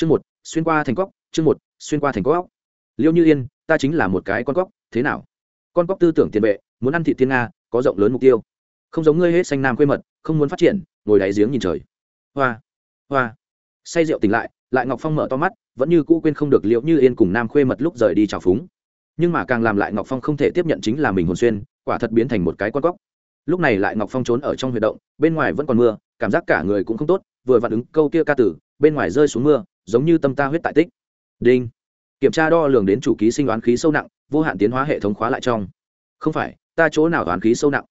chương một, xuyên qua thành cóc chương một, xuyên qua thành cóc liêu như yên, ta chính là một cái con cóc thế nào? Con cóc tư tưởng tiền vệ, muốn ăn thị thiên nga, có rộng lớn mục tiêu. Không giống ngươi hết xanh nam quê mật, không muốn phát triển, ngồi đáy giếng nhìn trời. Hoa hoa. Say rượu tỉnh lại lại ngọc phong mở to mắt, vẫn như cũ quên không được liệu như yên cùng nam khuê mật lúc rời đi trào phúng. Nhưng mà càng làm lại ngọc phong không thể tiếp nhận chính là mình hồn xuyên, quả thật biến thành một cái con cóc lúc này lại ngọc phong trốn ở trong huy động, bên ngoài vẫn còn mưa, cảm giác cả người cũng không tốt, vừa vặn ứng câu kia ca tử, bên ngoài rơi xuống mưa giống như tâm ta huyết tại tích. Đinh. Kiểm tra đo lường đến chủ ký sinh đoán khí sâu nặng, vô hạn tiến hóa hệ thống khóa lại trong. Không phải, ta chỗ nào đoán khí sâu nặng?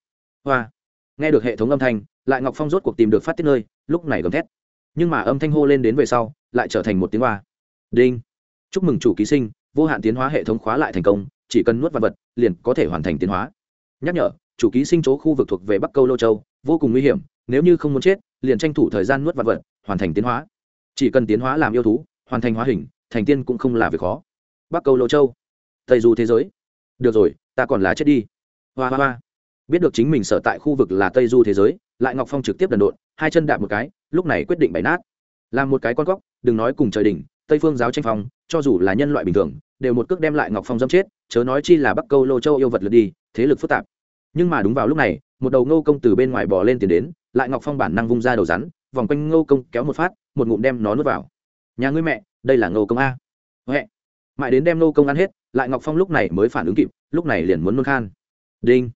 Hoa. Nghe được hệ thống âm thanh, lại ngọc phong rốt cuộc tìm được phát tiết nơi, lúc này gầm thét. Nhưng mà âm thanh hô lên đến về sau, lại trở thành một tiếng hoa. Đinh. Chúc mừng chủ ký sinh, vô hạn tiến hóa hệ thống khóa lại thành công, chỉ cần nuốt vật vật, liền có thể hoàn thành tiến hóa. Nhắc nhở, chủ ký sinh chỗ khu vực thuộc về bắc câu lô châu, vô cùng nguy hiểm, nếu như không muốn chết, liền tranh thủ thời gian nuốt vật vật, hoàn thành tiến hóa chỉ cần tiến hóa làm yêu thú, hoàn thành hóa hình, thành tiên cũng không là việc khó. Bắc Cầu lô châu, tây du thế giới. Được rồi, ta còn lá chết đi. Hoa hoa hoa. Biết được chính mình sở tại khu vực là tây du thế giới, lại ngọc phong trực tiếp đần độn, hai chân đạp một cái, lúc này quyết định bày nát. Làm một cái con góc, đừng nói cùng trời đỉnh, tây phương giáo tranh phong, cho dù là nhân loại bình thường, đều một cước đem lại ngọc phong dâm chết, chớ nói chi là bắc câu lô châu yêu vật lượt đi, thế lực phức tạp. Nhưng mà đúng vào lúc này, một đầu ngô công từ bên ngoài bò lên tiền đến, lại ngọc phong bản năng vung ra đầu rắn, vòng quanh ngô công kéo một phát một ngụm đem nó nuốt vào. Nhà ngươi mẹ, đây là ngô công a. Huệ. Mãi đến đem ngô công ăn hết, lại ngọc phong lúc này mới phản ứng kịp, lúc này liền muốn nôn khan. Đinh.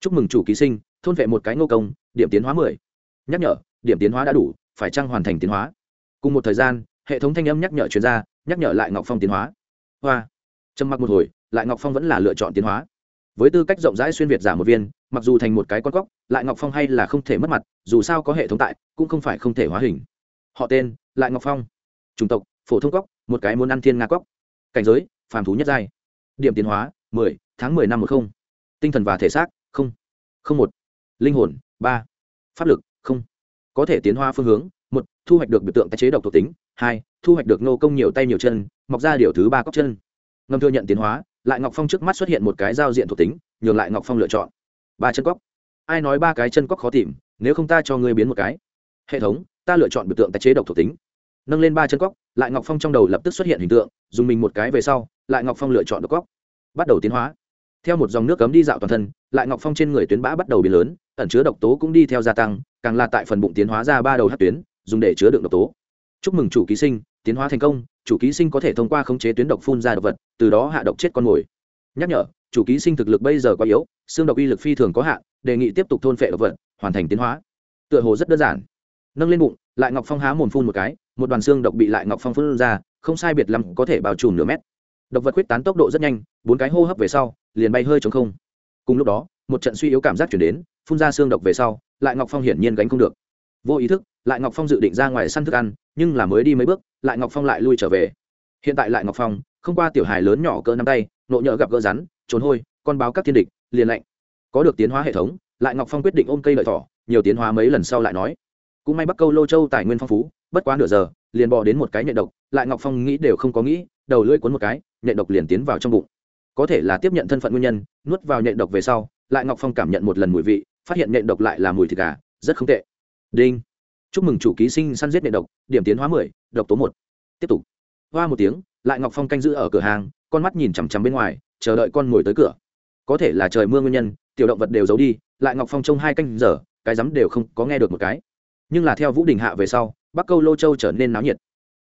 Chúc mừng chủ ký sinh, thôn vệ một cái ngô công, điểm tiến hóa mười. Nhắc nhở, điểm tiến hóa đã đủ, phải chăng hoàn thành tiến hóa? Cùng một thời gian, hệ thống thanh âm nhắc nhở chuyên gia nhắc nhở lại ngọc phong tiến hóa. Hoa. Trầm mặc một hồi, lại ngọc phong vẫn là lựa chọn tiến hóa. Với tư cách rộng rãi xuyên việt giả một viên, mặc dù thành một cái con cóc, lại ngọc phong hay là không thể mất mặt, dù sao có hệ thống tại, cũng không phải không thể hóa hình họ tên, lại ngọc phong. Chủng tộc, phổ thông cóc, một cái muốn ăn thiên nga cóc. Cảnh giới, phàm thú nhất giai. Điểm tiến hóa, mười, tháng mười năm một không. Tinh thần và thể xác, không. Không một. Linh hồn, ba. Pháp lực, không. Có thể tiến hóa phương hướng, một, thu hoạch được biểu tượng tái chế độc thuộc tính, hai, thu hoạch được nô công nhiều tay nhiều chân, mọc ra điều thứ ba cóc chân. Ngầm thừa nhận tiến hóa, lại ngọc phong trước mắt xuất hiện một cái giao diện thuộc tính, nhường lại ngọc phong lựa chọn. Ba chân cóc. Ai nói ba cái chân cóc khó tìm, nếu không ta cho ngươi biến một cái. Hệ thống ta lựa chọn biểu tượng tái chế độc thuộc tính. Nâng lên ba chân cóc, lại ngọc phong trong đầu lập tức xuất hiện hình tượng, dùng mình một cái về sau, lại ngọc phong lựa chọn độc cóc. Bắt đầu tiến hóa. Theo một dòng nước cấm đi dạo toàn thân, lại ngọc phong trên người tuyến bã bắt đầu biến lớn, ẩn chứa độc tố cũng đi theo gia tăng, càng là tại phần bụng tiến hóa ra ba đầu hát tuyến, dùng để chứa đựng độc tố. Chúc mừng chủ ký sinh, tiến hóa thành công, chủ ký sinh có thể thông qua khống chế tuyến độc phun ra độc vật, từ đó hạ độc chết con mồi. Nhắc nhở, chủ ký sinh thực lực bây giờ quá yếu, xương độc uy lực phi thường có hạn, đề nghị tiếp tục thôn phệ độc vật, hoàn thành tiến hóa. Tựa hồ rất đơn giản nâng lên bụng, lại ngọc phong há mồm phun một cái, một đoàn xương độc bị lại ngọc phong phun ra, không sai biệt lắm có thể bao trùm nửa mét. Độc vật quyết tán tốc độ rất nhanh, bốn cái hô hấp về sau, liền bay hơi chống không. Cùng lúc đó, một trận suy yếu cảm giác chuyển đến, phun ra xương độc về sau, lại ngọc phong hiển nhiên gánh không được. Vô ý thức, lại ngọc phong dự định ra ngoài săn thức ăn, nhưng là mới đi mấy bước, lại ngọc phong lại lui trở về. Hiện tại lại ngọc phong, không qua tiểu hài lớn nhỏ cỡ năm tay, nộ nhỡ gặp gỡ rắn, trốn hôi, con báo các thiên địch, liền lạnh. Có được tiến hóa hệ thống, lại ngọc phong quyết định ôm cây lợi thỏ, nhiều tiến hóa mấy lần sau lại nói cũng may bắc câu lô châu tài nguyên phong phú, bất quá nửa giờ, liền bò đến một cái nhện độc, lại ngọc phong nghĩ đều không có nghĩ, đầu lưỡi cuốn một cái, nhện độc liền tiến vào trong bụng. Có thể là tiếp nhận thân phận nguyên nhân, nuốt vào nhện độc về sau, lại ngọc phong cảm nhận một lần mùi vị, phát hiện nhện độc lại là mùi thịt gà, rất không tệ. Đinh. Chúc mừng chủ ký sinh săn giết nhện độc, điểm tiến hóa mười, độc tố một. Tiếp tục. Hoa một tiếng, lại ngọc phong canh giữ ở cửa hàng, con mắt nhìn chằm chằm bên ngoài, chờ đợi con ngồi tới cửa. Có thể là trời mưa nguyên nhân, tiểu động vật đều giấu đi, lại ngọc phong trông hai canh giờ, cái rắm đều không có nghe được một cái nhưng là theo vũ đình hạ về sau, bắc câu lô châu trở nên náo nhiệt.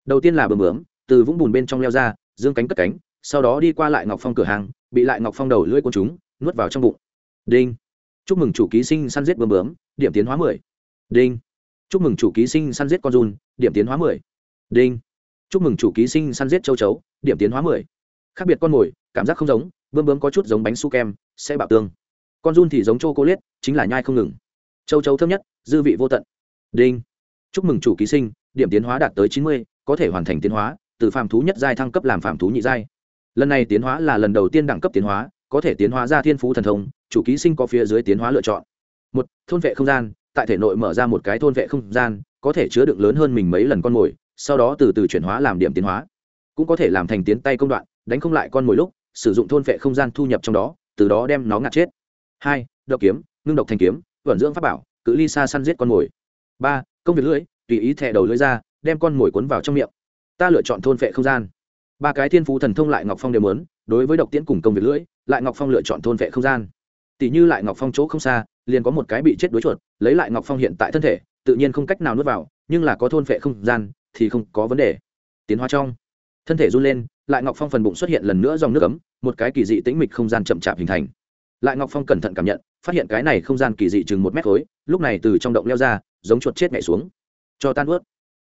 Đầu tiên là bướm bướm, từ vũng bùn bên trong leo ra, dương cánh cất cánh, sau đó đi qua lại ngọc phong cửa hàng, bị lại ngọc phong đầu lưỡi của chúng, nuốt vào trong bụng. Đinh. Chúc mừng chủ ký sinh săn giết bướm bướm, điểm tiến hóa mười. Đinh. Chúc mừng chủ ký sinh săn giết con run, điểm tiến hóa mười. Đinh. Chúc mừng chủ ký sinh săn giết châu chấu, điểm tiến hóa mười. Khác biệt con mồi, cảm giác không giống bướm bướm có chút giống bánh su kem, sẽ bạo tương. Con run thì giống chô cô liết, chính là nhai không ngừng. Châu chấu thơm nhất, dư vị vô tận đinh. Chúc mừng chủ ký sinh, điểm tiến hóa đạt tới chín mươi, có thể hoàn thành tiến hóa, từ phạm thú nhất giai thăng cấp làm phạm thú nhị giai. Lần này tiến hóa là lần đầu tiên đẳng cấp tiến hóa, có thể tiến hóa ra thiên phú thần thông, chủ ký sinh có phía dưới tiến hóa lựa chọn. Một, thôn vệ không gian, tại thể nội mở ra một cái thôn vệ không gian, có thể chứa đựng lớn hơn mình mấy lần con mồi, sau đó từ từ chuyển hóa làm điểm tiến hóa. Cũng có thể làm thành tiến tay công đoạn, đánh không lại con mồi lúc, sử dụng thôn vệ không gian thu nhập trong đó, từ đó đem nó ngạt chết. Hai, độc kiếm, ngưng độc thành kiếm, vận dưỡng pháp bảo, cự ly xa săn giết con mồi ba, công việc lưỡi, tùy ý thẹ đầu lưỡi ra, đem con mồi cuốn vào trong miệng. Ta lựa chọn thôn vệ không gian. Ba cái thiên phú thần thông lại ngọc phong đều muốn, đối với độc tiễn cùng công việc lưỡi, lại ngọc phong lựa chọn thôn vệ không gian. Tỷ như lại ngọc phong chỗ không xa, liền có một cái bị chết đuối chuột, lấy lại ngọc phong hiện tại thân thể, tự nhiên không cách nào nuốt vào, nhưng là có thôn vệ không gian, thì không có vấn đề. Tiến hóa trong. Thân thể run lên, lại ngọc phong phần bụng xuất hiện lần nữa dòng nước ấm, một cái kỳ dị tĩnh mịch không gian chậm chạp hình thành. Lại ngọc phong cẩn thận cảm nhận, phát hiện cái này không gian kỳ dị chừng một mét khối, lúc này từ trong động leo ra giống chuột chết nhảy xuống. Cho tan ướt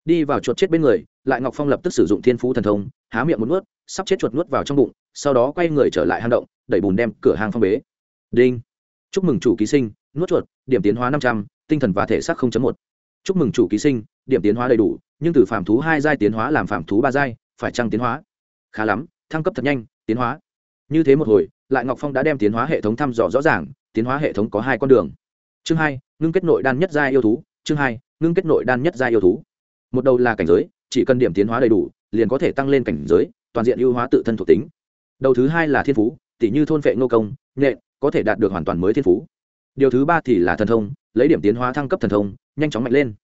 đi vào chuột chết bên người, lại ngọc phong lập tức sử dụng thiên phú thần thông, há miệng một nuốt, sắp chết chuột nuốt vào trong bụng, sau đó quay người trở lại hang động, đẩy bùn đem cửa hàng phong bế. Đinh. Chúc mừng chủ ký sinh, nuốt chuột, điểm tiến hóa năm trăm, tinh thần và thể xác một. Chúc mừng chủ ký sinh, điểm tiến hóa đầy đủ, nhưng từ phạm thú hai giai tiến hóa làm phạm thú ba giai, phải trăng tiến hóa? Khá lắm, thăng cấp thật nhanh, tiến hóa. Như thế một hồi, lại ngọc phong đã đem tiến hóa hệ thống thăm dò rõ ràng, tiến hóa hệ thống có hai con đường. Chương hai, ngưng kết nội đan nhất giai yêu thú chương hai, ngưng kết nội đan nhất gia yêu thú. Một đầu là cảnh giới, chỉ cần điểm tiến hóa đầy đủ, liền có thể tăng lên cảnh giới, toàn diện ưu hóa tự thân thuộc tính. Đầu thứ hai là thiên phú tỷ như thôn vệ nô công nhện có thể đạt được hoàn toàn mới thiên phú. Điều thứ ba thì là thần thông, lấy điểm tiến hóa thăng cấp thần thông, nhanh chóng mạnh lên.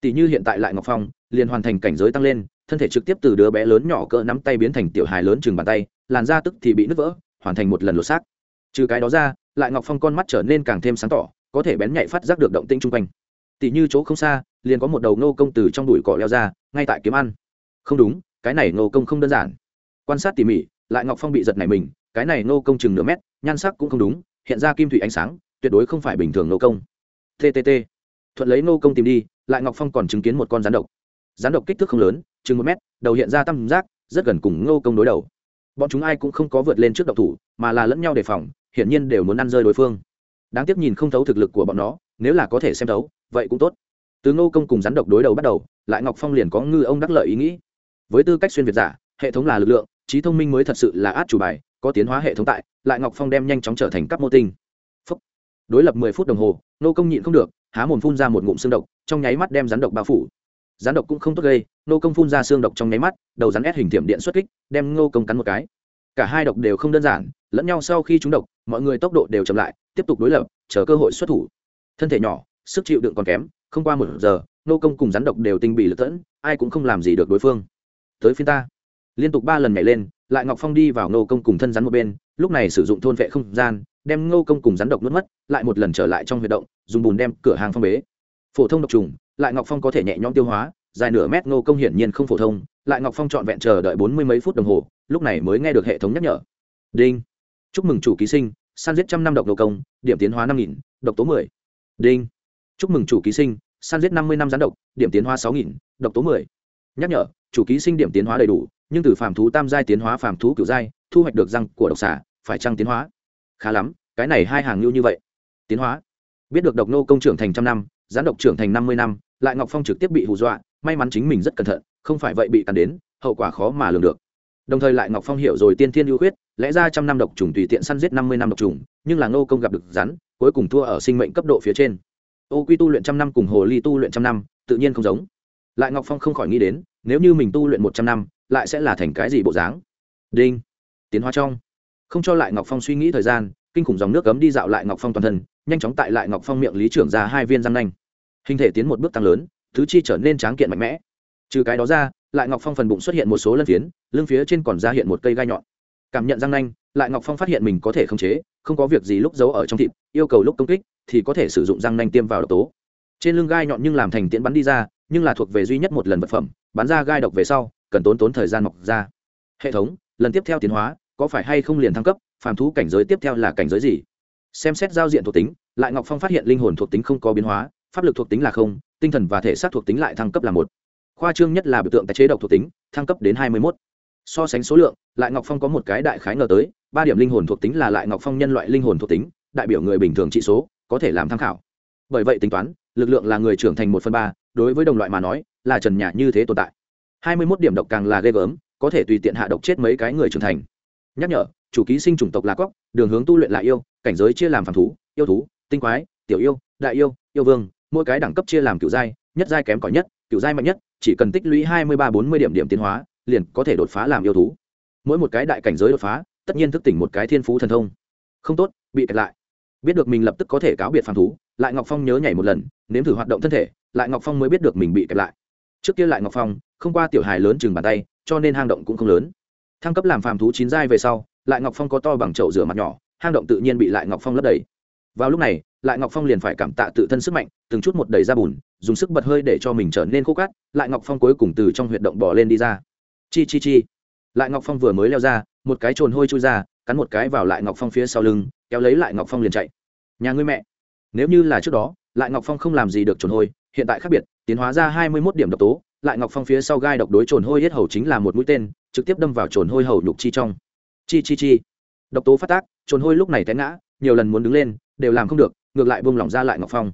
Tỷ như hiện tại lại ngọc phong, liền hoàn thành cảnh giới tăng lên, thân thể trực tiếp từ đứa bé lớn nhỏ cỡ nắm tay biến thành tiểu hài lớn chừng bàn tay, làn da tức thì bị nứt vỡ, hoàn thành một lần lột xác. Trừ cái đó ra, lại ngọc phong con mắt trở nên càng thêm sáng tỏ, có thể bén nhạy phát giác được động tinh chung quanh tỷ như chỗ không xa, liền có một đầu nô công từ trong đùi cỏ leo ra, ngay tại kiếm ăn. Không đúng, cái này nô công không đơn giản. Quan sát tỉ mỉ, lại ngọc phong bị giật này mình, cái này nô công chừng nửa mét, nhan sắc cũng không đúng, hiện ra kim thủy ánh sáng, tuyệt đối không phải bình thường nô công. Ttt thuận lấy nô công tìm đi, lại ngọc phong còn chứng kiến một con rắn độc. Rắn độc kích thước không lớn, chừng một mét, đầu hiện ra tam giác, rất gần cùng nô công đối đầu. Bọn chúng ai cũng không có vượt lên trước độc thủ, mà là lẫn nhau đề phòng, hiển nhiên đều muốn ăn rơi đối phương đáng tiếc nhìn không thấu thực lực của bọn nó, nếu là có thể xem thấu, vậy cũng tốt. Từ ngô công cùng rắn độc đối đầu bắt đầu, lại ngọc phong liền có ngư ông đắc lợi ý nghĩ. Với tư cách xuyên việt giả, hệ thống là lực lượng, trí thông minh mới thật sự là át chủ bài, có tiến hóa hệ thống tại, lại ngọc phong đem nhanh chóng trở thành các mô tinh. Phúc. đối lập mười phút đồng hồ nô công nhịn không được, há mồm phun ra một ngụm xương độc, trong nháy mắt đem rắn độc bao phủ. Rắn độc cũng không tốt gây nô công phun ra xương độc trong nháy mắt, đầu rắn ép hình thiểm điện xuất kích, đem ngô công cắn một cái. Cả hai độc đều không đơn giản, lẫn nhau sau khi trúng độc, mọi người tốc độ đều chậm lại tiếp tục đối lập, chờ cơ hội xuất thủ. Thân thể nhỏ, sức chịu đựng còn kém, không qua một giờ, nô công cùng rắn độc đều tinh bị lật tẫn, ai cũng không làm gì được đối phương. Tới phiên ta. Liên tục ba lần nhảy lên, lại ngọc phong đi vào nô công cùng thân rắn một bên, lúc này sử dụng thôn vệ không gian, đem nô công cùng rắn độc nuốt mất, lại một lần trở lại trong huy động, dùng bùn đem cửa hàng phong bế. Phổ thông độc trùng, lại ngọc phong có thể nhẹ nhõm tiêu hóa, dài nửa mét nô công hiển nhiên không phổ thông, lại ngọc phong trọn vẹn chờ đợi bốn mươi mấy phút đồng hồ, lúc này mới nghe được hệ thống nhắc nhở. Đinh. Chúc mừng chủ ký sinh san giết trăm năm độc nô công, điểm tiến hóa năm nghìn, độc tố mười. Đinh. Chúc mừng chủ ký sinh, san giết năm mươi năm gián độc, điểm tiến hóa sáu nghìn, độc tố mười. Nhắc nhở, chủ ký sinh điểm tiến hóa đầy đủ, nhưng từ phàm thú tam giai tiến hóa phàm thú kiểu giai, thu hoạch được răng của độc xả phải trăng tiến hóa? Khá lắm, cái này hai hàng lưu như vậy. Tiến hóa. Biết được độc nô công trưởng thành trăm năm, gián độc trưởng thành năm mươi năm, lại ngọc phong trực tiếp bị hù dọa, may mắn chính mình rất cẩn thận, không phải vậy bị tàn đến, hậu quả khó mà lường được đồng thời lại ngọc phong hiểu rồi tiên thiên ưu khuyết, lẽ ra trăm năm độc trùng tùy tiện săn giết năm mươi năm độc trùng, nhưng là ngô công gặp được rắn, cuối cùng thua ở sinh mệnh cấp độ phía trên. Ô quy tu luyện trăm năm cùng hồ ly tu luyện trăm năm, tự nhiên không giống. Lại ngọc phong không khỏi nghĩ đến, nếu như mình tu luyện một trăm năm, lại sẽ là thành cái gì bộ dáng? Đinh. Tiến hóa trong. Không cho lại ngọc phong suy nghĩ thời gian, kinh khủng dòng nước cấm đi dạo lại ngọc phong toàn thân, nhanh chóng tại lại ngọc phong miệng lý trưởng ra hai viên răng nanh. Hình thể tiến một bước tăng lớn, thứ chi trở nên tráng kiện mạnh mẽ. Trừ cái đó ra lại ngọc phong phần bụng xuất hiện một số lân phiến, lưng phía trên còn ra hiện một cây gai nhọn. Cảm nhận răng nanh, lại ngọc phong phát hiện mình có thể khống chế, không có việc gì lúc giấu ở trong thịt, yêu cầu lúc công kích thì có thể sử dụng răng nanh tiêm vào độc tố. Trên lưng gai nhọn nhưng làm thành tiễn bắn đi ra, nhưng là thuộc về duy nhất một lần vật phẩm, bắn ra gai độc về sau, cần tốn tốn thời gian mọc ra. Hệ thống, lần tiếp theo tiến hóa, có phải hay không liền thăng cấp, phàm thú cảnh giới tiếp theo là cảnh giới gì? Xem xét giao diện thuộc tính, lại ngọc phong phát hiện linh hồn thuộc tính không có biến hóa, pháp lực thuộc tính là không, tinh thần và thể xác thuộc tính lại thăng cấp là một khoa trương nhất là biểu tượng tái chế độc thuộc tính, thăng cấp đến hai mươi một so sánh số lượng, lại ngọc phong có một cái đại khái ngờ tới, ba điểm linh hồn thuộc tính là lại ngọc phong nhân loại linh hồn thuộc tính, đại biểu người bình thường trị số, có thể làm tham khảo. Bởi vậy tính toán, lực lượng là người trưởng thành một phần ba, đối với đồng loại mà nói, là trần nhà như thế tồn tại. hai mươi mốt điểm độc càng là ghê gớm, có thể tùy tiện hạ độc chết mấy cái người trưởng thành. Nhắc nhở, chủ ký sinh chủng tộc là cóc, đường hướng tu luyện là yêu, cảnh giới chia làm phản thú, yêu thú, tinh quái, tiểu yêu, đại yêu yêu vương, mỗi cái đẳng cấp chia làm kiểu giai, nhất giai kém cỏi nhất kiểu giai mạnh nhất chỉ cần tích lũy hai mươi ba bốn mươi điểm điểm tiến hóa, liền có thể đột phá làm yêu thú. Mỗi một cái đại cảnh giới đột phá, tất nhiên thức tỉnh một cái thiên phú thần thông. Không tốt, bị kẹt lại. Biết được mình lập tức có thể cáo biệt phản thú, lại ngọc phong nhớ nhảy một lần, nếm thử hoạt động thân thể, lại ngọc phong mới biết được mình bị kẹt lại. Trước kia lại ngọc phong, không qua tiểu hài lớn chừng bàn tay, cho nên hang động cũng không lớn. Thăng cấp làm phàm thú chín giai về sau, lại ngọc phong có to bằng chậu rửa mặt nhỏ, hang động tự nhiên bị lại ngọc phong lấp đầy. Vào lúc này lại ngọc phong liền phải cảm tạ tự thân sức mạnh, từng chút một đầy ra bùn, dùng sức bật hơi để cho mình trở nên khô cát, lại ngọc phong cuối cùng từ trong huyệt động bỏ lên đi ra. Chi chi chi. Lại ngọc phong vừa mới leo ra, một cái trồn hôi chui ra, cắn một cái vào lại ngọc phong phía sau lưng, kéo lấy lại ngọc phong liền chạy. Nhà ngươi mẹ. Nếu như là trước đó, lại ngọc phong không làm gì được trồn hôi, hiện tại khác biệt, tiến hóa ra hai mươi mốt điểm độc tố, lại ngọc phong phía sau gai độc đối trồn hôi hết hầu chính là một mũi tên, trực tiếp đâm vào trồn hôi hầu nhục chi trong. Chi chi chi. Độc tố phát tác, trồn hôi lúc này té ngã, nhiều lần muốn đứng lên, đều làm không được ngược lại buông lỏng ra lại ngọc phong.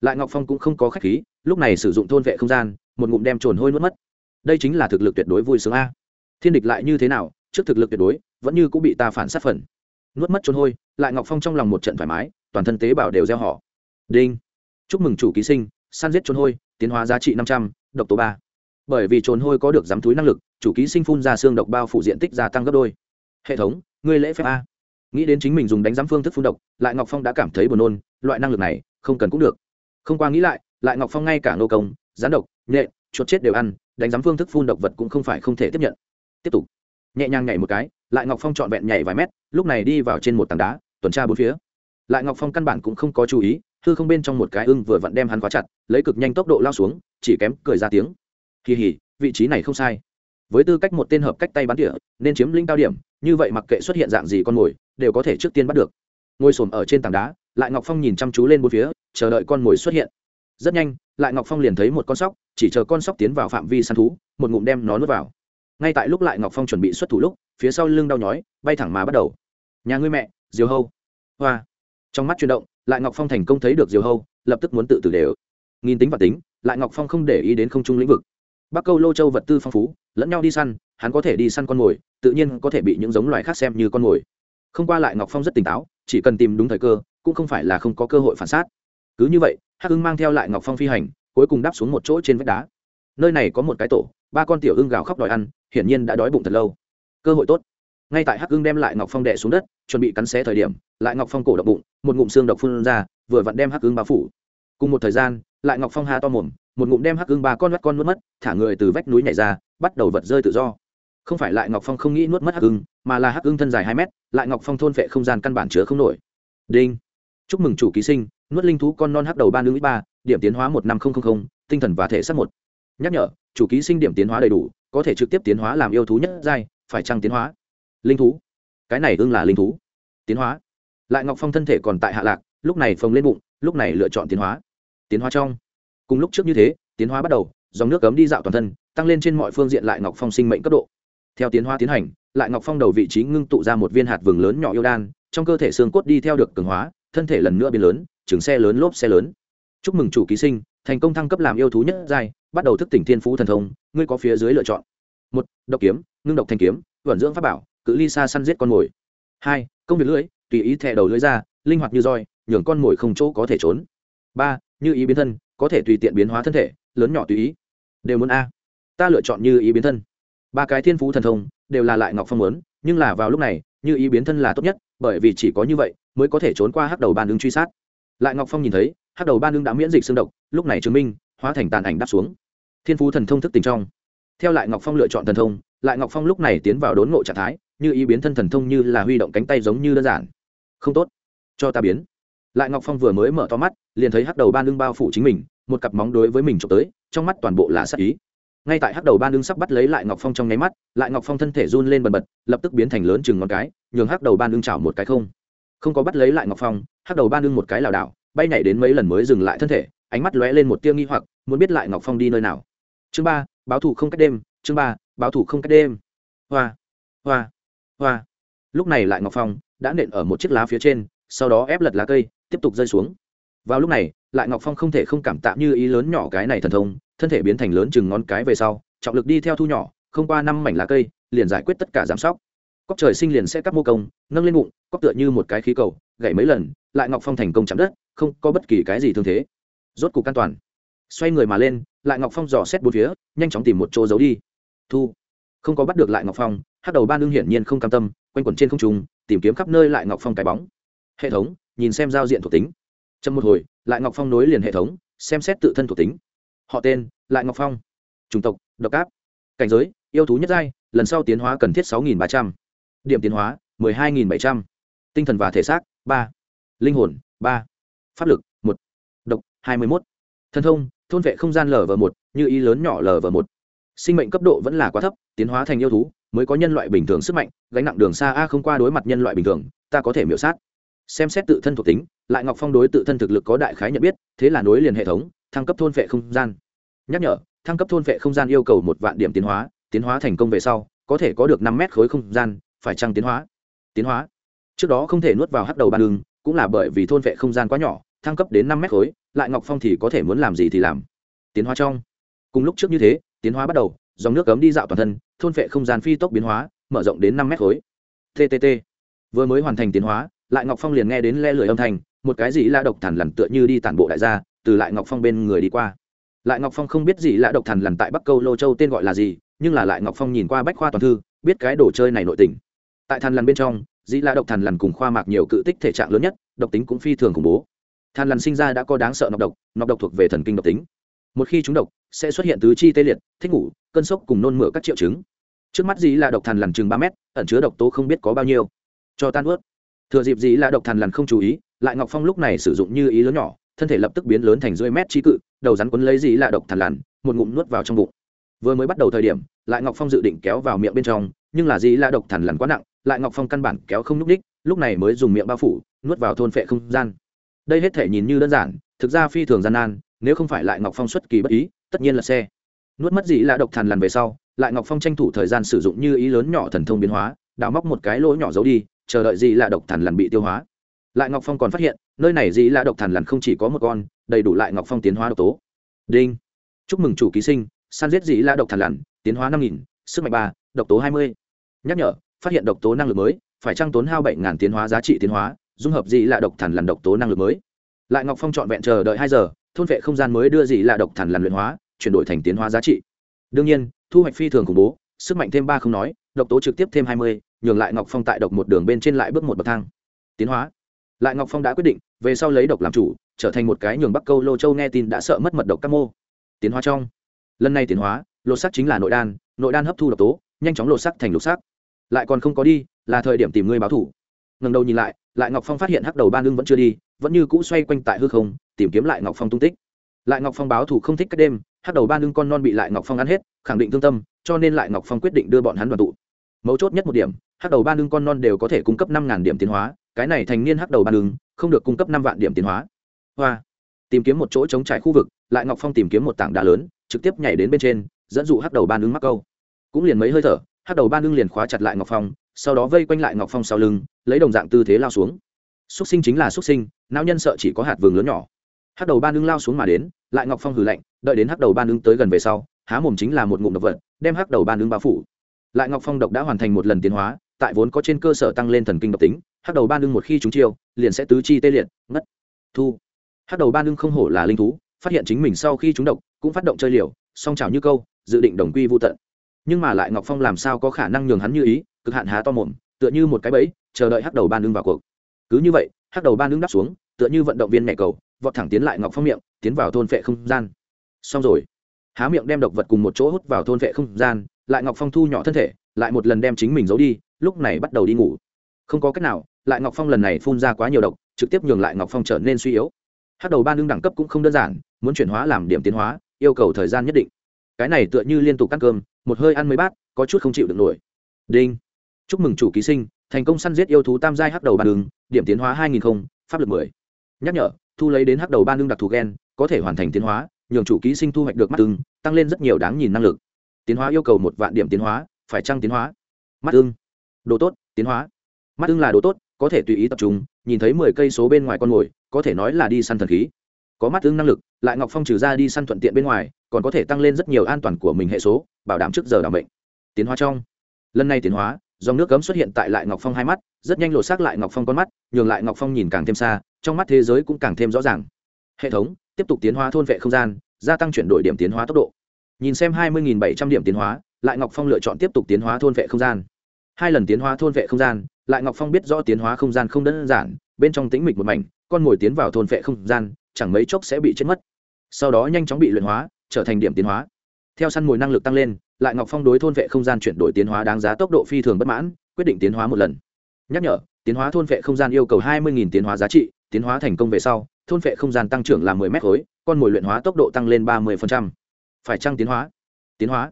Lại ngọc phong cũng không có khách khí, lúc này sử dụng thôn vệ không gian, một ngụm đem trồn hôi nuốt mất. Đây chính là thực lực tuyệt đối vui sướng a. Thiên địch lại như thế nào, trước thực lực tuyệt đối, vẫn như cũng bị ta phản sát phần. Nuốt mất trồn hôi, lại ngọc phong trong lòng một trận thoải mái, toàn thân tế bào đều gieo họ. Đinh. Chúc mừng chủ ký sinh, săn giết trồn hôi, tiến hóa giá trị năm trăm, độc tố ba. Bởi vì trồn hôi có được dám túi năng lực, chủ ký sinh phun ra xương độc bao phủ diện tích gia tăng gấp đôi. Hệ thống, ngươi lễ phép a nghĩ đến chính mình dùng đánh giám phương thức phun độc, lại ngọc phong đã cảm thấy buồn nôn, loại năng lực này, không cần cũng được. Không qua nghĩ lại lại ngọc phong ngay cả nô công, gián độc, nhện, chuột chết đều ăn, đánh giám phương thức phun độc vật cũng không phải không thể tiếp nhận. Tiếp tục. Nhẹ nhàng nhảy một cái, lại ngọc phong trọn vẹn nhảy vài mét, lúc này đi vào trên một tảng đá, tuần tra bốn phía. Lại ngọc phong căn bản cũng không có chú ý, hư không bên trong một cái ưng vừa vặn đem hắn khóa chặt, lấy cực nhanh tốc độ lao xuống, chỉ kém cười ra tiếng. Kỳ hỉ, vị trí này không sai với tư cách một tên hợp cách tay bắn tỉa, nên chiếm lĩnh cao điểm, như vậy mặc kệ xuất hiện dạng gì con mồi, đều có thể trước tiên bắt được. Ngồi xổm ở trên tảng đá, lại ngọc phong nhìn chăm chú lên bốn phía, chờ đợi con mồi xuất hiện. Rất nhanh, lại ngọc phong liền thấy một con sóc, chỉ chờ con sóc tiến vào phạm vi săn thú, một ngụm đem nó nuốt vào. Ngay tại lúc lại ngọc phong chuẩn bị xuất thủ lúc, phía sau lưng đau nhói, bay thẳng mà bắt đầu. Nhà ngươi mẹ, diều hâu. Hoa. Trong mắt chuyển động, lại ngọc phong thành công thấy được diều hâu, lập tức muốn tự tử đều. Nghìn tính và tính, lại ngọc phong không để ý đến không trung lĩnh vực. Bắc câu lô châu vật tư phong phú lẫn nhau đi săn, hắn có thể đi săn con mồi, tự nhiên có thể bị những giống loài khác xem như con mồi. Không qua lại ngọc phong rất tỉnh táo, chỉ cần tìm đúng thời cơ, cũng không phải là không có cơ hội phản xác. Cứ như vậy, hắc ưng mang theo lại ngọc phong phi hành, cuối cùng đáp xuống một chỗ trên vách đá. Nơi này có một cái tổ, ba con tiểu ưng gào khóc đòi ăn, hiển nhiên đã đói bụng thật lâu. Cơ hội tốt. Ngay tại hắc ưng đem lại ngọc phong đệ xuống đất, chuẩn bị cắn xé thời điểm, lại ngọc phong cổ động bụng, một ngụm xương độc phun ra, vừa vặn đem hắc ưng bao phủ. Cùng một thời gian, lại ngọc phong ha to mồm, một ngụm đem hắc ưng ba con mắt con nuốt mất, thả người từ vách núi nhảy ra bắt đầu vật rơi tự do. Không phải lại ngọc phong không nghĩ nuốt mất hắc ưng, mà là hắc ưng thân dài hai mét, lại ngọc phong thôn vệ không gian căn bản chứa không nổi. Đinh. Chúc mừng chủ ký sinh, nuốt linh thú con non hắc đầu ban nữ ba, điểm tiến hóa một năm nghìn tinh thần và thể xác một. Nhắc nhở, chủ ký sinh điểm tiến hóa đầy đủ, có thể trực tiếp tiến hóa làm yêu thú nhất giai, phải trăng tiến hóa? Linh thú. Cái này ưng là linh thú. Tiến hóa. Lại ngọc phong thân thể còn tại hạ lạc, lúc này phồng lên bụng, lúc này lựa chọn tiến hóa. Tiến hóa trong. Cùng lúc trước như thế, tiến hóa bắt đầu, dòng nước cấm đi dạo toàn thân tăng lên trên mọi phương diện lại ngọc phong sinh mệnh cấp độ. Theo tiến hóa tiến hành, lại ngọc phong đầu vị trí ngưng tụ ra một viên hạt vừng lớn nhỏ yêu đan, trong cơ thể xương cốt đi theo được cường hóa, thân thể lần nữa biến lớn trứng xe lớn, lốp xe lớn. Chúc mừng chủ ký sinh, thành công thăng cấp làm yêu thú nhất giai, bắt đầu thức tỉnh thiên phú thần thông, ngươi có phía dưới lựa chọn. Một, độc kiếm, ngưng độc thanh kiếm, vận dưỡng pháp bảo, cự ly xa săn giết con mồi. Hai, công việc lưỡi, tùy ý thẻ đầu lưỡi ra, linh hoạt như roi, nhường con mồi không chỗ có thể trốn. Ba, như ý biến thân, có thể tùy tiện biến hóa thân thể, lớn nhỏ tùy ý. Đều muốn a ta lựa chọn như ý biến thân. Ba cái thiên phú thần thông đều là lại ngọc phong muốn, nhưng là vào lúc này, như ý biến thân là tốt nhất, bởi vì chỉ có như vậy mới có thể trốn qua hắc đầu ban ứng truy sát. Lại ngọc phong nhìn thấy, hắc đầu ban ứng đã miễn dịch xương độc, lúc này chứng minh, hóa thành tàn ảnh đáp xuống. Thiên phú thần thông thức tình trong. Theo lại ngọc phong lựa chọn thần thông, lại ngọc phong lúc này tiến vào đốn ngộ trạng thái, như ý biến thân thần thông như là huy động cánh tay giống như đơn giản. Không tốt. Cho ta biến. Lại ngọc phong vừa mới mở to mắt, liền thấy hắc đầu ban lưng bao phủ chính mình, một cặp móng đối với mình trộm tới, trong mắt toàn bộ là sắc ý ngay tại hắc đầu ban đương sắp bắt lấy lại ngọc phong trong nháy mắt, lại ngọc phong thân thể run lên bần bật, lập tức biến thành lớn chừng ngón cái, nhường hắc đầu ban đương chảo một cái không. Không có bắt lấy lại ngọc phong, hắc đầu ban đương một cái lảo đảo, bay nhảy đến mấy lần mới dừng lại thân thể, ánh mắt lóe lên một tia nghi hoặc, muốn biết lại ngọc phong đi nơi nào. Chương ba, báo thủ không cách đêm, chương ba, báo thủ không cách đêm. Hoa hoa hoa. Lúc này lại ngọc phong đã nện ở một chiếc lá phía trên, sau đó ép lật lá cây, tiếp tục rơi xuống. Vào lúc này lại ngọc phong không thể không cảm tạ như ý lớn nhỏ cái này thần thông, thân thể biến thành lớn chừng ngón cái về sau, trọng lực đi theo thu nhỏ, không qua năm mảnh lá cây, liền giải quyết tất cả giám sóc. Cóc trời sinh liền sẽ cắt mô công, nâng lên bụng cóc tựa như một cái khí cầu, gãy mấy lần, lại ngọc phong thành công chạm đất, không có bất kỳ cái gì thương thế. Rốt cục an toàn. Xoay người mà lên, lại ngọc phong dò xét bốn phía, nhanh chóng tìm một chỗ giấu đi. Thu. Không có bắt được lại ngọc phong hát đầu ban đương hiển nhiên không cam tâm, quanh quẩn trên không trung, tìm kiếm khắp nơi lại ngọc phong cái bóng. Hệ thống, nhìn xem giao diện thuộc tính. Trong một hồi lại ngọc phong nối liền hệ thống, xem xét tự thân thuộc tính. Họ tên, lại ngọc phong. Chủng tộc, độc áp cảnh giới, yêu thú nhất giai, lần sau tiến hóa cần thiết sáu nghìn ba trăm. Điểm tiến hóa, mười hai nghìn bảy trăm. Tinh thần và thể xác, ba. Linh hồn, ba. Pháp lực, một. Độc, hai mươi một thân thông, thôn vệ không gian lv một, như ý lớn nhỏ lv một. Sinh mệnh cấp độ vẫn là quá thấp, tiến hóa thành yêu thú, mới có nhân loại bình thường sức mạnh, gánh nặng đường xa a không qua đối mặt nhân loại bình thường, ta có thể miễu sát xem xét tự thân thuộc tính lại ngọc phong đối tự thân thực lực có đại khái nhận biết thế là nối liền hệ thống thăng cấp thôn vệ không gian. Nhắc nhở thăng cấp thôn vệ không gian yêu cầu một vạn điểm tiến hóa tiến hóa thành công về sau có thể có được năm mét khối không gian phải trăng tiến hóa? Tiến hóa. Trước đó không thể nuốt vào hắc đầu ban đường, cũng là bởi vì thôn vệ không gian quá nhỏ thăng cấp đến năm mét khối lại ngọc phong thì có thể muốn làm gì thì làm. Tiến hóa trong. Cùng lúc trước như thế tiến hóa bắt đầu dòng nước cấm đi dạo toàn thân thôn vệ không gian phi tốc biến hóa mở rộng đến năm mét khối. Ttt vừa mới hoàn thành tiến hóa lại ngọc phong liền nghe đến le lưỡi âm thanh, một cái gì la độc thản lằn tựa như đi tản bộ đại gia, từ lại ngọc phong bên người đi qua. Lại ngọc phong không biết gì là độc thản lằn tại bắc câu lô châu tên gọi là gì, nhưng là lại ngọc phong nhìn qua bách khoa toàn thư, biết cái đồ chơi này nội tình. Tại thàn lằn bên trong dĩ là độc thàn lằn cùng khoa mạc nhiều cự tích thể trạng lớn nhất, độc tính cũng phi thường khủng bố. Thần lằn sinh ra đã có đáng sợ nọc độc nọc độc thuộc về thần kinh độc tính. Một khi chúng độc, sẽ xuất hiện tứ chi tê liệt, thích ngủ, cơn sốc cùng nôn mửa các triệu chứng. Trước mắt dĩ là độc thàn lằn chừng ba mét, ẩn chứa độc tố không biết có bao nhiêu. Cho tan ướt thừa dịp dĩ là độc thần lằn không chú ý, lại ngọc phong lúc này sử dụng như ý lớn nhỏ, thân thể lập tức biến lớn thành dưới mét trí cự, đầu rắn quấn lấy dĩ là độc thần lằn, một ngụm nuốt vào trong bụng. Vừa mới bắt đầu thời điểm, lại ngọc phong dự định kéo vào miệng bên trong, nhưng là dĩ là độc thần lằn quá nặng, lại ngọc phong căn bản kéo không nhúc ních lúc này mới dùng miệng bao phủ, nuốt vào thôn phệ không gian. Đây hết thể nhìn như đơn giản, thực ra phi thường gian nan, nếu không phải lại ngọc phong xuất kỳ bất ý, tất nhiên là xe. Nuốt mất gì là độc thần lằn về sau, lại ngọc phong tranh thủ thời gian sử dụng như ý lớn nhỏ thần thông biến hóa, đào móc một cái lỗ nhỏ giấu đi chờ đợi gì là độc thần lằn bị tiêu hóa. Lại ngọc phong còn phát hiện, nơi này gì là độc thần lằn không chỉ có một con, đầy đủ lại ngọc phong tiến hóa độc tố. Đinh. Chúc mừng chủ ký sinh san giết gì là độc thần lằn, tiến hóa năm nghìn, sức mạnh ba, độc tố hai mươi. Nhắc nhở, phát hiện độc tố năng lực mới, phải trăng tốn hao bảy ngàn tiến hóa giá trị tiến hóa, dung hợp gì là độc thần lằn độc tố năng lực mới. Lại ngọc phong trọn vẹn chờ đợi hai giờ, thôn vệ không gian mới đưa gì là độc thần lằn luyện hóa, chuyển đổi thành tiến hóa giá trị. Đương nhiên, thu hoạch phi thường khủng bố, sức mạnh thêm ba không nói, độc tố trực tiếp thêm hai mươi nhường lại ngọc phong tại độc một đường bên trên lại bước một bậc thang. Tiến hóa. Lại ngọc phong đã quyết định, về sau lấy độc làm chủ, trở thành một cái nhường bắc câu lô châu nghe tin đã sợ mất mật độc các mô. Tiến hóa trong. Lần này tiến hóa, lột sắc chính là nội đan nội đan hấp thu độc tố, nhanh chóng lột sắc thành lục sắc lại còn không có đi, là thời điểm tìm ngươi báo thủ. Ngần đầu nhìn lại lại ngọc phong phát hiện hắc đầu ban lưng vẫn chưa đi, vẫn như cũ xoay quanh tại hư không, tìm kiếm lại ngọc phong tung tích. Lại ngọc phong báo thủ không thích cách đêm, hắc đầu ban lưng con non bị lại ngọc phong ăn hết, khẳng định thương tâm, cho nên lại ngọc phong quyết định đưa bọn hắn đoàn tụ. Mấu chốt nhất một điểm hắc đầu ban đương con non đều có thể cung cấp năm điểm tiến hóa, cái này thành niên hắc đầu ban đương không được cung cấp năm vạn điểm tiến hóa. Hoa, tìm kiếm một chỗ chống trải khu vực, lại ngọc phong tìm kiếm một tảng đá lớn, trực tiếp nhảy đến bên trên, dẫn dụ hắc đầu ban đương mắc câu. Cũng liền mấy hơi thở, hắc đầu ban đương liền khóa chặt lại ngọc phong, sau đó vây quanh lại ngọc phong sau lưng, lấy đồng dạng tư thế lao xuống. Xúc sinh chính là xúc sinh, não nhân sợ chỉ có hạt vườn lớn nhỏ. Hắc đầu ban đương lao xuống mà đến, lại ngọc phong hừ lạnh, đợi đến hắc đầu ban đương tới gần về sau, há mồm chính là một ngụm độc vật, đem hắc đầu ban đương bao phủ. Lại ngọc phong độc đã hoàn thành một lần tiến hóa tại vốn có trên cơ sở tăng lên thần kinh độc tính, hắc đầu ban ưng một khi chúng chiêu, liền sẽ tứ chi tê liệt, ngất, thu. Hắc đầu ban ưng không hổ là linh thú, phát hiện chính mình sau khi chúng độc, cũng phát động chơi liều, song trào như câu, dự định đồng quy vô tận. Nhưng mà lại ngọc phong làm sao có khả năng nhường hắn như ý, cực hạn há to mồm, tựa như một cái bẫy, chờ đợi hắc đầu ban đương vào cuộc. Cứ như vậy, hắc đầu ban đương đắp xuống, tựa như vận động viên nhảy cầu, vọt thẳng tiến lại ngọc phong miệng, tiến vào thôn vệ không gian. Xong rồi. Há miệng đem độc vật cùng một chỗ hút vào thôn vệ không gian, lại ngọc phong thu nhỏ thân thể, lại một lần đem chính mình giấu đi lúc này bắt đầu đi ngủ. Không có cách nào, lại ngọc phong lần này phun ra quá nhiều độc, trực tiếp nhường lại ngọc phong trở nên suy yếu. Hắc đầu ban ưng đẳng cấp cũng không đơn giản, muốn chuyển hóa làm điểm tiến hóa, yêu cầu thời gian nhất định. Cái này tựa như liên tục ăn cơm, một hơi ăn mấy bát, có chút không chịu được nổi. Đinh. Chúc mừng chủ ký sinh, thành công săn giết yêu thú tam giai hắc đầu ban đường điểm tiến hóa hai nghìn không, pháp lực mười. Nhắc nhở, thu lấy đến hắc đầu ban lương đặc thù gen, có thể hoàn thành tiến hóa, nhường chủ ký sinh thu hoạch được mắt tương tăng lên rất nhiều đáng nhìn năng lực. Tiến hóa yêu cầu một vạn điểm tiến hóa, phải trăng tiến hóa? Mắt tương đồ tốt, tiến hóa. Mắt ưng là đồ tốt, có thể tùy ý tập trung, nhìn thấy mười cây số bên ngoài con mồi có thể nói là đi săn thần khí. Có mắt ưng năng lực, lại ngọc phong trừ ra đi săn thuận tiện bên ngoài, còn có thể tăng lên rất nhiều an toàn của mình hệ số, bảo đảm trước giờ đảm bệnh tiến hóa trong. Lần này tiến hóa, dòng nước cấm xuất hiện tại lại ngọc phong hai mắt, rất nhanh lột xác lại ngọc phong con mắt, nhường lại ngọc phong nhìn càng thêm xa, trong mắt thế giới cũng càng thêm rõ ràng. Hệ thống, tiếp tục tiến hóa thôn vệ không gian, gia tăng chuyển đổi điểm tiến hóa tốc độ. Nhìn xem hai mươi bảy trăm điểm tiến hóa, lại ngọc phong lựa chọn tiếp tục tiến hóa thôn vệ không gian hai lần tiến hóa thôn vệ không gian, lại ngọc phong biết rõ tiến hóa không gian không đơn giản, bên trong tĩnh mịch một mảnh, con mồi tiến vào thôn vệ không gian, chẳng mấy chốc sẽ bị chết mất. Sau đó nhanh chóng bị luyện hóa, trở thành điểm tiến hóa. Theo săn mồi năng lực tăng lên, lại ngọc phong đối thôn vệ không gian chuyển đổi tiến hóa đáng giá tốc độ phi thường bất mãn, quyết định tiến hóa một lần. Nhắc nhở, tiến hóa thôn vệ không gian yêu cầu hai mươi tiến hóa giá trị, tiến hóa thành công về sau, thôn vệ không gian tăng trưởng là mười mét khối, con mồi luyện hóa tốc độ tăng lên ba mươi phải chăng tiến hóa? Tiến hóa.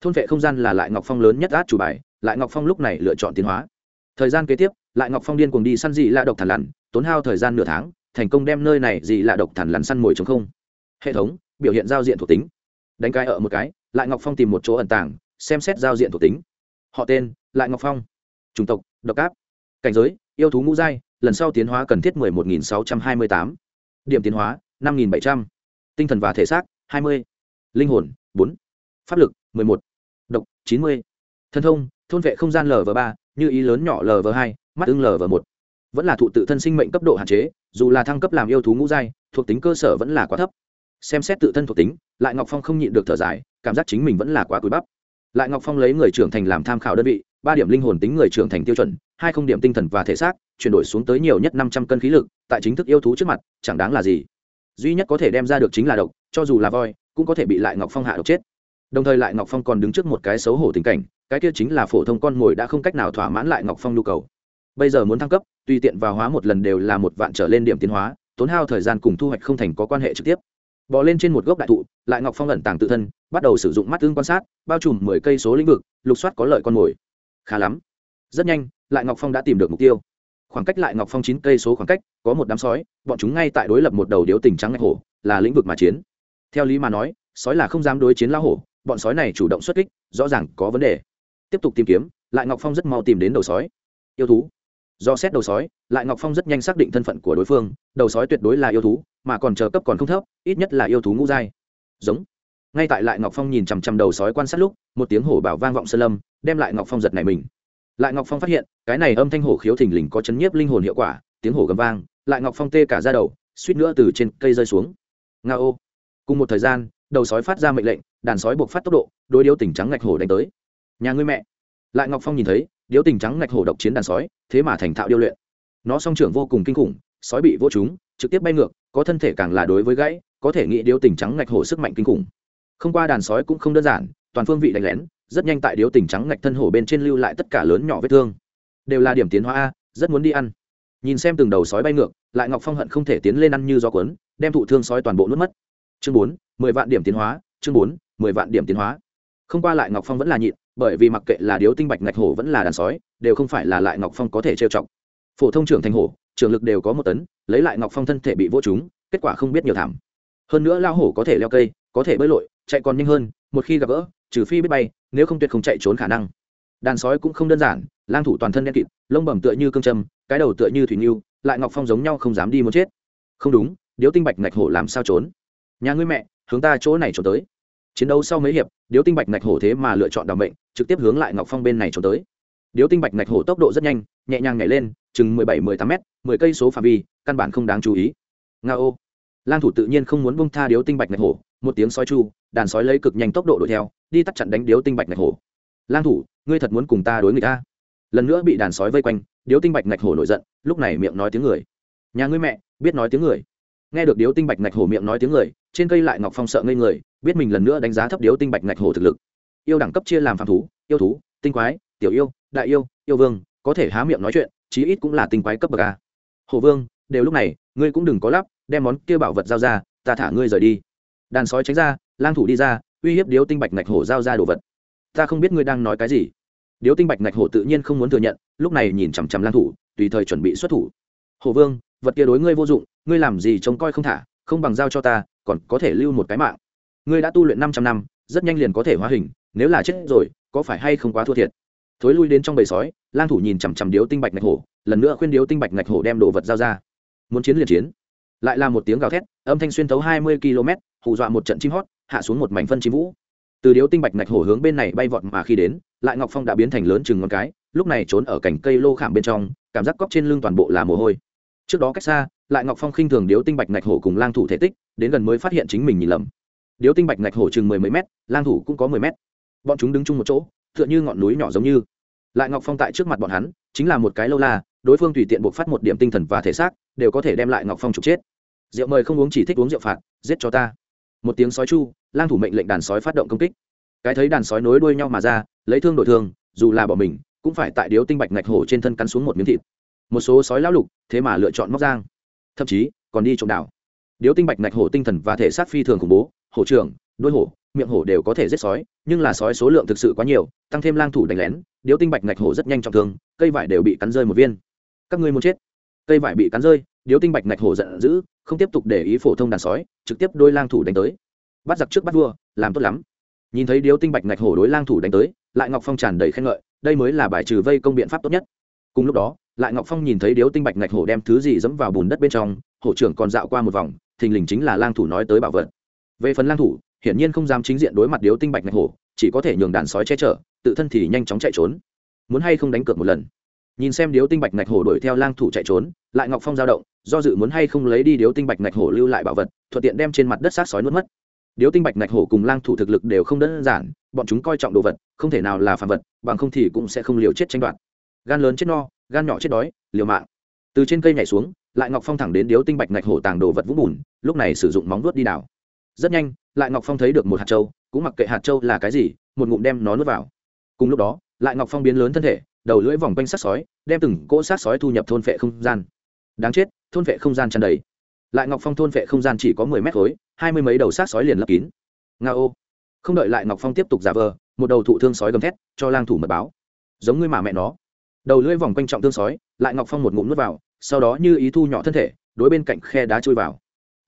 Thôn vệ không gian là lại ngọc phong lớn nhất át chủ bài lại ngọc phong lúc này lựa chọn tiến hóa. Thời gian kế tiếp, lại ngọc phong điên cuồng đi săn dị lạ độc thản lằn, tốn hao thời gian nửa tháng, thành công đem nơi này dị lạ độc thản lằn săn mồi chống không. Hệ thống, biểu hiện giao diện thuộc tính. Đánh cái ở một cái, lại ngọc phong tìm một chỗ ẩn tàng, xem xét giao diện thuộc tính. Họ tên, lại ngọc phong. Chủng tộc, độc áp cảnh giới, yêu thú ngũ giai, lần sau tiến hóa cần thiết mười một nghìn sáu trăm hai mươi tám. Điểm tiến hóa, năm nghìn bảy trăm. Tinh thần và thể xác, hai mươi. Linh hồn, bốn. Pháp lực, mười một. Độc, chín mươi. Thân thông thôn vệ không gian lv ba, như ý lớn nhỏ lv hai, mắt ưng lv một. Vẫn là thụ tự thân sinh mệnh cấp độ hạn chế, dù là thăng cấp làm yêu thú ngũ giai, thuộc tính cơ sở vẫn là quá thấp. Xem xét tự thân thuộc tính, lại ngọc phong không nhịn được thở dài, cảm giác chính mình vẫn là quá cúi bắp. Lại ngọc phong lấy người trưởng thành làm tham khảo đơn vị, ba điểm linh hồn tính người trưởng thành tiêu chuẩn, hai không điểm tinh thần và thể xác, chuyển đổi xuống tới nhiều nhất năm trăm cân khí lực, tại chính thức yêu thú trước mặt, chẳng đáng là gì. Duy nhất có thể đem ra được chính là độc, cho dù là voi, cũng có thể bị lại ngọc phong hạ độc chết đồng thời lại ngọc phong còn đứng trước một cái xấu hổ tình cảnh, cái kia chính là phổ thông con mồi đã không cách nào thỏa mãn lại ngọc phong nhu cầu. Bây giờ muốn thăng cấp, tùy tiện vào hóa một lần đều là một vạn trở lên điểm tiến hóa, tốn hao thời gian cùng thu hoạch không thành có quan hệ trực tiếp. Bò lên trên một gốc đại thụ, lại ngọc phong lẩn tàng tự thân, bắt đầu sử dụng mắt tương quan sát, bao trùm mười cây số lĩnh vực, lục soát có lợi con mồi. Khá lắm. Rất nhanh, lại ngọc phong đã tìm được mục tiêu. Khoảng cách lại ngọc phong chín cây số khoảng cách, có một đám sói, bọn chúng ngay tại đối lập một đầu điếu tình trắng ngạch hổ, là lĩnh vực mà chiến. Theo lý mà nói, sói là không dám đối chiến lao hổ bọn sói này chủ động xuất kích, rõ ràng có vấn đề. Tiếp tục tìm kiếm, lại ngọc phong rất mau tìm đến đầu sói. Yêu thú. Do xét đầu sói, lại ngọc phong rất nhanh xác định thân phận của đối phương. Đầu sói tuyệt đối là yêu thú, mà còn chờ cấp còn không thấp, ít nhất là yêu thú ngũ giai. Giống. Ngay tại lại ngọc phong nhìn chằm chằm đầu sói quan sát lúc, một tiếng hổ bảo vang vọng sơn lâm, đem lại ngọc phong giật này mình. Lại ngọc phong phát hiện, cái này âm thanh hổ khiếu thình lình có chấn nhiếp linh hồn hiệu quả, tiếng hổ gầm vang, lại ngọc phong tê cả ra đầu, suýt nữa từ trên cây rơi xuống. Nga ô cùng một thời gian, đầu sói phát ra mệnh lệnh đàn sói buộc phát tốc độ, đối điếu tỉnh trắng ngạch hổ đánh tới. Nhà ngươi mẹ. Lại ngọc phong nhìn thấy, điếu tỉnh trắng ngạch hổ độc chiến đàn sói, thế mà thành thạo điêu luyện. Nó song trưởng vô cùng kinh khủng, sói bị vô chúng trực tiếp bay ngược, có thân thể càng là đối với gãy, có thể nghĩ điếu tỉnh trắng ngạch hổ sức mạnh kinh khủng. Không qua đàn sói cũng không đơn giản, toàn phương vị đánh lén, rất nhanh tại điếu tỉnh trắng ngạch thân hổ bên trên lưu lại tất cả lớn nhỏ vết thương. Đều là điểm tiến hóa a, rất muốn đi ăn. Nhìn xem từng đầu sói bay ngược, lại ngọc phong hận không thể tiến lên ăn như gió cuốn, đem thụ thương sói toàn bộ nuốt mất. Chương bốn, mười vạn điểm tiến hóa, chương bốn mười vạn điểm tiến hóa. Không qua lại ngọc phong vẫn là nhịn bởi vì mặc kệ là điếu tinh bạch ngạch hổ vẫn là đàn sói đều không phải là lại ngọc phong có thể trêu chọc. Phổ thông trưởng thành hổ trường lực đều có một tấn lấy lại ngọc phong thân thể bị vô chúng kết quả không biết nhiều thảm. Hơn nữa lao hổ có thể leo cây có thể bơi lội chạy còn nhanh hơn một khi gặp gỡ trừ phi biết bay nếu không tuyệt không chạy trốn khả năng. Đàn sói cũng không đơn giản lang thủ toàn thân đen kịt lông bẩm tựa như cương châm cái đầu tựa như thủy nhưu, lại ngọc phong giống nhau không dám đi muốn chết. Không đúng điếu tinh bạch ngạch hổ làm sao trốn? Nhà ngươi mẹ hướng ta chỗ này trốn tới chiến đấu sau mấy hiệp, điếu tinh bạch ngạch hổ thế mà lựa chọn đ ả mệnh, trực tiếp hướng lại ngọc phong bên này trốn tới. Điếu tinh bạch ngạch hổ tốc độ rất nhanh, nhẹ nhàng nhảy lên, chừng mười bảy, mười tám m mười cây số phạm vi, căn bản không đáng chú ý. Nga ô. Lang thủ tự nhiên không muốn bông tha điếu tinh bạch ngạch hổ, một tiếng sói chu, đàn sói lấy cực nhanh tốc độ đuổi theo, đi tắt chặn đánh điếu tinh bạch ngạch hổ. Lang thủ, ngươi thật muốn cùng ta đối người ta? Lần nữa bị đàn sói vây quanh, điếu tinh bạch ngạch hổ nổi giận, lúc này miệng nói tiếng người. Nhà ngươi mẹ, biết nói tiếng người. Nghe được điếu tinh bạch ngạch hổ miệng nói tiếng người, trên cây lại ngọc phong sợ ngây người biết mình lần nữa đánh giá thấp điếu tinh bạch ngạch hổ thực lực. Yêu đẳng cấp chia làm phạm thú, yêu thú, tinh quái, tiểu yêu, đại yêu yêu vương, có thể há miệng nói chuyện, chí ít cũng là tinh quái cấp bậc a. Hồ vương, đều lúc này, ngươi cũng đừng có lắp, đem món kia bảo vật giao ra, ta thả ngươi rời đi. Đàn sói tránh ra, lang thủ đi ra, uy hiếp điếu tinh bạch ngạch hổ giao ra đồ vật. Ta không biết ngươi đang nói cái gì. Điếu tinh bạch ngạch hổ tự nhiên không muốn thừa nhận, lúc này nhìn chằm chằm lang thủ, tùy thời chuẩn bị xuất thủ. Hồ vương, vật kia đối ngươi vô dụng, ngươi làm gì trông coi không thả, không bằng giao cho ta, còn có thể lưu một cái mạng ngươi đã tu luyện năm trăm năm, rất nhanh liền có thể hóa hình, nếu là chết rồi, có phải hay không quá thua thiệt? Thối lui đến trong bầy sói, lang thủ nhìn chằm chằm điếu tinh bạch ngạch hổ, lần nữa khuyên điếu tinh bạch ngạch hổ đem đồ vật giao ra. Muốn chiến liền chiến. Lại là một tiếng gào thét, âm thanh xuyên thấu hai mươi km hù dọa một trận chim hót, hạ xuống một mảnh phân chim vũ. Từ điếu tinh bạch ngạch hổ hướng bên này bay vọt mà khi đến, lại ngọc phong đã biến thành lớn chừng ngón cái, lúc này trốn ở cành cây lô khảm bên trong, cảm giác cóc trên lưng toàn bộ là mồ hôi. Trước đó cách xa, lại ngọc phong khinh thường điếu tinh bạch ngạch hổ cùng lang thủ thể tích, đến gần mới phát hiện chính mình nhìn lầm điếu tinh bạch ngạch hổ chừng mười mấy mét, lang thủ cũng có mười mét. Bọn chúng đứng chung một chỗ, tựa như ngọn núi nhỏ giống như. Lại ngọc phong tại trước mặt bọn hắn, chính là một cái lâu la, đối phương tùy tiện buộc phát một điểm tinh thần và thể xác, đều có thể đem lại ngọc phong trục chết. Rượu mời không uống chỉ thích uống rượu phạt, giết cho ta. Một tiếng sói chu, lang thủ mệnh lệnh đàn sói phát động công kích. Cái thấy đàn sói nối đuôi nhau mà ra, lấy thương đổi thương, dù là bỏ mình, cũng phải tại điếu tinh bạch ngạch hổ trên thân cắn xuống một miếng thịt. Một số sói lão lục, thế mà lựa chọn móc giang. Thậm chí, còn đi trộm đảo. Điếu tinh bạch ngạch hổ tinh thần và thể xác phi thường khủng bố hổ trưởng, đuôi hổ, miệng hổ đều có thể giết sói, nhưng là sói số lượng thực sự quá nhiều, tăng thêm lang thủ đánh lén, điếu tinh bạch ngạch hổ rất nhanh trọng thương, cây vải đều bị cắn rơi một viên. Các ngươi muốn chết. Cây vải bị cắn rơi, điếu tinh bạch ngạch hổ giận dữ, không tiếp tục để ý phổ thông đàn sói, trực tiếp đôi lang thủ đánh tới. Bắt giặc trước bắt vua, làm tốt lắm. Nhìn thấy điếu tinh bạch ngạch hổ đối lang thủ đánh tới, lại ngọc phong tràn đầy khen ngợi, đây mới là bài trừ vây công biện pháp tốt nhất. Cùng lúc đó, lại ngọc phong nhìn thấy điếu tinh bạch ngạch hổ đem thứ gì dẫm vào bùn đất bên trong, hổ trưởng còn dạo qua một vòng, thình lình chính là lang thủ nói tới bảo vật về phần lang thủ, hiển nhiên không dám chính diện đối mặt điếu tinh bạch ngạch hổ, chỉ có thể nhường đàn sói che chở, tự thân thì nhanh chóng chạy trốn. Muốn hay không đánh cược một lần? Nhìn xem điếu tinh bạch ngạch hổ đuổi theo lang thủ chạy trốn, lại ngọc phong giao động, do dự muốn hay không lấy đi điếu tinh bạch ngạch hổ lưu lại bảo vật, thuận tiện đem trên mặt đất sát sói nuốt mất. Điếu tinh bạch ngạch hổ cùng lang thủ thực lực đều không đơn giản, bọn chúng coi trọng đồ vật, không thể nào là phản vật, bằng không thì cũng sẽ không liều chết tranh đoạt. Gan lớn chết no, gan nhỏ chết đói, liều mạng. Từ trên cây nhảy xuống, lại ngọc phong thẳng đến điếu tinh bạch ngạch hổ tàng đồ vật vũng bùn, lúc này sử dụng móng vuốt đi đào rất nhanh, lại ngọc phong thấy được một hạt trâu cũng mặc kệ hạt trâu là cái gì, một ngụm đem nó nuốt vào. Cùng lúc đó, lại ngọc phong biến lớn thân thể, đầu lưỡi vòng quanh sát sói, đem từng cỗ sát sói thu nhập thôn phệ không gian. Đáng chết, thôn phệ không gian tràn đầy. Lại ngọc phong thôn phệ không gian chỉ có mười mét khối, hai mươi mấy đầu sát sói liền lấp kín. Nga ô. Không đợi lại ngọc phong tiếp tục giả vờ, một đầu thụ thương sói gầm thét, cho lang thủ mật báo. Giống ngươi mà mẹ nó. Đầu lưỡi vòng quanh trọng thương sói, lại ngọc phong một ngụm nuốt vào, sau đó như ý thu nhỏ thân thể, đối bên cạnh khe đá trôi vào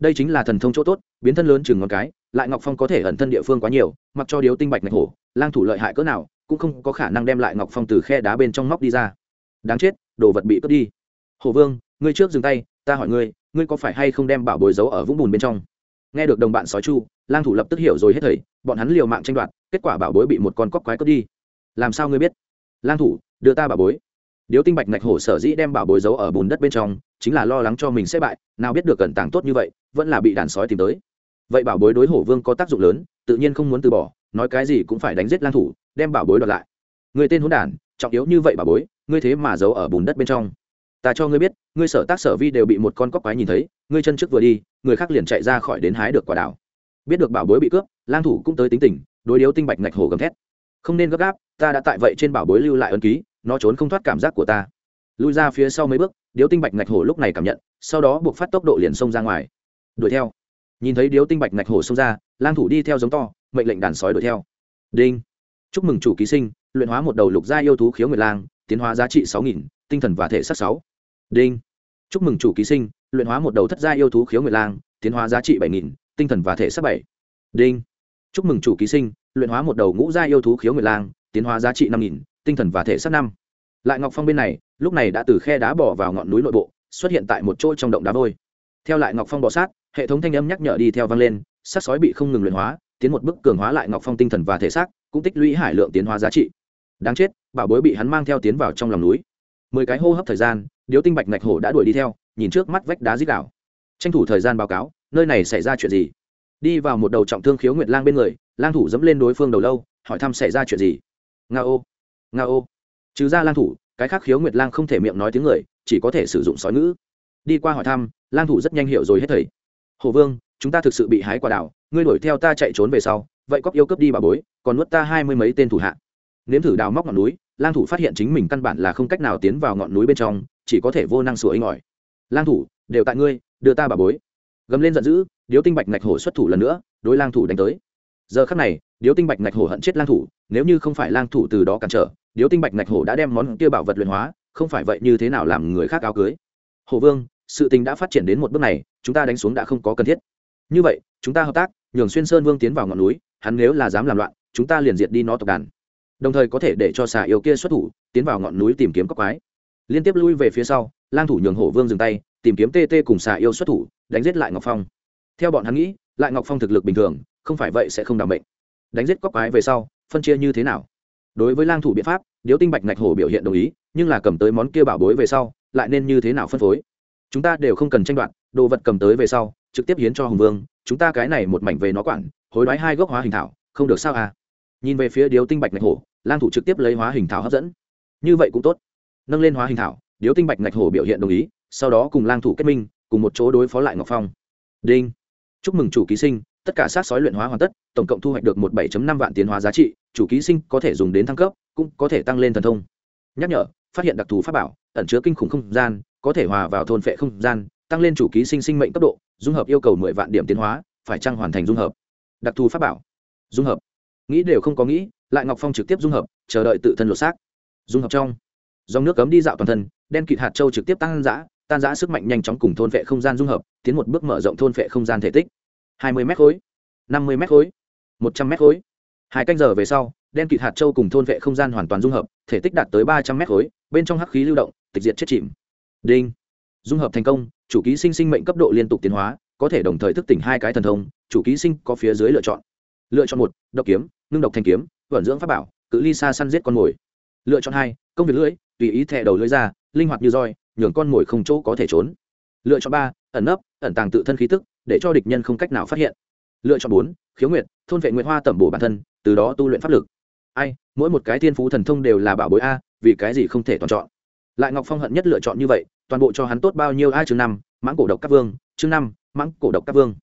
đây chính là thần thông chỗ tốt, biến thân lớn chừng ngón cái, lại ngọc phong có thể ẩn thân địa phương quá nhiều, mặc cho điếu tinh bạch ngạch hổ, lang thủ lợi hại cỡ nào, cũng không có khả năng đem lại ngọc phong từ khe đá bên trong móc đi ra. Đáng chết, đồ vật bị cướp đi. Hồ vương, ngươi trước dừng tay, ta hỏi ngươi ngươi có phải hay không đem bảo bồi giấu ở vũng bùn bên trong? Nghe được đồng bạn sói chu, lang thủ lập tức hiểu rồi hết thầy, bọn hắn liều mạng tranh đoạt, kết quả bảo bối bị một con cóc quái cướp đi. Làm sao ngươi biết? Lang thủ, đưa ta bảo bối. Điếu tinh bạch ngạch hổ sở dĩ đem bảo bối giấu ở bùn đất bên trong chính là lo lắng cho mình sẽ bại, nào biết được cẩn tàng tốt như vậy, vẫn là bị đàn sói tìm tới. Vậy bảo bối đối hổ vương có tác dụng lớn, tự nhiên không muốn từ bỏ, nói cái gì cũng phải đánh giết lang thủ, đem bảo bối đoạt lại. Người tên hỗn đản, trọng yếu như vậy bảo bối, ngươi thế mà giấu ở bùn đất bên trong. Ta cho ngươi biết, ngươi sở tác sở vi đều bị một con cóc quái nhìn thấy, ngươi chân trước vừa đi, người khác liền chạy ra khỏi đến hái được quả đảo biết được bảo bối bị cướp, lang thủ cũng tới tính tình, đối điếu tinh bạch ngạch hổ gầm thét. Không nên gấp gáp, ta đã tại vậy trên bảo bối lưu lại ân ký, nó trốn không thoát cảm giác của ta. Lui ra phía sau mấy bước điếu tinh bạch ngạch hổ lúc này cảm nhận, sau đó buộc phát tốc độ liền xông ra ngoài. Đuổi theo. Nhìn thấy điếu tinh bạch ngạch hổ xông ra, lang thủ đi theo giống to, mệnh lệnh đàn sói đuổi theo. Đinh. Chúc mừng chủ ký sinh, luyện hóa một đầu lục gia yêu thú khiếu nguyệt lang, tiến hóa giá trị sáu nghìn, tinh thần và thể sắc sáu. Đinh. Chúc mừng chủ ký sinh, luyện hóa một đầu thất gia yêu thú khiếu nguyệt lang, tiến hóa giá trị bảy nghìn, tinh thần và thể sắc bảy. Đinh. Chúc mừng chủ ký sinh, luyện hóa một đầu ngũ gia yêu thú khiếu nguyệt lang, tiến hóa giá trị năm nghìn, tinh thần và thể sắc năm lại ngọc phong bên này, lúc này đã từ khe đá bỏ vào ngọn núi nội bộ, xuất hiện tại một chỗ trong động đá vôi. Theo lại ngọc phong bỏ sát, hệ thống thanh âm nhắc nhở đi theo vang lên sát sói bị không ngừng luyện hóa, tiến một bước cường hóa lại ngọc phong tinh thần và thể xác, cũng tích lũy hải lượng tiến hóa giá trị. Đáng chết, bảo bối bị hắn mang theo tiến vào trong lòng núi. Mười cái hô hấp thời gian, điếu tinh bạch ngạch hổ đã đuổi đi theo, nhìn trước mắt vách đá dít đảo tranh thủ thời gian báo cáo, nơi này xảy ra chuyện gì? Đi vào một đầu trọng thương khiếu nguyệt lang bên người, lang thủ dẫm lên đối phương đầu lâu, hỏi thăm xảy ra chuyện gì. Nga ô nga ô trừ ra lang thủ, cái khác khiếu nguyệt lang không thể miệng nói tiếng người, chỉ có thể sử dụng sói ngữ. Đi qua hỏi thăm, lang thủ rất nhanh hiểu rồi hết thầy. Hồ vương, chúng ta thực sự bị hái quả đảo ngươi đuổi theo ta chạy trốn về sau, vậy cóc yêu cướp đi bà bối, còn nuốt ta hai mươi mấy tên thủ hạ. Nếm thử đào móc ngọn núi, lang thủ phát hiện chính mình căn bản là không cách nào tiến vào ngọn núi bên trong, chỉ có thể vô năng sủa inh ỏi. Lang thủ, đều tại ngươi, đưa ta bà bối. Gầm lên giận dữ, điếu tinh bạch ngạch hổ xuất thủ lần nữa, đối lang thủ đánh tới. Giờ khắc này, điếu tinh bạch ngạch hổ hận chết lang thủ, nếu như không phải lang thủ từ đó cản trở điếu tinh bạch ngạch hổ đã đem món kia bảo vật luyện hóa, không phải vậy như thế nào làm người khác áo cưới? Hổ vương, sự tình đã phát triển đến một bước này, chúng ta đánh xuống đã không có cần thiết. Như vậy, chúng ta hợp tác, nhường xuyên sơn vương tiến vào ngọn núi, hắn nếu là dám làm loạn, chúng ta liền diệt đi nó tộc đàn. Đồng thời có thể để cho xà yêu kia xuất thủ, tiến vào ngọn núi tìm kiếm cóc quái. Liên tiếp lui về phía sau, lang thủ nhường hổ vương dừng tay, tìm kiếm tt cùng xà yêu xuất thủ, đánh giết lại ngọc phong. Theo bọn hắn nghĩ, lại ngọc phong thực lực bình thường, không phải vậy sẽ không đảm bệnh. Đánh giết cóc quái về sau, phân chia như thế nào? Đối với lang thủ biện pháp, điếu tinh bạch ngạch hổ biểu hiện đồng ý, nhưng là cầm tới món kia bảo bối về sau, lại nên như thế nào phân phối? Chúng ta đều không cần tranh đoạt, đồ vật cầm tới về sau, trực tiếp hiến cho hùng vương, chúng ta cái này một mảnh về nó quản, hối đoái hai gốc hóa hình thảo, không được sao à? Nhìn về phía điếu tinh bạch ngạch hổ, lang thủ trực tiếp lấy hóa hình thảo hấp dẫn. Như vậy cũng tốt. Nâng lên hóa hình thảo, điếu tinh bạch ngạch hổ biểu hiện đồng ý, sau đó cùng lang thủ kết minh, cùng một chỗ đối phó lại ngọc phong. Đinh. Chúc mừng chủ ký sinh, tất cả sát sói luyện hóa hoàn tất, tổng cộng thu hoạch được một bảy năm vạn tiến hóa giá trị chủ ký sinh có thể dùng đến thăng cấp, cũng có thể tăng lên thần thông. Nhắc nhở, phát hiện đặc thù pháp bảo, ẩn chứa kinh khủng không gian, có thể hòa vào thôn phệ không gian, tăng lên chủ ký sinh sinh mệnh cấp độ, dung hợp yêu cầu mười vạn điểm tiến hóa, phải chăng hoàn thành dung hợp? Đặc thù pháp bảo. Dung hợp. Nghĩ đều không có nghĩ, lại ngọc phong trực tiếp dung hợp, chờ đợi tự thân lột xác. Dung hợp trong. Dòng nước cấm đi dạo toàn thân, đen kịt hạt châu trực tiếp tăng giã tan giã sức mạnh nhanh chóng cùng thôn vệ không gian dung hợp, tiến một bước mở rộng thôn vệ không gian thể tích. Hai mươi m khối. Năm mươi m khối. Một trăm m khối hai canh giờ về sau, đen kịt hạt châu cùng thôn vệ không gian hoàn toàn dung hợp, thể tích đạt tới ba trăm mét khối, bên trong hắc khí lưu động, tịch diệt chết chìm. Đinh. Dung hợp thành công, chủ ký sinh sinh mệnh cấp độ liên tục tiến hóa, có thể đồng thời thức tỉnh hai cái thần thông, chủ ký sinh có phía dưới lựa chọn. Lựa chọn một, độc kiếm, ngưng độc thành kiếm, vận dưỡng pháp bảo, cự ly xa săn giết con mồi. Lựa chọn hai, công việc lưỡi, tùy ý thẹ đầu lưỡi ra, linh hoạt như roi, nhường con mồi không chỗ có thể trốn. Lựa chọn ba, ẩn nấp, ẩn tàng tự thân khí tức, để cho địch nhân không cách nào phát hiện. Lựa chọn bốn, khiếu nguyệt, thôn vệ nguyệt hoa tẩm bổ bản thân từ đó tu luyện pháp lực. Ai, mỗi một cái thiên phú thần thông đều là bảo bối a, vì cái gì không thể toàn chọn? Lại ngọc phong hận nhất lựa chọn như vậy, toàn bộ cho hắn tốt bao nhiêu a chương năm, mãng cổ độc các vương, chương năm, mãng cổ độc các vương.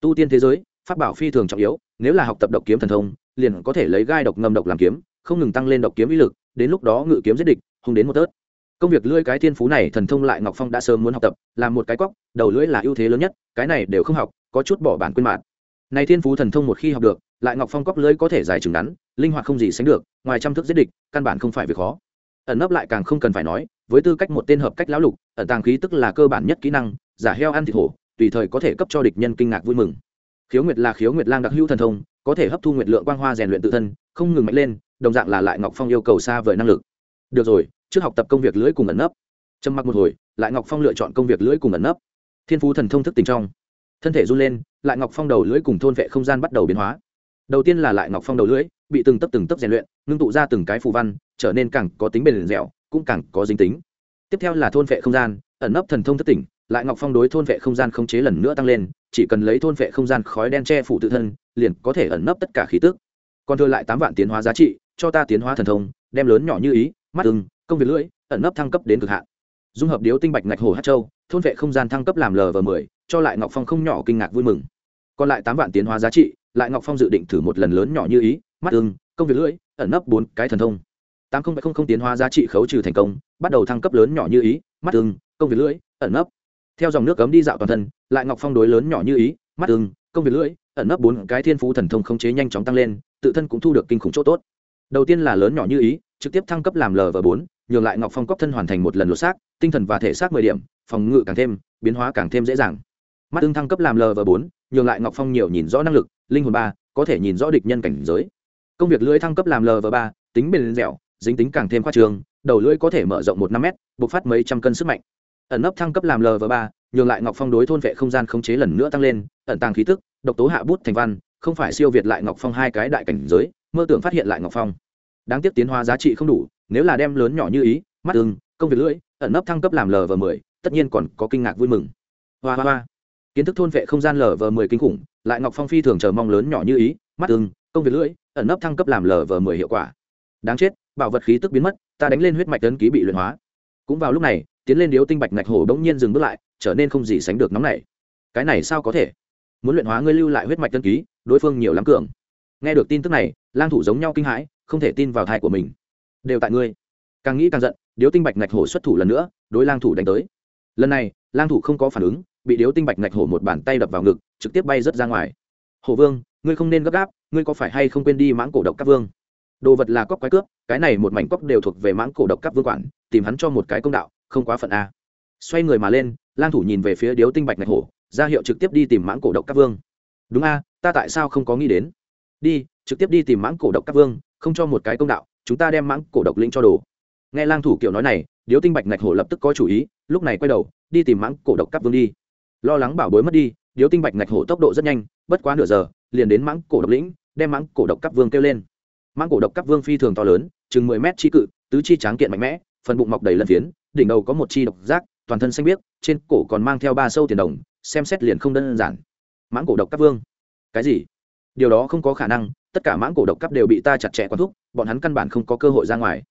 Tu tiên thế giới, pháp bảo phi thường trọng yếu, nếu là học tập độc kiếm thần thông, liền có thể lấy gai độc ngâm độc làm kiếm, không ngừng tăng lên độc kiếm uy lực, đến lúc đó ngự kiếm giết địch, hung đến một tớt. Công việc lưỡi cái thiên phú này thần thông lại ngọc phong đã sớm muốn học tập, làm một cái cóc, đầu lưỡi là ưu thế lớn nhất, cái này đều không học, có chút bỏ bản quên mạng này thiên phú thần thông một khi học được, lại ngọc phong cóc lưới có thể dài chừng ngắn, linh hoạt không gì sánh được, ngoài trăm thức giết địch, căn bản không phải việc khó. Ẩn nấp lại càng không cần phải nói, với tư cách một tên hợp cách lão lục, ẩn tàng khí tức là cơ bản nhất kỹ năng, giả heo ăn thịt hổ, tùy thời có thể cấp cho địch nhân kinh ngạc vui mừng. Khiếu nguyệt là khiếu nguyệt lang đặc hữu thần thông, có thể hấp thu nguyệt lượng quang hoa rèn luyện tự thân, không ngừng mạnh lên, đồng dạng là lại ngọc phong yêu cầu xa vời năng lực. Được rồi, trước học tập công việc lưỡi cùng ẩn nấp. Trầm mặc một hồi, lại ngọc phong lựa chọn công việc lưỡi cùng ẩn nấp. Thiên phú thần thông thức tình trong thân thể run lên, lại ngọc phong đầu lưỡi cùng thôn vệ không gian bắt đầu biến hóa. Đầu tiên là lại ngọc phong đầu lưỡi, bị từng tấp từng tấp rèn luyện, ngưng tụ ra từng cái phù văn, trở nên càng có tính bền dẻo, cũng càng có dính tính. Tiếp theo là thôn vệ không gian, ẩn nấp thần thông thất tỉnh, lại ngọc phong đối thôn vệ không gian không chế lần nữa tăng lên, chỉ cần lấy thôn vệ không gian khói đen che phủ tự thân, liền có thể ẩn nấp tất cả khí tức. Còn thừa lại tám vạn tiến hóa giá trị, cho ta tiến hóa thần thông, đem lớn nhỏ như ý, mắt ưng, công việc lưỡi, ẩn nấp thăng cấp đến cực hạn. Dung hợp điếu tinh bạch ngạch hồ hát châu, thôn vệ không gian thăng cấp làm lv mười cho lại ngọc phong không nhỏ kinh ngạc vui mừng. Còn lại tám vạn tiến hóa giá trị, lại ngọc phong dự định thử một lần lớn nhỏ như ý, mắt ưng, công việc lưỡi, ẩn nấp bốn cái thần thông. Tám không không không tiến hóa giá trị khấu trừ thành công, bắt đầu thăng cấp lớn nhỏ như ý, mắt ưng, công việc lưỡi, ẩn nấp. Theo dòng nước cấm đi dạo toàn thân, lại ngọc phong đối lớn nhỏ như ý, mắt ưng, công việc lưỡi, ẩn nấp bốn cái thiên phú thần thông không chế nhanh chóng tăng lên, tự thân cũng thu được kinh khủng chỗ tốt. Đầu tiên là lớn nhỏ như ý, trực tiếp thăng cấp làm lv bốn, nhường lại ngọc phong cóc thân hoàn thành một lần lột xác, tinh thần và thể xác mười điểm, phòng ngự càng thêm, biến hóa càng thêm dễ dàng mắt ưng thăng cấp làm lv bốn, nhường lại ngọc phong nhiều nhìn rõ năng lực, linh hồn ba, có thể nhìn rõ địch nhân cảnh giới. Công việc lưỡi thăng cấp làm lv ba, tính bền dẻo, dính tính càng thêm khoa trường đầu lưỡi có thể mở rộng một năm m bộc phát mấy trăm cân sức mạnh. Ẩn nấp thăng cấp làm lv ba, nhường lại ngọc phong đối thôn vệ không gian khống chế lần nữa tăng lên, ẩn tàng khí tức, độc tố hạ bút thành văn, không phải siêu việt lại ngọc phong hai cái đại cảnh giới, mơ tưởng phát hiện lại ngọc phong. Đáng tiếc tiến hóa giá trị không đủ, nếu là đem lớn nhỏ như ý, mắt ưng công việc lưỡi, ẩn nấp thăng cấp làm lv mười, tất nhiên còn có kinh ngạc vui mừng. Hoa hoa hoa kiến thức thôn vệ không gian lở vờ mười kinh khủng, lại ngọc phong phi thường chờ mong lớn nhỏ như ý, mắt ưng, công việc lưỡi, ẩn nấp thăng cấp làm lở vờ mười hiệu quả. Đáng chết, bảo vật khí tức biến mất, ta đánh lên huyết mạch tấn ký bị luyện hóa. Cũng vào lúc này, tiến lên điếu tinh bạch ngạch hổ bỗng nhiên dừng bước lại, trở nên không gì sánh được nóng này cái này sao có thể? Muốn luyện hóa ngươi lưu lại huyết mạch tân ký, đối phương nhiều lắm cường. Nghe được tin tức này, lang thủ giống nhau kinh hãi, không thể tin vào thai của mình. Đều tại ngươi. Càng nghĩ càng giận, điếu tinh bạch ngạch hổ xuất thủ lần nữa, đối lang thủ đánh tới. Lần này, lang thủ không có phản ứng bị điếu tinh bạch ngạch hổ một bàn tay đập vào ngực, trực tiếp bay rớt ra ngoài. Hổ vương, ngươi không nên gấp gáp, ngươi có phải hay không quên đi mãng cổ độc các vương? Đồ vật là cóc quái cướp, cái này một mảnh cóc đều thuộc về mãng cổ độc các vương quản, tìm hắn cho một cái công đạo, không quá phận a. Xoay người mà lên, lang thủ nhìn về phía điếu tinh bạch ngạch hổ, ra hiệu trực tiếp đi tìm mãng cổ độc các vương. Đúng a, ta tại sao không có nghĩ đến? Đi, trực tiếp đi tìm mãng cổ độc các vương, không cho một cái công đạo, chúng ta đem mãng cổ độc lĩnh cho đồ. Nghe lang thủ kiểu nói này, điếu tinh bạch ngạch hổ lập tức có chủ ý, lúc này quay đầu, đi tìm mãng cổ độc các vương đi lo lắng bảo bối mất đi, điếu tinh bạch ngạch hổ tốc độ rất nhanh, bất quá nửa giờ, liền đến mãng cổ độc lĩnh, đem mãng cổ độc các vương kêu lên. Mãng cổ độc các vương phi thường to lớn, chừng mười mét chi cự, tứ chi tráng kiện mạnh mẽ, phần bụng mọc đầy lần phiến, đỉnh đầu có một chi độc giác, toàn thân xanh biếc, trên cổ còn mang theo ba sâu tiền đồng, xem xét liền không đơn giản. Mãng cổ độc cấp vương? Cái gì? Điều đó không có khả năng, tất cả mãng cổ độc cấp đều bị ta chặt chẽ quán thúc, bọn hắn căn bản không có cơ hội ra ngoài.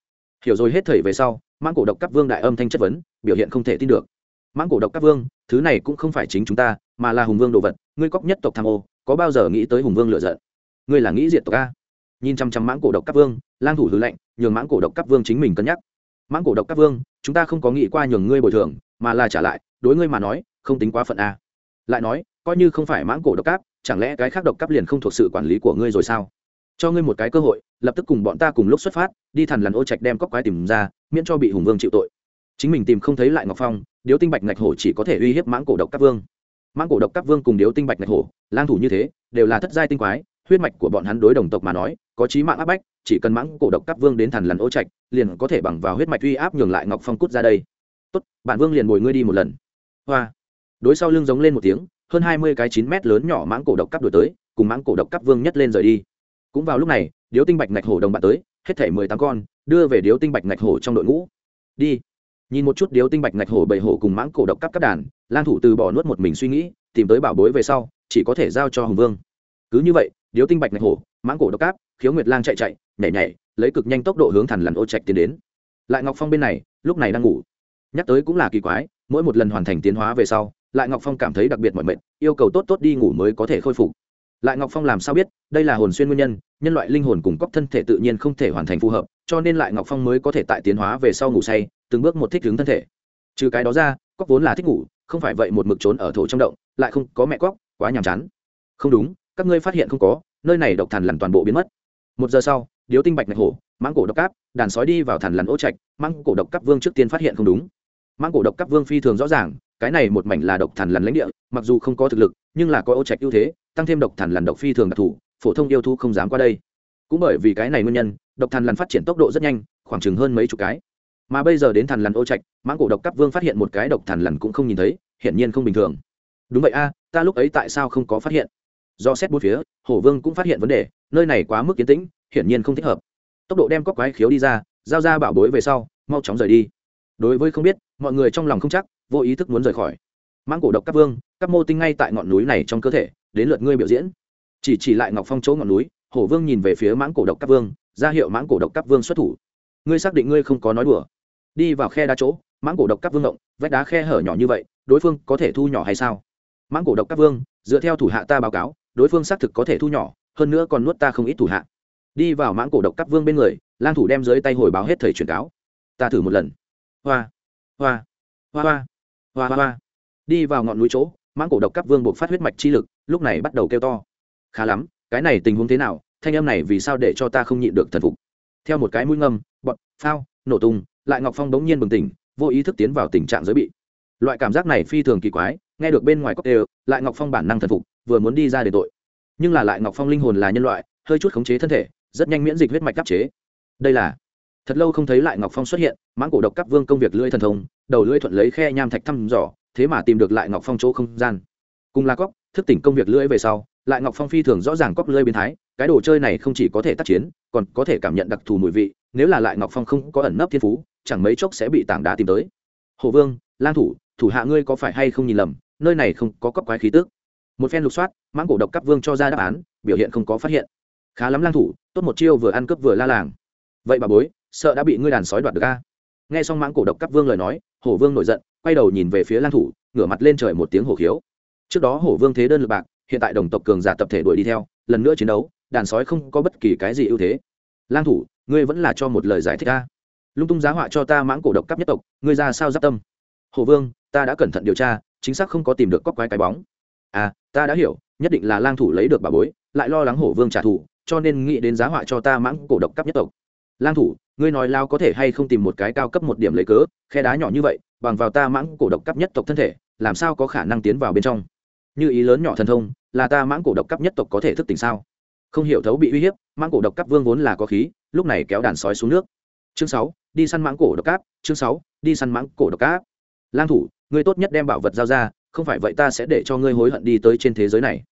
Hiểu rồi hết thầy về sau, mãng cổ độc cấp vương đại âm thanh chất vấn, biểu hiện không thể tin được. Mãng cổ độc cấp vương thứ này cũng không phải chính chúng ta, mà là hùng vương đồ vật, ngươi cóc nhất tộc tham ô, có bao giờ nghĩ tới hùng vương lựa giận? Ngươi là nghĩ diệt tộc a. Nhìn chăm chăm mãng cổ độc cắp vương, lang thủ hư lệnh nhường mãng cổ độc cắp vương chính mình cân nhắc. Mãng cổ độc cắp vương, chúng ta không có nghĩ qua nhường ngươi bồi thường, mà là trả lại, đối ngươi mà nói, không tính quá phận a. Lại nói, coi như không phải mãng cổ độc cắp chẳng lẽ cái khác độc cắp liền không thuộc sự quản lý của ngươi rồi sao? Cho ngươi một cái cơ hội, lập tức cùng bọn ta cùng lúc xuất phát, đi thằn lằn ô trạch đem cóc quái tìm ra, miễn cho bị hùng vương chịu tội chính mình tìm không thấy lại ngọc phong, điếu tinh bạch ngạch hổ chỉ có thể uy hiếp mãng cổ độc các vương. Mãng cổ độc các vương cùng điếu tinh bạch ngạch hổ, lang thủ như thế, đều là thất giai tinh quái, huyết mạch của bọn hắn đối đồng tộc mà nói, có trí mạng áp bách, chỉ cần mãng cổ độc các vương đến thằn lằn ô trạch, liền có thể bằng vào huyết mạch uy áp nhường lại ngọc phong cút ra đây. Tốt, bản vương liền bồi ngươi đi một lần. Hoa. Đối sau lưng giống lên một tiếng, hơn hai mươi cái chín mét lớn nhỏ mãng cổ độc cắp đổi tới, cùng mãng cổ độc cắp vương nhất lên rời đi. Cũng vào lúc này, điếu tinh bạch ngạch hổ đồng bạn tới, hết thể mười tám con, đưa về điếu tinh bạch ngạch hổ trong đội ngũ. Đi nhìn một chút điếu tinh bạch ngạch hổ bầy hổ cùng mãng cổ độc cắp các đàn, lang thủ từ bỏ nuốt một mình suy nghĩ, tìm tới bảo bối về sau, chỉ có thể giao cho hùng vương. Cứ như vậy, điếu tinh bạch ngạch hổ, mãng cổ độc cáp khiếu nguyệt lang chạy chạy, nhảy nhảy, lấy cực nhanh tốc độ hướng thẳng lằn ô trạch tiến đến. Lại ngọc phong bên này, lúc này đang ngủ. Nhắc tới cũng là kỳ quái, mỗi một lần hoàn thành tiến hóa về sau, lại ngọc phong cảm thấy đặc biệt mọi mệt, yêu cầu tốt tốt đi ngủ mới có thể khôi phục lại ngọc phong làm sao biết, đây là hồn xuyên nguyên nhân nhân loại linh hồn cùng cóc thân thể tự nhiên không thể hoàn thành phù hợp, cho nên lại ngọc phong mới có thể tại tiến hóa về sau ngủ say, từng bước một thích ứng thân thể. Trừ cái đó ra cóc vốn là thích ngủ, không phải vậy một mực trốn ở thổ trong động, lại không có mẹ cóc quá nhàm chán. Không đúng, các ngươi phát hiện không có, nơi này độc thần lằn toàn bộ biến mất. Một giờ sau, điếu tinh bạch ngạch hổ, mãng cổ độc cáp, đàn sói đi vào thần lằn ô trạch, mãng cổ độc cáp vương trước tiên phát hiện không đúng. Mãng cổ độc cáp vương phi thường rõ ràng, cái này một mảnh là độc thần lằn lãnh địa, mặc dù không có thực lực, nhưng là có ô trạch ưu thế tăng thêm độc thần lằn độc phi thường đặc thù, phổ thông yêu thu không dám qua đây. Cũng bởi vì cái này nguyên nhân, độc thần lằn phát triển tốc độ rất nhanh, khoảng chừng hơn mấy chục cái. Mà bây giờ đến thần lằn ô trạch, mãng cổ độc cấp vương phát hiện một cái độc thần lằn cũng không nhìn thấy, hiển nhiên không bình thường. Đúng vậy a, ta lúc ấy tại sao không có phát hiện? Do xét bốn phía, hổ vương cũng phát hiện vấn đề, nơi này quá mức kiến tĩnh, hiển nhiên không thích hợp. Tốc độ đem cóc quái khiếu đi ra, giao ra bảo bối về sau, mau chóng rời đi. Đối với không biết, mọi người trong lòng không chắc, vô ý thức muốn rời khỏi mãng cổ độc các vương, các mô tinh ngay tại ngọn núi này trong cơ thể, đến lượt ngươi biểu diễn. Chỉ chỉ lại ngọc phong chỗ ngọn núi, hổ vương nhìn về phía mãng cổ độc các vương, ra hiệu mãng cổ độc các vương xuất thủ. Ngươi xác định ngươi không có nói đùa. Đi vào khe đá chỗ, mãng cổ độc các vương động, vách đá khe hở nhỏ như vậy, đối phương có thể thu nhỏ hay sao? Mãng cổ độc các vương, dựa theo thủ hạ ta báo cáo, đối phương xác thực có thể thu nhỏ, hơn nữa còn nuốt ta không ít thủ hạ. Đi vào mãng cổ độc các vương bên người, lang thủ đem dưới tay hồi báo hết thầy truyền cáo. Ta thử một lần. Hoa hoa hoa hoa hoa hoa. hoa đi vào ngọn núi chỗ, mãng cổ độc cắp vương buộc phát huyết mạch chi lực, lúc này bắt đầu kêu to. Khá lắm, cái này tình huống thế nào? Thanh âm này vì sao để cho ta không nhịn được thần phục? Theo một cái mũi ngâm bọt phao, nổ tung, lại ngọc phong bỗng nhiên bừng tỉnh, vô ý thức tiến vào tình trạng giới bị. Loại cảm giác này phi thường kỳ quái, nghe được bên ngoài cốc đều lại ngọc phong bản năng thần phục, vừa muốn đi ra để tội. Nhưng là lại ngọc phong linh hồn là nhân loại, hơi chút khống chế thân thể, rất nhanh miễn dịch huyết mạch đắp chế. Đây là, thật lâu không thấy lại ngọc phong xuất hiện, mãng cổ độc cấp vương công việc lưỡi thần thông, đầu lưỡi thuận lấy khe nham thạch thăm dò thế mà tìm được lại ngọc phong chỗ không gian. Cùng là cóc, thức tỉnh công việc lưỡi về sau, lại ngọc phong phi thường rõ ràng cóc lưỡi biến thái, cái đồ chơi này không chỉ có thể tác chiến, còn có thể cảm nhận đặc thù mùi vị, nếu là lại ngọc phong không có ẩn nấp thiên phú, chẳng mấy chốc sẽ bị tảng đá tìm tới. Hồ vương, lang thủ thủ hạ ngươi có phải hay không nhìn lầm, nơi này không có cóc quái khí tước một phen lục soát, mãng cổ độc cấp vương cho ra đáp án, biểu hiện không có phát hiện. Khá lắm lang thủ, tốt một chiêu vừa ăn cướp vừa la làng. Vậy bà bối, sợ đã bị ngươi đàn sói đoạt được a? Nghe xong mãng cổ độc cắp vương lời nói, hổ vương nổi giận, quay đầu nhìn về phía lang thủ, ngửa mặt lên trời một tiếng hổ khiếu. Trước đó hổ vương thế đơn lực bạc, hiện tại đồng tộc cường giả tập thể đuổi đi theo, lần nữa chiến đấu, đàn sói không có bất kỳ cái gì ưu thế. Lang thủ, ngươi vẫn là cho một lời giải thích a lung tung giá họa cho ta mãng cổ độc cắp nhất tộc, ngươi ra sao giáp tâm? Hồ vương, ta đã cẩn thận điều tra, chính xác không có tìm được cóc quái cái bóng. À ta đã hiểu, nhất định là lang thủ lấy được bà bối, lại lo lắng hổ vương trả thù, cho nên nghĩ đến giá họa cho ta mãng cổ độc cắp nhất tộc. Lang thủ ngươi nói lao có thể hay không tìm một cái cao cấp một điểm lấy cớ, khe đá nhỏ như vậy, bằng vào ta mãng cổ độc cấp nhất tộc thân thể, làm sao có khả năng tiến vào bên trong? Như ý lớn nhỏ thần thông, là ta mãng cổ độc cấp nhất tộc có thể thức tỉnh sao? Không hiểu thấu bị uy hiếp, mãng cổ độc cấp vương vốn là có khí, lúc này kéo đàn sói xuống nước. Chương sáu, đi săn mãng cổ độc cáp chương sáu, đi săn mãng cổ độc cáp lang thủ, ngươi tốt nhất đem bảo vật giao ra, không phải vậy ta sẽ để cho ngươi hối hận đi tới trên thế giới này.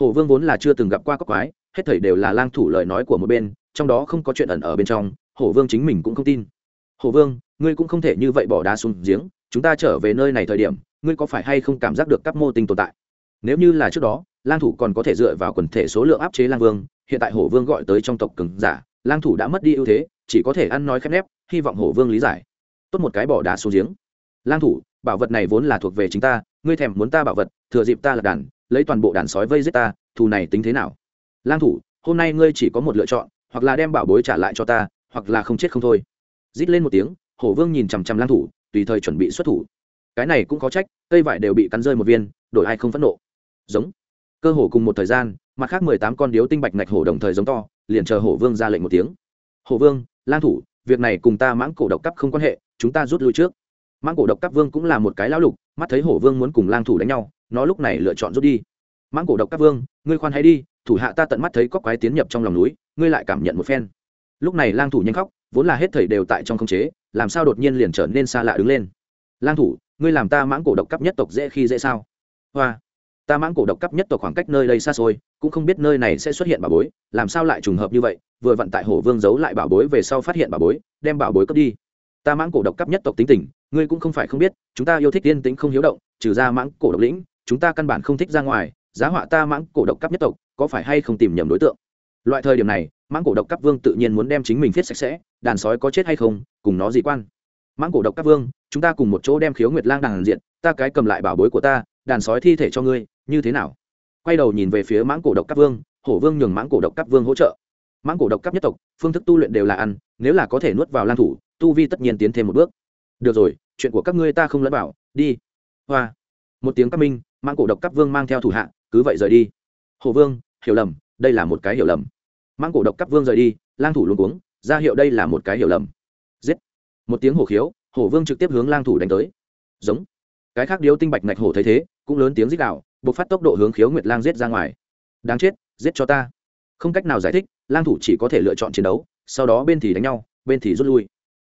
Hổ vương vốn là chưa từng gặp qua cóc quái, hết thảy đều là lang thủ lời nói của một bên, trong đó không có chuyện ẩn ở bên trong hổ vương chính mình cũng không tin. Hổ vương, ngươi cũng không thể như vậy bỏ đá xuống giếng, chúng ta trở về nơi này thời điểm, ngươi có phải hay không cảm giác được các mô tinh tồn tại? Nếu như là trước đó, lang thủ còn có thể dựa vào quần thể số lượng áp chế lang vương, hiện tại hổ vương gọi tới trong tộc cường giả, lang thủ đã mất đi ưu thế, chỉ có thể ăn nói khép nép, hy vọng hổ vương lý giải. Tốt một cái bỏ đá xuống giếng. Lang thủ, bảo vật này vốn là thuộc về chính ta, ngươi thèm muốn ta bảo vật, thừa dịp ta là đàn, lấy toàn bộ đàn sói vây giết ta, thù này tính thế nào? Lang thủ, hôm nay ngươi chỉ có một lựa chọn, hoặc là đem bảo bối trả lại cho ta hoặc là không chết không thôi. Rít lên một tiếng, hổ vương nhìn chằm chằm lang thủ, tùy thời chuẩn bị xuất thủ. Cái này cũng có trách, cây vải đều bị cắn rơi một viên, đổi ai không phẫn nộ. Giống. Cơ hồ cùng một thời gian, mặt khác mười tám con điếu tinh bạch ngạch hổ đồng thời giống to, liền chờ hổ vương ra lệnh một tiếng. Hổ vương, lang thủ, việc này cùng ta mãng cổ độc cấp không quan hệ, chúng ta rút lui trước. Mãng cổ độc cấp vương cũng là một cái lão lục, mắt thấy hổ vương muốn cùng lang thủ đánh nhau, nó lúc này lựa chọn rút đi. Mãng cổ độc cắp vương, ngươi khoan hay đi, thủ hạ ta tận mắt thấy có quái tiến nhập trong lòng núi, ngươi lại cảm nhận một phen lúc này lang thủ nhanh khóc, vốn là hết thầy đều tại trong khống chế, làm sao đột nhiên liền trở nên xa lạ đứng lên? Lang thủ, ngươi làm ta mãng cổ độc cấp nhất tộc dễ khi dễ sao? Hoa, ta mãng cổ độc cấp nhất tộc khoảng cách nơi đây xa xôi, cũng không biết nơi này sẽ xuất hiện bảo bối, làm sao lại trùng hợp như vậy? Vừa vận tại hổ vương giấu lại bảo bối về sau phát hiện bảo bối, đem bảo bối cướp đi. Ta mãng cổ độc cấp nhất tộc tính tình, ngươi cũng không phải không biết, chúng ta yêu thích tiên tính không hiếu động, trừ ra mãng cổ độc lĩnh, chúng ta căn bản không thích ra ngoài, giá họa ta mãng cổ độc cấp nhất tộc, có phải hay không tìm nhầm đối tượng? Loại thời điểm này mãng cổ độc các vương tự nhiên muốn đem chính mình viết sạch sẽ, đàn sói có chết hay không, cùng nó gì quan. Mãng cổ độc các vương, chúng ta cùng một chỗ đem khiếu nguyệt lang đàn diện, ta cái cầm lại bảo bối của ta, đàn sói thi thể cho ngươi, như thế nào? Quay đầu nhìn về phía mãng cổ độc các vương, hổ vương nhường mãng cổ độc các vương hỗ trợ. Mãng cổ độc các nhất tộc, phương thức tu luyện đều là ăn, nếu là có thể nuốt vào lang thủ, tu vi tất nhiên tiến thêm một bước. Được rồi, chuyện của các ngươi ta không lẫn vào, đi. Hoa. Một tiếng các minh, mãng cổ độc các vương mang theo thủ hạ, cứ vậy rời đi. Hổ vương, hiểu lầm, đây là một cái hiểu lầm mang cổ độc cắp vương rời đi, lang thủ luôn cuống, ra hiệu đây là một cái hiểu lầm. Giết. Một tiếng hổ khiếu, hổ vương trực tiếp hướng lang thủ đánh tới. Giống. Cái khác điếu tinh bạch ngạch hổ thấy thế, cũng lớn tiếng giết đạo buộc phát tốc độ hướng khiếu nguyệt lang giết ra ngoài. Đáng chết, giết cho ta. Không cách nào giải thích, lang thủ chỉ có thể lựa chọn chiến đấu, sau đó bên thì đánh nhau, bên thì rút lui.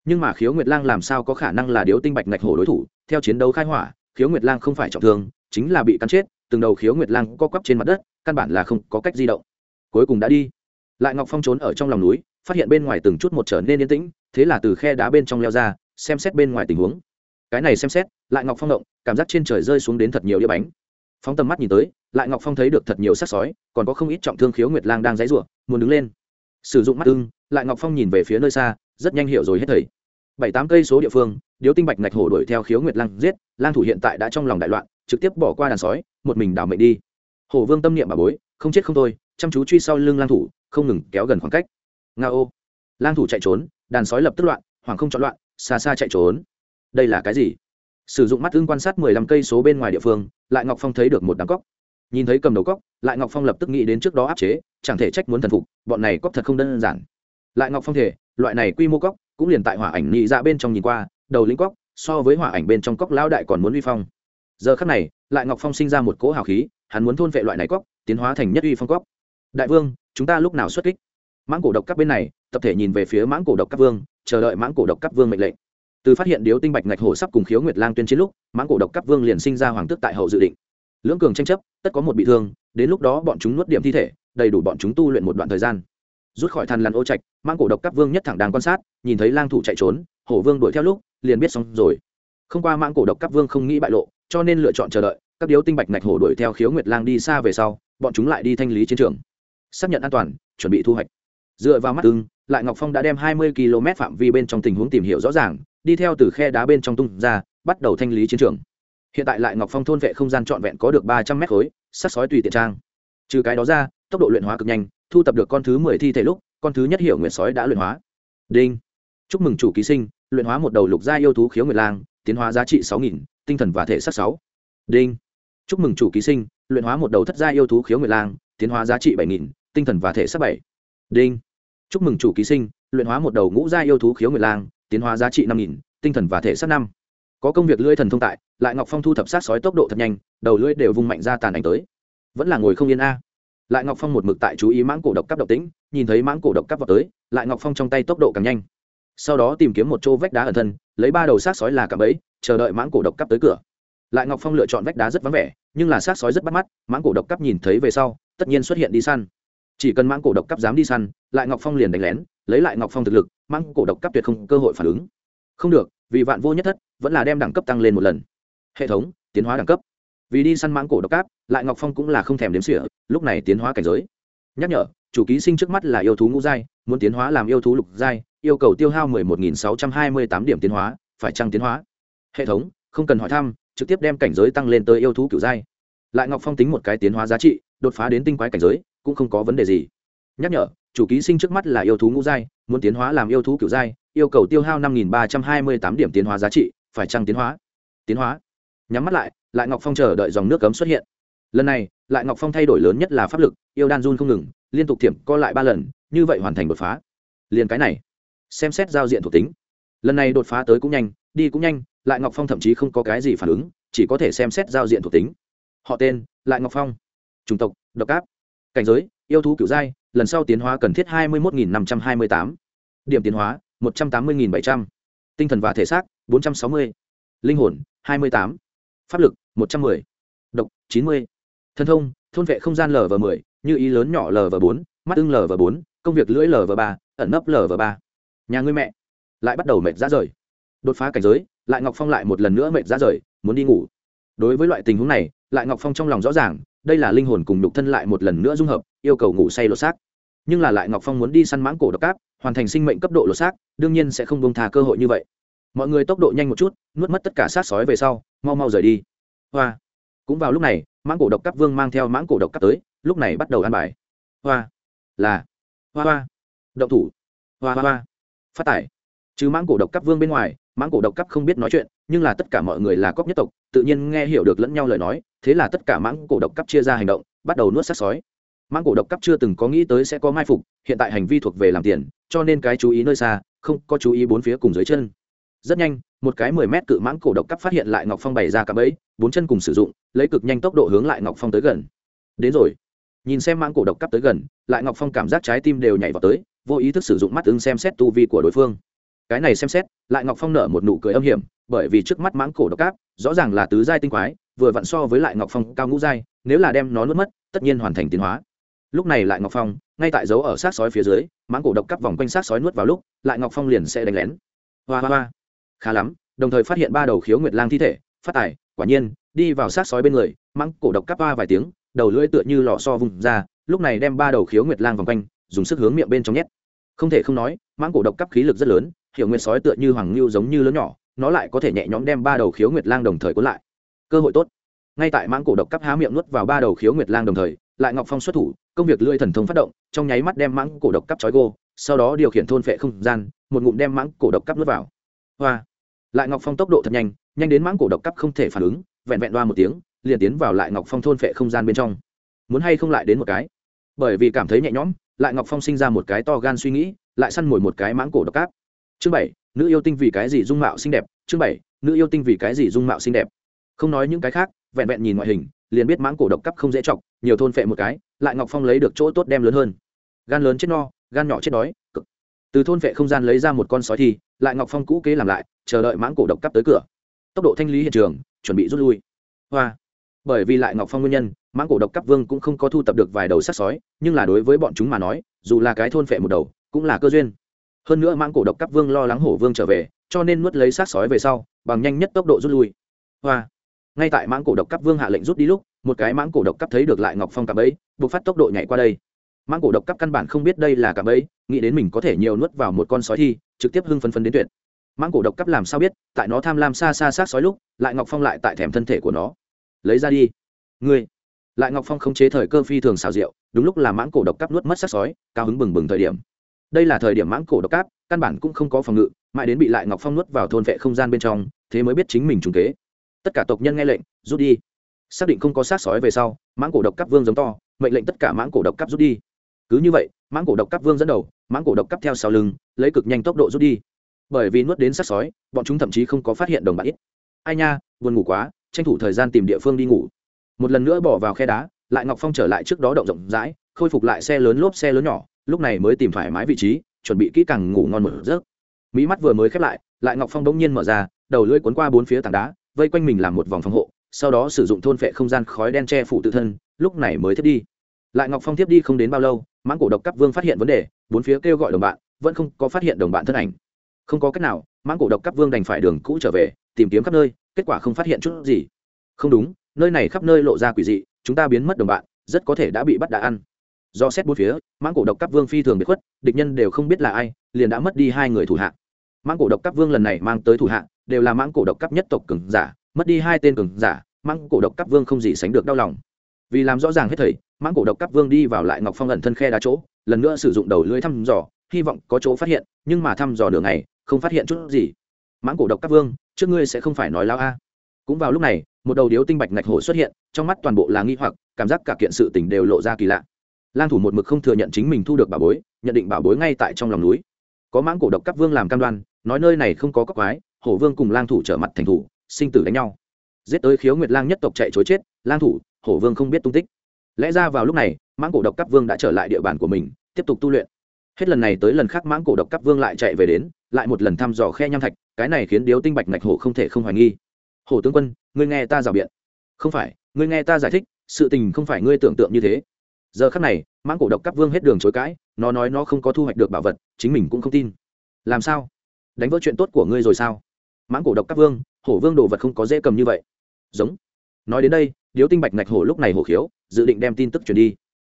Nhưng mà khiếu nguyệt lang làm sao có khả năng là điếu tinh bạch ngạch hổ đối thủ? Theo chiến đấu khai hỏa, khiếu nguyệt lang không phải trọng thương, chính là bị cắn chết, từng đầu khiếu nguyệt lang co quắp trên mặt đất, căn bản là không có cách di động. Cuối cùng đã đi lại ngọc phong trốn ở trong lòng núi, phát hiện bên ngoài từng chút một trở nên yên tĩnh, thế là từ khe đá bên trong leo ra, xem xét bên ngoài tình huống. Cái này xem xét, lại ngọc phong động, cảm giác trên trời rơi xuống đến thật nhiều đĩa bánh. Phóng tầm mắt nhìn tới, lại ngọc phong thấy được thật nhiều sắc sói, còn có không ít trọng thương khiếu nguyệt lang đang dãy rủa, muốn đứng lên. Sử dụng mắt ưng, lại ngọc phong nhìn về phía nơi xa, rất nhanh hiểu rồi hết thầy. Bảy tám cây số địa phương, điếu tinh bạch ngạch hổ đuổi theo khiếu nguyệt lang giết, lang thủ hiện tại đã trong lòng đại loạn, trực tiếp bỏ qua đàn sói, một mình đảo mệnh đi. Hổ vương tâm niệm bà bối, không chết không thôi chăm chú truy sau lưng lang thủ, không ngừng kéo gần khoảng cách. Nga ô lang thủ chạy trốn, đàn sói lập tức loạn hoàng không chọn loạn, xa xa chạy trốn. Đây là cái gì? Sử dụng mắt ưng quan sát mười lăm cây số bên ngoài địa phương, lại ngọc phong thấy được một đám cóc. Nhìn thấy cầm đầu cóc, lại ngọc phong lập tức nghĩ đến trước đó áp chế, chẳng thể trách muốn thần phục, bọn này cóc thật không đơn giản. Lại ngọc phong thể loại này quy mô cóc, cũng liền tại hỏa ảnh nhị ra bên trong nhìn qua, đầu lính cóc, so với hỏa ảnh bên trong cóc lão đại còn muốn uy phong. Giờ khắc này, lại ngọc phong sinh ra một cỗ hào khí, hắn muốn thôn vệ loại này cóc, tiến hóa thành nhất uy phong cóc đại vương, chúng ta lúc nào xuất kích? Mãng cổ độc các bên này, tập thể nhìn về phía mãng cổ độc các vương, chờ đợi mãng cổ độc các vương mệnh lệnh. Từ phát hiện điếu tinh bạch ngạch hổ sắp cùng khiếu nguyệt lang tuyên chiến lúc, mãng cổ độc các vương liền sinh ra hoàng tước tại hậu dự định. Lưỡng cường tranh chấp, tất có một bị thương, đến lúc đó bọn chúng nuốt điểm thi thể, đầy đủ bọn chúng tu luyện một đoạn thời gian. Rút khỏi thần lằn ô trạch, mãng cổ độc các vương nhất thẳng đang quan sát, nhìn thấy lang thủ chạy trốn, hổ vương đuổi theo lúc, liền biết xong rồi. Không qua mãng cổ độc các vương không nghĩ bại lộ, cho nên lựa chọn chờ đợi, các điếu tinh bạch ngạch hổ đuổi theo khiếu nguyệt lang đi xa về sau, bọn chúng lại đi thanh lý chiến trường xác nhận an toàn, chuẩn bị thu hoạch. Dựa vào mắt ưng, lại ngọc phong đã đem hai mươi km phạm vi bên trong tình huống tìm hiểu rõ ràng, đi theo từ khe đá bên trong tung ra, bắt đầu thanh lý chiến trường. Hiện tại lại ngọc phong thôn vệ không gian trọn vẹn có được ba trăm mét khối sắc sói tùy tiện trang. Trừ cái đó ra, tốc độ luyện hóa cực nhanh, thu tập được con thứ mười thi thể lúc, con thứ nhất hiểu nguyệt sói đã luyện hóa. Đinh. Chúc mừng chủ ký sinh, luyện hóa một đầu lục gia yêu thú khiếu nguyệt lang, tiến hóa giá trị sáu nghìn, tinh thần và thể sắc sáu. Đinh. Chúc mừng chủ ký sinh, luyện hóa một đầu thất gia yêu thú khiếu nguyệt lang, tiến hóa giá trị bảy nghìn tinh thần và thể sắc bảy. Đinh. Chúc mừng chủ ký sinh, luyện hóa một đầu ngũ gia yêu thú khiếu nguyệt lang, tiến hóa giá trị năm nghìn, tinh thần và thể sát năm. Có công việc lưỡi thần thông tại, lại ngọc phong thu thập sát sói tốc độ thật nhanh, đầu lưỡi đều vung mạnh ra tàn ảnh tới. Vẫn là ngồi không yên a. Lại ngọc phong một mực tại chú ý mãng cổ độc cắp độc tính, nhìn thấy mãng cổ độc cắp vào tới, lại ngọc phong trong tay tốc độ càng nhanh. Sau đó tìm kiếm một chỗ vách đá ẩn thân, lấy ba đầu sát sói là cả bẫy, chờ đợi mãng cổ độc cắp tới cửa. Lại ngọc phong lựa chọn vách đá rất vắng vẻ, nhưng là sát sói rất bắt mắt, mãng cổ độc cắp nhìn thấy về sau, tất nhiên xuất hiện đi săn chỉ cần mãng cổ độc cấp dám đi săn, lại ngọc phong liền đánh lén, lấy lại ngọc phong thực lực, mãng cổ độc cấp tuyệt không cơ hội phản ứng. Không được, vì vạn vô nhất thất, vẫn là đem đẳng cấp tăng lên một lần. Hệ thống, tiến hóa đẳng cấp. Vì đi săn mãng cổ độc cấp lại ngọc phong cũng là không thèm đếm xỉa, lúc này tiến hóa cảnh giới. Nhắc nhở, chủ ký sinh trước mắt là yêu thú ngũ giai, muốn tiến hóa làm yêu thú lục giai, yêu cầu tiêu hao mười một nghìn sáu trăm hai mươi tám điểm tiến hóa, phải trăng tiến hóa? Hệ thống, không cần hỏi thăm, trực tiếp đem cảnh giới tăng lên tới yêu thú cựu giai. Lại ngọc phong tính một cái tiến hóa giá trị, đột phá đến tinh quái cảnh giới cũng không có vấn đề gì. Nhắc nhở, chủ ký sinh trước mắt là yêu thú ngũ giai, muốn tiến hóa làm yêu thú kiểu giai, yêu cầu tiêu hao năm nghìn ba trăm hai mươi tám điểm tiến hóa giá trị, phải trăng tiến hóa? Tiến hóa. Nhắm mắt lại lại ngọc phong chờ đợi dòng nước cấm xuất hiện. Lần này, lại ngọc phong thay đổi lớn nhất là pháp lực, yêu đan run không ngừng, liên tục thiểm co lại ba lần, như vậy hoàn thành đột phá. Liền cái này, xem xét giao diện thuộc tính. Lần này đột phá tới cũng nhanh, đi cũng nhanh, lại ngọc phong thậm chí không có cái gì phản ứng, chỉ có thể xem xét giao diện thuộc tính. Họ tên, lại ngọc phong. Chủng tộc, độc áp cảnh giới, yêu thú cựu giai, lần sau tiến hóa cần thiết hai mươi một năm trăm hai mươi tám. Điểm tiến hóa, một trăm tám mươi bảy trăm. Tinh thần và thể xác, bốn trăm sáu mươi. Linh hồn, hai mươi tám. Pháp lực, một trăm m ư ơ i độc, chín mươi. Thân thông, thôn vệ không gian lv m ộ ư ơ i như ý lớn nhỏ lv bốn, mắt ưng lv bốn, công việc lưỡi lv ba, ẩn nấp lv ba. Nhà ngươi mẹ. Lại bắt đầu mệt ra rời. Đột phá cảnh giới, lại ngọc phong lại một lần nữa mệt ra rời, muốn đi ngủ. Đối với loại tình huống này, lại ngọc phong trong lòng rõ ràng đây là linh hồn cùng nhục thân lại một lần nữa dung hợp, yêu cầu ngủ say lột xác. Nhưng là lại ngọc phong muốn đi săn mãng cổ độc cáp, hoàn thành sinh mệnh cấp độ lột xác, đương nhiên sẽ không bông thà cơ hội như vậy. Mọi người tốc độ nhanh một chút, nuốt mất tất cả sát sói về sau, mau mau rời đi. Hoa. Cũng vào lúc này, mãng cổ độc cấp vương mang theo mãng cổ độc cấp tới, lúc này bắt đầu ăn bài. Hoa. Là. Hoa hoa. Động thủ. Hoa hoa hoa. Phát tải. Chứ mãng cổ độc cấp vương bên ngoài, mãng cổ độc cấp không biết nói chuyện nhưng là tất cả mọi người là cóc nhất tộc, tự nhiên nghe hiểu được lẫn nhau lời nói, thế là tất cả mãng cổ độc cắp chia ra hành động, bắt đầu nuốt sát sói. Mãng cổ độc cắp chưa từng có nghĩ tới sẽ có mai phục, hiện tại hành vi thuộc về làm tiền, cho nên cái chú ý nơi xa, không có chú ý bốn phía cùng dưới chân. Rất nhanh, một cái mười mét cự mãng cổ độc cắp phát hiện lại ngọc phong bày ra cặp ấy bốn chân cùng sử dụng, lấy cực nhanh tốc độ hướng lại ngọc phong tới gần. Đến rồi. Nhìn xem mãng cổ độc cắp tới gần, lại ngọc phong cảm giác trái tim đều nhảy vào tới, vô ý thức sử dụng mắt ứng xem xét tu vi của đối phương. Cái này xem xét, lại ngọc phong nở một nụ cười âm hiểm bởi vì trước mắt mãng cổ độc cáp rõ ràng là tứ giai tinh quái, vừa vặn so với lại ngọc phong cao ngũ giai, nếu là đem nó nuốt mất, tất nhiên hoàn thành tiến hóa. Lúc này lại ngọc phong, ngay tại dấu ở sát sói phía dưới, mãng cổ độc cắp vòng quanh sát sói nuốt vào lúc, lại ngọc phong liền sẽ đánh lén. Hoa hoa hoa. Khá lắm, đồng thời phát hiện ba đầu khiếu nguyệt lang thi thể, phát tài, quả nhiên, đi vào sát sói bên người, mãng cổ độc cắp ba vài tiếng, đầu lưỡi tựa như lò so vùng ra, lúc này đem ba đầu khiếu nguyệt lang vòng quanh, dùng sức hướng miệng bên trong nhét. Không thể không nói, mãng cổ độc cắp khí lực rất lớn hiểu nguyệt sói tựa như hoàng ngưu giống như lớn nhỏ nó lại có thể nhẹ nhõm đem ba đầu khiếu nguyệt lang đồng thời cuốn lại. Cơ hội tốt. Ngay tại mãng cổ độc cắp há miệng nuốt vào ba đầu khiếu nguyệt lang đồng thời, lại ngọc phong xuất thủ, công việc lưỡi thần thông phát động, trong nháy mắt đem mãng cổ độc cắp trói gô, sau đó điều khiển thôn phệ không gian, một ngụm đem mãng cổ độc cắp nuốt vào. Hoa. Lại ngọc phong tốc độ thật nhanh nhanh đến mãng cổ độc cắp không thể phản ứng, vẹn vẹn đoa một tiếng, liền tiến vào lại ngọc phong thôn phệ không gian bên trong. Muốn hay không lại đến một cái? Bởi vì cảm thấy nhẹ nhõm, lại ngọc phong sinh ra một cái to gan suy nghĩ, lại săn mồi một cái mãng cổ độc cáp chương bảy nữ yêu tinh vì cái gì dung mạo xinh đẹp? Chương bảy, nữ yêu tinh vì cái gì dung mạo xinh đẹp? Không nói những cái khác, vẹn vẹn nhìn ngoại hình, liền biết mãng cổ độc cấp không dễ chọc, nhiều thôn phệ một cái, lại ngọc phong lấy được chỗ tốt đem lớn hơn. Gan lớn chết no, gan nhỏ chết đói, cực. Từ thôn phệ không gian lấy ra một con sói thì, lại ngọc phong cũ kế làm lại, chờ đợi mãng cổ độc cấp tới cửa. Tốc độ thanh lý hiện trường, chuẩn bị rút lui. Hoa. Bởi vì lại ngọc phong nguyên nhân, mãng cổ độc cấp vương cũng không có thu tập được vài đầu sắc sói, nhưng là đối với bọn chúng mà nói, dù là cái thôn phệ một đầu, cũng là cơ duyên hơn nữa mãng cổ độc cắp vương lo lắng hổ vương trở về, cho nên nuốt lấy sát sói về sau, bằng nhanh nhất tốc độ rút lui. Hoa. Ngay tại mãng cổ độc cắp vương hạ lệnh rút đi lúc, một cái mãng cổ độc cắp thấy được lại ngọc phong cạm ấy buộc phát tốc độ nhảy qua đây. Mãng cổ độc cắp căn bản không biết đây là cạm ấy nghĩ đến mình có thể nhiều nuốt vào một con sói thi trực tiếp hưng phấn phấn đến tuyệt. Mãng cổ độc cắp làm sao biết, tại nó tham lam xa xa sát sói lúc, lại ngọc phong lại tại thèm thân thể của nó. Lấy ra đi. Ngươi. Lại ngọc phong không chế thời cơ phi thường xào rượu đúng lúc là mãng cổ độc cắp nuốt mất sát sói, cao hứng bừng bừng thời điểm đây là thời điểm mãng cổ độc cáp, căn bản cũng không có phòng ngự, mãi đến bị lại ngọc phong nuốt vào thôn vệ không gian bên trong, thế mới biết chính mình trùng kế. Tất cả tộc nhân nghe lệnh, rút đi. Xác định không có sát sói về sau, mãng cổ độc cắp vương giống to, mệnh lệnh tất cả mãng cổ độc cắp rút đi. Cứ như vậy, mãng cổ độc cắp vương dẫn đầu, mãng cổ độc cắp theo sau lưng, lấy cực nhanh tốc độ rút đi. Bởi vì nuốt đến sát sói, bọn chúng thậm chí không có phát hiện đồng bạn ít. Ai nha, buồn ngủ quá, tranh thủ thời gian tìm địa phương đi ngủ. Một lần nữa bỏ vào khe đá, lại ngọc phong trở lại trước đó động rộng rãi, khôi phục lại xe lớn lốp xe lớn nhỏ lúc này mới tìm thoải mái vị trí, chuẩn bị kỹ càng ngủ ngon một giấc. Mỹ mắt vừa mới khép lại lại ngọc phong bỗng nhiên mở ra, đầu lưỡi cuốn qua bốn phía tảng đá, vây quanh mình làm một vòng phòng hộ, sau đó sử dụng thôn phệ không gian khói đen che phủ tự thân, lúc này mới thiết đi. Lại ngọc phong tiếp đi không đến bao lâu, mãng cổ độc cấp vương phát hiện vấn đề, bốn phía kêu gọi đồng bạn, vẫn không có phát hiện đồng bạn thân ảnh. Không có cách nào, mãng cổ độc cấp vương đành phải đường cũ trở về, tìm kiếm khắp nơi, kết quả không phát hiện chút gì. Không đúng, nơi này khắp nơi lộ ra quỷ dị, chúng ta biến mất đồng bạn, rất có thể đã bị bắt đã ăn do xét bốn phía, mãng cổ độc các vương phi thường bị khuất, địch nhân đều không biết là ai, liền đã mất đi hai người thủ hạ. Mãng cổ độc các vương lần này mang tới thủ hạ, đều là mãng cổ độc các nhất tộc cường giả, mất đi hai tên cường giả, mãng cổ độc các vương không gì sánh được đau lòng. Vì làm rõ ràng hết thầy, mãng cổ độc cắp vương đi vào lại ngọc phong ẩn thân khe đá chỗ, lần nữa sử dụng đầu lưới thăm dò, hy vọng có chỗ phát hiện, nhưng mà thăm dò đường này không phát hiện chút gì. Mãng cổ độc cắp vương, trước ngươi sẽ không phải nói lao a. Cũng vào lúc này, một đầu điếu tinh bạch ngạch hổ xuất hiện, trong mắt toàn bộ là nghi hoặc, cảm giác cả kiện sự tình đều lộ ra kỳ lạ lang thủ một mực không thừa nhận chính mình thu được bảo bối, nhận định bảo bối ngay tại trong lòng núi. Có mãng cổ độc cắp vương làm cam đoan, nói nơi này không có cóc quái, hổ vương cùng lang thủ trở mặt thành thủ, sinh tử đánh nhau. Giết tới khiếu nguyệt lang nhất tộc chạy chối chết, lang thủ, hổ vương không biết tung tích. Lẽ ra vào lúc này, mãng cổ độc cắp vương đã trở lại địa bàn của mình, tiếp tục tu luyện. Hết lần này tới lần khác mãng cổ độc cắp vương lại chạy về đến, lại một lần thăm dò khe nham thạch, cái này khiến điếu tinh bạch ngạch hổ không thể không hoài nghi. Hổ tướng quân, ngươi nghe ta rào biện. Không phải, ngươi nghe ta giải thích, sự tình không phải ngươi tưởng tượng như thế giờ khắc này, mãng cổ độc cắp vương hết đường chối cãi, nó nói nó không có thu hoạch được bảo vật, chính mình cũng không tin. Làm sao? Đánh vỡ chuyện tốt của ngươi rồi sao? Mãng cổ độc cắp vương, hổ vương đồ vật không có dễ cầm như vậy. Giống. Nói đến đây, điếu tinh bạch ngạch hổ lúc này hổ khiếu, dự định đem tin tức truyền đi.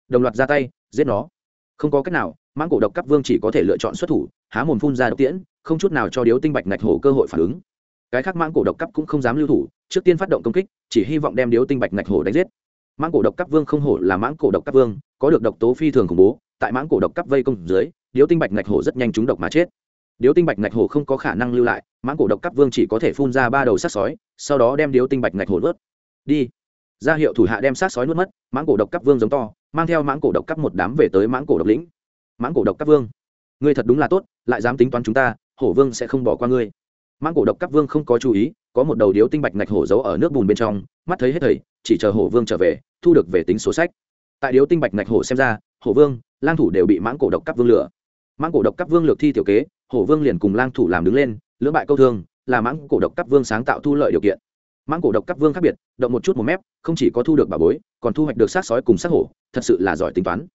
Đồng loạt ra tay, giết nó. Không có cách nào, mãng cổ độc cắp vương chỉ có thể lựa chọn xuất thủ, há mồm phun ra độc tiễn, không chút nào cho điếu tinh bạch ngạch hổ cơ hội phản ứng. Cái khác mãng cổ độc cắp cũng không dám lưu thủ, trước tiên phát động công kích, chỉ hy vọng đem điếu tinh bạch ngạch hổ đánh giết mãng cổ độc cắp vương không hổ là mãng cổ độc cắp vương, có được độc tố phi thường khủng bố, tại mãng cổ độc cắp vây công dưới, điếu tinh bạch ngạch hổ rất nhanh trúng độc mà chết. Điếu tinh bạch ngạch hổ không có khả năng lưu lại, mãng cổ độc cắp vương chỉ có thể phun ra ba đầu sát sói, sau đó đem điếu tinh bạch ngạch hổ nuốt. Đi. Ra hiệu thủ hạ đem sát sói nuốt mất, mãng cổ độc cắp vương giống to, mang theo mãng cổ độc cắp một đám về tới mãng cổ độc lĩnh. Mãng cổ độc cắp vương. Ngươi thật đúng là tốt, lại dám tính toán chúng ta, hổ vương sẽ không bỏ qua ngươi. Mãng cổ độc cắp vương không có chú ý, có một đầu điếu tinh bạch ngạch hổ giấu ở nước bùn bên trong, mắt thấy hết thầy chỉ chờ hổ vương trở về, thu được về tính số sách. Tại điếu tinh bạch ngạch hổ xem ra, hổ vương, lang thủ đều bị mãng cổ độc cắp vương lửa. Mãng cổ độc cắp vương lược thi tiểu kế, hổ vương liền cùng lang thủ làm đứng lên, lưỡng bại câu thương, là mãng cổ độc cắp vương sáng tạo thu lợi điều kiện. Mãng cổ độc cắp vương khác biệt, động một chút một mép, không chỉ có thu được bà bối, còn thu hoạch được sát sói cùng sát hổ, thật sự là giỏi tính toán.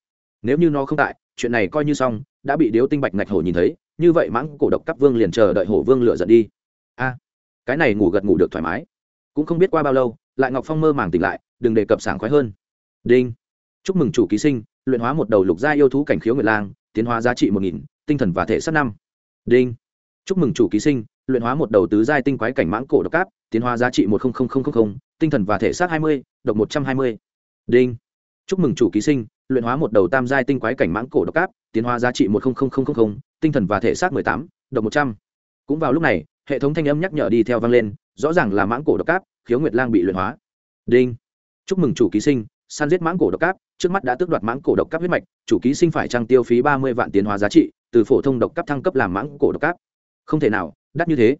Nếu như nó không tại, chuyện này coi như xong, đã bị điếu tinh bạch ngạch hổ nhìn thấy, như vậy mãng cổ độc cắp vương liền chờ đợi hổ vương lựa giận đi. A, cái này ngủ gật ngủ được thoải mái. Cũng không biết qua bao lâu lại ngọc phong mơ màng tỉnh lại, đừng đề cập sảng khoái hơn. Đinh. Chúc mừng chủ ký sinh, luyện hóa một đầu lục gia yêu thú cảnh khiếu nguyệt lang, tiến hóa giá trị một nghìn, tinh thần và thể sát năm. Đinh. Chúc mừng chủ ký sinh, luyện hóa một đầu tứ giai tinh quái cảnh mãng cổ độc cáp tiến hóa giá trị một tinh thần và thể xác hai mươi, độc một trăm hai mươi. Đinh. Chúc mừng chủ ký sinh, luyện hóa một đầu tam giai tinh quái cảnh mãng cổ độc cáp tiến hóa giá trị một tinh thần và thể xác mười tám, độc một trăm. Cũng vào lúc này, hệ thống thanh âm nhắc nhở đi theo vang lên rõ ràng là mãng cổ độc cáp, khiếu nguyệt lang bị luyện hóa. Đinh. Chúc mừng chủ ký sinh, săn giết mãng cổ độc cáp, trước mắt đã tước đoạt mãng cổ độc cáp huyết mạch, chủ ký sinh phải trăng tiêu phí ba mươi vạn tiến hóa giá trị, từ phổ thông độc cáp thăng cấp làm mãng cổ độc cáp. Không thể nào, đắt như thế.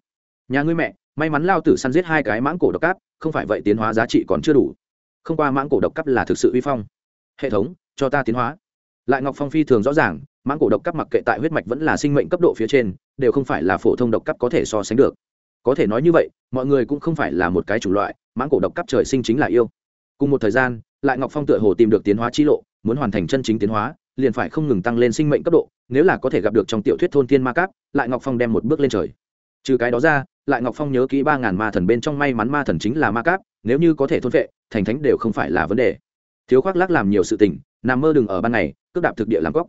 Nhà ngươi mẹ, may mắn lao tử săn giết hai cái mãng cổ độc cáp, không phải vậy tiến hóa giá trị còn chưa đủ. Không qua mãng cổ độc cáp là thực sự uy phong. Hệ thống, cho ta tiến hóa. Lại ngọc phong phi thường rõ ràng, mãng cổ độc cáp mặc kệ tại huyết mạch vẫn là sinh mệnh cấp độ phía trên, đều không phải là phổ thông độc cáp có thể so sánh được có thể nói như vậy, mọi người cũng không phải là một cái chủng loại, mãng cổ độc cắp trời sinh chính là yêu. Cùng một thời gian, lại ngọc phong tựa hồ tìm được tiến hóa chi lộ, muốn hoàn thành chân chính tiến hóa, liền phải không ngừng tăng lên sinh mệnh cấp độ, nếu là có thể gặp được trong tiểu thuyết thôn tiên ma cáp, lại ngọc phong đem một bước lên trời. Trừ cái đó ra, lại ngọc phong nhớ kỹ ba ngàn ma thần bên trong may mắn ma thần chính là ma cáp, nếu như có thể thôn vệ, thành thánh đều không phải là vấn đề. Thiếu khoác lác làm nhiều sự tình, nằm mơ đừng ở ban ngày cướp đạp thực địa làm góc.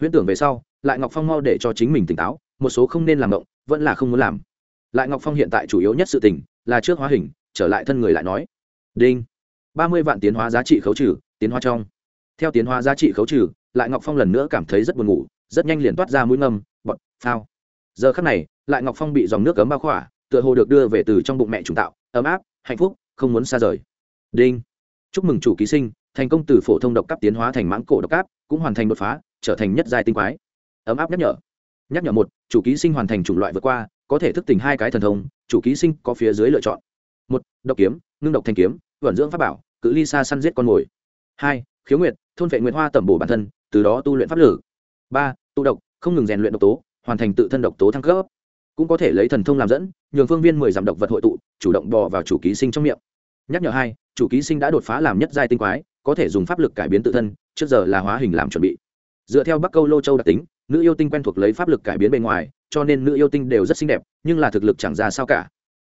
Huyễn tưởng về sau, lại ngọc phong mau để cho chính mình tỉnh táo, một số không nên làm động, vẫn là không muốn làm lại ngọc phong hiện tại chủ yếu nhất sự tình là trước hóa hình, trở lại thân người lại nói. Đinh. Ba mươi vạn tiến hóa giá trị khấu trừ, tiến hóa trong. Theo tiến hóa giá trị khấu trừ, lại ngọc phong lần nữa cảm thấy rất buồn ngủ, rất nhanh liền toát ra mũi ngâm, bọt, phao. Giờ khắc này, lại ngọc phong bị dòng nước cấm bao khỏa, tựa hồ được đưa về từ trong bụng mẹ trùng tạo, ấm áp, hạnh phúc, không muốn xa rời. Đinh. Chúc mừng chủ ký sinh, thành công từ phổ thông độc cấp tiến hóa thành mãng cổ độc cấp, cũng hoàn thành đột phá, trở thành nhất giai tinh quái. Ấm áp nhắc nhở. Nhắc nhở một, chủ ký sinh hoàn thành chủng loại vượt qua có thể thức tỉnh hai cái thần thông, chủ ký sinh có phía dưới lựa chọn. Một, độc kiếm, ngưng độc thanh kiếm, vận dưỡng pháp bảo, cự ly xa săn giết con mồi. Hai, khiếu nguyệt, thôn vệ nguyện hoa tẩm bổ bản thân, từ đó tu luyện pháp lử ba, tụ độc, không ngừng rèn luyện độc tố, hoàn thành tự thân độc tố thăng cấp. Cũng có thể lấy thần thông làm dẫn, nhường phương viên mười dặm độc vật hội tụ, chủ động bò vào chủ ký sinh trong miệng. Nhắc nhở hai, chủ ký sinh đã đột phá làm nhất giai tinh quái, có thể dùng pháp lực cải biến tự thân, trước giờ là hóa hình làm chuẩn bị. Dựa theo bắc câu lô châu đặc tính, nữ yêu tinh quen thuộc lấy pháp lực cải biến bề ngoài cho nên nữ yêu tinh đều rất xinh đẹp, nhưng là thực lực chẳng ra sao cả.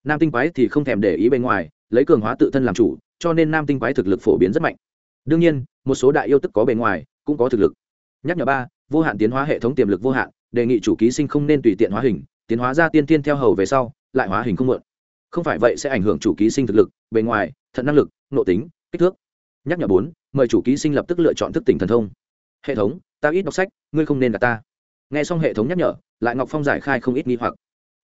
Nam tinh quái thì không thèm để ý bên ngoài, lấy cường hóa tự thân làm chủ, cho nên nam tinh quái thực lực phổ biến rất mạnh. Đương nhiên, một số đại yêu tức có bề ngoài, cũng có thực lực. Nhắc nhở ba, vô hạn tiến hóa hệ thống tiềm lực vô hạn, đề nghị chủ ký sinh không nên tùy tiện hóa hình, tiến hóa ra tiên tiên theo hầu về sau, lại hóa hình không mượn. Không phải vậy sẽ ảnh hưởng chủ ký sinh thực lực, bề ngoài, thận năng lực, nội tính, kích thước. Nhắc nhở bốn, mời chủ ký sinh lập tức lựa chọn thức tỉnh thần thông. Hệ thống, ta ít đọc sách, ngươi không nên đặt ta. Nghe xong hệ thống nhắc nhở lại ngọc phong giải khai không ít nghi hoặc.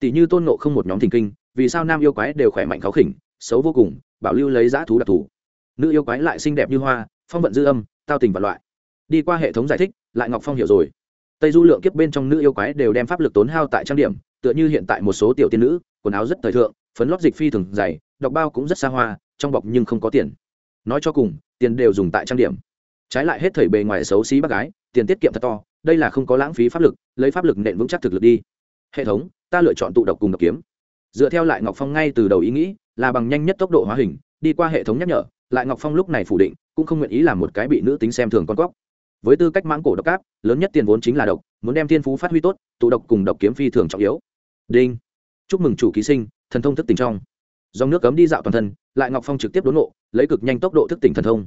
Tỷ như tôn nộ không một nhóm thình kinh, vì sao nam yêu quái đều khỏe mạnh khó khỉnh, xấu vô cùng, bảo lưu lấy giã thú đặc thù. Nữ yêu quái lại xinh đẹp như hoa, phong vận dư âm, tao tình và loại. Đi qua hệ thống giải thích, lại ngọc phong hiểu rồi. Tây du lượng kiếp bên trong nữ yêu quái đều đem pháp lực tốn hao tại trang điểm, tựa như hiện tại một số tiểu tiên nữ, quần áo rất thời thượng, phấn lót dịch phi thường dày đọc bao cũng rất xa hoa, trong bọc nhưng không có tiền. Nói cho cùng, tiền đều dùng tại trang điểm trái lại hết thời bề ngoài xấu xí bác gái, tiền tiết kiệm thật to, đây là không có lãng phí pháp lực, lấy pháp lực nện vững chắc thực lực đi. Hệ thống, ta lựa chọn tụ độc cùng độc kiếm. Dựa theo lại ngọc phong ngay từ đầu ý nghĩ, là bằng nhanh nhất tốc độ hóa hình, đi qua hệ thống nhắc nhở, lại ngọc phong lúc này phủ định, cũng không nguyện ý làm một cái bị nữ tính xem thường con cóc. Với tư cách mãng cổ độc cáp lớn nhất tiền vốn chính là độc, muốn đem thiên phú phát huy tốt, tụ độc cùng độc kiếm phi thường trọng yếu. Đinh. Chúc mừng chủ ký sinh, thần thông thức tỉnh trong. Dòng nước cấm đi dạo toàn thân, lại ngọc phong trực tiếp đốn ngộ, lấy cực nhanh tốc độ thức tỉnh thần thông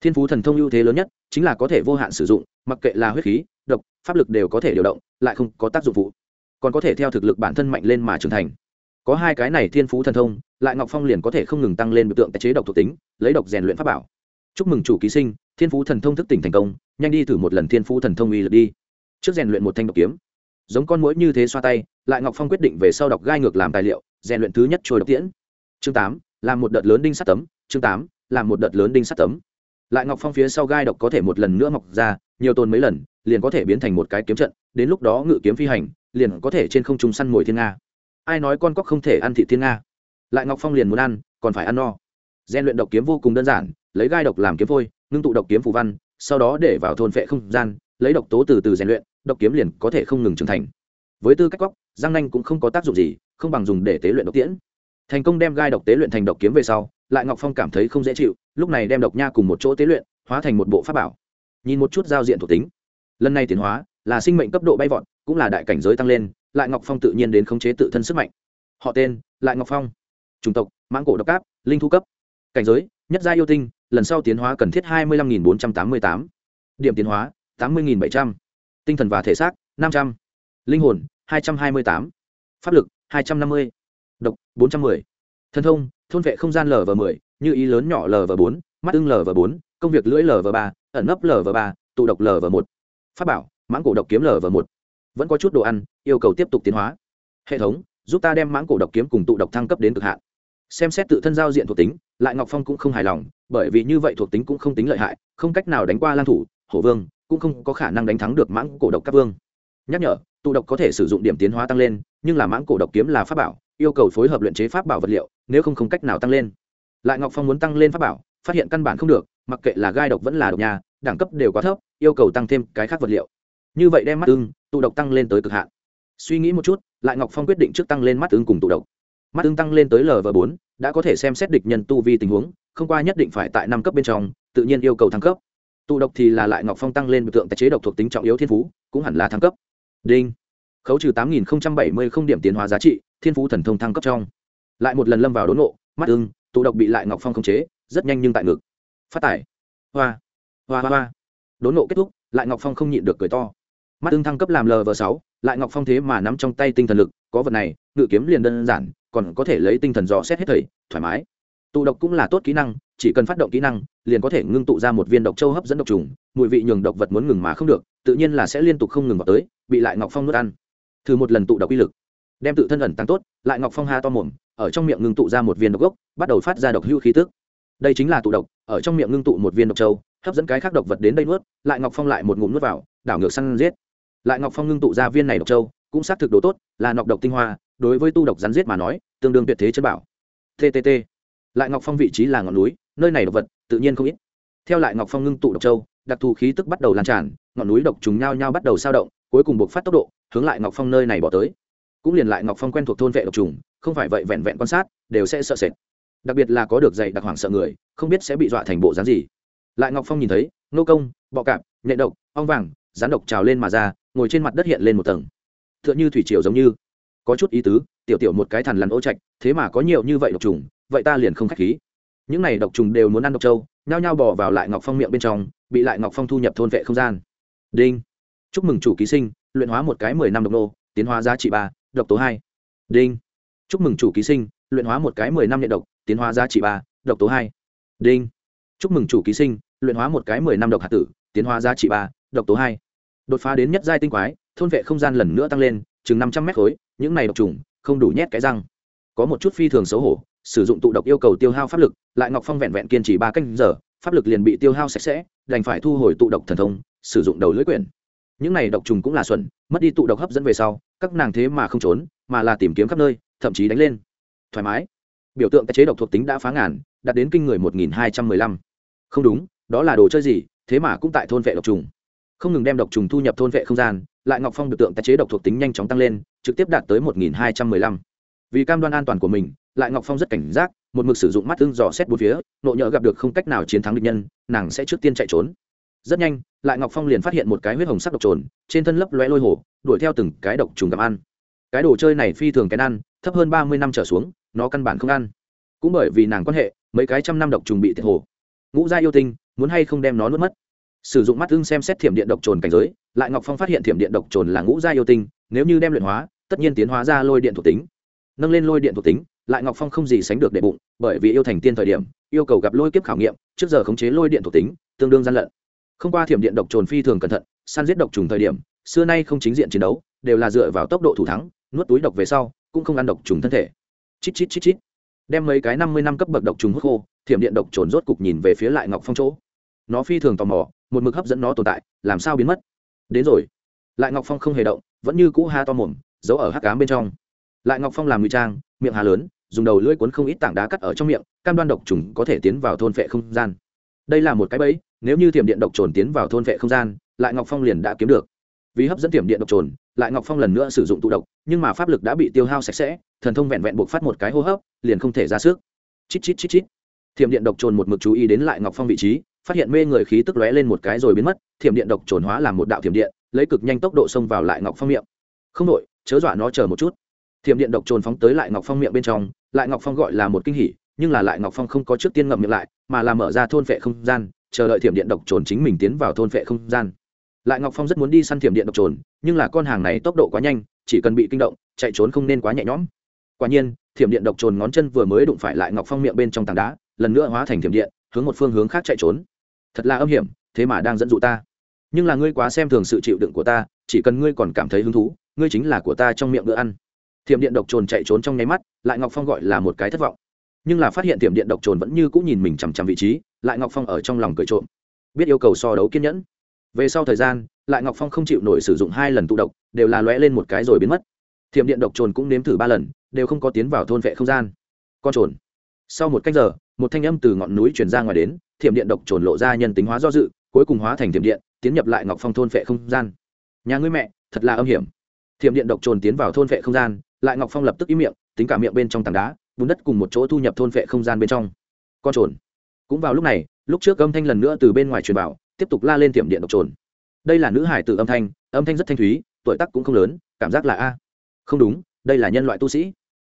thiên phú thần thông ưu thế lớn nhất chính là có thể vô hạn sử dụng, mặc kệ là huyết khí, độc, pháp lực đều có thể điều động, lại không có tác dụng phụ. Còn có thể theo thực lực bản thân mạnh lên mà trưởng thành. Có hai cái này thiên phú thần thông, lại ngọc phong liền có thể không ngừng tăng lên biểu tượng chế độc thuộc tính, lấy độc rèn luyện pháp bảo. Chúc mừng chủ ký sinh, thiên phú thần thông thức tỉnh thành công, nhanh đi thử một lần thiên phú thần thông uy lực đi. Trước rèn luyện một thanh độc kiếm. Giống con mũi như thế xoa tay, lại ngọc phong quyết định về sau đọc gai ngược làm tài liệu, rèn luyện thứ nhất trôi độc tiễn. Chương tám, làm một đợt lớn đinh sắt tấm. Chương tám, làm một đợt lớn đinh sắt tấm lại ngọc phong phía sau gai độc có thể một lần nữa mọc ra, nhiều tồn mấy lần, liền có thể biến thành một cái kiếm trận, đến lúc đó ngự kiếm phi hành, liền có thể trên không trung săn mồi thiên nga. Ai nói con cóc không thể ăn thị thiên nga? Lại ngọc phong liền muốn ăn, còn phải ăn no. Gian luyện độc kiếm vô cùng đơn giản, lấy gai độc làm kiếm phôi, ngưng tụ độc kiếm phù văn, sau đó để vào thôn phệ không gian, lấy độc tố từ từ rèn luyện, độc kiếm liền có thể không ngừng trưởng thành. Với tư cách cóc giang nanh cũng không có tác dụng gì, không bằng dùng để tế luyện độc tiễn. Thành công đem gai độc tế luyện thành độc kiếm về sau lại ngọc phong cảm thấy không dễ chịu, lúc này đem độc nha cùng một chỗ tế luyện, hóa thành một bộ pháp bảo. Nhìn một chút giao diện thuộc tính. Lần này tiến hóa là sinh mệnh cấp độ bay vọt, cũng là đại cảnh giới tăng lên, lại ngọc phong tự nhiên đến khống chế tự thân sức mạnh. Họ tên, lại ngọc phong. Chủng tộc, mãng cổ độc cáp, linh thu cấp. Cảnh giới, nhất gia yêu tinh, lần sau tiến hóa cần thiết hai mươi năm bốn trăm tám mươi tám. Điểm tiến hóa, tám mươi bảy trăm. Tinh thần và thể xác, năm trăm. Linh hồn, hai trăm hai mươi tám. Pháp lực, hai trăm năm mươi. Độc, bốn trăm m ư ơ i thân thông thôn vệ không gian lv m ộ ư ơ i như ý lớn nhỏ lv bốn, mắt ưng lv bốn, công việc lưỡi lv ba, ẩn nấp lv ba, tụ độc lv một. Pháp bảo, mãng cổ độc kiếm lv một. Vẫn có chút đồ ăn, yêu cầu tiếp tục tiến hóa. Hệ thống, giúp ta đem mãng cổ độc kiếm cùng tụ độc thăng cấp đến cực hạn. Xem xét tự thân giao diện thuộc tính, lại ngọc phong cũng không hài lòng, bởi vì như vậy thuộc tính cũng không tính lợi hại, không cách nào đánh qua lang thủ, hổ vương, cũng không có khả năng đánh thắng được mãng cổ độc các vương. Nhắc nhở, tụ độc có thể sử dụng điểm tiến hóa tăng lên, nhưng là mãng cổ độc kiếm là pháp bảo yêu cầu phối hợp luyện chế pháp bảo vật liệu, nếu không không cách nào tăng lên. Lại ngọc phong muốn tăng lên pháp bảo, phát hiện căn bản không được, mặc kệ là gai độc vẫn là độc nhà, đẳng cấp đều quá thấp, yêu cầu tăng thêm cái khác vật liệu. Như vậy đem mắt ưng, tụ độc tăng lên tới cực hạn. Suy nghĩ một chút, lại ngọc phong quyết định trước tăng lên mắt ưng cùng tụ độc. Mắt ưng tăng lên tới lv bốn, đã có thể xem xét địch nhân tu vi tình huống, không qua nhất định phải tại năm cấp bên trong, tự nhiên yêu cầu thăng cấp. Tụ độc thì là lại ngọc phong tăng lên biểu tượng tài chế độc thuộc tính trọng yếu thiên phú, cũng hẳn là thăng cấp. Đinh. Khấu trừ tám nghìn bảy mươi không điểm tiến hóa giá trị thiên phú thần thông thăng cấp trong. Lại một lần lâm vào đốn ngộ, mắt ưng, tụ độc bị lại ngọc phong khống chế, rất nhanh nhưng tại ngực. Phát tải. Hoa. Hoa hoa hoa. Đốn ngộ kết thúc, lại ngọc phong không nhịn được cười to. Mắt ưng thăng cấp làm lv sáu, lại ngọc phong thế mà nắm trong tay tinh thần lực, có vật này, ngự kiếm liền đơn giản, còn có thể lấy tinh thần dò xét hết thầy, thoải mái. Tụ độc cũng là tốt kỹ năng, chỉ cần phát động kỹ năng, liền có thể ngưng tụ ra một viên độc châu hấp dẫn độc trùng, mùi vị nhường độc vật muốn ngừng mà không được, tự nhiên là sẽ liên tục không ngừng vào tới, bị lại ngọc phong nuốt ăn. Thử một lần tụ độc uy lực đem tự thân ẩn tăng tốt, lại ngọc phong ha to mồm, ở trong miệng ngưng tụ ra một viên độc gốc, bắt đầu phát ra độc hưu khí tức. Đây chính là tụ độc, ở trong miệng ngưng tụ một viên độc châu, hấp dẫn cái khác độc vật đến đây nuốt, lại ngọc phong lại một ngụm nuốt vào, đảo ngược săn giết. Lại ngọc phong ngưng tụ ra viên này độc châu, cũng xác thực đồ tốt, là nọc độc tinh hoa, đối với tu độc rắn giết mà nói, tương đương tuyệt thế chân bảo. Ttt lại ngọc phong vị trí là ngọn núi, nơi này độc vật, tự nhiên không ít. Theo lại ngọc phong ngưng tụ độc châu, đặc thù khí tức bắt đầu lan tràn, ngọn núi độc trùng nhau nhau bắt đầu sao động, cuối cùng buộc phát tốc độ, hướng lại ngọc phong nơi này bỏ tới cũng liền lại ngọc phong quen thuộc thôn vệ độc trùng, không phải vậy vẹn vẹn quan sát, đều sẽ sợ sệt. Đặc biệt là có được dạy đặc hoàng sợ người, không biết sẽ bị dọa thành bộ dáng gì. Lại ngọc phong nhìn thấy, nô công, bọ cạp, nhẹ độc, ong vàng rán độc trào lên mà ra, ngồi trên mặt đất hiện lên một tầng. T h ư ợ n h ư thủy triều giống như. Có chút ý tứ, tiểu tiểu một cái thằn lằn ô trạch, thế mà có nhiều như vậy độc trùng, vậy ta liền không k h á c h khí. Những n à y độc trùng đều muốn ăn độc trâu, nhao nhao bỏ vào lại ngọc phong miệng bên trong, bị lại ngọc phong thu nhập thôn vệ không gian. Đinh. Chúc mừng chủ ký sinh, luyện hóa một cái mười năm độc nô, tiến hóa giá trị ba độc tố hai. Đinh. Chúc mừng chủ ký sinh, luyện hóa một cái mười năm nhận độc, tiến hóa giá trị ba, độc tố hai. Đinh. Chúc mừng chủ ký sinh, luyện hóa một cái mười năm độc hạt tử, tiến hóa giá trị ba, độc tố hai. Đột phá đến nhất giai tinh quái, thôn vệ không gian lần nữa tăng lên, chừng năm trăm mét khối, những này độc trùng, không đủ nhét cái răng. Có một chút phi thường xấu hổ, sử dụng tụ độc yêu cầu tiêu hao pháp lực, lại ngọc phong vẹn vẹn kiên trì ba canh giờ, pháp lực liền bị tiêu hao sạch sẽ, đành phải thu hồi tụ độc thần thông, sử dụng đầu lưỡi quyển. Những này độc trùng cũng là xuẩn, mất đi tụ độc hấp dẫn về sau các nàng thế mà không trốn, mà là tìm kiếm khắp nơi, thậm chí đánh lên. Thoải mái. Biểu tượng cái chế độc thuộc tính đã phá ngàn, đạt đến kinh người một nghìn hai trăm mười lăm. Không đúng, đó là đồ chơi gì, thế mà cũng tại thôn vệ độc trùng. Không ngừng đem độc trùng thu nhập thôn vệ không gian, lại ngọc phong biểu tượng tái chế độc thuộc tính nhanh chóng tăng lên, trực tiếp đạt tới một nghìn hai trăm mười lăm. Vì cam đoan an toàn của mình, lại ngọc phong rất cảnh giác, một mực sử dụng mắt tương dò xét bốn phía, nộ nhỡ gặp được không cách nào chiến thắng địch nhân, nàng sẽ trước tiên chạy trốn rất nhanh lại ngọc phong liền phát hiện một cái huyết hồng sắc độc trồn trên thân lấp lóe lôi hồ đuổi theo từng cái độc trùng gặm ăn. Cái đồ chơi này phi thường cái ăn thấp hơn ba mươi năm trở xuống nó căn bản không ăn. Cũng bởi vì nàng quan hệ mấy cái trăm năm độc trùng bị thiệt hổ, ngũ gia yêu tinh muốn hay không đem nó nuốt mất? Sử dụng mắt ưng xem xét thiểm điện độc trồn cảnh giới lại ngọc phong phát hiện thiểm điện độc trồn là ngũ gia yêu tinh nếu như đem luyện hóa tất nhiên tiến hóa ra lôi điện thuộc tính. Nâng lên lôi điện thuộc tính lại ngọc phong không gì sánh được để bụng bởi vì yêu thành tiên thời điểm yêu cầu gặp lôi kiếp khảo nghiệm trước giờ khống chế lôi điện thuộc tính tương đương gian lận không qua thiểm điện độc trồn phi thường cẩn thận, săn giết độc trùng thời điểm, xưa nay không chính diện chiến đấu, đều là dựa vào tốc độ thủ thắng, nuốt túi độc về sau, cũng không ăn độc trùng thân thể. Chít chít chít chít. Đem mấy cái năm mươi năm cấp bậc độc trùng hút khô, thiểm điện độc trồn rốt cục nhìn về phía lại ngọc phong chỗ. Nó phi thường tò mò, một mực hấp dẫn nó tồn tại, làm sao biến mất? Đến rồi. Lại ngọc phong không hề động, vẫn như cũ ha to mồm, giấu ở hắc cám bên trong. Lại ngọc phong làm ngụy trang, miệng hà lớn, dùng đầu lưỡi cuốn không ít tảng đá cắt ở trong miệng, cam đoan độc trùng có thể tiến vào thôn vệ không gian. Đây là một cái bẫy nếu như tiềm điện độc trồn tiến vào thôn vệ không gian, lại ngọc phong liền đã kiếm được. Vì hấp dẫn tiềm điện độc trồn, lại ngọc phong lần nữa sử dụng tụ độc, nhưng mà pháp lực đã bị tiêu hao sạch sẽ, thần thông vẹn vẹn buộc phát một cái hô hấp, liền không thể ra sức. Chít chít chít chít. Thiểm điện độc trồn một mực chú ý đến lại ngọc phong vị trí, phát hiện mê người khí tức lóe lên một cái rồi biến mất, thiểm điện độc trồn hóa làm một đạo thiểm điện, lấy cực nhanh tốc độ xông vào lại ngọc phong miệng. Không đội chớ dọa nó chờ một chút. Thiểm điện độc trồn phóng tới lại ngọc phong miệng bên trong, lại ngọc phong gọi là một kinh hỉ, nhưng là lại ngọc phong không có trước tiên ngậm miệng lại, mà là mở ra thôn vệ không gian chờ đợi thiểm điện độc trồn chính mình tiến vào thôn phệ không gian. Lại ngọc phong rất muốn đi săn thiểm điện độc trồn, nhưng là con hàng này tốc độ quá nhanh, chỉ cần bị kinh động, chạy trốn không nên quá nhẹ nhõm. Quả nhiên, thiểm điện độc trồn ngón chân vừa mới đụng phải lại ngọc phong miệng bên trong tảng đá, lần nữa hóa thành thiểm điện, hướng một phương hướng khác chạy trốn. Thật là âm hiểm, thế mà đang dẫn dụ ta. Nhưng là ngươi quá xem thường sự chịu đựng của ta, chỉ cần ngươi còn cảm thấy hứng thú, ngươi chính là của ta trong miệng bữa ăn. Thiểm điện độc trồn chạy trốn trong nháy mắt, lại ngọc phong gọi là một cái thất vọng nhưng là phát hiện tiệm điện độc trồn vẫn như cũng nhìn mình chằm chằm vị trí, lại ngọc phong ở trong lòng cười trộm. Biết yêu cầu so đấu kiên nhẫn. Về sau thời gian, lại ngọc phong không chịu nổi sử dụng hai lần tụ độc, đều là lóe lên một cái rồi biến mất. Thiểm điện độc trồn cũng nếm thử ba lần, đều không có tiến vào thôn vệ không gian. Con trồn. Sau một cách giờ, một thanh âm từ ngọn núi truyền ra ngoài đến thiểm điện độc trồn lộ ra nhân tính hóa do dự, cuối cùng hóa thành thiểm điện, tiến nhập lại ngọc phong thôn vệ không gian. Nhà ngươi mẹ, thật là âm hiểm. Thiểm điện độc trồn tiến vào thôn vệ không gian, lại ngọc phong lập tức ý miệng, tính cả miệng bên trong tảng đá bùn đất cùng một chỗ thu nhập thôn vệ không gian bên trong. Con trồn. Cũng vào lúc này, lúc trước âm thanh lần nữa từ bên ngoài truyền vào, tiếp tục la lên tiệm điện độc trồn. Đây là nữ hải tử âm thanh âm thanh rất thanh thúy, tuổi tác cũng không lớn, cảm giác là a. Không đúng, đây là nhân loại tu sĩ.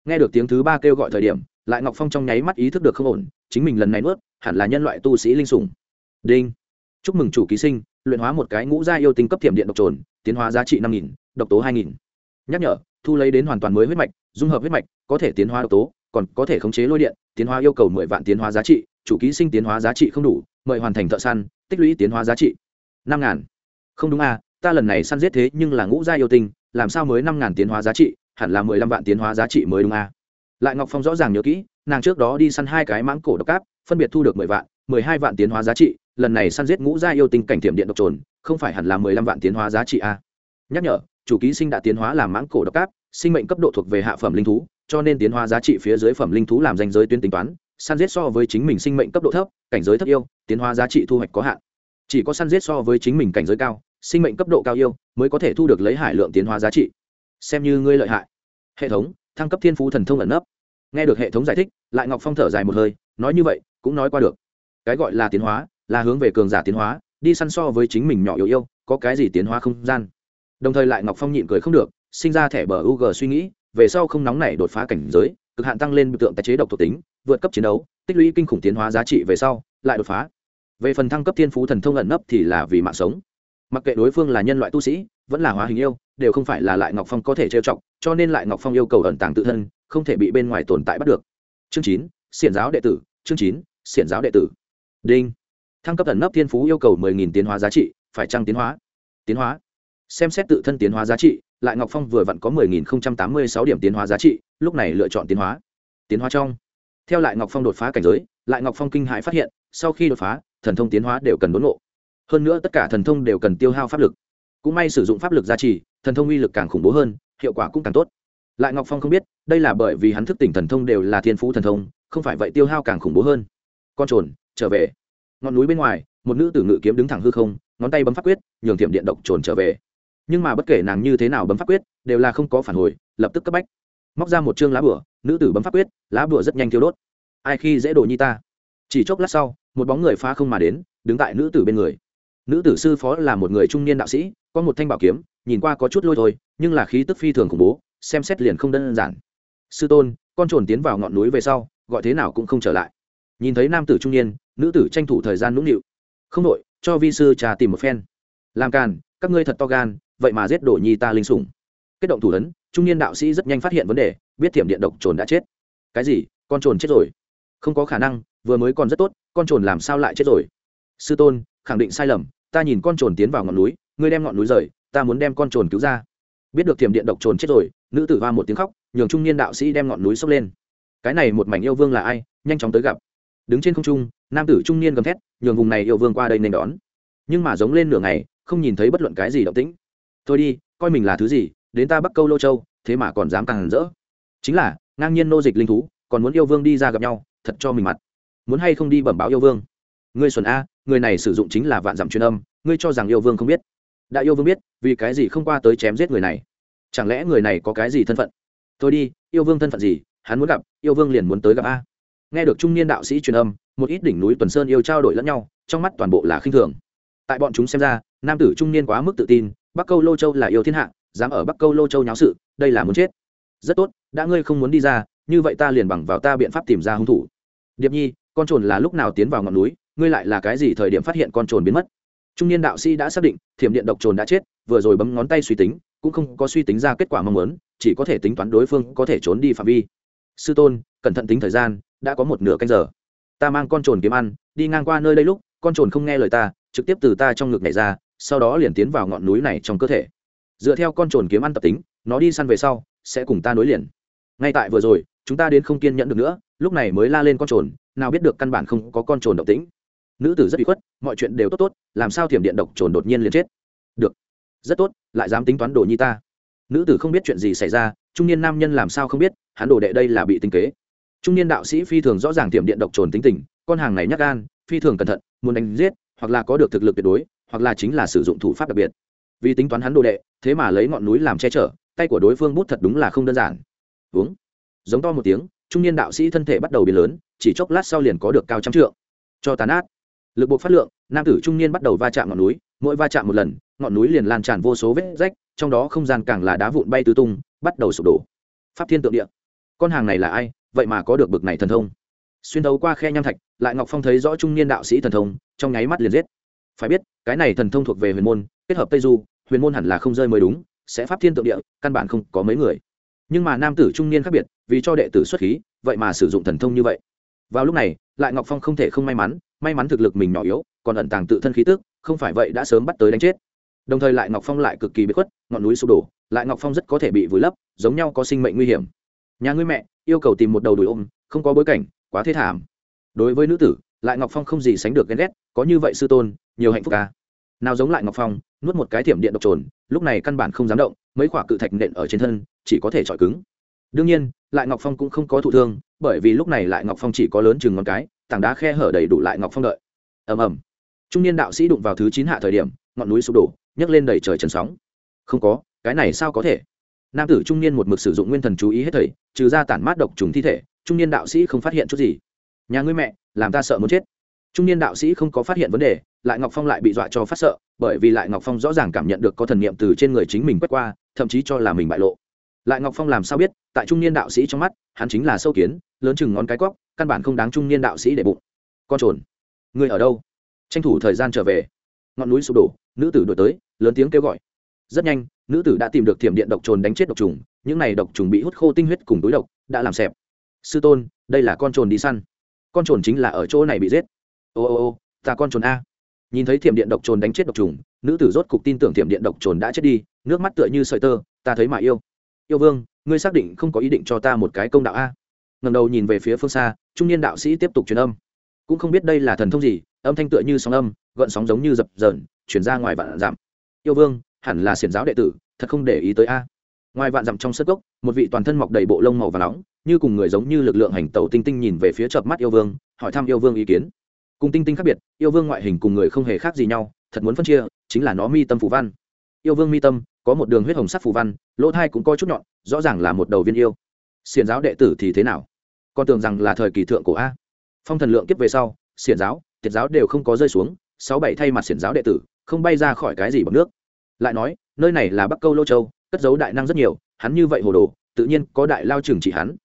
Nghe được tiếng thứ ba kêu gọi thời điểm, lại ngọc phong trong nháy mắt ý thức được không ổn, chính mình lần này nuốt, hẳn là nhân loại tu sĩ linh sủng. Đinh. Chúc mừng chủ ký sinh, luyện hóa một cái ngũ gia yêu tinh cấp thiểm điện độc trồn, tiến hóa giá trị năm nghìn, độc tố hai nghìn. Nhắc nhở, thu lấy đến hoàn toàn mới huyết mạch, dung hợp huyết mạch, có thể tiến hóa độc tố còn có thể khống chế lôi điện, tiến hóa yêu cầu mười vạn tiến hóa giá trị, chủ ký sinh tiến hóa giá trị không đủ, mời hoàn thành thợ săn, tích lũy tiến hóa giá trị. Năm ngàn. Không đúng à ta lần này săn giết thế nhưng là ngũ gia yêu tinh, làm sao mới năm ngàn tiến hóa giá trị, hẳn là mười lăm vạn tiến hóa giá trị mới đúng à. Lại ngọc phong rõ ràng nhớ kỹ, nàng trước đó đi săn hai cái mãng cổ độc cáp, phân biệt thu được mười vạn, mười hai vạn tiến hóa giá trị, lần này săn giết ngũ gia yêu tinh cảnh tiệm điện độc trồn, không phải hẳn là mười lăm vạn tiến hóa giá trị à. Nhắc nhở, chủ ký sinh đã tiến hóa làm mãng cổ độc cáp, sinh mệnh cấp độ thuộc về hạ phẩm linh thú cho nên tiến hóa giá trị phía dưới phẩm linh thú làm danh giới tuyến tính toán săn giết so với chính mình sinh mệnh cấp độ thấp cảnh giới thấp yêu tiến hóa giá trị thu hoạch có hạn. Chỉ có săn giết so với chính mình cảnh giới cao sinh mệnh cấp độ cao yêu mới có thể thu được lấy hải lượng tiến hóa giá trị. Xem như ngươi lợi hại. Hệ thống thăng cấp thiên phú thần thông ẩn nấp. Nghe được hệ thống giải thích lại ngọc phong thở dài một hơi nói như vậy cũng nói qua được. Cái gọi là tiến hóa là hướng về cường giả tiến hóa đi săn so với chính mình nhỏ yếu yêu có cái gì tiến hóa không gian? Đồng thời lại ngọc phong nhịn cười không được sinh ra thẻ bờ u g suy nghĩ, về sau không nóng nảy đột phá cảnh giới, cực hạn tăng lên biểu tượng tài chế độc thuộc tính, vượt cấp chiến đấu, tích lũy kinh khủng tiến hóa giá trị về sau, lại đột phá. Về phần thăng cấp thiên phú thần thông ẩn nấp thì là vì mạng sống. Mặc kệ đối phương là nhân loại tu sĩ, vẫn là hóa hình yêu, đều không phải là lại Ngọc Phong có thể trêu chọc, cho nên lại Ngọc Phong yêu cầu ẩn tàng tự thân, không thể bị bên ngoài tồn tại bắt được. Chương chín, xiển giáo đệ tử, chương chín, xiển giáo đệ tử. đinh thăng cấp ẩn nấp thiên phú yêu cầu mười nghìn tiến hóa giá trị phải trăng tiến hóa tiến hóa xem xét tự thân tiến hóa giá trị lại ngọc phong vừa vặn có mười nghìn không trăm tám mươi sáu điểm tiến hóa giá trị, lúc này lựa chọn tiến hóa. Tiến hóa trong. Theo lại ngọc phong đột phá cảnh giới, lại ngọc phong kinh hãi phát hiện, sau khi đột phá, thần thông tiến hóa đều cần đốn ngộ. Hơn nữa tất cả thần thông đều cần tiêu hao pháp lực. Cũng may sử dụng pháp lực giá trị thần thông uy lực càng khủng bố hơn, hiệu quả cũng càng tốt. Lại ngọc phong không biết, đây là bởi vì hắn thức tỉnh thần thông đều là thiên phú thần thông, không phải vậy tiêu hao càng khủng bố hơn. Con trồn, trở về. Ngọn núi bên ngoài, một nữ tử ngự kiếm đứng thẳng hư không, ngón tay bấm pháp quyết, nhường thiểm điện độc trồn trở về nhưng mà bất kể nàng như thế nào bấm pháp quyết, đều là không có phản hồi, lập tức cấp bách. Móc ra một chương lá bửa nữ tử bấm pháp quyết, lá bửa rất nhanh thiêu đốt. Ai khi dễ đồ như ta? Chỉ chốc lát sau, một bóng người phá không mà đến, đứng tại nữ tử bên người. Nữ tử sư phó là một người trung niên đạo sĩ, có một thanh bảo kiếm, nhìn qua có chút lôi thôi, nhưng là khí tức phi thường khủng bố, xem xét liền không đơn giản. Sư tôn, con trồn tiến vào ngọn núi về sau, gọi thế nào cũng không trở lại. Nhìn thấy nam tử trung niên, nữ tử tranh thủ thời gian nũng nịu. Không đội cho vi sư trà tìm một phen. Làm càn, các ngươi thật to gan vậy mà giết đổ nhi ta linh sủng. Kết động thủ ấn, trung niên đạo sĩ rất nhanh phát hiện vấn đề, biết thiểm điện độc trồn đã chết. Cái gì? Con trồn chết rồi? Không có khả năng, vừa mới còn rất tốt, con trồn làm sao lại chết rồi? Sư tôn, khẳng định sai lầm, ta nhìn con trồn tiến vào ngọn núi, ngươi đem ngọn núi rời, ta muốn đem con trồn cứu ra. Biết được thiểm điện độc trồn chết rồi, nữ tử hoa một tiếng khóc, nhường trung niên đạo sĩ đem ngọn núi xốc lên. Cái này một mảnh yêu vương là ai? Nhanh chóng tới gặp. Đứng trên không trung, nam tử trung niên gầm thét, nhường vùng này yêu vương qua đây nên đón. Nhưng mà giống lên nửa ngày, không nhìn thấy bất luận cái gì động tĩnh thôi đi, coi mình là thứ gì, đến ta bắc câu lô châu, thế mà còn dám càng rỡ. Chính là, ngang nhiên nô dịch linh thú, còn muốn yêu vương đi ra gặp nhau, thật cho mình mặt. Muốn hay không đi bẩm báo yêu vương? Ngươi xuân a, người này sử dụng chính là vạn dặm truyền âm, ngươi cho rằng yêu vương không biết. Đã yêu vương biết, vì cái gì không qua tới chém giết người này? Chẳng lẽ người này có cái gì thân phận? Thôi đi, yêu vương thân phận gì, hắn muốn gặp, yêu vương liền muốn tới gặp a. Nghe được trung niên đạo sĩ truyền âm, một ít đỉnh núi tuần sơn yêu trao đổi lẫn nhau, trong mắt toàn bộ là khinh thường. Tại bọn chúng xem ra, nam tử trung niên quá mức tự tin bắc câu lô châu là yêu thiên hạ, dám ở bắc câu lô châu nháo sự, đây là muốn chết. Rất tốt, đã ngươi không muốn đi ra, như vậy ta liền bằng vào ta biện pháp tìm ra hung thủ. Điệp nhi, con trồn là lúc nào tiến vào ngọn núi, ngươi lại là cái gì thời điểm phát hiện con trồn biến mất? Trung niên đạo sĩ đã xác định, thiểm điện độc trồn đã chết, vừa rồi bấm ngón tay suy tính, cũng không có suy tính ra kết quả mong muốn, chỉ có thể tính toán đối phương có thể trốn đi phạm vi. Sư tôn, cẩn thận tính thời gian, đã có một nửa canh giờ. Ta mang con trồn kiếm ăn, đi ngang qua nơi đây lúc, con trồn không nghe lời ta, trực tiếp từ ta trong ngực này ra sau đó liền tiến vào ngọn núi này trong cơ thể. Dựa theo con trồn kiếm ăn tập tính, nó đi săn về sau, sẽ cùng ta nối liền. Ngay tại vừa rồi, chúng ta đến không kiên nhẫn được nữa, lúc này mới la lên con trồn, nào biết được căn bản không có con trồn động tĩnh. Nữ tử rất bị khuất, mọi chuyện đều tốt tốt, làm sao thiểm điện độc trồn đột nhiên liền chết? Được. Rất tốt, lại dám tính toán đồ nhi ta. Nữ tử không biết chuyện gì xảy ra, trung niên nam nhân làm sao không biết, hắn đồ đệ đây là bị tinh kế. Trung niên đạo sĩ phi thường rõ ràng tiềm điện độc trồn tính tình, con hàng này nhắc gan, phi thường cẩn thận, muốn đánh giết, hoặc là có được thực lực tuyệt đối hoặc là chính là sử dụng thủ pháp đặc biệt. Vì tính toán hắn đồ đệ, thế mà lấy ngọn núi làm che chở, tay của đối phương bút thật đúng là không đơn giản. Uống giống to một tiếng, trung niên đạo sĩ thân thể bắt đầu biến lớn, chỉ chốc lát sau liền có được cao trăm trượng. Cho tàn át lực buộc phát lượng, nam tử trung niên bắt đầu va chạm ngọn núi, mỗi va chạm một lần, ngọn núi liền lan tràn vô số vết rách, trong đó không gian càng là đá vụn bay tứ tung, bắt đầu sụp đổ. Pháp thiên tượng địa. Con hàng này là ai? Vậy mà có được bực này thần thông. Xuyên thấu qua khe nham thạch, lại ngọc phong thấy rõ trung niên đạo sĩ thần thông, trong nháy mắt liền giết phải biết, cái này thần thông thuộc về huyền môn, kết hợp tây du, huyền môn hẳn là không rơi mới đúng, sẽ pháp thiên tượng địa, căn bản không có mấy người. Nhưng mà nam tử trung niên khác biệt, vì cho đệ tử xuất khí, vậy mà sử dụng thần thông như vậy. Vào lúc này, lại ngọc phong không thể không may mắn may mắn thực lực mình nhỏ yếu, còn ẩn tàng tự thân khí tức, không phải vậy đã sớm bắt tới đánh chết. Đồng thời lại ngọc phong lại cực kỳ bất khuất, ngọn núi sụp đổ, lại ngọc phong rất có thể bị vùi lấp, giống nhau có sinh mệnh nguy hiểm. Nhà ngươi mẹ, yêu cầu tìm một đầu đùi ôm, không có bối cảnh, quá thế thảm. Đối với nữ tử lại ngọc phong không gì sánh được ghen ghét, có như vậy sư tôn, nhiều hạnh phúc ca nào giống lại ngọc phong, nuốt một cái thiểm điện độc trồn, lúc này căn bản không dám động, mấy khoả cự thạch nện ở trên thân, chỉ có thể chọi cứng. Đương nhiên, lại ngọc phong cũng không có thụ thương, bởi vì lúc này lại ngọc phong chỉ có lớn chừng ngón cái, tảng đá khe hở đầy đủ lại ngọc phong đợi. Ầm ầm. Trung niên đạo sĩ đụng vào thứ chín hạ thời điểm, ngọn núi sụp đổ, nhấc lên đầy trời trần sóng. Không có, cái này sao có thể? Nam tử trung niên một mực sử dụng nguyên thần chú ý hết thầy trừ ra tản mát độc trùng thi thể, trung niên đạo sĩ không phát hiện chút gì nhà ngươi mẹ, làm ta sợ muốn chết. Trung niên đạo sĩ không có phát hiện vấn đề, lại ngọc phong lại bị dọa cho phát sợ, bởi vì lại ngọc phong rõ ràng cảm nhận được có thần niệm từ trên người chính mình quét qua, thậm chí cho là mình bại lộ. Lại ngọc phong làm sao biết, tại trung niên đạo sĩ trong mắt, hắn chính là sâu kiến, lớn chừng ngón cái cóc, căn bản không đáng trung niên đạo sĩ để bụng. Con trồn người ở đâu? Tranh thủ thời gian trở về. Ngọn núi sụp đổ, nữ tử đổi tới, lớn tiếng kêu gọi. Rất nhanh, nữ tử đã tìm được thiểm điện độc trồn đánh chết độc trùng, những này độc trùng bị hút khô tinh huyết cùng túi độc, đã làm xẹp sư tôn, đây là con trồn đi săn con trồn chính là ở chỗ này bị giết. Ô ô ô, ta con trồn a. Nhìn thấy thiểm điện độc trồn đánh chết độc trùng, nữ tử rốt cục tin tưởng thiểm điện độc trồn đã chết đi, nước mắt tựa như sợi tơ, ta thấy mà yêu. Yêu vương, ngươi xác định không có ý định cho ta một cái công đạo a. Ngầm đầu nhìn về phía phương xa, trung niên đạo sĩ tiếp tục truyền âm. Cũng không biết đây là thần thông gì, âm thanh tựa như sóng âm, gợn sóng giống như dập dờn chuyển ra ngoài vạn giảm. yêu vương, hẳn là xiển giáo đệ tử, thật không để ý tới a ngoài vạn dặm trong sơ cốc, một vị toàn thân mọc đầy bộ lông màu và nóng, như cùng người giống như lực lượng hành tẩu tinh tinh nhìn về phía chợp mắt yêu vương, hỏi thăm yêu vương ý kiến. Cùng tinh tinh khác biệt, yêu vương ngoại hình cùng người không hề khác gì nhau, thật muốn phân chia, chính là nó mi tâm phù văn. Yêu vương mi tâm, có một đường huyết hồng sắc phù văn, lỗ thai cũng coi chút nhọn, rõ ràng là một đầu viên yêu. Xiển giáo đệ tử thì thế nào? Con tưởng rằng là thời kỳ thượng cổ a. Phong thần lượng kiếp về sau, xiển giáo, tiệt giáo đều không có rơi xuống, sáu bảy thay mặt xiển giáo đệ tử, không bay ra khỏi cái gì bằng nước. Lại nói, nơi này là bắc câu lô châu cất giấu đại năng rất nhiều, hắn như vậy hồ đồ, tự nhiên có đại lao trưởng chỉ hắn.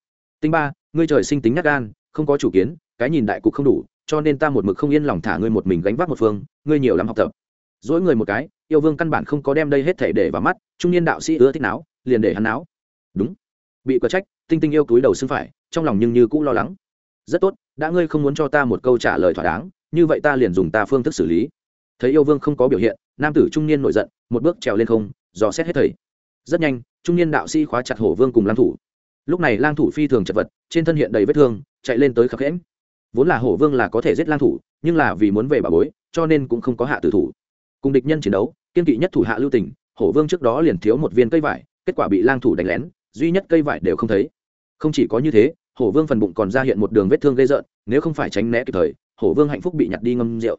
Tinh ba, ngươi trời sinh tính nhát gan, không có chủ kiến, cái nhìn đại cục không đủ, cho nên ta một mực không yên lòng thả ngươi một mình gánh vác một phương, ngươi nhiều lắm học tập. Dỗi người một cái, yêu vương căn bản không có đem đây hết thể để vào mắt, trung niên đạo sĩ ưa thích não liền để hắn não đúng. Bị có trách, tinh tinh yêu túi đầu xưng phải, trong lòng nhưng như cũng lo lắng. Rất tốt, đã ngươi không muốn cho ta một câu trả lời thỏa đáng, như vậy ta liền dùng ta phương thức xử lý. Thấy yêu vương không có biểu hiện, nam tử trung niên nổi giận, một bước trèo lên không, dò xét hết thầy rất nhanh, trung niên đạo sĩ khóa chặt hổ vương cùng lang thủ. Lúc này lang thủ phi thường chật vật, trên thân hiện đầy vết thương, chạy lên tới khập khẽm. Vốn là hổ vương là có thể giết lang thủ, nhưng là vì muốn về bà bối, cho nên cũng không có hạ tử thủ. Cùng địch nhân chiến đấu, kiên kỵ nhất thủ hạ lưu tình, hổ vương trước đó liền thiếu một viên cây vải, kết quả bị lang thủ đánh lén, duy nhất cây vải đều không thấy. Không chỉ có như thế, hổ vương phần bụng còn ra hiện một đường vết thương gây rợn, nếu không phải tránh né kịp thời, hổ vương hạnh phúc bị nhặt đi ngâm rượu.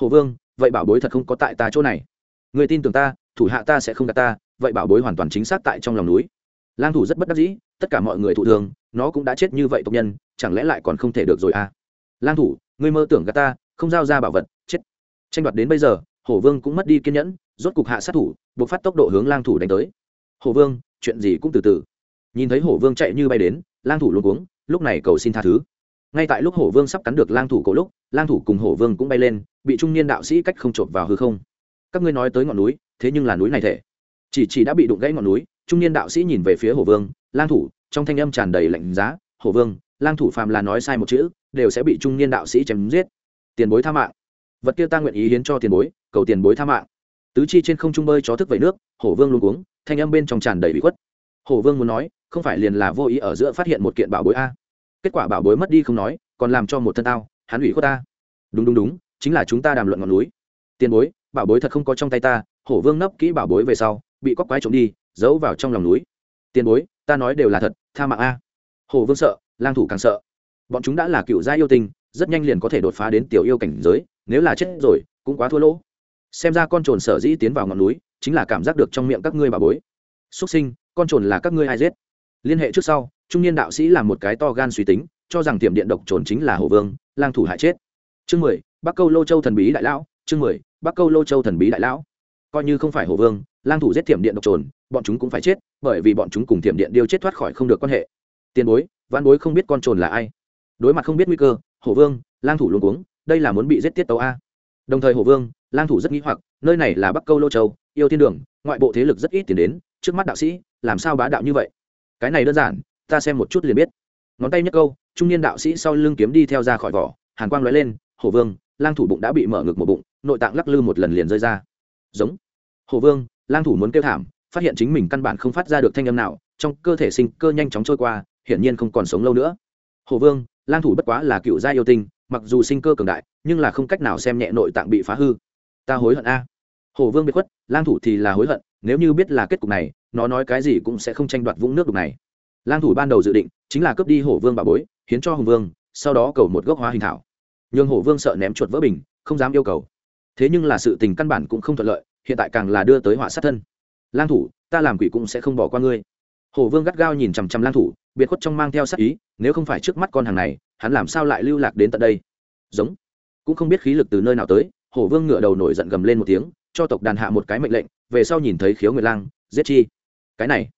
Hổ vương, vậy bảo bối thật không có tại ta chỗ này. Người tin tưởng ta, thủ hạ ta sẽ không gạt ta vậy bảo bối hoàn toàn chính xác tại trong lòng núi. Lang thủ rất bất đắc dĩ, tất cả mọi người thụ thường, nó cũng đã chết như vậy tộc nhân, chẳng lẽ lại còn không thể được rồi à? Lang thủ, ngươi mơ tưởng gạt ta, không giao ra bảo vật, chết. Tranh đoạt đến bây giờ, hổ vương cũng mất đi kiên nhẫn, rốt cục hạ sát thủ, buộc phát tốc độ hướng lang thủ đánh tới. Hổ vương, chuyện gì cũng từ từ. Nhìn thấy hổ vương chạy như bay đến, lang thủ luôn cuống, lúc này cầu xin tha thứ. Ngay tại lúc hổ vương sắp cắn được lang thủ cổ lúc, lang thủ cùng hổ vương cũng bay lên, bị trung niên đạo sĩ cách không trộm vào hư không. Các ngươi nói tới ngọn núi, thế nhưng là núi này thể chỉ chỉ đã bị đụng gãy ngọn núi, trung niên đạo sĩ nhìn về phía hồ vương, lang thủ. Trong thanh âm tràn đầy lạnh giá Hồ vương, lang thủ phàm là nói sai một chữ, đều sẽ bị trung niên đạo sĩ chém giết. Tiền bối tha mạng. Vật kia ta nguyện ý hiến cho tiền bối, cầu tiền bối tha mạng. Tứ chi trên không trung bơi chó thức vẩy nước, hổ vương luôn uống thanh âm bên trong tràn đầy bị khuất. Hổ vương muốn nói, không phải liền là vô ý ở giữa phát hiện một kiện bảo bối a? Kết quả bảo bối mất đi không nói, còn làm cho một thân tao, hắn ủy khuất ta đúng đúng đúng, chính là chúng ta đàm luận ngọn núi. Tiền bối, bảo bối thật không có trong tay ta. Hổ vương nấp kỹ bảo bối về sau bị cóc quái trộm đi, giấu vào trong lòng núi. Tiền bối, ta nói đều là thật, tha mạng a. Hồ vương sợ, lang thủ càng sợ. Bọn chúng đã là cựu gia yêu tinh, rất nhanh liền có thể đột phá đến tiểu yêu cảnh giới, nếu là chết rồi, cũng quá thua lỗ. Xem ra con trồn sở dĩ tiến vào ngọn núi, chính là cảm giác được trong miệng các ngươi bà bối. Xuất sinh, con trồn là các ngươi ai giết? Liên hệ trước sau, trung niên đạo sĩ làm một cái to gan suy tính, cho rằng tiềm điện độc trồn chính là hồ vương, lang thủ hại chết. Chương mười, bắc câu lô châu thần bí đại lão, chương mười, bắc câu lô châu thần bí đại lão coi như không phải hổ vương, lang thủ giết thiểm điện độc trồn, bọn chúng cũng phải chết, bởi vì bọn chúng cùng thiểm điện điêu chết thoát khỏi không được quan hệ. Tiền bối văn bối không biết con trồn là ai. Đối mặt không biết nguy cơ, hổ vương, lang thủ luôn cuống, đây là muốn bị giết tiết tấu a. Đồng thời hổ vương, lang thủ rất nghĩ hoặc, nơi này là bắc câu lô châu, yêu thiên đường, ngoại bộ thế lực rất ít tiền đến, trước mắt đạo sĩ, làm sao bá đạo như vậy? Cái này đơn giản, ta xem một chút liền biết. Ngón tay nhất câu, trung niên đạo sĩ sau lưng kiếm đi theo ra khỏi vỏ, hàn quang lóe lên, hổ vương, lang thủ bụng đã bị mở ngực một bụng, nội tạng lắc lư một lần liền rơi ra giống. Hồ vương, lang thủ muốn kêu thảm, phát hiện chính mình căn bản không phát ra được thanh âm nào, trong cơ thể sinh cơ nhanh chóng trôi qua, hiển nhiên không còn sống lâu nữa. Hồ vương, lang thủ bất quá là cựu gia yêu tinh, mặc dù sinh cơ cường đại, nhưng là không cách nào xem nhẹ nội tạng bị phá hư. Ta hối hận a. Hồ vương bị khuất, lang thủ thì là hối hận, nếu như biết là kết cục này, nó nói cái gì cũng sẽ không tranh đoạt vũng nước đục này. Lang thủ ban đầu dự định, chính là cướp đi hổ vương bà bối, hiến cho hùng vương, sau đó cầu một gốc hóa hình thảo. Nhưng hổ vương sợ ném chuột vỡ bình, không dám yêu cầu thế nhưng là sự tình căn bản cũng không thuận lợi, hiện tại càng là đưa tới họa sát thân. Lang thủ, ta làm quỷ cũng sẽ không bỏ qua ngươi. Hổ vương gắt gao nhìn chằm chằm lang thủ, biệt khuất trong mang theo sát ý, nếu không phải trước mắt con hàng này, hắn làm sao lại lưu lạc đến tận đây? Giống. Cũng không biết khí lực từ nơi nào tới, hổ vương ngựa đầu nổi giận gầm lên một tiếng, cho tộc đàn hạ một cái mệnh lệnh, về sau nhìn thấy khiếu nguyệt lang, giết chi. Cái này,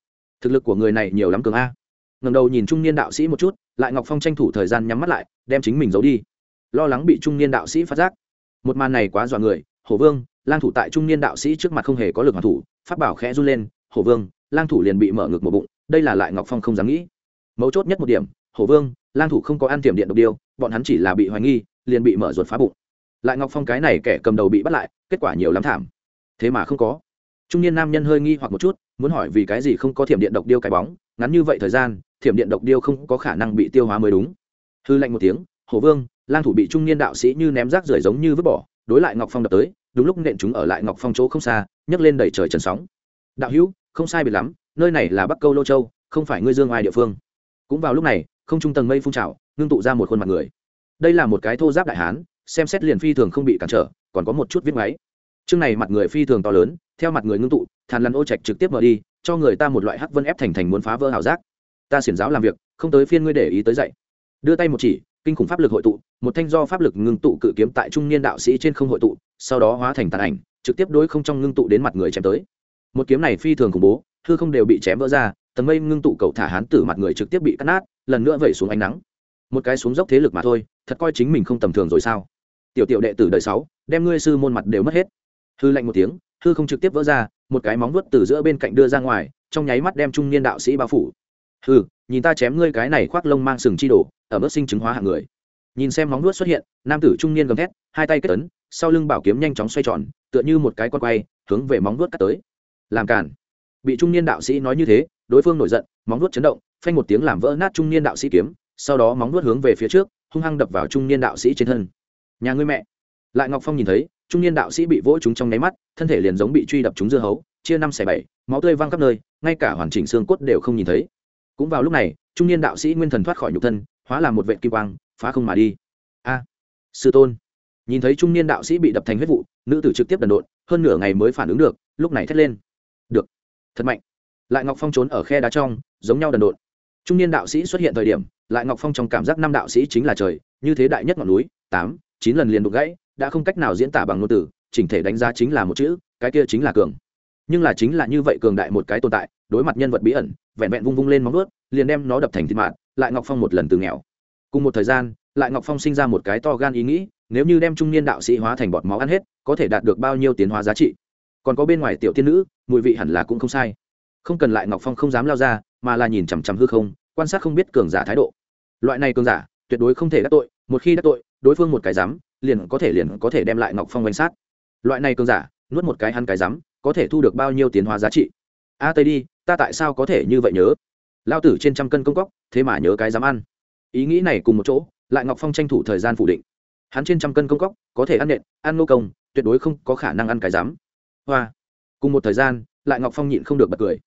thực lực của người này nhiều lắm cường a. Ngầm đầu nhìn trung niên đạo sĩ một chút, lại ngọc phong tranh thủ thời gian nhắm mắt lại, đem chính mình giấu đi. Lo lắng bị trung niên đạo sĩ phát giác một màn này quá dọa người, hổ vương, lang thủ tại trung niên đạo sĩ trước mặt không hề có lực hoàn thủ phát bảo khẽ run lên, hổ vương, lang thủ liền bị mở ngực một bụng, đây là lại ngọc phong không dám nghĩ. Mấu chốt nhất một điểm, hổ vương, lang thủ không có ăn tiềm điện độc điêu, bọn hắn chỉ là bị hoài nghi, liền bị mở ruột phá bụng. Lại ngọc phong cái này kẻ cầm đầu bị bắt lại, kết quả nhiều lắm thảm. Thế mà không có. Trung niên nam nhân hơi nghi hoặc một chút, muốn hỏi vì cái gì không có thiểm điện độc điêu cái bóng, ngắn như vậy thời gian thiểm điện độc điêu không có khả năng bị tiêu hóa mới đúng. Hư lạnh một tiếng hổ vương, lang thủ bị trung niên đạo sĩ như ném rác rưởi giống như vứt bỏ, đối lại ngọc phong đập tới, đúng lúc nện chúng ở lại ngọc phong chỗ không xa, nhấc lên đẩy trời trần sóng. Đạo hữu, không sai biệt lắm, nơi này là bắc câu lô châu, không phải ngươi dương ai địa phương. Cũng vào lúc này, không trung tầng mây phun trào, ngưng tụ ra một khuôn mặt người. Đây là một cái thô giáp đại hán, xem xét liền phi thường không bị cản trở, còn có một chút viết máy. Chương này mặt người phi thường to lớn, theo mặt người ngưng tụ, thàn lằn ô trạch trực tiếp mở đi, cho người ta một loại hắc vân ép thành thành muốn phá vỡ hảo giác. Ta xiển giáo làm việc, không tới phiên ngươi để ý tới dậy đưa tay một chỉ kinh khủng pháp lực hội tụ, một thanh do pháp lực ngưng tụ cự kiếm tại trung niên đạo sĩ trên không hội tụ, sau đó hóa thành tàn ảnh, trực tiếp đối không trong ngưng tụ đến mặt người chém tới. Một kiếm này phi thường khủng bố, hư không đều bị chém vỡ ra, tầng mây ngưng tụ cầu thả hán tử mặt người trực tiếp bị cắt nát, lần nữa vẩy xuống ánh nắng. Một cái xuống dốc thế lực mà thôi, thật coi chính mình không tầm thường rồi sao? Tiểu tiểu đệ tử đời sáu, đem ngươi sư môn mặt đều mất hết. Hư lạnh một tiếng, hư không trực tiếp vỡ ra, một cái móng vuốt từ giữa bên cạnh đưa ra ngoài, trong nháy mắt đem trung niên đạo sĩ bao phủ. Ừ, nhìn ta chém ngươi cái này khoác lông mang sừng chi đổ ở mức sinh chứng hóa hạng người. Nhìn xem móng nuốt xuất hiện nam tử trung niên gầm thét hai tay kết ấn sau lưng bảo kiếm nhanh chóng xoay tròn tựa như một cái con quay hướng về móng nuốt cắt tới. Làm cản. Bị trung niên đạo sĩ nói như thế đối phương nổi giận móng nuốt chấn động phanh một tiếng làm vỡ nát trung niên đạo sĩ kiếm sau đó móng nuốt hướng về phía trước hung hăng đập vào trung niên đạo sĩ trên thân. Nhà ngươi mẹ. Lại ngọc phong nhìn thấy trung niên đạo sĩ bị vỗ trúng trong nháy mắt thân thể liền giống bị truy đập trúng dưa hấu chia năm xẻ bảy máu tươi văng khắp nơi ngay cả hoàn chỉnh xương cốt đều không nhìn thấy cũng vào lúc này, trung niên đạo sĩ nguyên thần thoát khỏi nhục thân, hóa làm một vệ kim quang, phá không mà đi. A, sư tôn. Nhìn thấy trung niên đạo sĩ bị đập thành huyết vụ, nữ tử trực tiếp đần độn, hơn nửa ngày mới phản ứng được, lúc này thét lên. Được. Thật mạnh. Lại ngọc phong trốn ở khe đá trong, giống nhau đần độn. Trung niên đạo sĩ xuất hiện thời điểm, lại ngọc phong trong cảm giác năm đạo sĩ chính là trời, như thế đại nhất ngọn núi, tám, chín lần liền đục gãy, đã không cách nào diễn tả bằng ngôn từ, chỉnh thể đánh giá chính là một chữ, cái kia chính là cường. Nhưng là chính là như vậy cường đại một cái tồn tại, đối mặt nhân vật bí ẩn vẹn vẹn vung vung lên móng vuốt, liền đem nó đập thành thịt mạt lại ngọc phong một lần từ nghèo. Cùng một thời gian lại ngọc phong sinh ra một cái to gan ý nghĩ nếu như đem trung niên đạo sĩ hóa thành bọt máu ăn hết có thể đạt được bao nhiêu tiến hóa giá trị? Còn có bên ngoài tiểu tiên nữ mùi vị hẳn là cũng không sai. Không cần lại ngọc phong không dám lao ra mà là nhìn chằm chằm hư không quan sát không biết cường giả thái độ. Loại này cường giả tuyệt đối không thể đắc tội một khi đắc tội đối phương một cái dám liền có thể liền có thể đem lại ngọc phong vây sát. Loại này cường giả nuốt một cái hắn cái dám có thể thu được bao nhiêu tiến hóa giá trị? A tây đi ta tại sao có thể như vậy nhớ? Lao tử trên trăm cân công cóc, thế mà nhớ cái dám ăn. Ý nghĩ này cùng một chỗ, lại ngọc phong tranh thủ thời gian phủ định. Hắn trên trăm cân công cóc, có thể ăn nện, ăn nô công, tuyệt đối không có khả năng ăn cái dám. Hoa. Cùng một thời gian, lại ngọc phong nhịn không được bật cười.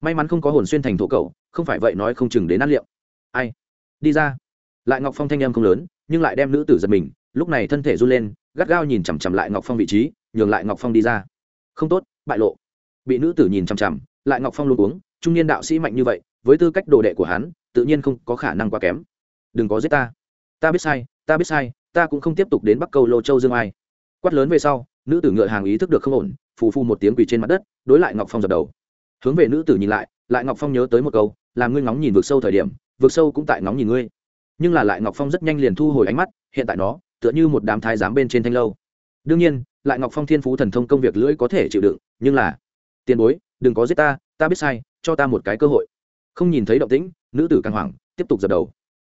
May mắn không có hồn xuyên thành thổ cầu không phải vậy nói không chừng đến ăn liệu. Ai? Đi ra. Lại ngọc phong thanh em không lớn, nhưng lại đem nữ tử giật mình, lúc này thân thể run lên, gắt gao nhìn chằm chằm lại ngọc phong vị trí, nhường lại ngọc phong đi ra. Không tốt, bại lộ. Bị nữ tử nhìn chằm chằm lại ngọc phong luôn uống, trung niên đạo sĩ mạnh như vậy, với tư cách đồ đệ của hắn, tự nhiên không có khả năng quá kém. Đừng có giết ta. Ta biết sai, ta biết sai, ta cũng không tiếp tục đến bắc cầu lô châu dương ai. Quát lớn về sau, nữ tử ngựa hàng ý thức được không ổn, phù phu một tiếng quỳ trên mặt đất, đối lại ngọc phong dập đầu. Hướng về nữ tử nhìn lại lại ngọc phong nhớ tới một câu, làm ngươi ngóng nhìn vượt sâu thời điểm vượt sâu cũng tại ngóng nhìn ngươi. Nhưng là lại ngọc phong rất nhanh liền thu hồi ánh mắt, hiện tại nó, tựa như một đám thái giám bên trên thanh lâu. Đương nhiên, lại ngọc phong thiên phú thần thông công việc lưỡi có thể chịu đựng, nhưng là tiền bối đừng có giết ta ta biết sai, cho ta một cái cơ hội. Không nhìn thấy động tĩnh, nữ tử càng hoảng, tiếp tục dập đầu.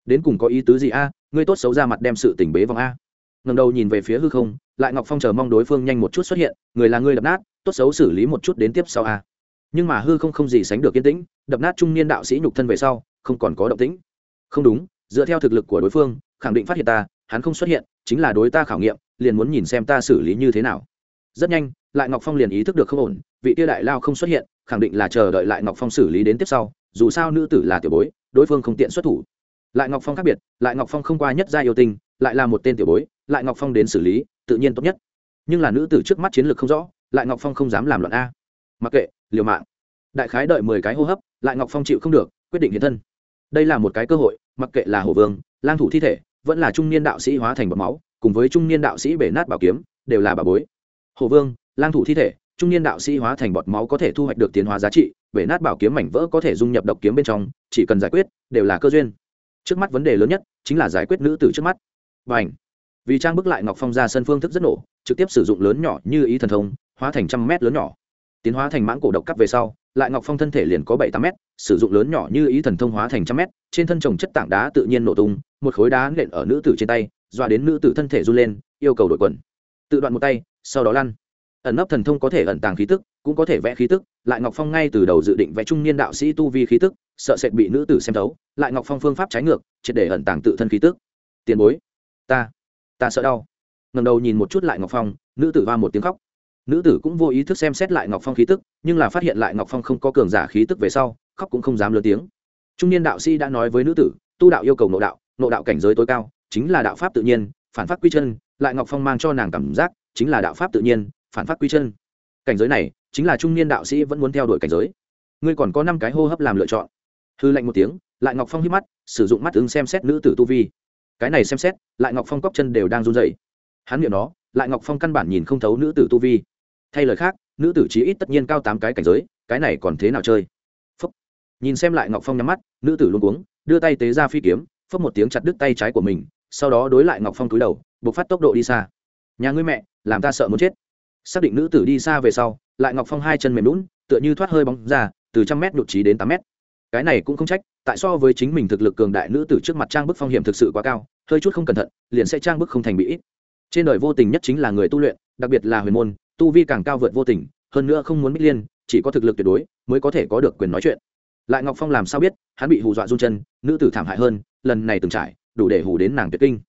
Đến cùng có ý tứ gì a? Ngươi tốt xấu ra mặt đem sự tỉnh bế vòng a. Ngầm đầu nhìn về phía hư không, lại ngọc phong chờ mong đối phương nhanh một chút xuất hiện, người là ngươi đập nát, tốt xấu xử lý một chút đến tiếp sau a. Nhưng mà hư không không gì sánh được yên tĩnh, đập nát trung niên đạo sĩ nhục thân về sau, không còn có động tĩnh. Không đúng, dựa theo thực lực của đối phương, khẳng định phát hiện ta, hắn không xuất hiện, chính là đối ta khảo nghiệm, liền muốn nhìn xem ta xử lý như thế nào. Rất nhanh lại ngọc phong liền ý thức được không ổn, vị tiêu đại lao không xuất hiện, khẳng định là chờ đợi lại ngọc phong xử lý đến tiếp sau, dù sao nữ tử là tiểu bối, đối phương không tiện xuất thủ. Lại ngọc phong khác biệt, lại ngọc phong không qua nhất gia yêu tinh, lại là một tên tiểu bối, lại ngọc phong đến xử lý, tự nhiên tốt nhất. Nhưng là nữ tử trước mắt chiến lược không rõ, lại ngọc phong không dám làm loạn a. Mặc kệ, liều mạng. Đại khái đợi mười cái hô hấp, lại ngọc phong chịu không được, quyết định hiện thân. Đây là một cái cơ hội, mặc kệ là hổ vương, lang thủ thi thể, vẫn là trung niên đạo sĩ hóa thành bọt máu, cùng với trung niên đạo sĩ bể nát bảo kiếm, đều là bà bối. Hổ vương lang thủ thi thể, trung niên đạo sĩ hóa thành bọt máu có thể thu hoạch được tiến hóa giá trị, bể nát bảo kiếm mảnh vỡ có thể dung nhập độc kiếm bên trong, chỉ cần giải quyết, đều là cơ duyên. Trước mắt vấn đề lớn nhất chính là giải quyết nữ tử trước mắt. Và ảnh vì trang bức lại ngọc phong ra sân phương thức rất nổ, trực tiếp sử dụng lớn nhỏ như ý thần thông, hóa thành trăm mét lớn nhỏ. Tiến hóa thành mãng cổ độc cắp về sau, lại ngọc phong thân thể liền có bảy tám mét, sử dụng lớn nhỏ như ý thần thông hóa thành trăm mét, trên thân trồng chất tảng đá tự nhiên nổ tung, một khối đá nện ở nữ tử trên tay doa đến nữ tử thân thể run lên, yêu cầu đội quần. Tự đoạn một tay, sau đó lăn ẩn nấp thần thông có thể ẩn tàng khí tức, cũng có thể vẽ khí tức, lại ngọc phong ngay từ đầu dự định vẽ trung niên đạo sĩ tu vi khí tức, sợ sệt bị nữ tử xem thấu, lại ngọc phong phương pháp trái ngược, triệt để ẩn tàng tự thân khí tức. Tiền bối, ta ta sợ đau. Ngầm đầu nhìn một chút lại ngọc phong, nữ tử va một tiếng khóc. Nữ tử cũng vô ý thức xem xét lại ngọc phong khí tức, nhưng là phát hiện lại ngọc phong không có cường giả khí tức về sau, khóc cũng không dám lớn tiếng. Trung niên đạo sĩ đã nói với nữ tử, tu đạo yêu cầu nội đạo nội đạo cảnh giới tối cao, chính là đạo pháp tự nhiên, phản phát quy chân, lại ngọc phong mang cho nàng cảm giác, chính là đạo pháp tự nhiên phản phát quy chân. Cảnh giới này, chính là trung niên đạo sĩ vẫn muốn theo đuổi cảnh giới. Ngươi còn có năm cái hô hấp làm lựa chọn. Hư lạnh một tiếng, lại ngọc phong hít mắt, sử dụng mắt ứng xem xét nữ tử tu vi. Cái này xem xét, lại ngọc phong cóc chân đều đang run dậy hắn miệng nó, lại ngọc phong căn bản nhìn không thấu nữ tử tu vi. Thay lời khác, nữ tử chí ít tất nhiên cao tám cái cảnh giới, cái này còn thế nào chơi? Phấp nhìn xem lại ngọc phong nhắm mắt, nữ tử luôn uống đưa tay tế ra phi kiếm phấp một tiếng chặt đứt tay trái của mình, sau đó đối lại ngọc phong túi đầu buộc phát tốc độ đi xa. Nhà ngươi mẹ, làm ta sợ muốn chết xác định nữ tử đi xa về sau, lại ngọc phong hai chân mềm lún tựa như thoát hơi bóng ra, từ trăm mét đột trí đến tám mét. Cái này cũng không trách, tại so với chính mình thực lực cường đại nữ tử trước mặt trang bức phong hiểm thực sự quá cao, hơi chút không cẩn thận, liền sẽ trang bức không thành bị ít. Trên đời vô tình nhất chính là người tu luyện, đặc biệt là huyền môn, tu vi càng cao vượt vô tình, hơn nữa không muốn bích liên, chỉ có thực lực tuyệt đối mới có thể có được quyền nói chuyện. Lại ngọc phong làm sao biết, hắn bị hù dọa run chân, nữ tử thảm hại hơn, lần này từng trải, đủ để hù đến nàng tuyệt kinh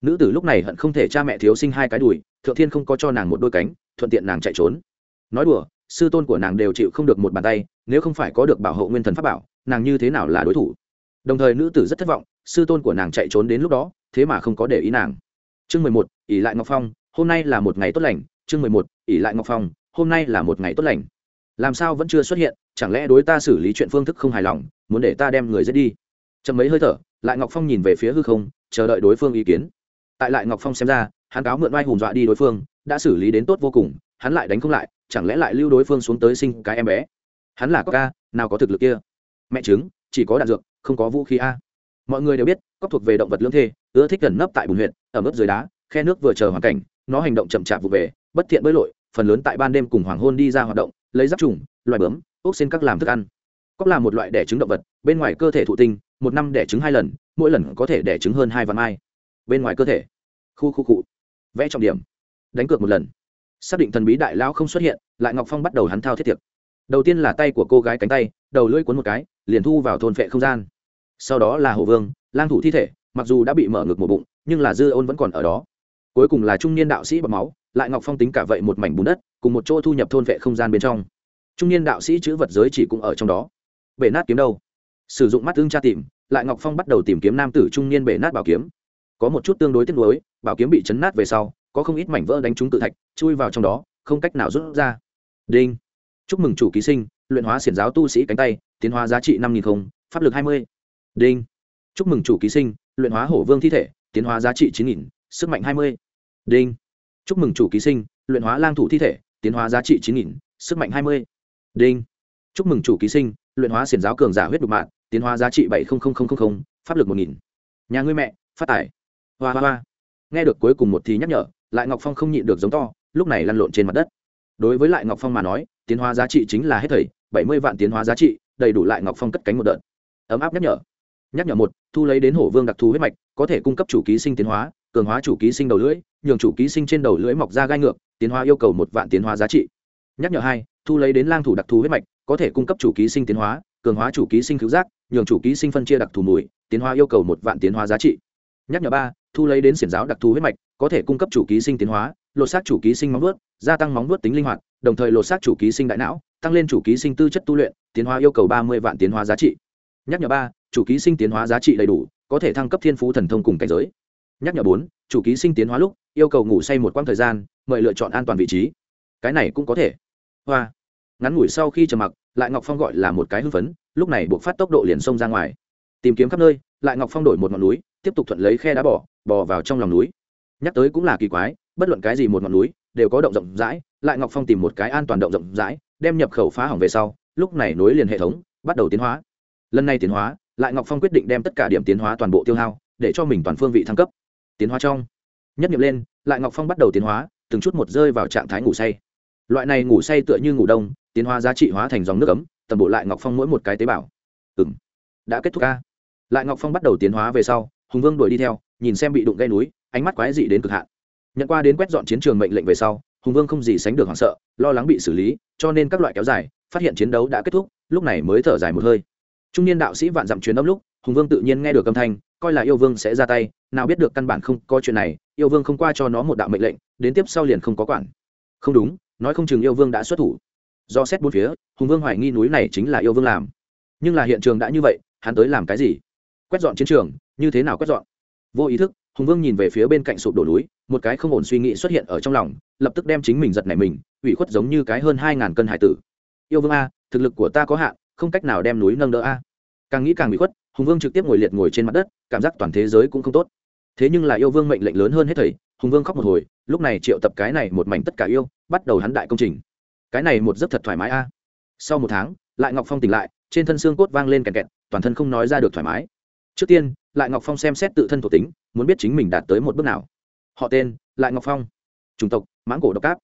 nữ tử lúc này hận không thể cha mẹ thiếu sinh hai cái đùi, thượng thiên không có cho nàng một đôi cánh, thuận tiện nàng chạy trốn. Nói đùa, sư tôn của nàng đều chịu không được một bàn tay, nếu không phải có được bảo hộ nguyên thần pháp bảo, nàng như thế nào là đối thủ? Đồng thời nữ tử rất thất vọng, sư tôn của nàng chạy trốn đến lúc đó, thế mà không có để ý nàng. Chương mười một, ỷ lại ngọc phong, hôm nay là một ngày tốt lành. Chương mười một, ỷ lại ngọc phong, hôm nay là một ngày tốt lành. Làm sao vẫn chưa xuất hiện, chẳng lẽ đối ta xử lý chuyện phương thức không hài lòng, muốn để ta đem người giết đi? Chậm mấy hơi thở, lại ngọc phong nhìn về phía hư không, chờ đợi đối phương ý kiến tại lại ngọc phong xem ra, hắn cáo mượn vai hùng dọa đi đối phương, đã xử lý đến tốt vô cùng, hắn lại đánh không lại, chẳng lẽ lại lưu đối phương xuống tới sinh cái em bé? Hắn là có ca nào có thực lực kia? Mẹ chứng chỉ có đạn dược, không có vũ khí a. Mọi người đều biết cóc thuộc về động vật lưỡng thê, ưa thích gần nấp tại bùn huyện ở mức dưới đá, khe nước vừa chờ hoàn cảnh, nó hành động chậm chạp vụ về, bất thiện bơi lội, phần lớn tại ban đêm cùng hoàng hôn đi ra hoạt động, lấy giáp trùng, loài bướm, ốc xin các làm thức ăn. Cóc là một loại đẻ trứng động vật, bên ngoài cơ thể thụ tinh, một năm đẻ trứng hai lần, mỗi lần có thể đẻ trứng hơn hai vạn mai bên ngoài cơ thể. Khu khu cụ vẽ trọng điểm. Đánh cược một lần. Xác định thần bí đại lão không xuất hiện, lại ngọc phong bắt đầu hắn thao thiết tiệc. Đầu tiên là tay của cô gái cánh tay, đầu lưỡi cuốn một cái, liền thu vào thôn phệ không gian. Sau đó là hổ vương, lang thủ thi thể, mặc dù đã bị mở ngực một bụng, nhưng là dư ôn vẫn còn ở đó. Cuối cùng là trung niên đạo sĩ bọc máu, lại ngọc phong tính cả vậy một mảnh bùn đất, cùng một chỗ thu nhập thôn vệ không gian bên trong. Trung niên đạo sĩ chữ vật giới chỉ cũng ở trong đó. Bể nát kiếm đâu? Sử dụng mắt tương tra tìm, lại ngọc phong bắt đầu tìm kiếm nam tử trung niên bể nát bảo kiếm có một chút tương đối tiếc nuối, bảo kiếm bị chấn nát về sau, có không ít mảnh vỡ đánh trúng tự thạch, chui vào trong đó, không cách nào rút ra. Đinh. Chúc mừng chủ ký sinh, luyện hóa xiển giáo tu sĩ cánh tay, tiến hóa giá trị năm nghìn không, pháp lực hai mươi. Đinh. Chúc mừng chủ ký sinh, luyện hóa hổ vương thi thể, tiến hóa giá trị chín nghìn, sức mạnh hai mươi. Đinh. Chúc mừng chủ ký sinh, luyện hóa lang thủ thi thể, tiến hóa giá trị chín nghìn, sức mạnh hai mươi. Đinh. Chúc mừng chủ ký sinh, luyện hóa xiển giáo cường giả huyết đục mạng, tiến hóa giá trị bảy pháp lực một nghìn. Nhà ngươi mẹ, phát tải hoa hoa hoa. Nghe được cuối cùng một thì nhắc nhở, lại ngọc phong không nhịn được giống to, lúc này lăn lộn trên mặt đất. Đối với lại ngọc phong mà nói, tiến hóa giá trị chính là hết thầy, bảy mươi vạn tiến hóa giá trị, đầy đủ lại ngọc phong cất cánh một đợt. Ấm áp nhắc nhở. Nhắc nhở một, thu lấy đến hổ vương đặc thù huyết mạch, có thể cung cấp chủ ký sinh tiến hóa, cường hóa chủ ký sinh đầu lưỡi, nhường chủ ký sinh trên đầu lưỡi mọc ra gai ngược, tiến hóa yêu cầu một vạn tiến hóa giá trị. Nhắc nhở hai, thu lấy đến lang thủ đặc thù huyết mạch, có thể cung cấp chủ ký sinh tiến hóa, cường hóa chủ ký sinh cứu giác, nhường chủ ký sinh phân chia đặc thù mùi, tiến hóa yêu cầu một vạn tiến hóa giá trị. Nhắc nhở ba thu lấy đến xiển giáo đặc thù huyết mạch, có thể cung cấp chủ ký sinh tiến hóa, lột xác chủ ký sinh móng vuốt, gia tăng móng vuốt tính linh hoạt, đồng thời lột xác chủ ký sinh đại não, tăng lên chủ ký sinh tư chất tu luyện, tiến hóa yêu cầu ba mươi vạn tiến hóa giá trị. Nhắc nhở ba, chủ ký sinh tiến hóa giá trị đầy đủ, có thể thăng cấp thiên phú thần thông cùng cảnh giới. Nhắc nhở bốn, chủ ký sinh tiến hóa lúc, yêu cầu ngủ say một quãng thời gian, mời lựa chọn an toàn vị trí. Cái này cũng có thể. Hoa. Ngắn ngủi sau khi trầm mặc, lại ngọc phong gọi là một cái hưng phấn, lúc này buộc phát tốc độ liền xông ra ngoài. Tìm kiếm khắp nơi, lại ngọc phong đổi một ngọn núi, tiếp tục thuận lấy khe đá bỏ bò vào trong lòng núi. Nhắc tới cũng là kỳ quái, bất luận cái gì một ngọn núi, đều có động rộng rãi, lại ngọc phong tìm một cái an toàn động rộng rãi, đem nhập khẩu phá hỏng về sau, lúc này nối liền hệ thống, bắt đầu tiến hóa. Lần này tiến hóa, lại ngọc phong quyết định đem tất cả điểm tiến hóa toàn bộ tiêu hao, để cho mình toàn phương vị thăng cấp. Tiến hóa trong, nhất nghiệm lên, lại ngọc phong bắt đầu tiến hóa, từng chút một rơi vào trạng thái ngủ say. Loại này ngủ say tựa như ngủ đông, tiến hóa giá trị hóa thành dòng nước ấm, tầm bộ lại ngọc phong mỗi một cái tế bào. Ừ m đã kết thúc ca. Lại ngọc phong bắt đầu tiến hóa về sau, hùng vương đuổi đi theo nhìn xem bị đụng gây núi, ánh mắt quái dị đến cực hạn. Nhận qua đến quét dọn chiến trường mệnh lệnh về sau, hùng vương không gì sánh được hoảng sợ, lo lắng bị xử lý, cho nên các loại kéo dài, phát hiện chiến đấu đã kết thúc, lúc này mới thở dài một hơi. Trung niên đạo sĩ vạn dặm truyền âm lúc, hùng vương tự nhiên nghe được âm thanh, coi là yêu vương sẽ ra tay, nào biết được căn bản không có chuyện này, yêu vương không qua cho nó một đạo mệnh lệnh, đến tiếp sau liền không có quản. Không đúng, nói không chừng yêu vương đã xuất thủ. Do xét bốn phía, hùng vương hoài nghi núi này chính là yêu vương làm. Nhưng là hiện trường đã như vậy, hắn tới làm cái gì? Quét dọn chiến trường, như thế nào quét dọn? Vô ý thức, hùng vương nhìn về phía bên cạnh sụp đổ núi, một cái không ổn suy nghĩ xuất hiện ở trong lòng, lập tức đem chính mình giật nảy mình, ủy khuất giống như cái hơn hai ngàn cân hải tử. Yêu vương a, thực lực của ta có hạn, không cách nào đem núi nâng đỡ a. Càng nghĩ càng ủy khuất, hùng vương trực tiếp ngồi liệt ngồi trên mặt đất, cảm giác toàn thế giới cũng không tốt. Thế nhưng là yêu vương mệnh lệnh lớn hơn hết thầy, hùng vương khóc một hồi, lúc này triệu tập cái này một mảnh tất cả yêu, bắt đầu hắn đại công trình. Cái này một giấc thật thoải mái a. Sau một tháng, lại ngọc phong tỉnh lại, trên thân xương cốt vang lên kẹt kẹt, toàn thân không nói ra được thoải mái trước tiên, lại ngọc phong xem xét tự thân thuộc tính, muốn biết chính mình đạt tới một bước nào. Họ tên, lại ngọc phong. Chủng tộc, mãng cổ độc cáp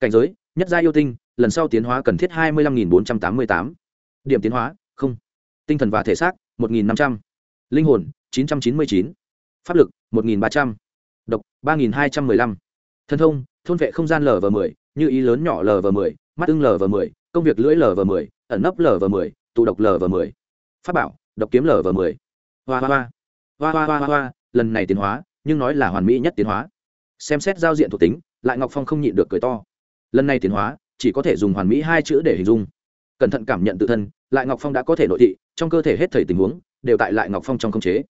cảnh giới, nhất gia yêu tinh, lần sau tiến hóa cần thiết hai mươi năm bốn trăm tám mươi tám. Điểm tiến hóa, không. Tinh thần và thể xác, một nghìn năm trăm. Linh hồn, chín trăm chín mươi chín. Pháp lực, một nghìn ba trăm. Độc, ba nghìn hai trăm m ư ơ i năm thân thông, thôn vệ không gian lv m ộ ư ơ i như ý lớn nhỏ lv m ộ ư ơ i mắt ưng lv m ộ ư ơ i công việc lưỡi lv m ộ ư ơ i ẩn nấp lv m ộ ư ơ i tụ độc lv m ộ ư ơ i pháp bảo, độc kiếm lv m ộ ư ơ i hoa hoa hoa. Hoa hoa hoa hoa hoa, lần này tiến hóa, nhưng nói là hoàn mỹ nhất tiến hóa. Xem xét giao diện thuộc tính, lại ngọc phong không nhịn được cười to. Lần này tiến hóa, chỉ có thể dùng hoàn mỹ hai chữ để hình dung. Cẩn thận cảm nhận tự thân, lại ngọc phong đã có thể nội thị, trong cơ thể hết thầy tình huống, đều tại lại ngọc phong trong khống chế.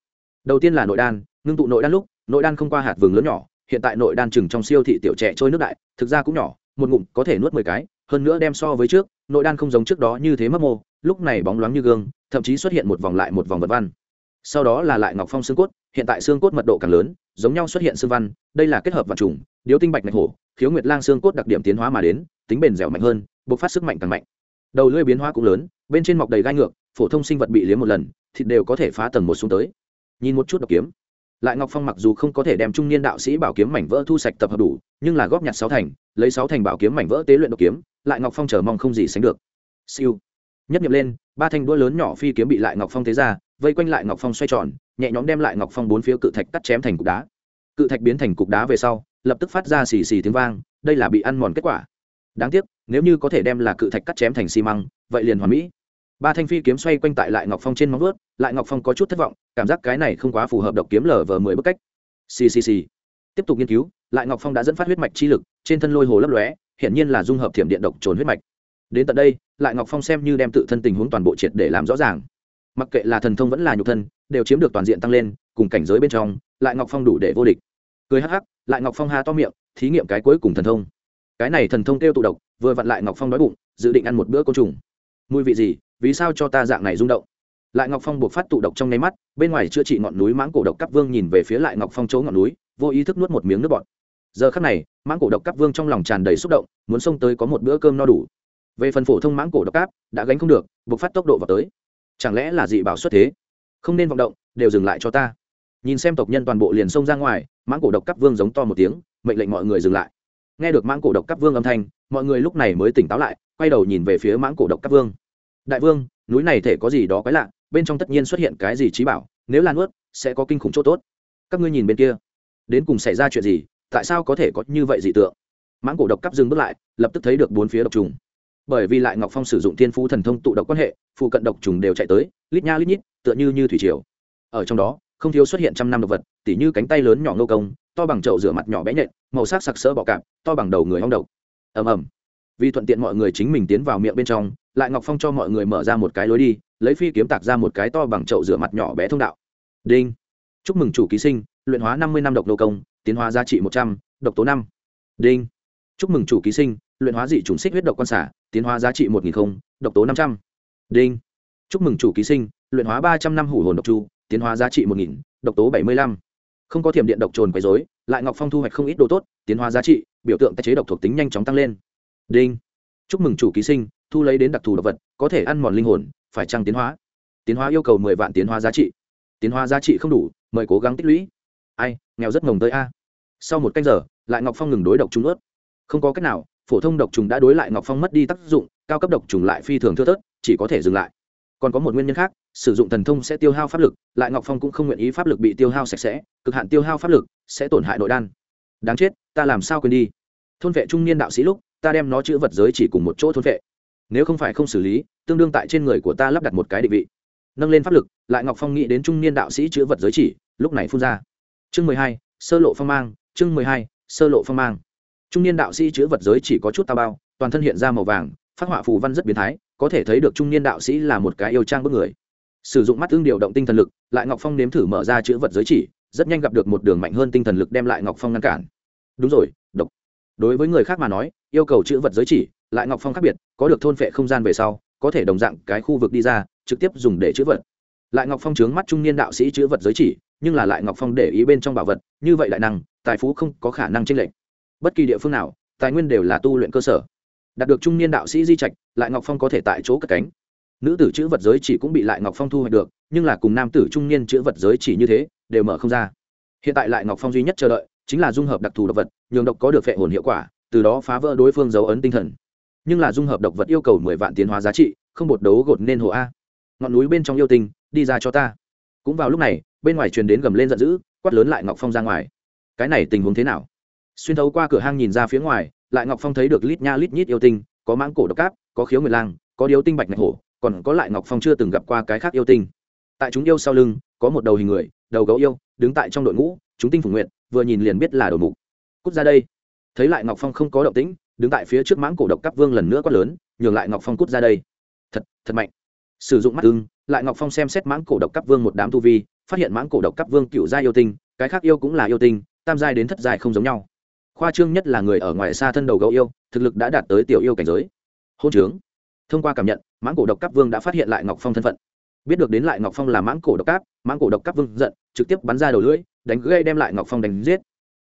Đầu tiên là nội đan, ngưng tụ nội đan lúc, nội đan không qua hạt vừng lớn nhỏ, hiện tại nội đan chừng trong siêu thị tiểu trẻ trôi nước đại, thực ra cũng nhỏ, một ngụm có thể nuốt mười cái, hơn nữa đem so với trước, nội đan không giống trước đó như thế mấp mô, lúc này bóng loáng như gương, thậm chí xuất hiện một vòng lại một vòng vật văn sau đó là lại ngọc phong xương cốt, hiện tại xương cốt mật độ càng lớn, giống nhau xuất hiện xương văn, đây là kết hợp vật trùng, điếu tinh bạch mạch hổ, khiếu nguyệt lang xương cốt đặc điểm tiến hóa mà đến, tính bền dẻo mạnh hơn, bộc phát sức mạnh càng mạnh. Đầu lưỡi biến hóa cũng lớn, bên trên mọc đầy gai ngược, phổ thông sinh vật bị liếm một lần, thịt đều có thể phá tầng một xuống tới. Nhìn một chút độc kiếm. Lại ngọc phong mặc dù không có thể đem trung niên đạo sĩ bảo kiếm mảnh vỡ thu sạch tập hợp đủ, nhưng là góp nhặt sáu thành, lấy sáu thành bảo kiếm mảnh vỡ tế luyện độc kiếm, lại ngọc phong chờ mong không gì sánh được. Siêu. Nhất nghiệm lên, ba thanh đũa lớn nhỏ phi kiếm bị lại ngọc phong thế ra vây quanh lại ngọc phong xoay tròn, nhẹ nhõm đem lại ngọc phong bốn phía cự thạch cắt chém thành cục đá. Cự thạch biến thành cục đá về sau, lập tức phát ra xì xì tiếng vang, đây là bị ăn mòn kết quả. Đáng tiếc, nếu như có thể đem là cự thạch cắt chém thành xi măng, vậy liền hoàn mỹ. Ba thanh phi kiếm xoay quanh tại lại ngọc phong trên móng vuốt, lại ngọc phong có chút thất vọng, cảm giác cái này không quá phù hợp độc kiếm lở vờ mười bức cách. Xì xì xì. Tiếp tục nghiên cứu, lại ngọc phong đã dẫn phát huyết mạch chi lực, trên thân lôi hồ lấp lóe, hiển nhiên là dung hợp thiểm điện độc trồn huyết mạch. Đến tận đây, lại ngọc phong xem như đem tự thân tình huống toàn bộ triệt để làm rõ ràng mặc kệ là thần thông vẫn là nhục thân, đều chiếm được toàn diện tăng lên, cùng cảnh giới bên trong, lại ngọc phong đủ để vô địch. Cười hắc hắc, lại ngọc phong ha to miệng, thí nghiệm cái cuối cùng thần thông. Cái này thần thông kêu tụ độc, vừa vặn lại ngọc phong đói bụng, dự định ăn một bữa côn trùng. Mùi vị gì, vì sao cho ta dạng này rung động? Lại ngọc phong buộc phát tụ độc trong nháy mắt, bên ngoài chữa trị ngọn núi mãng cổ độc cắp vương nhìn về phía lại ngọc phong chỗ ngọn núi, vô ý thức nuốt một miếng nước bọt. Giờ khắc này, mãng cổ độc cắp vương trong lòng tràn đầy xúc động, muốn xông tới có một bữa cơm no đủ. Về phần phổ thông mãng cổ độc cáp, đã gánh không được, buộc phát tốc độ vào tới chẳng lẽ là dị bảo xuất thế? Không nên vọng động, đều dừng lại cho ta. Nhìn xem tộc nhân toàn bộ liền xông ra ngoài, mãng cổ độc cấp vương giống to một tiếng, mệnh lệnh mọi người dừng lại. Nghe được mãng cổ độc cấp vương âm thanh, mọi người lúc này mới tỉnh táo lại, quay đầu nhìn về phía mãng cổ độc cấp vương. Đại vương, núi này thể có gì đó quái lạ, bên trong tất nhiên xuất hiện cái gì trí bảo, nếu là nuốt, sẽ có kinh khủng chỗ tốt. Các ngươi nhìn bên kia. Đến cùng xảy ra chuyện gì, tại sao có thể có như vậy dị tượng? Mãng cổ độc cắp dừng bước lại, lập tức thấy được bốn phía độc trùng bởi vì lại ngọc phong sử dụng thiên phú thần thông tụ độc quan hệ, phụ cận độc trùng đều chạy tới, lít nha lít nhít, tựa như như thủy triều. Ở trong đó, không thiếu xuất hiện trăm năm độc vật, tỉ như cánh tay lớn nhỏ nô công, to bằng chậu rửa mặt nhỏ bé nhện, màu sắc sặc sỡ bọ cạp, to bằng đầu người ong độc. Ầm ầm. Vì thuận tiện mọi người chính mình tiến vào miệng bên trong, lại ngọc phong cho mọi người mở ra một cái lối đi, lấy phi kiếm tạc ra một cái to bằng chậu rửa mặt nhỏ bé thông đạo. Đinh. Chúc mừng chủ ký sinh, luyện hóa năm mươi năm độc nô công, tiến hóa giá trị một trăm, độc tố năm. Đinh chúc mừng chủ ký sinh, luyện hóa dị chủng xích huyết độc quan xả, tiến hóa giá trị một nghìn không, độc tố năm trăm. Đinh. Chúc mừng chủ ký sinh, luyện hóa ba trăm năm hủ hồn độc chu, tiến hóa giá trị một nghìn, độc tố bảy mươi lăm. Không có thiểm điện độc trồn quấy dối lại ngọc phong thu hoạch không ít đồ tốt, tiến hóa giá trị, biểu tượng tái chế độc thuộc tính nhanh chóng tăng lên. Đinh. Chúc mừng chủ ký sinh, thu lấy đến đặc thù độc vật, có thể ăn mòn linh hồn, phải trăng tiến hóa? Tiến hóa yêu cầu mười vạn tiến hóa giá trị. Tiến hóa giá trị không đủ, mời cố gắng tích lũy. Ai, nghèo rất ngồng tới a. Sau một canh giờ, lại ngọc phong ngừng đối độc trung ướt không có cách nào, phổ thông độc trùng đã đối lại ngọc phong mất đi tác dụng, cao cấp độc trùng lại phi thường thưa thớt, chỉ có thể dừng lại. Còn có một nguyên nhân khác, sử dụng thần thông sẽ tiêu hao pháp lực, lại ngọc phong cũng không nguyện ý pháp lực bị tiêu hao sạch sẽ, cực hạn tiêu hao pháp lực sẽ tổn hại nội đan. Đáng chết, ta làm sao quên đi? Thôn vệ trung niên đạo sĩ lúc, ta đem nó chữ vật giới chỉ cùng một chỗ thôn vệ. Nếu không phải không xử lý, tương đương tại trên người của ta lắp đặt một cái định vị. Nâng lên pháp lực, lại ngọc phong nghĩ đến trung niên đạo sĩ chữ vật giới chỉ, lúc này phun ra. Chương mười hai, sơ lộ phong mang, chương mười hai, sơ lộ phong mang trung niên đạo sĩ chữ vật giới chỉ có chút tao bao, toàn thân hiện ra màu vàng, phát họa phù văn rất biến thái, có thể thấy được trung niên đạo sĩ là một cái yêu trang bức người. Sử dụng mắt tương điều động tinh thần lực, lại ngọc phong nếm thử mở ra chữ vật giới chỉ, rất nhanh gặp được một đường mạnh hơn tinh thần lực đem lại ngọc phong ngăn cản. Đúng rồi, độc. Đối với người khác mà nói, yêu cầu chữ vật giới chỉ, lại ngọc phong khác biệt, có được thôn phệ không gian về sau, có thể đồng dạng cái khu vực đi ra, trực tiếp dùng để chữ vật. Lại ngọc phong chướng mắt trung niên đạo sĩ chữ vật giới chỉ, nhưng là lại ngọc phong để ý bên trong bảo vật, như vậy đại năng, tài phú không có khả năng tranh lệch bất kỳ địa phương nào, tài nguyên đều là tu luyện cơ sở. Đạt được trung niên đạo sĩ di trạch, lại ngọc phong có thể tại chỗ cất cánh. Nữ tử chữ vật giới chỉ cũng bị lại ngọc phong thu hoạch được, nhưng là cùng nam tử trung niên chữ vật giới chỉ như thế, đều mở không ra. Hiện tại lại ngọc phong duy nhất chờ đợi, chính là dung hợp đặc thù độc vật, nhường độc có được phệ hồn hiệu quả, từ đó phá vỡ đối phương dấu ấn tinh thần. Nhưng là dung hợp độc vật yêu cầu mười vạn tiến hóa giá trị, không bột đấu gột nên hồ a. Ngọn núi bên trong yêu tinh, đi ra cho ta. Cũng vào lúc này, bên ngoài truyền đến gầm lên giận dữ, quát lớn lại ngọc phong ra ngoài. Cái này tình huống thế nào? Xuyên thấu qua cửa hang nhìn ra phía ngoài, lại ngọc phong thấy được lít nha lít nhít yêu tinh, có mãng cổ độc cáp có khiếu nguyệt lang, có điếu tinh bạch ngạch hổ, còn có lại ngọc phong chưa từng gặp qua cái khác yêu tinh. Tại chúng yêu sau lưng, có một đầu hình người, đầu gấu yêu, đứng tại trong đội ngũ, chúng tinh phủ nguyện vừa nhìn liền biết là đầu mục. Cút ra đây. Thấy lại ngọc phong không có động tĩnh, đứng tại phía trước mãng cổ độc cáp vương lần nữa quát lớn, nhường lại ngọc phong cút ra đây. Thật thật mạnh. Sử dụng mắt ưng, lại ngọc phong xem xét mãng cổ độc cáp vương một đám tu vi, phát hiện mãng cổ độc cáp vương cựu gia yêu tinh, cái khác yêu cũng là yêu tinh, tam giai đến thất giai không giống nhau khoa trương nhất là người ở ngoài xa thân đầu gấu yêu, thực lực đã đạt tới tiểu yêu cảnh giới. Hôn trướng. Thông qua cảm nhận, mãng cổ độc cáp vương đã phát hiện lại ngọc phong thân phận. Biết được đến lại ngọc phong là mãng cổ độc cáp, mãng cổ độc cáp vương giận, trực tiếp bắn ra đầu lưỡi, đánh gây đem lại ngọc phong đánh giết.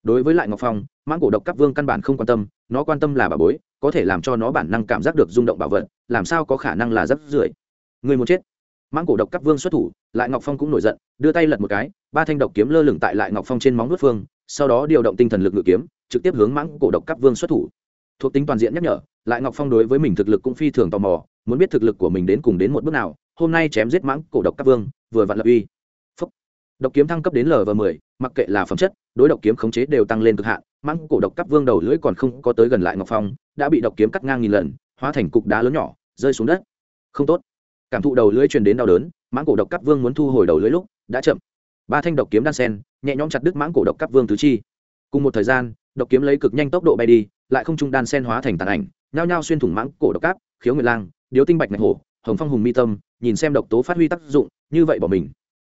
Đối với lại ngọc phong, mãng cổ độc cáp vương căn bản không quan tâm, nó quan tâm là bà bối, có thể làm cho nó bản năng cảm giác được rung động bảo vật, làm sao có khả năng là rất rưởi. Người muốn chết. Mãng cổ độc cáp vương xuất thủ, lại ngọc phong cũng nổi giận, đưa tay lật một cái, ba thanh độc kiếm lơ lửng tại lại ngọc phong trên móng nuốt phương sau đó điều động tinh thần lực ngự kiếm, trực tiếp hướng mãng cổ độc cáp vương xuất thủ. Thuộc tính toàn diện nhắc nhở, lại ngọc phong đối với mình thực lực cũng phi thường tò mò, muốn biết thực lực của mình đến cùng đến một bước nào, hôm nay chém giết mãng cổ độc cáp vương, vừa vặn lập uy. Phúc. độc kiếm thăng cấp đến lv mười, mặc kệ là phẩm chất, đối độc kiếm khống chế đều tăng lên cực hạn, mãng cổ độc cáp vương đầu lưỡi còn không có tới gần lại ngọc phong, đã bị độc kiếm cắt ngang nghìn lần, hóa thành cục đá lớn nhỏ, rơi xuống đất. Không tốt. Cảm thụ đầu lưỡi truyền đến đau đớn, mãng cổ độc cáp vương muốn thu hồi đầu lưỡi lúc, đã chậm. Ba thanh độc kiếm đan sen nhẹ nhõm chặt đứt mãng cổ độc cắp vương tứ chi. Cùng một thời gian, độc kiếm lấy cực nhanh tốc độ bay đi, lại không trung đan sen hóa thành tàn ảnh, nhao nhao xuyên thủng mãng cổ độc cáp khiếu nguyệt lang, điếu tinh bạch ngạch hổ, hồng phong hùng mi tâm, nhìn xem độc tố phát huy tác dụng, như vậy bỏ mình.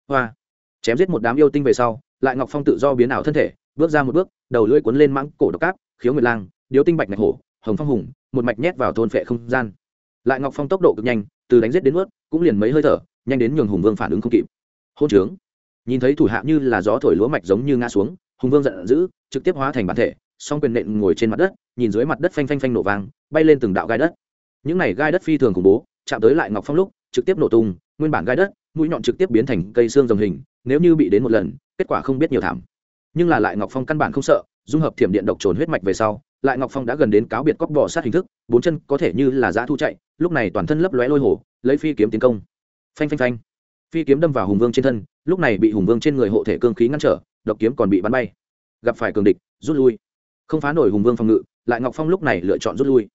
Hoa! Chém giết một đám yêu tinh về sau, lại ngọc phong tự do biến ảo thân thể, bước ra một bước, đầu lưỡi cuốn lên mãng cổ độc cáp khiếu nguyệt lang, điếu tinh bạch ngạch hổ, hồng phong hùng, một mạch nhét vào thôn phệ không gian. Lại ngọc phong tốc độ cực nhanh, từ đánh giết đến ướt cũng liền mấy hơi thở, nhanh đến nhường hùng vương phản ứng không kịp. Hôn trướng nhìn thấy thủ hạ như là gió thổi lúa mạch giống như ngã xuống, hùng vương giận dữ, trực tiếp hóa thành bản thể, song quyền nện ngồi trên mặt đất, nhìn dưới mặt đất phanh phanh phanh nổ vang, bay lên từng đạo gai đất. Những này gai đất phi thường khủng bố, chạm tới lại ngọc phong lúc, trực tiếp nổ tung, nguyên bản gai đất, mũi nhọn trực tiếp biến thành cây xương rồng hình, nếu như bị đến một lần, kết quả không biết nhiều thảm. Nhưng là lại ngọc phong căn bản không sợ, dung hợp thiểm điện độc trồn huyết mạch về sau, lại ngọc phong đã gần đến cáo biệt cóc bò sát hình thức, bốn chân có thể như là giã thu chạy, lúc này toàn thân lấp lóe lôi hổ lấy phi kiếm tiến công. Phanh phanh phanh. Phi kiếm đâm vào hùng vương trên thân lúc này bị hùng vương trên người hộ thể cương khí ngăn trở, độc kiếm còn bị bắn bay. Gặp phải cường địch, rút lui. Không phá nổi hùng vương phòng ngự, lại ngọc phong lúc này lựa chọn rút lui.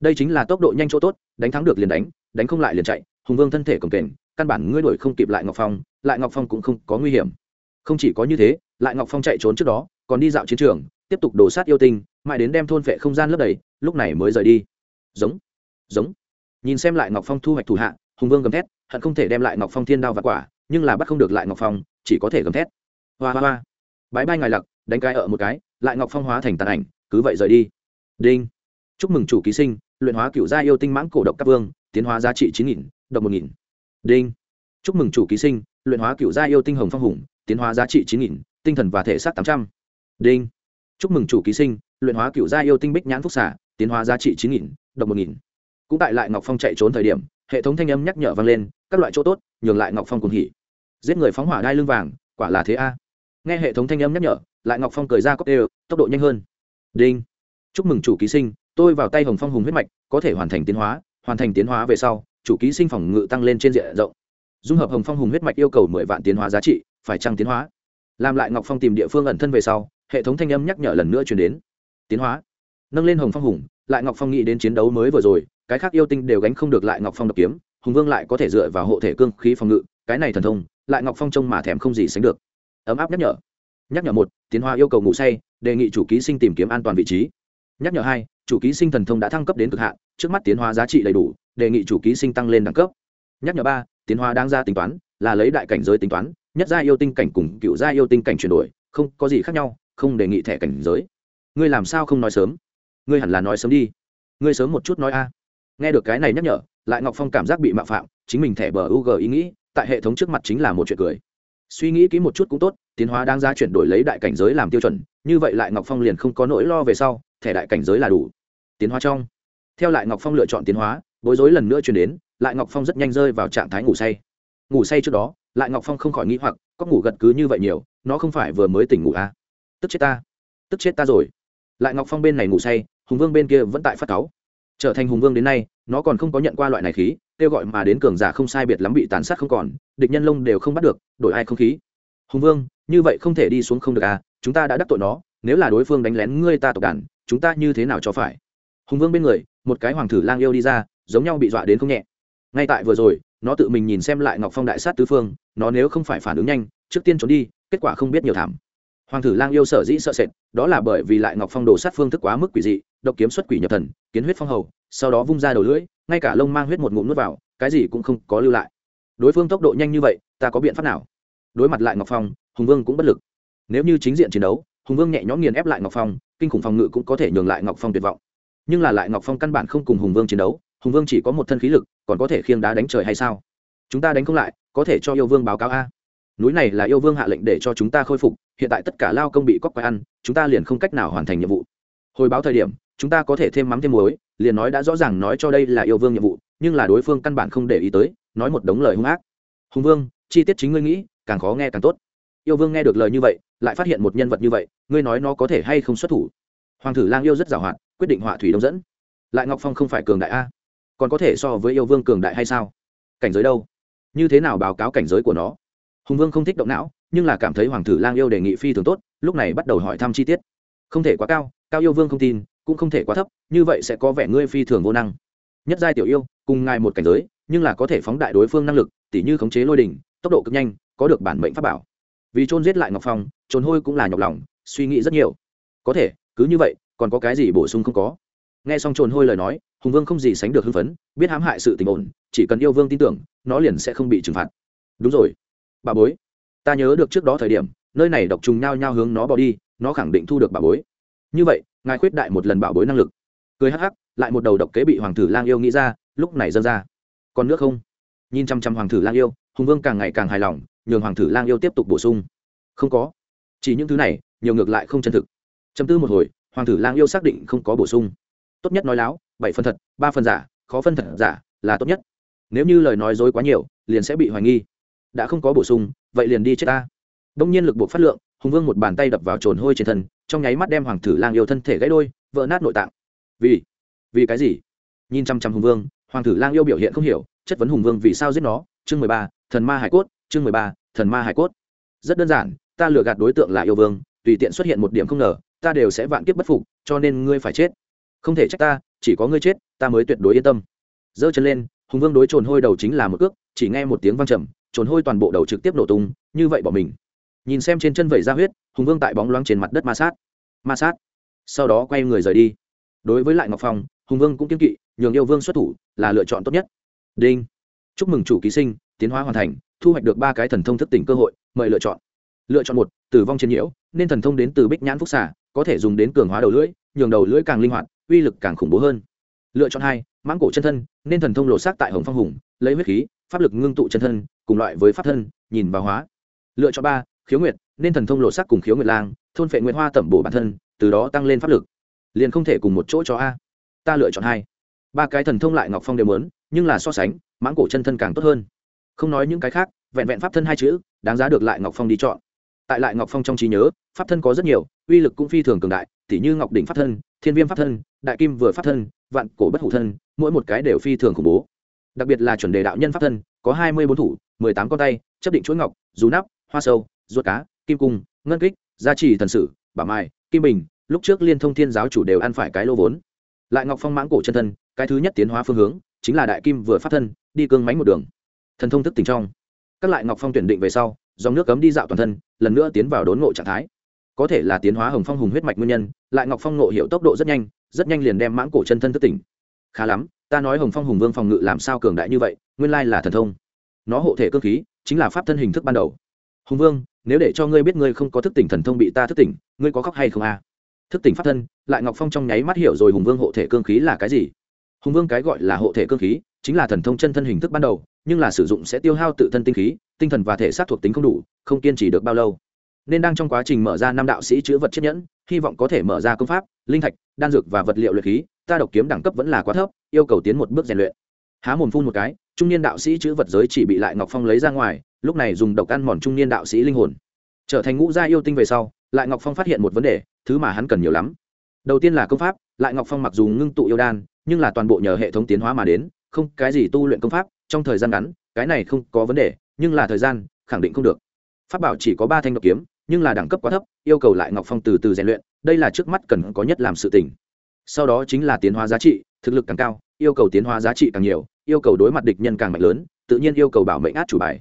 Đây chính là tốc độ nhanh chỗ tốt, đánh thắng được liền đánh đánh không lại liền chạy, hùng vương thân thể cồng kềnh, căn bản ngươi đuổi không kịp lại ngọc phong, lại ngọc phong cũng không có nguy hiểm. Không chỉ có như thế, lại ngọc phong chạy trốn trước đó, còn đi dạo chiến trường, tiếp tục đổ sát yêu tinh, mãi đến đem thôn vệ không gian lấp đầy, lúc này mới rời đi. Giống giống. Nhìn xem lại ngọc phong thu hoạch thủ hạ, hùng vương gầm thét, hận không thể đem lại ngọc phong thiên đao và quả nhưng là bắt không được lại ngọc phong, chỉ có thể gầm thét. Hoa hoa hoa. Bãi bay ngài lặc, đánh cái ở một cái, lại ngọc phong hóa thành tàn ảnh, cứ vậy rời đi. Đinh. Chúc mừng chủ ký sinh, luyện hóa cựu gia yêu tinh mãng cổ độc các vương, tiến hóa giá trị chín nghìn, độc một nghìn. Đinh. Chúc mừng chủ ký sinh, luyện hóa cựu gia yêu tinh hồng phong hùng, tiến hóa giá trị chín nghìn, tinh thần và thể xác tám trăm. Đinh. Chúc mừng chủ ký sinh, luyện hóa cựu gia yêu tinh bích nhãn phúc xả tiến hóa giá trị chín nghìn, độc một nghìn. Cũng tại lại ngọc phong chạy trốn thời điểm hệ thống thanh âm nhắc nhở vang lên, các loại chỗ tốt, nhường lại ngọc phong cùng hỉ. Giết người phóng hỏa đai lưng vàng, quả là thế a. Nghe hệ thống thanh âm nhắc nhở, lại ngọc phong cười ra cốc đều, tốc độ nhanh hơn. Đinh. Chúc mừng chủ ký sinh, tôi vào tay hồng phong hùng huyết mạch, có thể hoàn thành tiến hóa, hoàn thành tiến hóa về sau, chủ ký sinh phòng ngự tăng lên trên diện rộng. Dung hợp hồng phong hùng huyết mạch yêu cầu mười vạn tiến hóa giá trị, phải trăng tiến hóa? Làm lại ngọc phong tìm địa phương ẩn thân về sau, hệ thống thanh âm nhắc nhở lần nữa chuyển đến. Tiến hóa. Nâng lên hồng phong hùng, lại ngọc phong nghĩ đến chiến đấu mới vừa rồi cái khác yêu tinh đều gánh không được lại ngọc phong độc kiếm, hùng vương lại có thể dựa vào hộ thể cương khí phòng ngự, cái này thần thông, lại ngọc phong trông mà thèm không gì sánh được. Ấm áp nhắc nhở. Nhắc nhở một, tiến hoa yêu cầu ngủ say, đề nghị chủ ký sinh tìm kiếm an toàn vị trí. Nhắc nhở hai, chủ ký sinh thần thông đã thăng cấp đến cực hạn, trước mắt tiến hóa giá trị đầy đủ, đề nghị chủ ký sinh tăng lên đẳng cấp. Nhắc nhở ba, tiến hóa đang ra tính toán, là lấy đại cảnh giới tính toán, nhất gia yêu tinh cảnh cùng cựu gia yêu tinh cảnh chuyển đổi, không có gì khác nhau, không đề nghị thẻ cảnh giới. Ngươi làm sao không nói sớm? Ngươi hẳn là nói sớm đi. Ngươi sớm một chút nói a nghe được cái này nhắc nhở, lại ngọc phong cảm giác bị mạo phạm, chính mình thẻ bờ u g ý nghĩ, tại hệ thống trước mặt chính là một chuyện cười. Suy nghĩ kỹ một chút cũng tốt, tiến hóa đang ra chuyển đổi lấy đại cảnh giới làm tiêu chuẩn, như vậy lại ngọc phong liền không có nỗi lo về sau, thẻ đại cảnh giới là đủ. Tiến hóa trong. Theo lại ngọc phong lựa chọn tiến hóa, bối rối lần nữa chuyển đến, lại ngọc phong rất nhanh rơi vào trạng thái ngủ say. Ngủ say trước đó, lại ngọc phong không khỏi nghĩ hoặc, có ngủ gật cứ như vậy nhiều, nó không phải vừa mới tỉnh ngủ à? tức chết ta. Tức chết ta rồi. Lại ngọc phong bên này ngủ say, hùng vương bên kia vẫn tại phát cáu. Trở thành hùng vương đến nay nó còn không có nhận qua loại này khí, kêu gọi mà đến cường giả không sai biệt lắm bị tàn sát không còn, địch nhân lông đều không bắt được, đổi ai không khí. Hùng vương, như vậy không thể đi xuống không được à chúng ta đã đắc tội nó, nếu là đối phương đánh lén ngươi ta tộc đàn, chúng ta như thế nào cho phải? Hùng vương bên người, một cái hoàng thử lang yêu đi ra, giống nhau bị dọa đến không nhẹ. Ngay tại vừa rồi, nó tự mình nhìn xem lại ngọc phong đại sát tứ phương, nó nếu không phải phản ứng nhanh, trước tiên trốn đi, kết quả không biết nhiều thảm. Hoàng thử lang yêu sở dĩ sợ sệt, đó là bởi vì lại ngọc phong đồ sát phương thức quá mức quỷ dị độc kiếm xuất quỷ nhập thần, kiến huyết phong hầu, sau đó vung ra đầu lưỡi, ngay cả lông mang huyết một ngụm nuốt vào, cái gì cũng không có lưu lại. Đối phương tốc độ nhanh như vậy, ta có biện pháp nào? Đối mặt lại ngọc phong, hùng vương cũng bất lực. Nếu như chính diện chiến đấu, hùng vương nhẹ nhõm nghiền ép lại ngọc phong, kinh khủng phòng ngự cũng có thể nhường lại ngọc phong tuyệt vọng. Nhưng là lại ngọc phong căn bản không cùng hùng vương chiến đấu, hùng vương chỉ có một thân khí lực, còn có thể khiêng đá đánh trời hay sao? Chúng ta đánh không lại, có thể cho yêu vương báo cáo a. Núi này là yêu vương hạ lệnh để cho chúng ta khôi phục, hiện tại tất cả lao công bị cóc quái ăn, chúng ta liền không cách nào hoàn thành nhiệm vụ hồi báo thời điểm, chúng ta có thể thêm mắm thêm muối, liền nói đã rõ ràng nói cho đây là yêu vương nhiệm vụ, nhưng là đối phương căn bản không để ý tới, nói một đống lời hung ác. Hùng vương, chi tiết chính ngươi nghĩ, càng khó nghe càng tốt. Yêu vương nghe được lời như vậy, lại phát hiện một nhân vật như vậy, ngươi nói nó có thể hay không xuất thủ? Hoàng thử lang yêu rất giàu hoạt, quyết định họa thủy đông dẫn. Lại ngọc phong không phải cường đại a? Còn có thể so với yêu vương cường đại hay sao? Cảnh giới đâu? Như thế nào báo cáo cảnh giới của nó? Hùng vương không thích động não, nhưng là cảm thấy hoàng thử lang yêu đề nghị phi thường tốt, lúc này bắt đầu hỏi thăm chi tiết. Không thể quá cao cao yêu vương không tin, cũng không thể quá thấp, như vậy sẽ có vẻ ngươi phi thường vô năng. Nhất giai tiểu yêu, cùng ngài một cảnh giới, nhưng là có thể phóng đại đối phương năng lực, tỉ như khống chế lôi đình tốc độ cực nhanh, có được bản mệnh pháp bảo. Vì trôn giết lại ngọc phong trốn hôi cũng là nhọc lòng, suy nghĩ rất nhiều. Có thể, cứ như vậy, còn có cái gì bổ sung không có? Nghe xong trồn hôi lời nói, hùng vương không gì sánh được hưng phấn, biết hãm hại sự tình ổn, chỉ cần yêu vương tin tưởng, nó liền sẽ không bị trừng phạt. Đúng rồi. Bà bối, ta nhớ được trước đó thời điểm, nơi này độc trùng nhao nhao hướng nó bỏ đi, nó khẳng định thu được bà bối như vậy, ngài khuyết đại một lần bảo bối năng lực. Cười hắc hắc, lại một đầu độc kế bị hoàng tử lang yêu nghĩ ra, lúc này dâng ra. Còn nước không? Nhìn chăm chăm hoàng tử lang yêu, hùng vương càng ngày càng hài lòng, nhường hoàng tử lang yêu tiếp tục bổ sung. Không có. Chỉ những thứ này, nhiều ngược lại không chân thực. Chấm tư một hồi, hoàng tử lang yêu xác định không có bổ sung. Tốt nhất nói láo, bảy phần thật, ba phần giả, khó phân thật giả, là tốt nhất. Nếu như lời nói dối quá nhiều, liền sẽ bị hoài nghi. Đã không có bổ sung, vậy liền đi chết ta. Đông nhiên lực buộc phát lượng, hùng vương một bàn tay đập vào trồn hôi trên thân trong nháy mắt đem hoàng tử lang yêu thân thể gãy đôi, vỡ nát nội tạng. Vì vì cái gì? Nhìn chăm chăm hùng vương, hoàng tử lang yêu biểu hiện không hiểu, chất vấn hùng vương vì sao giết nó. Chương mười ba, thần ma hải cốt, chương mười ba, thần ma hải cốt. Rất đơn giản, ta lừa gạt đối tượng là yêu vương, tùy tiện xuất hiện một điểm không ngờ, ta đều sẽ vạn kiếp bất phục, cho nên ngươi phải chết. Không thể trách ta, chỉ có ngươi chết, ta mới tuyệt đối yên tâm. Giơ chân lên, hùng vương đối trồn hôi đầu chính là một cước, chỉ nghe một tiếng vang trầm trồn hôi toàn bộ đầu trực tiếp nổ tung, như vậy bỏ mình nhìn xem trên chân vẩy ra huyết, hùng vương tại bóng loáng trên mặt đất ma sát ma sát. Sau đó quay người rời đi. Đối với lại ngọc phong, hùng vương cũng kiên kỵ, nhường yêu vương xuất thủ là lựa chọn tốt nhất. Đinh. Chúc mừng chủ ký sinh, tiến hóa hoàn thành, thu hoạch được ba cái thần thông thức tỉnh cơ hội, mời lựa chọn. Lựa chọn một, tử vong trên nhiễu, nên thần thông đến từ bích nhãn phúc xả có thể dùng đến cường hóa đầu lưỡi, nhường đầu lưỡi càng linh hoạt, uy lực càng khủng bố hơn. Lựa chọn hai, mãng cổ chân thân, nên thần thông lộ xác tại hồng phong hùng, lấy huyết khí, pháp lực ngưng tụ chân thân, cùng loại với pháp thân, nhìn và hóa. Lựa chọn ba khiếu nguyệt, nên thần thông lộ sắc cùng khiếu nguyệt lang, thôn phệ nguyệt hoa tẩm bổ bản thân, từ đó tăng lên pháp lực. Liền không thể cùng một chỗ cho a. Ta lựa chọn hai. Ba cái thần thông lại ngọc phong đều muốn, nhưng là so sánh, mãng cổ chân thân càng tốt hơn. Không nói những cái khác, vẹn vẹn pháp thân hai chữ, đáng giá được lại ngọc phong đi chọn. Tại lại ngọc phong trong trí nhớ, pháp thân có rất nhiều, uy lực cũng phi thường cường đại, tỉ như ngọc đỉnh pháp thân, thiên viêm pháp thân, đại kim vừa pháp thân, vạn cổ bất hủ thân, mỗi một cái đều phi thường khủng bố. Đặc biệt là chuẩn đề đạo nhân pháp thân, có hai mươi bốn thủ, mười tám con tay, chấp định chuỗi ngọc, dù nắp, hoa sâu ruột cá, kim cung, ngân kích, gia trì thần sử Bả mai, kim bình, lúc trước liên thông thiên giáo chủ đều ăn phải cái lô vốn. Lại ngọc phong mãng cổ chân thân, cái thứ nhất tiến hóa phương hướng, chính là đại kim vừa phát thân, đi cương mánh một đường. Thần thông thức tỉnh trong. Các lại ngọc phong tuyển định về sau, dòng nước cấm đi dạo toàn thân, lần nữa tiến vào đốn ngộ trạng thái. Có thể là tiến hóa hồng phong hùng huyết mạch nguyên nhân, lại ngọc phong ngộ hiệu tốc độ rất nhanh rất nhanh liền đem mãng cổ chân thân thức tỉnh. Khá lắm, ta nói hồng phong hùng vương phòng ngự làm sao cường đại như vậy, nguyên lai là thần thông. Nó hộ thể cơ khí, chính là pháp thân hình thức ban đầu hùng vương, nếu để cho ngươi biết ngươi không có thức tỉnh thần thông bị ta thức tỉnh, ngươi có khóc hay không a? Thức tỉnh pháp thân, lại ngọc phong trong nháy mắt hiểu rồi hùng vương hộ thể cơ khí là cái gì. Hùng vương cái gọi là hộ thể cơ khí, chính là thần thông chân thân hình thức ban đầu, nhưng là sử dụng sẽ tiêu hao tự thân tinh khí, tinh thần và thể xác thuộc tính không đủ, không kiên trì được bao lâu. Nên đang trong quá trình mở ra năm đạo sĩ chữ vật chiếc nhẫn, hy vọng có thể mở ra công pháp, linh thạch, đan dược và vật liệu luyện khí, ta độc kiếm đẳng cấp vẫn là quá thấp, yêu cầu tiến một bước rèn luyện. Há mồm phun một cái, trung niên đạo sĩ chữ vật giới chỉ bị lại ngọc phong lấy ra ngoài lúc này dùng độc ăn mòn trung niên đạo sĩ linh hồn. Trở thành ngũ gia yêu tinh về sau, lại ngọc phong phát hiện một vấn đề, thứ mà hắn cần nhiều lắm. Đầu tiên là công pháp, lại ngọc phong mặc dù ngưng tụ yêu đan, nhưng là toàn bộ nhờ hệ thống tiến hóa mà đến, không cái gì tu luyện công pháp, trong thời gian ngắn, cái này không có vấn đề, nhưng là thời gian, khẳng định không được. Pháp bảo chỉ có ba thanh độc kiếm, nhưng là đẳng cấp quá thấp, yêu cầu lại ngọc phong từ từ rèn luyện, đây là trước mắt cần có nhất làm sự tỉnh sau đó chính là tiến hóa giá trị, thực lực càng cao, yêu cầu tiến hóa giá trị càng nhiều, yêu cầu đối mặt địch nhân càng mạnh lớn, tự nhiên yêu cầu bảo mệnh át chủ bài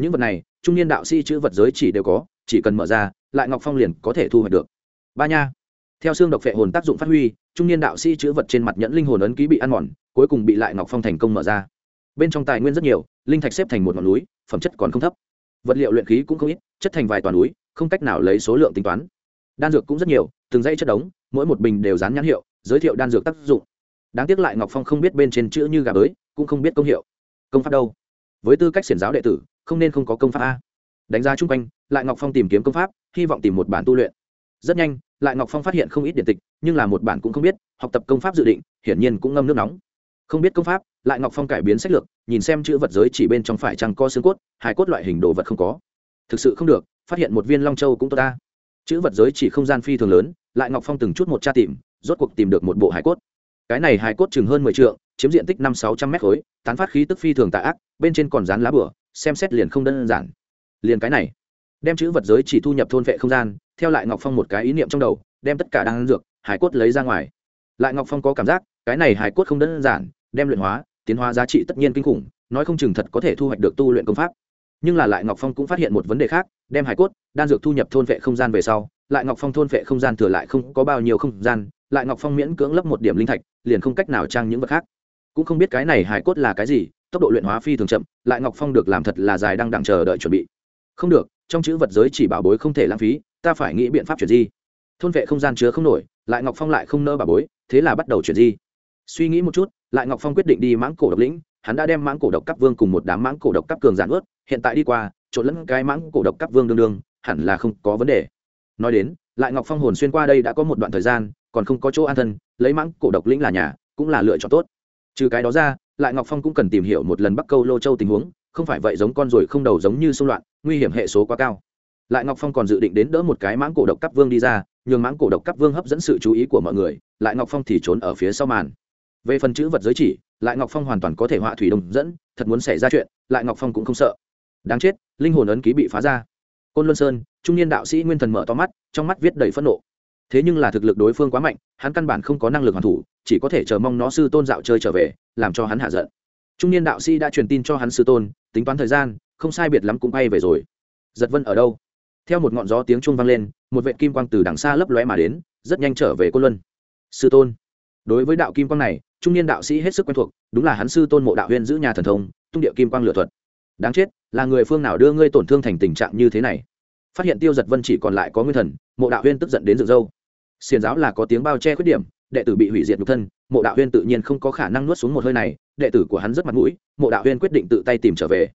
những vật này, trung niên đạo sĩ chữ vật giới chỉ đều có, chỉ cần mở ra, lại ngọc phong liền có thể thu hoạch được. Ba nha. Theo xương độc phệ hồn tác dụng phát huy, trung niên đạo sĩ chữ vật trên mặt nhẫn linh hồn ấn ký bị ăn mòn, cuối cùng bị lại ngọc phong thành công mở ra. Bên trong tài nguyên rất nhiều, linh thạch xếp thành một ngọn núi, phẩm chất còn không thấp. Vật liệu luyện khí cũng không ít, chất thành vài toàn núi, không cách nào lấy số lượng tính toán. Đan dược cũng rất nhiều, từng dãy chất đống, mỗi một bình đều dán nhãn hiệu, giới thiệu đan dược tác dụng. Đáng tiếc lại ngọc phong không biết bên trên chữ như gà bới, cũng không biết công hiệu. Công pháp đâu? Với tư cách xiển giáo đệ tử không nên không có công pháp a. Đánh giá chung quanh, lại ngọc phong tìm kiếm công pháp, hy vọng tìm một bản tu luyện. Rất nhanh, lại ngọc phong phát hiện không ít điện tịch, nhưng là một bản cũng không biết, học tập công pháp dự định, hiển nhiên cũng ngâm nước nóng. Không biết công pháp, lại ngọc phong cải biến sách lược, nhìn xem chữ vật giới chỉ bên trong phải chăng có xương cốt, hài cốt loại hình đồ vật không có. Thực sự không được, phát hiện một viên long châu cũng tốt ta. Chữ vật giới chỉ không gian phi thường lớn, lại ngọc phong từng chút một tra tìm, rốt cuộc tìm được một bộ hải cốt. Cái này hải cốt chừng hơn mười t chiếm diện tích năm sáu trăm mét khối, tán phát khí tức phi thường tạ ác, bên trên còn dán lá bửa xem xét liền không đơn giản. Liền cái này, đem chữ vật giới chỉ thu nhập thôn vệ không gian, theo lại ngọc phong một cái ý niệm trong đầu, đem tất cả đang dược, hải cốt lấy ra ngoài. Lại ngọc phong có cảm giác, cái này hải cốt không đơn giản, đem luyện hóa, tiến hóa giá trị tất nhiên kinh khủng, nói không chừng thật có thể thu hoạch được tu luyện công pháp. Nhưng là lại ngọc phong cũng phát hiện một vấn đề khác, đem hải cốt, đan dược thu nhập thôn vệ không gian về sau, lại ngọc phong thôn vệ không gian thừa lại không có bao nhiêu không gian, lại ngọc phong miễn cưỡng lấp một điểm linh thạch, liền không cách nào trang những vật khác. Cũng không biết cái này hải cốt là cái gì tốc độ luyện hóa phi thường chậm, lại ngọc phong được làm thật là dài đang đặng chờ đợi chuẩn bị. Không được, trong chữ vật giới chỉ bảo bối không thể lãng phí, ta phải nghĩ biện pháp chuyển di. Thôn vệ không gian chứa không nổi, lại ngọc phong lại không nỡ bảo bối, thế là bắt đầu chuyển di. Suy nghĩ một chút, lại ngọc phong quyết định đi mãng cổ độc lĩnh, hắn đã đem mãng cổ độc cấp vương cùng một đám mãng cổ độc cấp cường giản ướt, hiện tại đi qua, trộn lẫn cái mãng cổ độc cấp vương đương đương, hẳn là không có vấn đề. Nói đến, lại ngọc phong hồn xuyên qua đây đã có một đoạn thời gian, còn không có chỗ an thân, lấy mãng cổ độc lĩnh là nhà, cũng là lựa chọn tốt. Trừ cái đó ra lại ngọc phong cũng cần tìm hiểu một lần bắc câu lô châu tình huống, không phải vậy giống con ruồi không đầu giống như xung loạn, nguy hiểm hệ số quá cao. Lại ngọc phong còn dự định đến đỡ một cái mãng cổ độc cấp vương đi ra, nhường mãng cổ độc cấp vương hấp dẫn sự chú ý của mọi người, lại ngọc phong thì trốn ở phía sau màn. Về phần chữ vật giới chỉ, lại ngọc phong hoàn toàn có thể họa thủy đồng dẫn, thật muốn xảy ra chuyện, lại ngọc phong cũng không sợ. Đáng chết, linh hồn ấn ký bị phá ra. Côn luân sơn, trung niên đạo sĩ nguyên thần mở to mắt, trong mắt viết đầy phẫn nộ thế nhưng là thực lực đối phương quá mạnh, hắn căn bản không có năng lực hoàn thủ, chỉ có thể chờ mong nó sư tôn dạo chơi trở về, làm cho hắn hạ giận. Trung niên đạo sĩ đã truyền tin cho hắn sư tôn, tính toán thời gian, không sai biệt lắm cũng bay về rồi. Giật vân ở đâu? Theo một ngọn gió tiếng trung vang lên, một vệ kim quang từ đằng xa lấp lóe mà đến, rất nhanh trở về côn luân. Sư tôn, đối với đạo kim quang này, trung niên đạo sĩ hết sức quen thuộc, đúng là hắn sư tôn mộ đạo huyên giữ nhà thần thông, tung địa kim quang lựa thuật. Đáng chết, là người phương nào đưa ngươi tổn thương thành tình trạng như thế này? Phát hiện tiêu giật vân chỉ còn lại có nguyên thần, mộ đạo huyên tức giận đến rực râu xiền giáo là có tiếng bao che khuyết điểm, đệ tử bị hủy diệt nhục thân, mộ đạo huyên tự nhiên không có khả năng nuốt xuống một hơi này, đệ tử của hắn rất mặt mũi, mộ đạo huyên quyết định tự tay tìm trở về.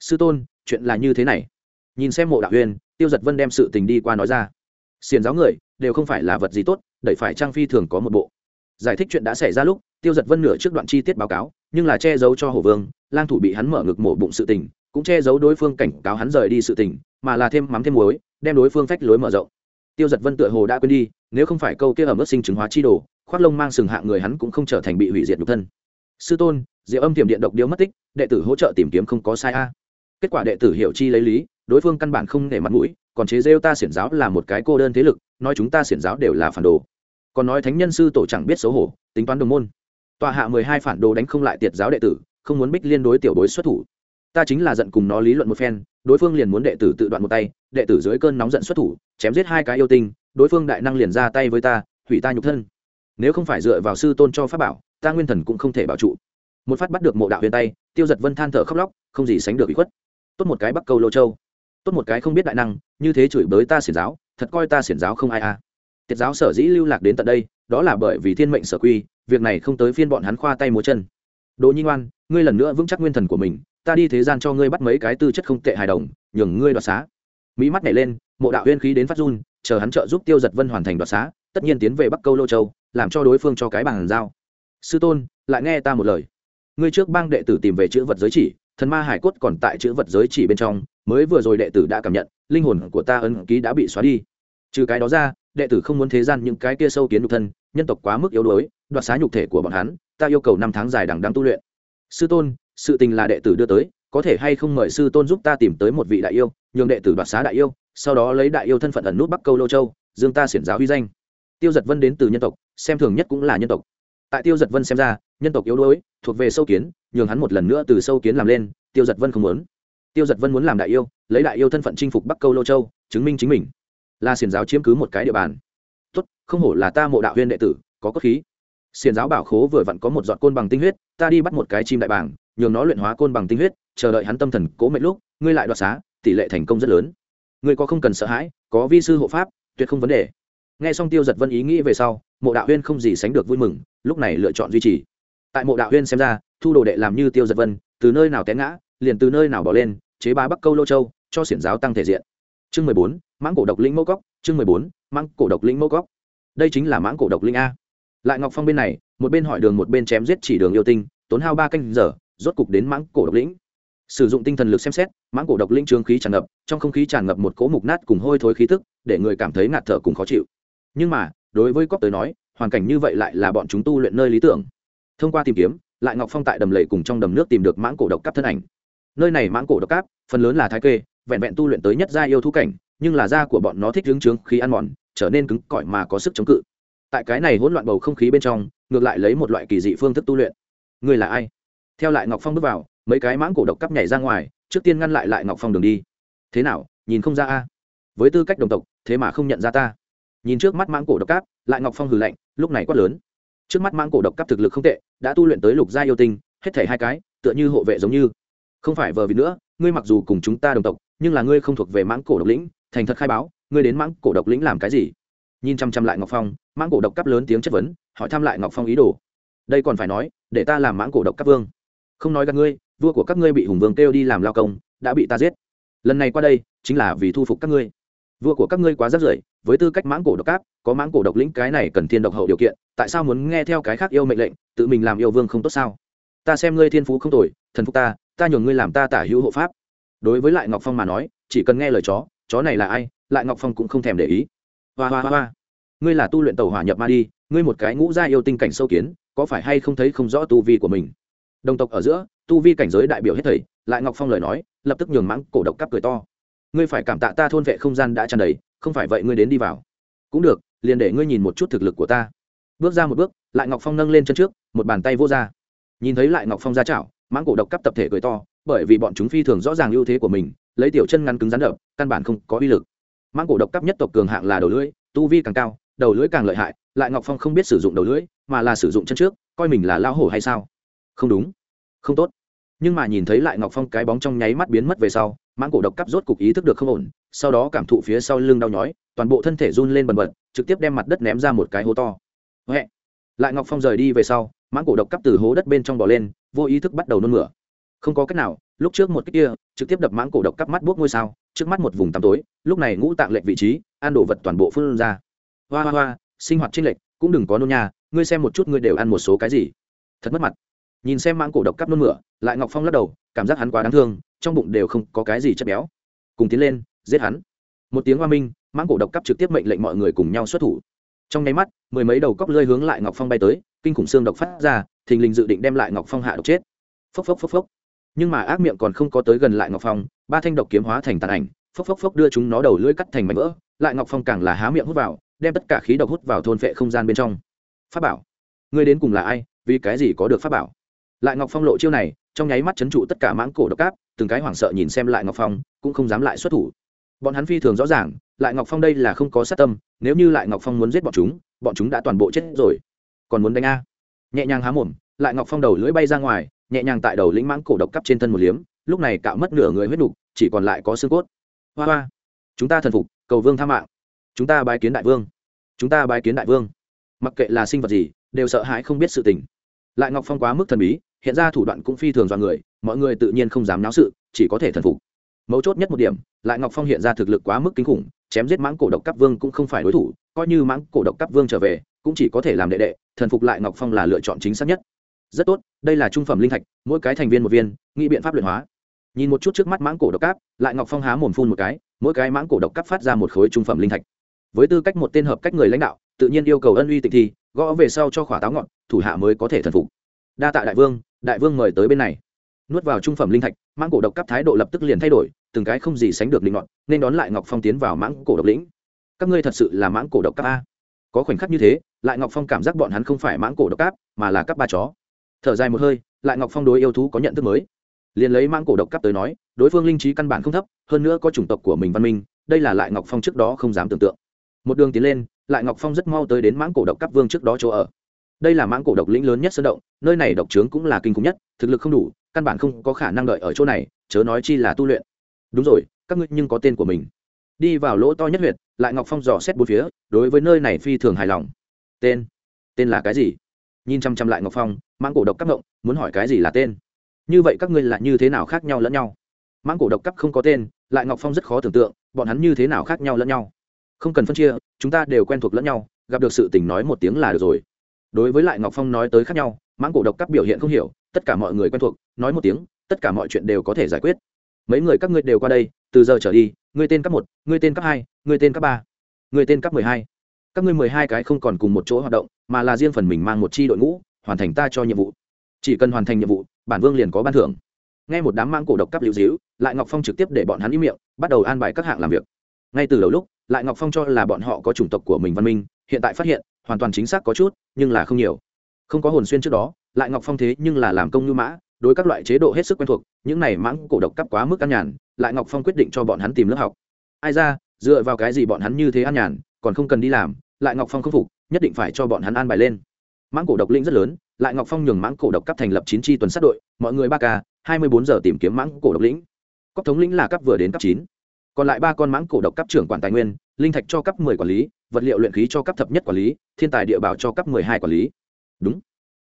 Sư tôn, chuyện là như thế này. Nhìn xem mộ đạo huyên, tiêu giật vân đem sự tình đi qua nói ra. Xiền giáo người, đều không phải là vật gì tốt, đẩy phải trang phi thường có một bộ. Giải thích chuyện đã xảy ra lúc, tiêu giật vân nửa trước đoạn chi tiết báo cáo, nhưng là che giấu cho hổ vương, lang thủ bị hắn mở ngực mổ bụng sự tình, cũng che giấu đối phương cảnh cáo hắn rời đi sự tình, mà là thêm mắm thêm muối, đem đối phương phách lối mở rộng tiêu giật vân tựa hồ đã quên đi, nếu không phải câu kia ở mức sinh chứng hóa chi đồ, khoác lông mang sừng hạng người hắn cũng không trở thành bị hủy diệt nhục thân. Sư tôn diệu âm tiềm điện độc điếu mất tích, đệ tử hỗ trợ tìm kiếm không có sai a. Kết quả đệ tử hiểu chi lấy lý, đối phương căn bản không để mặt mũi, còn chế rêu ta xiển giáo là một cái cô đơn thế lực, nói chúng ta xiển giáo đều là phản đồ. Còn nói thánh nhân sư tổ chẳng biết xấu hổ, tính toán đồng môn. Tòa hạ mười hai phản đồ đánh không lại tiệt giáo đệ tử, không muốn bích liên đối tiểu đối xuất thủ ta chính là giận cùng nó lý luận một phen, đối phương liền muốn đệ tử tự đoạn một tay, đệ tử dưới cơn nóng giận xuất thủ, chém giết hai cái yêu tinh, đối phương đại năng liền ra tay với ta, hủy ta nhục thân. Nếu không phải dựa vào sư tôn cho pháp bảo, ta nguyên thần cũng không thể bảo trụ. Một phát bắt được mộ đạo huyền tay, tiêu giật vân than thở khóc lóc, không gì sánh được bị khuất. Tốt một cái bắc câu lô châu. Tốt một cái không biết đại năng, như thế chửi bới ta xiển giáo, thật coi ta xiển giáo không ai à. Tiết giáo sở dĩ lưu lạc đến tận đây, đó là bởi vì thiên mệnh sở quy, việc này không tới phiên bọn hắn khoa tay múa chân. Đỗ nhi ngoan, ngươi lần nữa vững chắc nguyên thần của mình ta đi thế gian cho ngươi bắt mấy cái tư chất không tệ hài đồng, nhường ngươi đoạt xá. Mỹ mắt nhảy lên, mộ đạo huyên khí đến phát run, chờ hắn trợ giúp tiêu giật vân hoàn thành đoạt xá, tất nhiên tiến về bắc câu lô châu, làm cho đối phương cho cái bàn giao. Sư tôn, lại nghe ta một lời. Ngươi trước bang đệ tử tìm về chữ vật giới chỉ, thần ma hải cốt còn tại chữ vật giới chỉ bên trong, mới vừa rồi đệ tử đã cảm nhận, linh hồn của ta ấn ký đã bị xóa đi. Trừ cái đó ra, đệ tử không muốn thế gian những cái kia sâu kiến nhục thân, nhân tộc quá mức yếu đuối, đoạt xá nhục thể của bọn hắn, ta yêu cầu năm tháng dài đằng đang tu luyện. Sư tôn sự tình là đệ tử đưa tới, có thể hay không mời sư tôn giúp ta tìm tới một vị đại yêu, nhường đệ tử đoạt xá đại yêu, sau đó lấy đại yêu thân phận ẩn nút bắc câu lô châu, dương ta xiển giáo huy danh. Tiêu giật vân đến từ nhân tộc, xem thường nhất cũng là nhân tộc. Tại tiêu giật vân xem ra, nhân tộc yếu đuối, thuộc về sâu kiến, nhường hắn một lần nữa từ sâu kiến làm lên, tiêu giật vân không muốn. Tiêu giật vân muốn làm đại yêu, lấy đại yêu thân phận chinh phục bắc câu lô châu, chứng minh chính mình. Là xiển giáo chiếm cứ một cái địa bàn. Tốt, không hổ là ta mộ đạo huyên đệ tử, có cốt khí. Xiển giáo bảo khố vừa vặn có một giọt côn bằng tinh huyết, ta đi bắt một cái chim đại bảng nhường nó luyện hóa côn bằng tinh huyết, chờ đợi hắn tâm thần cố mệnh lúc, ngươi lại đoạt xá, tỷ lệ thành công rất lớn. Ngươi có không cần sợ hãi, có vi sư hộ pháp, tuyệt không vấn đề. Nghe xong tiêu giật vân ý nghĩ về sau, mộ đạo huyên không gì sánh được vui mừng, lúc này lựa chọn duy trì. Tại mộ đạo huyên xem ra, thu đồ đệ làm như tiêu giật vân, từ nơi nào té ngã, liền từ nơi nào bỏ lên, chế ba bắc câu lô châu, cho xiển giáo tăng thể diện. Chương mười bốn, mãng cổ độc lĩnh mẫu cóc chương mười bốn, mãng cổ độc lĩnh mẫu cóc đây chính là mãng cổ độc linh a. Lại ngọc phong bên này, một bên hỏi đường một bên chém giết chỉ đường yêu tinh, tốn hao ba canh giờ rốt cục đến mãng cổ độc lĩnh. Sử dụng tinh thần lực xem xét, mãng cổ độc lĩnh trương khí tràn ngập, trong không khí tràn ngập một cỗ mục nát cùng hôi thối khí tức, để người cảm thấy ngạt thở cùng khó chịu. Nhưng mà, đối với cóc tới nói, hoàn cảnh như vậy lại là bọn chúng tu luyện nơi lý tưởng. Thông qua tìm kiếm, lại ngọc phong tại đầm lầy cùng trong đầm nước tìm được mãng cổ độc cáp thân ảnh. Nơi này mãng cổ độc cáp, phần lớn là thái kê, vẹn vẹn tu luyện tới nhất gia yêu thú cảnh, nhưng là da của bọn nó thích hứng trướng khí ăn mòn, trở nên cứng cỏi mà có sức chống cự. Tại cái này hỗn loạn bầu không khí bên trong, ngược lại lấy một loại kỳ dị phương thức tu luyện. Người là ai? Theo lại ngọc phong bước vào, mấy cái mãng cổ độc cắp nhảy ra ngoài, trước tiên ngăn lại lại ngọc phong đường đi. Thế nào, nhìn không ra a? Với tư cách đồng tộc, thế mà không nhận ra ta. Nhìn trước mắt mãng cổ độc cáp lại ngọc phong hừ lạnh, lúc này quát lớn. Trước mắt mãng cổ độc cáp thực lực không tệ, đã tu luyện tới lục gia yêu tinh, hết thể hai cái, tựa như hộ vệ giống như. Không phải vờ vì nữa, ngươi mặc dù cùng chúng ta đồng tộc, nhưng là ngươi không thuộc về mãng cổ độc lĩnh, thành thật khai báo, ngươi đến mãng cổ độc lĩnh làm cái gì? Nhìn chăm chăm lại ngọc phong, mãng cổ độc cáp lớn tiếng chất vấn, hỏi thăm lại ngọc phong ý đồ. Đây còn phải nói, để ta làm mãng cổ độc cáp vương không nói gặp ngươi, vua của các ngươi bị hùng vương kêu đi làm lao công, đã bị ta giết. Lần này qua đây, chính là vì thu phục các ngươi. Vua của các ngươi quá rắc rưởi, với tư cách mãng cổ độc cáp có mãng cổ độc lĩnh cái này cần thiên độc hậu điều kiện, tại sao muốn nghe theo cái khác yêu mệnh lệnh, tự mình làm yêu vương không tốt sao? Ta xem ngươi thiên phú không tồi, thần phục ta ta nhường ngươi làm ta tả hữu hộ pháp. Đối với lại ngọc phong mà nói, chỉ cần nghe lời chó chó này là ai, lại ngọc phong cũng không thèm để ý. Hoa hoa hoa hoa. Ngươi là tu luyện tàu hỏa nhập ma đi, ngươi một cái ngũ gia yêu tinh cảnh sâu kiến, có phải hay không thấy không rõ tu vi của mình? Đồng tộc ở giữa, tu vi cảnh giới đại biểu hết thầy, lại ngọc phong lời nói, lập tức nhường mãng cổ độc cắp cười to. Ngươi phải cảm tạ ta thôn vệ không gian đã tràn đầy, không phải vậy ngươi đến đi vào. Cũng được, liền để ngươi nhìn một chút thực lực của ta. Bước ra một bước, lại ngọc phong nâng lên chân trước, một bàn tay vô ra. Nhìn thấy lại ngọc phong ra chảo, mãng cổ độc cắp tập thể cười to, bởi vì bọn chúng phi thường rõ ràng ưu thế của mình, lấy tiểu chân ngăn cứng rắn đập, căn bản không có uy lực. Mãng cổ độc cắp nhất tộc cường hạng là đầu lưỡi, tu vi càng cao, đầu lưỡi càng lợi hại, lại ngọc phong không biết sử dụng đầu lưỡi, mà là sử dụng chân trước, coi mình là lao hổ hay sao? Không đúng. Không tốt. Nhưng mà nhìn thấy lại ngọc phong cái bóng trong nháy mắt biến mất về sau, mãng cổ độc cắp rốt cục ý thức được không ổn, sau đó cảm thụ phía sau lưng đau nhói, toàn bộ thân thể run lên bần bật, trực tiếp đem mặt đất ném ra một cái hố to. Huệ. lại ngọc phong rời đi về sau, mãng cổ độc cắp từ hố đất bên trong bò lên, vô ý thức bắt đầu nôn mửa. Không có cách nào, lúc trước một cái kia, trực tiếp đập mãng cổ độc cắp mắt buốc ngôi sao, trước mắt một vùng tăm tối, lúc này ngũ tạng lệch vị trí, ăn đồ vật toàn bộ phương ra. Hoa hoa hoa, sinh hoạt trên lệch, cũng đừng có nôn nhà ngươi xem một chút ngươi đều ăn một số cái gì. Thật mất mặt nhìn xem mãng cổ độc cắp nôn mửa, lại ngọc phong lắc đầu, cảm giác hắn quá đáng thương, trong bụng đều không có cái gì chất béo. Cùng tiến lên, giết hắn. Một tiếng hoa minh, mãng cổ độc cắp trực tiếp mệnh lệnh mọi người cùng nhau xuất thủ. Trong nháy mắt, mười mấy đầu cóc lơi hướng lại ngọc phong bay tới, kinh khủng xương độc phát ra, thình lình dự định đem lại ngọc phong hạ độc chết. Phốc phốc phốc phốc. Nhưng mà ác miệng còn không có tới gần lại ngọc phong, ba thanh độc kiếm hóa thành tàn ảnh, phốc phốc phốc đưa chúng nó đầu lưỡi cắt thành mảnh vỡ, lại ngọc phong càng là há miệng hút vào, đem tất cả khí độc hút vào thôn phệ không gian bên trong. Pháp bảo. Ngươi đến cùng là ai? Vì cái gì có được pháp bảo? Lại ngọc phong lộ chiêu này, trong nháy mắt chấn trụ tất cả mãng cổ độc cáp từng cái hoảng sợ nhìn xem lại ngọc phong, cũng không dám lại xuất thủ. Bọn hắn phi thường rõ ràng, lại ngọc phong đây là không có sát tâm, nếu như lại ngọc phong muốn giết bọn chúng bọn chúng đã toàn bộ chết rồi. Còn muốn đánh a? Nhẹ nhàng há mồm, lại ngọc phong đầu lưỡi bay ra ngoài, nhẹ nhàng tại đầu lĩnh mãng cổ độc cắp trên thân một liếm, lúc này cạo mất nửa người huyết đục chỉ còn lại có xương cốt. Hoa hoa, chúng ta thần phục, cầu vương tha mạng. Chúng ta bái kiến đại vương. Chúng ta bái kiến đại vương. Mặc kệ là sinh vật gì, đều sợ hãi không biết sự tình. Lại ngọc phong quá mức thần bí hiện ra thủ đoạn cũng phi thường do người, mọi người tự nhiên không dám náo sự, chỉ có thể thần phục. Mấu chốt nhất một điểm, lại ngọc phong hiện ra thực lực quá mức kinh khủng, chém giết mãng cổ độc cấp vương cũng không phải đối thủ, coi như mãng cổ độc cấp vương trở về, cũng chỉ có thể làm đệ đệ, thần phục lại ngọc phong là lựa chọn chính xác nhất. Rất tốt, đây là trung phẩm linh thạch, mỗi cái thành viên một viên, nghĩ biện pháp luyện hóa. Nhìn một chút trước mắt mãng cổ độc cáp lại ngọc phong há mồm phun một cái, mỗi cái mãng cổ độc cáp phát ra một khối trung phẩm linh thạch. Với tư cách một tên hợp cách người lãnh đạo, tự nhiên yêu cầu ân uy tịnh thi gõ về sau cho khỏa táo ngọn, thủ hạ mới có thể thần phục đa tạ đại vương đại vương mời tới bên này. Nuốt vào trung phẩm linh thạch, mãng cổ độc cấp thái độ lập tức liền thay đổi, từng cái không gì sánh được linh ngọn, nên đón lại ngọc phong tiến vào mãng cổ độc lĩnh. Các ngươi thật sự là mãng cổ độc cấp a. Có khoảnh khắc như thế, lại ngọc phong cảm giác bọn hắn không phải mãng cổ độc cấp, mà là cấp ba chó. Thở dài một hơi, lại ngọc phong đối yêu thú có nhận thức mới. Liền lấy mãng cổ độc cấp tới nói, đối phương linh trí căn bản không thấp, hơn nữa có chủng tộc của mình văn minh, đây là lại ngọc phong trước đó không dám tưởng tượng. Một đường tiến lên, lại ngọc phong rất mau tới đến mãng cổ độc cấp vương trước đó chỗ ở đây là mãng cổ độc lĩnh lớn nhất sơn động, nơi này độc trướng cũng là kinh khủng nhất, thực lực không đủ, căn bản không có khả năng đợi ở chỗ này, chớ nói chi là tu luyện. Đúng rồi, các ngươi nhưng có tên của mình. Đi vào lỗ to nhất huyệt, lại ngọc phong dò xét bốn phía, đối với nơi này phi thường hài lòng. Tên? Tên là cái gì? Nhìn chăm chăm lại ngọc phong, mãng cổ độc cấp ngộng, muốn hỏi cái gì là tên? Như vậy các ngươi là như thế nào khác nhau lẫn nhau? Mãng cổ độc cấp không có tên, lại ngọc phong rất khó tưởng tượng, bọn hắn như thế nào khác nhau lẫn nhau? Không cần phân chia, chúng ta đều quen thuộc lẫn nhau, gặp được sự tình nói một tiếng là được rồi đối với lại ngọc phong nói tới khác nhau, mãng cổ độc các biểu hiện không hiểu, tất cả mọi người quen thuộc, nói một tiếng, tất cả mọi chuyện đều có thể giải quyết. Mấy người các ngươi đều qua đây, từ giờ trở đi, ngươi tên cấp một, ngươi tên cấp hai, ngươi tên cấp ba, ngươi tên cấp mười hai. Các ngươi mười hai cái không còn cùng một chỗ hoạt động, mà là riêng phần mình mang một chi đội ngũ, hoàn thành ta cho nhiệm vụ. Chỉ cần hoàn thành nhiệm vụ, bản vương liền có ban thưởng. Nghe một đám mang cổ độc cấp lưu dĩu lại ngọc phong trực tiếp để bọn hắn im miệng, bắt đầu an bài các hạng làm việc. Ngay từ đầu lúc lại ngọc phong cho là bọn họ có chủng tộc của mình văn minh, hiện tại phát hiện, hoàn toàn chính xác có chút, nhưng là không nhiều. Không có hồn xuyên trước đó, lại ngọc phong thế nhưng là làm công như mã, đối các loại chế độ hết sức quen thuộc, những này mãng cổ độc cấp quá mức ăn nhàn, lại ngọc phong quyết định cho bọn hắn tìm lớp học. Ai ra, dựa vào cái gì bọn hắn như thế ăn nhàn, còn không cần đi làm, lại ngọc phong không phục, nhất định phải cho bọn hắn an bài lên. Mãng cổ độc linh rất lớn, lại ngọc phong nhường mãng cổ độc cấp thành lập chín tri tuần sát đội, mọi người ba k hai mươi bốn giờ tìm kiếm mãng cổ độc lĩnh. Cóc thống lĩnh là cấp vừa đến cấp chín còn lại ba con mãng cổ độc cấp trưởng quản tài nguyên, linh thạch cho cấp mười quản lý, vật liệu luyện khí cho cấp thập nhất quản lý, thiên tài địa bảo cho cấp mười hai quản lý. Đúng.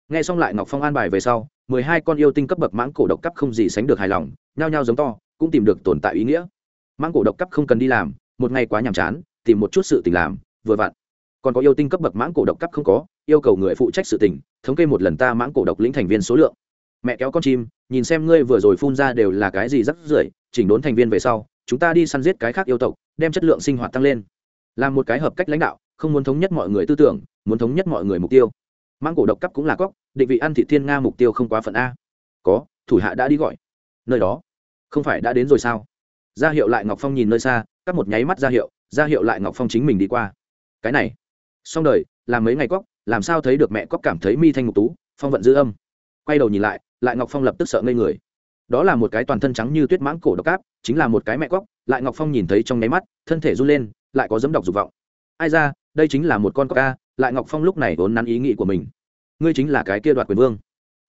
Nghe xong lại ngọc phong an bài về sau, mười hai con yêu tinh cấp bậc mãng cổ độc cấp không gì sánh được hài lòng, nhao nhao giống to, cũng tìm được tồn tại ý nghĩa. Mãng cổ độc cấp không cần đi làm, một ngày quá nhàm chán, tìm một chút sự tình làm, vừa vặn. Còn có yêu tinh cấp bậc mãng cổ độc cấp không có, yêu cầu người phụ trách sự tình, thống kê một lần ta mãng cổ độc lĩnh thành viên số lượng. Mẹ kéo con chim, nhìn xem ngươi vừa rồi phun ra đều là cái gì rắc rưởi, chỉnh đốn thành viên về sau chúng ta đi săn giết cái khác yêu tộc, đem chất lượng sinh hoạt tăng lên. Làm một cái hợp cách lãnh đạo, không muốn thống nhất mọi người tư tưởng, muốn thống nhất mọi người mục tiêu. Mang cổ độc cấp cũng là cóc định vị ăn thị thiên nga mục tiêu không quá phận a. Có, thủ hạ đã đi gọi. Nơi đó. Không phải đã đến rồi sao? Ra hiệu lại ngọc phong nhìn nơi xa, cắt một nháy mắt ra hiệu ra hiệu lại ngọc phong chính mình đi qua. Cái này. Xong đời, làm mấy ngày cóc, làm sao thấy được mẹ cóc cảm thấy mi thanh ngục tú, phong vận dư âm. Quay đầu nhìn lại lại ngọc phong lập tức sợ ngây người đó là một cái toàn thân trắng như tuyết mãng cổ độc cáp, chính là một cái mẹ cóc, lại ngọc phong nhìn thấy trong nháy mắt, thân thể run lên, lại có dấm độc dục vọng. Ai ra, đây chính là một con cóc ca lại ngọc phong lúc này vốn nắn ý nghĩ của mình. Ngươi chính là cái kia đoạt quyền vương.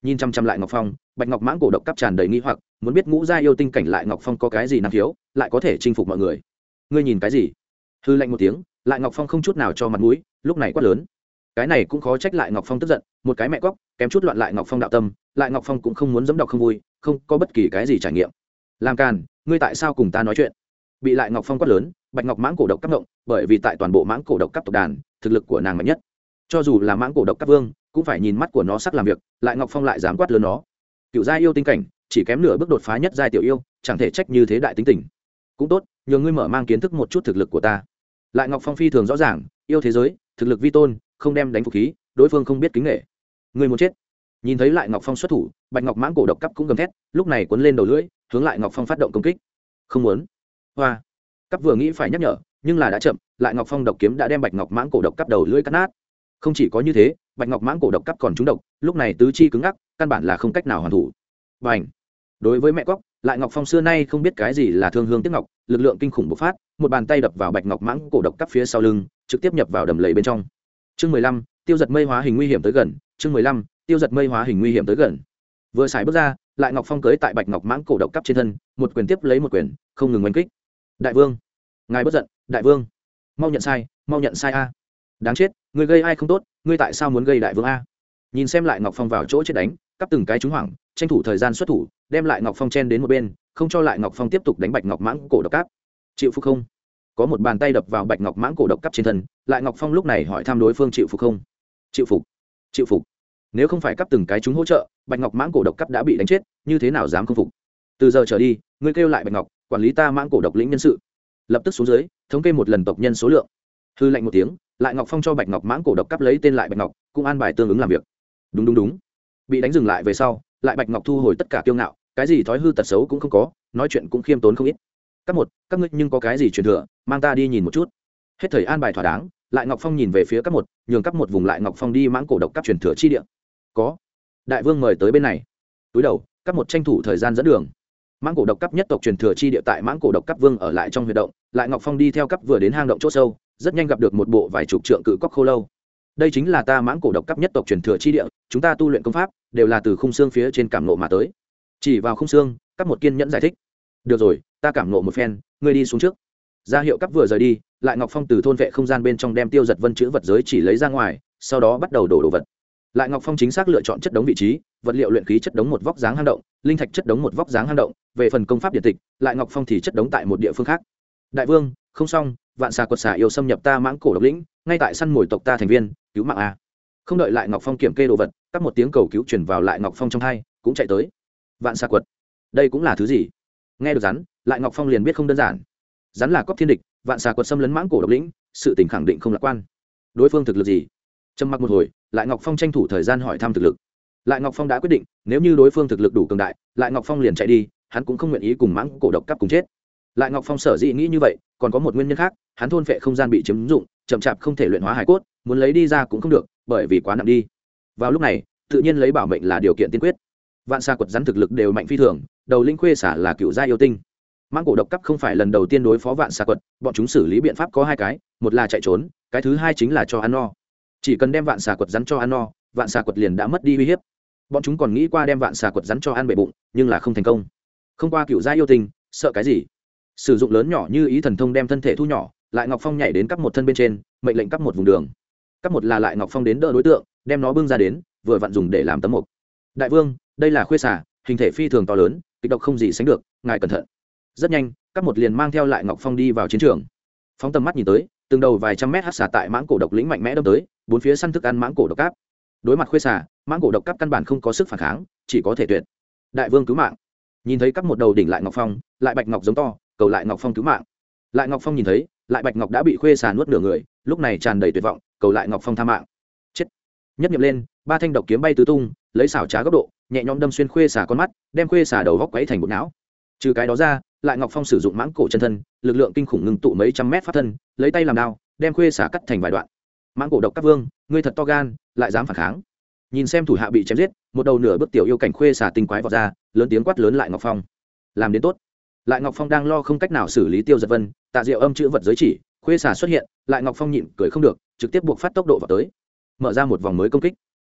Nhìn chăm chăm lại ngọc phong, bạch ngọc mãng cổ độc cắp tràn đầy nghi hoặc, muốn biết ngũ gia yêu tinh cảnh lại ngọc phong có cái gì năng khiếu, lại có thể chinh phục mọi người. Ngươi nhìn cái gì? Hư lạnh một tiếng, lại ngọc phong không chút nào cho mặt mũi, lúc này quát lớn cái này cũng khó trách lại ngọc phong tức giận, một cái mẹ cóc kém chút loạn lại ngọc phong đạo tâm, lại ngọc phong cũng không muốn dẫm đọc không vui, không có bất kỳ cái gì trải nghiệm. Làm càn, ngươi tại sao cùng ta nói chuyện? Bị lại ngọc phong quát lớn, bạch ngọc mãng cổ độc cấp ngộng, bởi vì tại toàn bộ mãng cổ độc cấp tộc đàn, thực lực của nàng mạnh nhất. Cho dù là mãng cổ độc cấp vương, cũng phải nhìn mắt của nó sắc làm việc, lại ngọc phong lại dám quát lớn nó. Cựu gia yêu tinh cảnh, chỉ kém nửa bước đột phá nhất giai tiểu yêu, chẳng thể trách như thế đại tính tình. Cũng tốt, nhờ ngươi mở mang kiến thức một chút thực lực của ta. Lại ngọc phong phi thường rõ ràng, yêu thế giới, thực lực vi tôn không đem đánh phục khí, đối phương không biết kính nghệ người muốn chết. Nhìn thấy lại ngọc phong xuất thủ, bạch ngọc mãng cổ độc cắp cũng gầm thét, lúc này cuốn lên đầu lưỡi, hướng lại ngọc phong phát động công kích. Không muốn. Hoa. Cắp vừa nghĩ phải nhắc nhở, nhưng là đã chậm, lại ngọc phong độc kiếm đã đem bạch ngọc mãng cổ độc cắp đầu lưỡi cắt nát. Không chỉ có như thế, bạch ngọc mãng cổ độc cắp còn trúng độc, lúc này tứ chi cứng ngắc, căn bản là không cách nào hoàn thủ. Và ảnh đối với mẹ cóc, lại ngọc phong xưa nay không biết cái gì là thương hương tiếc ngọc, lực lượng kinh khủng bộc phát, một bàn tay đập vào bạch ngọc mãng cổ độc cắp phía sau lưng, trực tiếp nhập vào đầm lầy bên trong chương mười lăm, tiêu giật mây hóa hình nguy hiểm tới gần. Chương mười lăm, tiêu giật mây hóa hình nguy hiểm tới gần. Vừa xài bước ra, lại ngọc phong cưới tại bạch ngọc mãng cổ độc cắp trên thân, một quyền tiếp lấy một quyền, không ngừng oanh kích. Đại vương, ngài bất giận, đại vương. Mau nhận sai, mau nhận sai a. Đáng chết, người gây ai không tốt, ngươi tại sao muốn gây đại vương a? Nhìn xem lại ngọc phong vào chỗ chết đánh, cắp từng cái trúng hoảng, tranh thủ thời gian xuất thủ, đem lại ngọc phong chen đến một bên, không cho lại ngọc phong tiếp tục đánh bạch ngọc mãng cổ độc cáp chịu phục không? Có một bàn tay đập vào bạch ngọc mãng cổ độc cắp trên thân, lại ngọc phong lúc này hỏi thăm đối phương chịu phục không? Chịu phục chịu phục. Nếu không phải cắp từng cái chúng hỗ trợ, bạch ngọc mãng cổ độc cắp đã bị đánh chết, như thế nào dám không phục? Từ giờ trở đi, ngươi kêu lại bạch ngọc, quản lý ta mãng cổ độc lĩnh nhân sự. Lập tức xuống dưới, thống kê một lần tộc nhân số lượng. Hư lệnh một tiếng, lại ngọc phong cho bạch ngọc mãng cổ độc cắp lấy tên lại bạch ngọc, cũng an bài tương ứng làm việc. Đúng đúng đúng. Bị đánh dừng lại về sau, lại bạch ngọc thu hồi tất cả kiêu ngạo, cái gì thói hư tật xấu cũng không có, nói chuyện cũng khiêm tốn không ít các một, các ngươi nhưng có cái gì truyền thừa, mang ta đi nhìn một chút. Hết thời an bài thỏa đáng, lại ngọc phong nhìn về phía các một, nhường các một vùng lại ngọc phong đi mãng cổ độc các truyền thừa chi địa. Có. Đại vương mời tới bên này. Túi đầu, các một tranh thủ thời gian dẫn đường. Mãng cổ độc cấp nhất tộc truyền thừa chi địa tại mãng cổ độc cấp vương ở lại trong huy động, lại ngọc phong đi theo cấp vừa đến hang động c h ỗ sâu, rất nhanh gặp được một bộ vài chục trượng cự cóc khô lâu. Đây chính là ta mãng cổ độc cấp nhất tộc truyền thừa chi địa, chúng ta tu luyện công pháp, đều là từ khung xương phía trên cảm nộ mà tới. Chỉ vào khung xương, các một kiên nhẫn giải thích. Được rồi ta cảm nộ một phen, ngươi đi xuống trước. Ra hiệu cấp vừa rời đi, lại ngọc phong từ thôn vệ không gian bên trong đem tiêu giật vân chữ vật giới chỉ lấy ra ngoài, sau đó bắt đầu đổ đồ vật. Lại ngọc phong chính xác lựa chọn chất đống vị trí, vật liệu luyện khí chất đống một vóc dáng hang động, linh thạch chất đống một vóc dáng hang động, về phần công pháp điện tịch, lại ngọc phong thì chất đống tại một địa phương khác. Đại vương, không xong, vạn xà quật xà yêu xâm nhập ta mãng cổ độc lĩnh, ngay tại săn mồi tộc ta thành viên, cứu mạng a. Không đợi lại ngọc phong kiểm kê đồ vật các một tiếng cầu cứu chuyển vào lại ngọc phong trong hai, cũng chạy tới. Vạn xà quật, đây cũng là thứ gì? Nghe được rắn lại ngọc phong liền biết không đơn giản. Rắn là cóc thiên địch, vạn xà quật xâm lấn mãng cổ độc lĩnh, sự tình khẳng định không lạc quan. Đối phương thực lực gì? Trầm mặc một hồi, lại ngọc phong tranh thủ thời gian hỏi thăm thực lực. Lại ngọc phong đã quyết định, nếu như đối phương thực lực đủ cường đại, lại ngọc phong liền chạy đi, hắn cũng không nguyện ý cùng mãng cổ độc cắp cùng chết. Lại ngọc phong sở dĩ nghĩ như vậy, còn có một nguyên nhân khác, hắn thôn phệ không gian bị chiếm dụng, chậm chạp không thể luyện hóa hải cốt, muốn lấy đi ra cũng không được, bởi vì quá nặng đi. Vào lúc này, tự nhiên lấy bảo mệnh là điều kiện tiên quyết. Vạn xa quật rắn thực lực đều mạnh phi thường, đầu linh khuê xả là cựu gia yêu tinh. Mang cổ độc cấp không phải lần đầu tiên đối phó vạn xà quật, bọn chúng xử lý biện pháp có hai cái, một là chạy trốn, cái thứ hai chính là cho ăn no. Chỉ cần đem vạn xà quật rắn cho ăn no, vạn xà quật liền đã mất đi uy hiếp. Bọn chúng còn nghĩ qua đem vạn xà quật rắn cho ăn bể bụng, nhưng là không thành công. Không qua cựu gia yêu tình sợ cái gì? Sử dụng lớn nhỏ như ý thần thông đem thân thể thu nhỏ, lại ngọc phong nhảy đến cắp một thân bên trên, mệnh lệnh cắp một vùng đường. Cắp một là lại ngọc phong đến đỡ đối tượng, đem nó bưng ra đến, vừa vặn dùng để làm tấm mục. Đại vương, đây là khuê xả hình thể phi thường to lớn, kịch độc không gì sánh được, ngài cẩn thận rất nhanh các một liền mang theo lại ngọc phong đi vào chiến trường. Phóng tầm mắt nhìn tới từng đầu vài trăm mét hát xà tại mãng cổ độc lĩnh mạnh mẽ đâm tới bốn phía săn thức ăn mãng cổ độc cáp. Đối mặt khuê xà, mãng cổ độc cáp căn bản không có sức phản kháng chỉ có thể tuyệt. Đại vương cứu mạng. Nhìn thấy các một đầu đỉnh lại ngọc phong lại bạch ngọc giống to cầu lại ngọc phong cứu mạng. Lại ngọc phong nhìn thấy lại bạch ngọc đã bị khuê xà nuốt nửa người lúc này tràn đầy tuyệt vọng cầu lại ngọc phong tha mạng. Chết. Nhất nhập lên ba thanh độc kiếm bay tứ tung lấy xảo trá góc độ nhẹ nhõm đâm xuyên khuê xà con mắt đem khuê xà đầu góc quấy thành bột não. Trừ cái đó ra lại ngọc phong sử dụng mãng cổ chân thân, lực lượng kinh khủng ngưng tụ mấy trăm mét phát thân, lấy tay làm đao, đem khuê xả cắt thành vài đoạn. Mãng cổ độc các vương, ngươi thật to gan, lại dám phản kháng. Nhìn xem thủ hạ bị chém giết, một đầu nửa bước tiểu yêu cảnh khuê xả tinh quái vọt ra, lớn tiếng quát lớn lại ngọc phong. Làm đến tốt. Lại ngọc phong đang lo không cách nào xử lý tiêu giật vân, tạ diệu âm chữ vật giới chỉ, khuê xả xuất hiện, lại ngọc phong nhịn cười không được, trực tiếp buộc phát tốc độ vào tới. Mở ra một vòng mới công kích.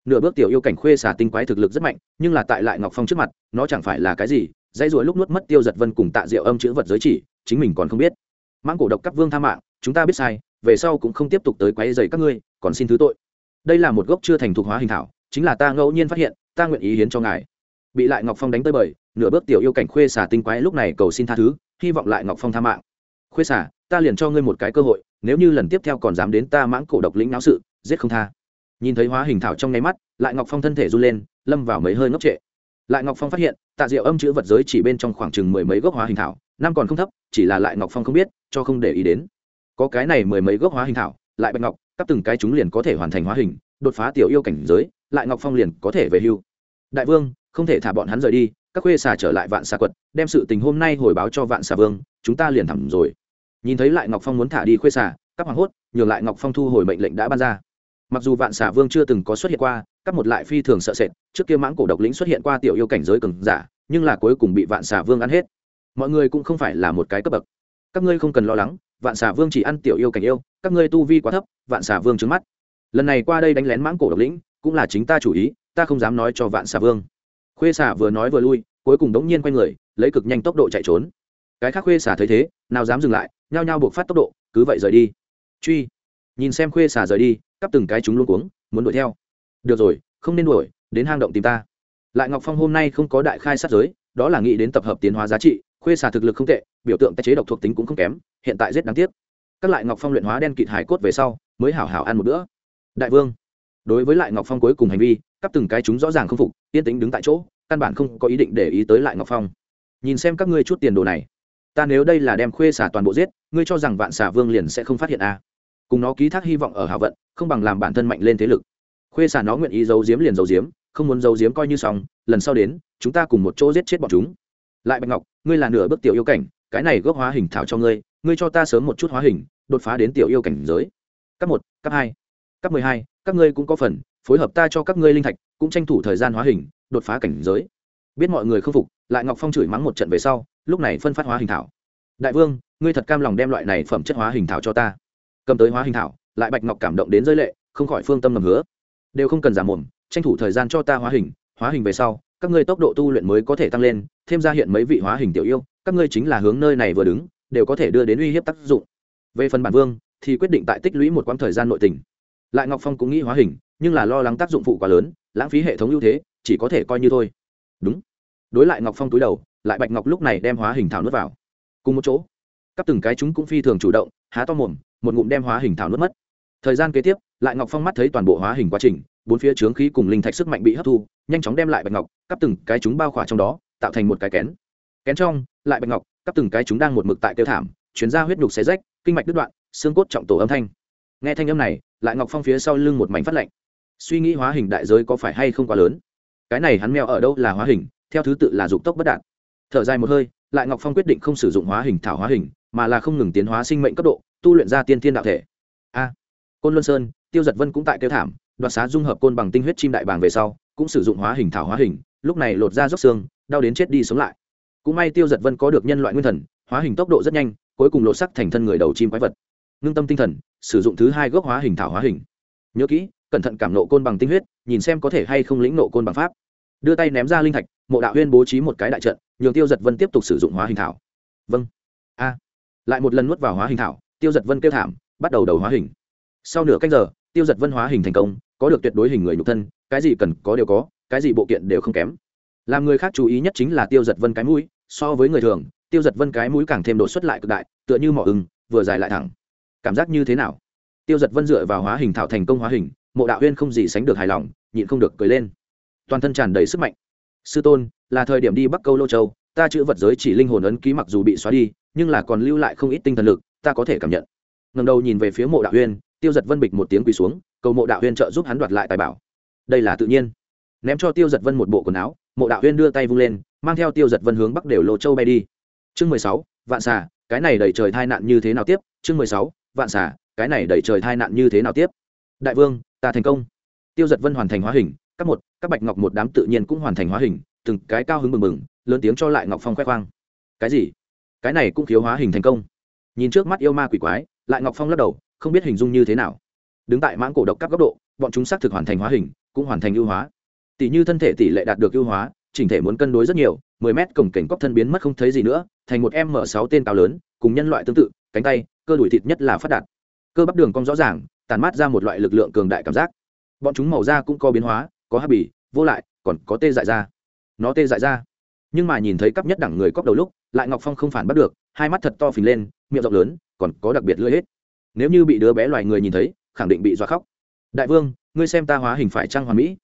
Nửa bước tiểu yêu cảnh khuê xả tinh quái thực lực rất mạnh, nhưng là tại lại ngọc phong trước mặt, nó chẳng phải là cái gì dây ruổi lúc nuốt mất tiêu giật vân cùng tạ diệu âm chữ vật giới chỉ, chính mình còn không biết. Mãng cổ độc các vương tha mạng, chúng ta biết sai, về sau cũng không tiếp tục tới quấy dày các ngươi, còn xin thứ tội. Đây là một gốc chưa thành thục hóa hình thảo, chính là ta ngẫu nhiên phát hiện, ta nguyện ý hiến cho ngài. Bị lại ngọc phong đánh tới bời, nửa bước tiểu yêu cảnh khuê xả tinh quái lúc này cầu xin tha thứ, hy vọng lại ngọc phong tha mạng. Khuê xả ta liền cho ngươi một cái cơ hội, nếu như lần tiếp theo còn dám đến ta mãng cổ độc lĩnh não sự, giết không tha. Nhìn thấy hóa hình thảo trong nháy mắt, lại ngọc phong thân thể run lên, lâm vào mấy hơi ngốc trệ. Lại ngọc phong phát hiện tạ diệu âm chữ vật giới chỉ bên trong khoảng chừng mười mấy gốc hóa hình thảo năm còn không thấp chỉ là lại ngọc phong không biết cho không để ý đến. Có cái này mười mấy gốc hóa hình thảo lại bạch ngọc các từng cái chúng liền có thể hoàn thành hóa hình đột phá tiểu yêu cảnh giới lại ngọc phong liền có thể về hưu. Đại vương không thể thả bọn hắn rời đi các khuê xà trở lại vạn xà quật đem sự tình hôm nay hồi báo cho vạn xà vương chúng ta liền thẳng rồi. Nhìn thấy lại ngọc phong muốn thả đi khuê Xà, các hoàng hốt nhường lại ngọc phong thu hồi mệnh lệnh đã ban ra mặc dù vạn xả vương chưa từng có xuất hiện qua, các một lại phi thường sợ sệt, trước kia mãng cổ độc lĩnh xuất hiện qua tiểu yêu cảnh giới cường giả, nhưng là cuối cùng bị vạn xả vương ăn hết. Mọi người cũng không phải là một cái cấp bậc. Các ngươi không cần lo lắng, vạn xả vương chỉ ăn tiểu yêu cảnh yêu, các ngươi tu vi quá thấp, vạn xả vương trứng mắt. Lần này qua đây đánh lén mãng cổ độc lĩnh, cũng là chính ta chủ ý, ta không dám nói cho vạn xả vương. Khuê xả vừa nói vừa lui, cuối cùng đống nhiên quay người, lấy cực nhanh tốc độ chạy trốn. Cái khác khuê xả thấy thế, nào dám dừng lại, nhao nhao buộc phát tốc độ, cứ vậy rời đi. Truy nhìn xem khuê xả rời đi, cắp từng cái chúng luôn cuống, muốn đuổi theo. Được rồi, không nên đuổi, đến hang động tìm ta. Lại ngọc phong hôm nay không có đại khai sát giới, đó là nghĩ đến tập hợp tiến hóa giá trị, khuê xả thực lực không tệ, biểu tượng tái chế độc thuộc tính cũng không kém, hiện tại rất đáng tiếc. Các lại ngọc phong luyện hóa đen kịt hải cốt về sau, mới hảo hảo ăn một bữa. Đại vương, đối với lại ngọc phong cuối cùng hành vi, cắp từng cái chúng rõ ràng không phục, yên tĩnh đứng tại chỗ, căn bản không có ý định để ý tới lại ngọc phong. Nhìn xem các ngươi chút tiền đồ này, ta nếu đây là đem khuê xả toàn bộ giết, ngươi cho rằng vạn xả vương liền sẽ không phát hiện a à cùng nó ký thác hy vọng ở hạ vận, không bằng làm bản thân mạnh lên thế lực. Khuê xà nó nguyện ý giấu giếm liền giấu giếm, không muốn giấu giếm coi như xong, lần sau đến, chúng ta cùng một chỗ giết chết bọn chúng. Lại bạch ngọc, ngươi là nửa bước tiểu yêu cảnh, cái này gốc hóa hình thảo cho ngươi ngươi cho ta sớm một chút hóa hình, đột phá đến tiểu yêu cảnh giới. Cấp một, cấp hai, cấp mười hai, các ngươi cũng có phần, phối hợp ta cho các ngươi linh thạch, cũng tranh thủ thời gian hóa hình, đột phá cảnh giới. Biết mọi người không phục, lại ngọc phong chửi mắng một trận về sau, lúc này phân phát hóa hình thảo. Đại vương, ngươi thật cam lòng đem loại này phẩm chất hóa hình thảo cho ta cầm tới hóa hình thảo, lại bạch ngọc cảm động đến rơi lệ, không khỏi phương tâm ngầm hứa. Đều không cần giảm mồm, tranh thủ thời gian cho ta hóa hình hóa hình về sau, các ngươi tốc độ tu luyện mới có thể tăng lên, thêm ra hiện mấy vị hóa hình tiểu yêu, các ngươi chính là hướng nơi này vừa đứng, đều có thể đưa đến uy hiếp tác dụng. Về phần bản vương, thì quyết định tại tích lũy một quãng thời gian nội tình. Lại ngọc phong cũng nghĩ hóa hình, nhưng là lo lắng tác dụng phụ quá lớn, lãng phí hệ thống ưu thế, chỉ có thể coi như thôi. Đúng. Đối lại ngọc phong túi đầu, lại bạch ngọc lúc này đem hóa hình thảo nuốt vào. Cùng một chỗ các từng cái chúng cũng phi thường chủ động, há to mồm một ngụm đem hóa hình thảo nuốt mất. Thời gian kế tiếp, lại ngọc phong mắt thấy toàn bộ hóa hình quá trình, bốn phía trướng khí cùng linh thạch sức mạnh bị hấp thu, nhanh chóng đem lại bạch ngọc, cắp từng cái chúng bao khỏa trong đó, tạo thành một cái kén. Kén trong, lại bạch ngọc, cắp từng cái chúng đang một mực tại tiêu thảm, chuyến ra huyết nhục xé rách, kinh mạch đứt đoạn, xương cốt trọng tổ âm thanh. Nghe thanh âm này, lại ngọc phong phía sau lưng một mảnh phát lạnh. Suy nghĩ hóa hình đại giới có phải hay không quá lớn? Cái này hắn mèo ở đâu là hóa hình, theo thứ tự là dục tốc bất đạt. Thở dài một hơi, lại ngọc phong quyết định không sử dụng hóa hình thảo hóa hình, mà là không ngừng tiến hóa sinh mệnh cấp độ tu luyện ra tiên thiên đạo thể. A, côn luân sơn, tiêu giật vân cũng tại tiêu thảm, đoạt xá dung hợp côn bằng tinh huyết chim đại bàng về sau, cũng sử dụng hóa hình thảo hóa hình, lúc này lột ra dốc xương, đau đến chết đi sống lại. Cũng may tiêu giật vân có được nhân loại nguyên thần, hóa hình tốc độ rất nhanh, cuối cùng lột sắc thành thân người đầu chim quái vật. Ngưng tâm tinh thần, sử dụng thứ hai gốc hóa hình thảo hóa hình. Nhớ kỹ, cẩn thận cảm nộ côn bằng tinh huyết, nhìn xem có thể hay không lĩnh nộ côn bằng pháp. Đưa tay ném ra linh thạch, mộ đạo huyên bố trí một cái đại trận, nhường tiêu giật vân tiếp tục sử dụng hóa hình thảo. Vâng. A. Lại một lần nuốt vào hóa hình thảo tiêu giật vân kêu thảm, bắt đầu đầu hóa hình. Sau nửa cách giờ, tiêu giật vân hóa hình thành công, có được tuyệt đối hình người nhục thân, cái gì cần có đều có, cái gì bộ kiện đều không kém. Làm người khác chú ý nhất chính là tiêu giật vân cái mũi, so với người thường, tiêu giật vân cái mũi càng thêm đột xuất lại cực đại, tựa như mỏ ưng, vừa dài lại thẳng. Cảm giác như thế nào? Tiêu giật vân dựa vào hóa hình thảo thành công hóa hình, mộ đạo huyên không gì sánh được hài lòng, nhịn không được cười lên. Toàn thân tràn đầy sức mạnh. Sư tôn, là thời điểm đi bắc câu lô châu, ta chữ vật giới chỉ linh hồn ấn ký mặc dù bị xóa đi, nhưng là còn lưu lại không ít tinh thần lực ta có thể cảm nhận. Ngầm đầu nhìn về phía mộ đạo huyên, tiêu giật vân bịch một tiếng quỳ xuống, cầu mộ đạo huyên trợ giúp hắn đoạt lại tài bảo. Đây là tự nhiên. Ném cho tiêu giật vân một bộ quần áo, mộ đạo huyên đưa tay vung lên, mang theo tiêu giật vân hướng bắc đều lộ châu bay đi. Chương mười sáu, vạn xà, cái này đẩy trời tai nạn như thế nào tiếp? Chương mười sáu, vạn xà, cái này đẩy trời tai nạn như thế nào tiếp? Đại vương, ta thành công. Tiêu giật vân hoàn thành hóa hình, các một, các bạch ngọc một đám tự nhiên cũng hoàn thành hóa hình, từng cái cao hứng mừng mừng lớn tiếng cho lại ngọc phong khoe khoang. Cái gì? Cái này cũng khiếu hóa hình thành công nhìn trước mắt yêu ma quỷ quái, lại ngọc phong lắc đầu, không biết hình dung như thế nào. Đứng tại mãng cổ độc các góc độ, bọn chúng xác thực hoàn thành hóa hình, cũng hoàn thành ưu hóa. Tỷ như thân thể tỷ lệ đạt được ưu hóa, chỉnh thể muốn cân đối rất nhiều, mười mét cổng cảnh cóc thân biến mất không thấy gì nữa, thành một m sáu tên cao lớn, cùng nhân loại tương tự, cánh tay, cơ đùi thịt nhất là phát đạt. Cơ bắp đường cong rõ ràng tàn mát ra một loại lực lượng cường đại cảm giác. Bọn chúng màu da cũng có biến hóa, có hắc bì, vô lại, còn có tê dại da. Nó tê dại da. Nhưng mà nhìn thấy cấp nhất đẳng người cóc đầu lúc, lại ngọc phong không phản bắt được hai mắt thật to phình lên, miệng rộng lớn, còn có đặc biệt lưỡi hết. Nếu như bị đứa bé loài người nhìn thấy, khẳng định bị dọa khóc. Đại vương, ngươi xem ta hóa hình phải trăng hoàn mỹ?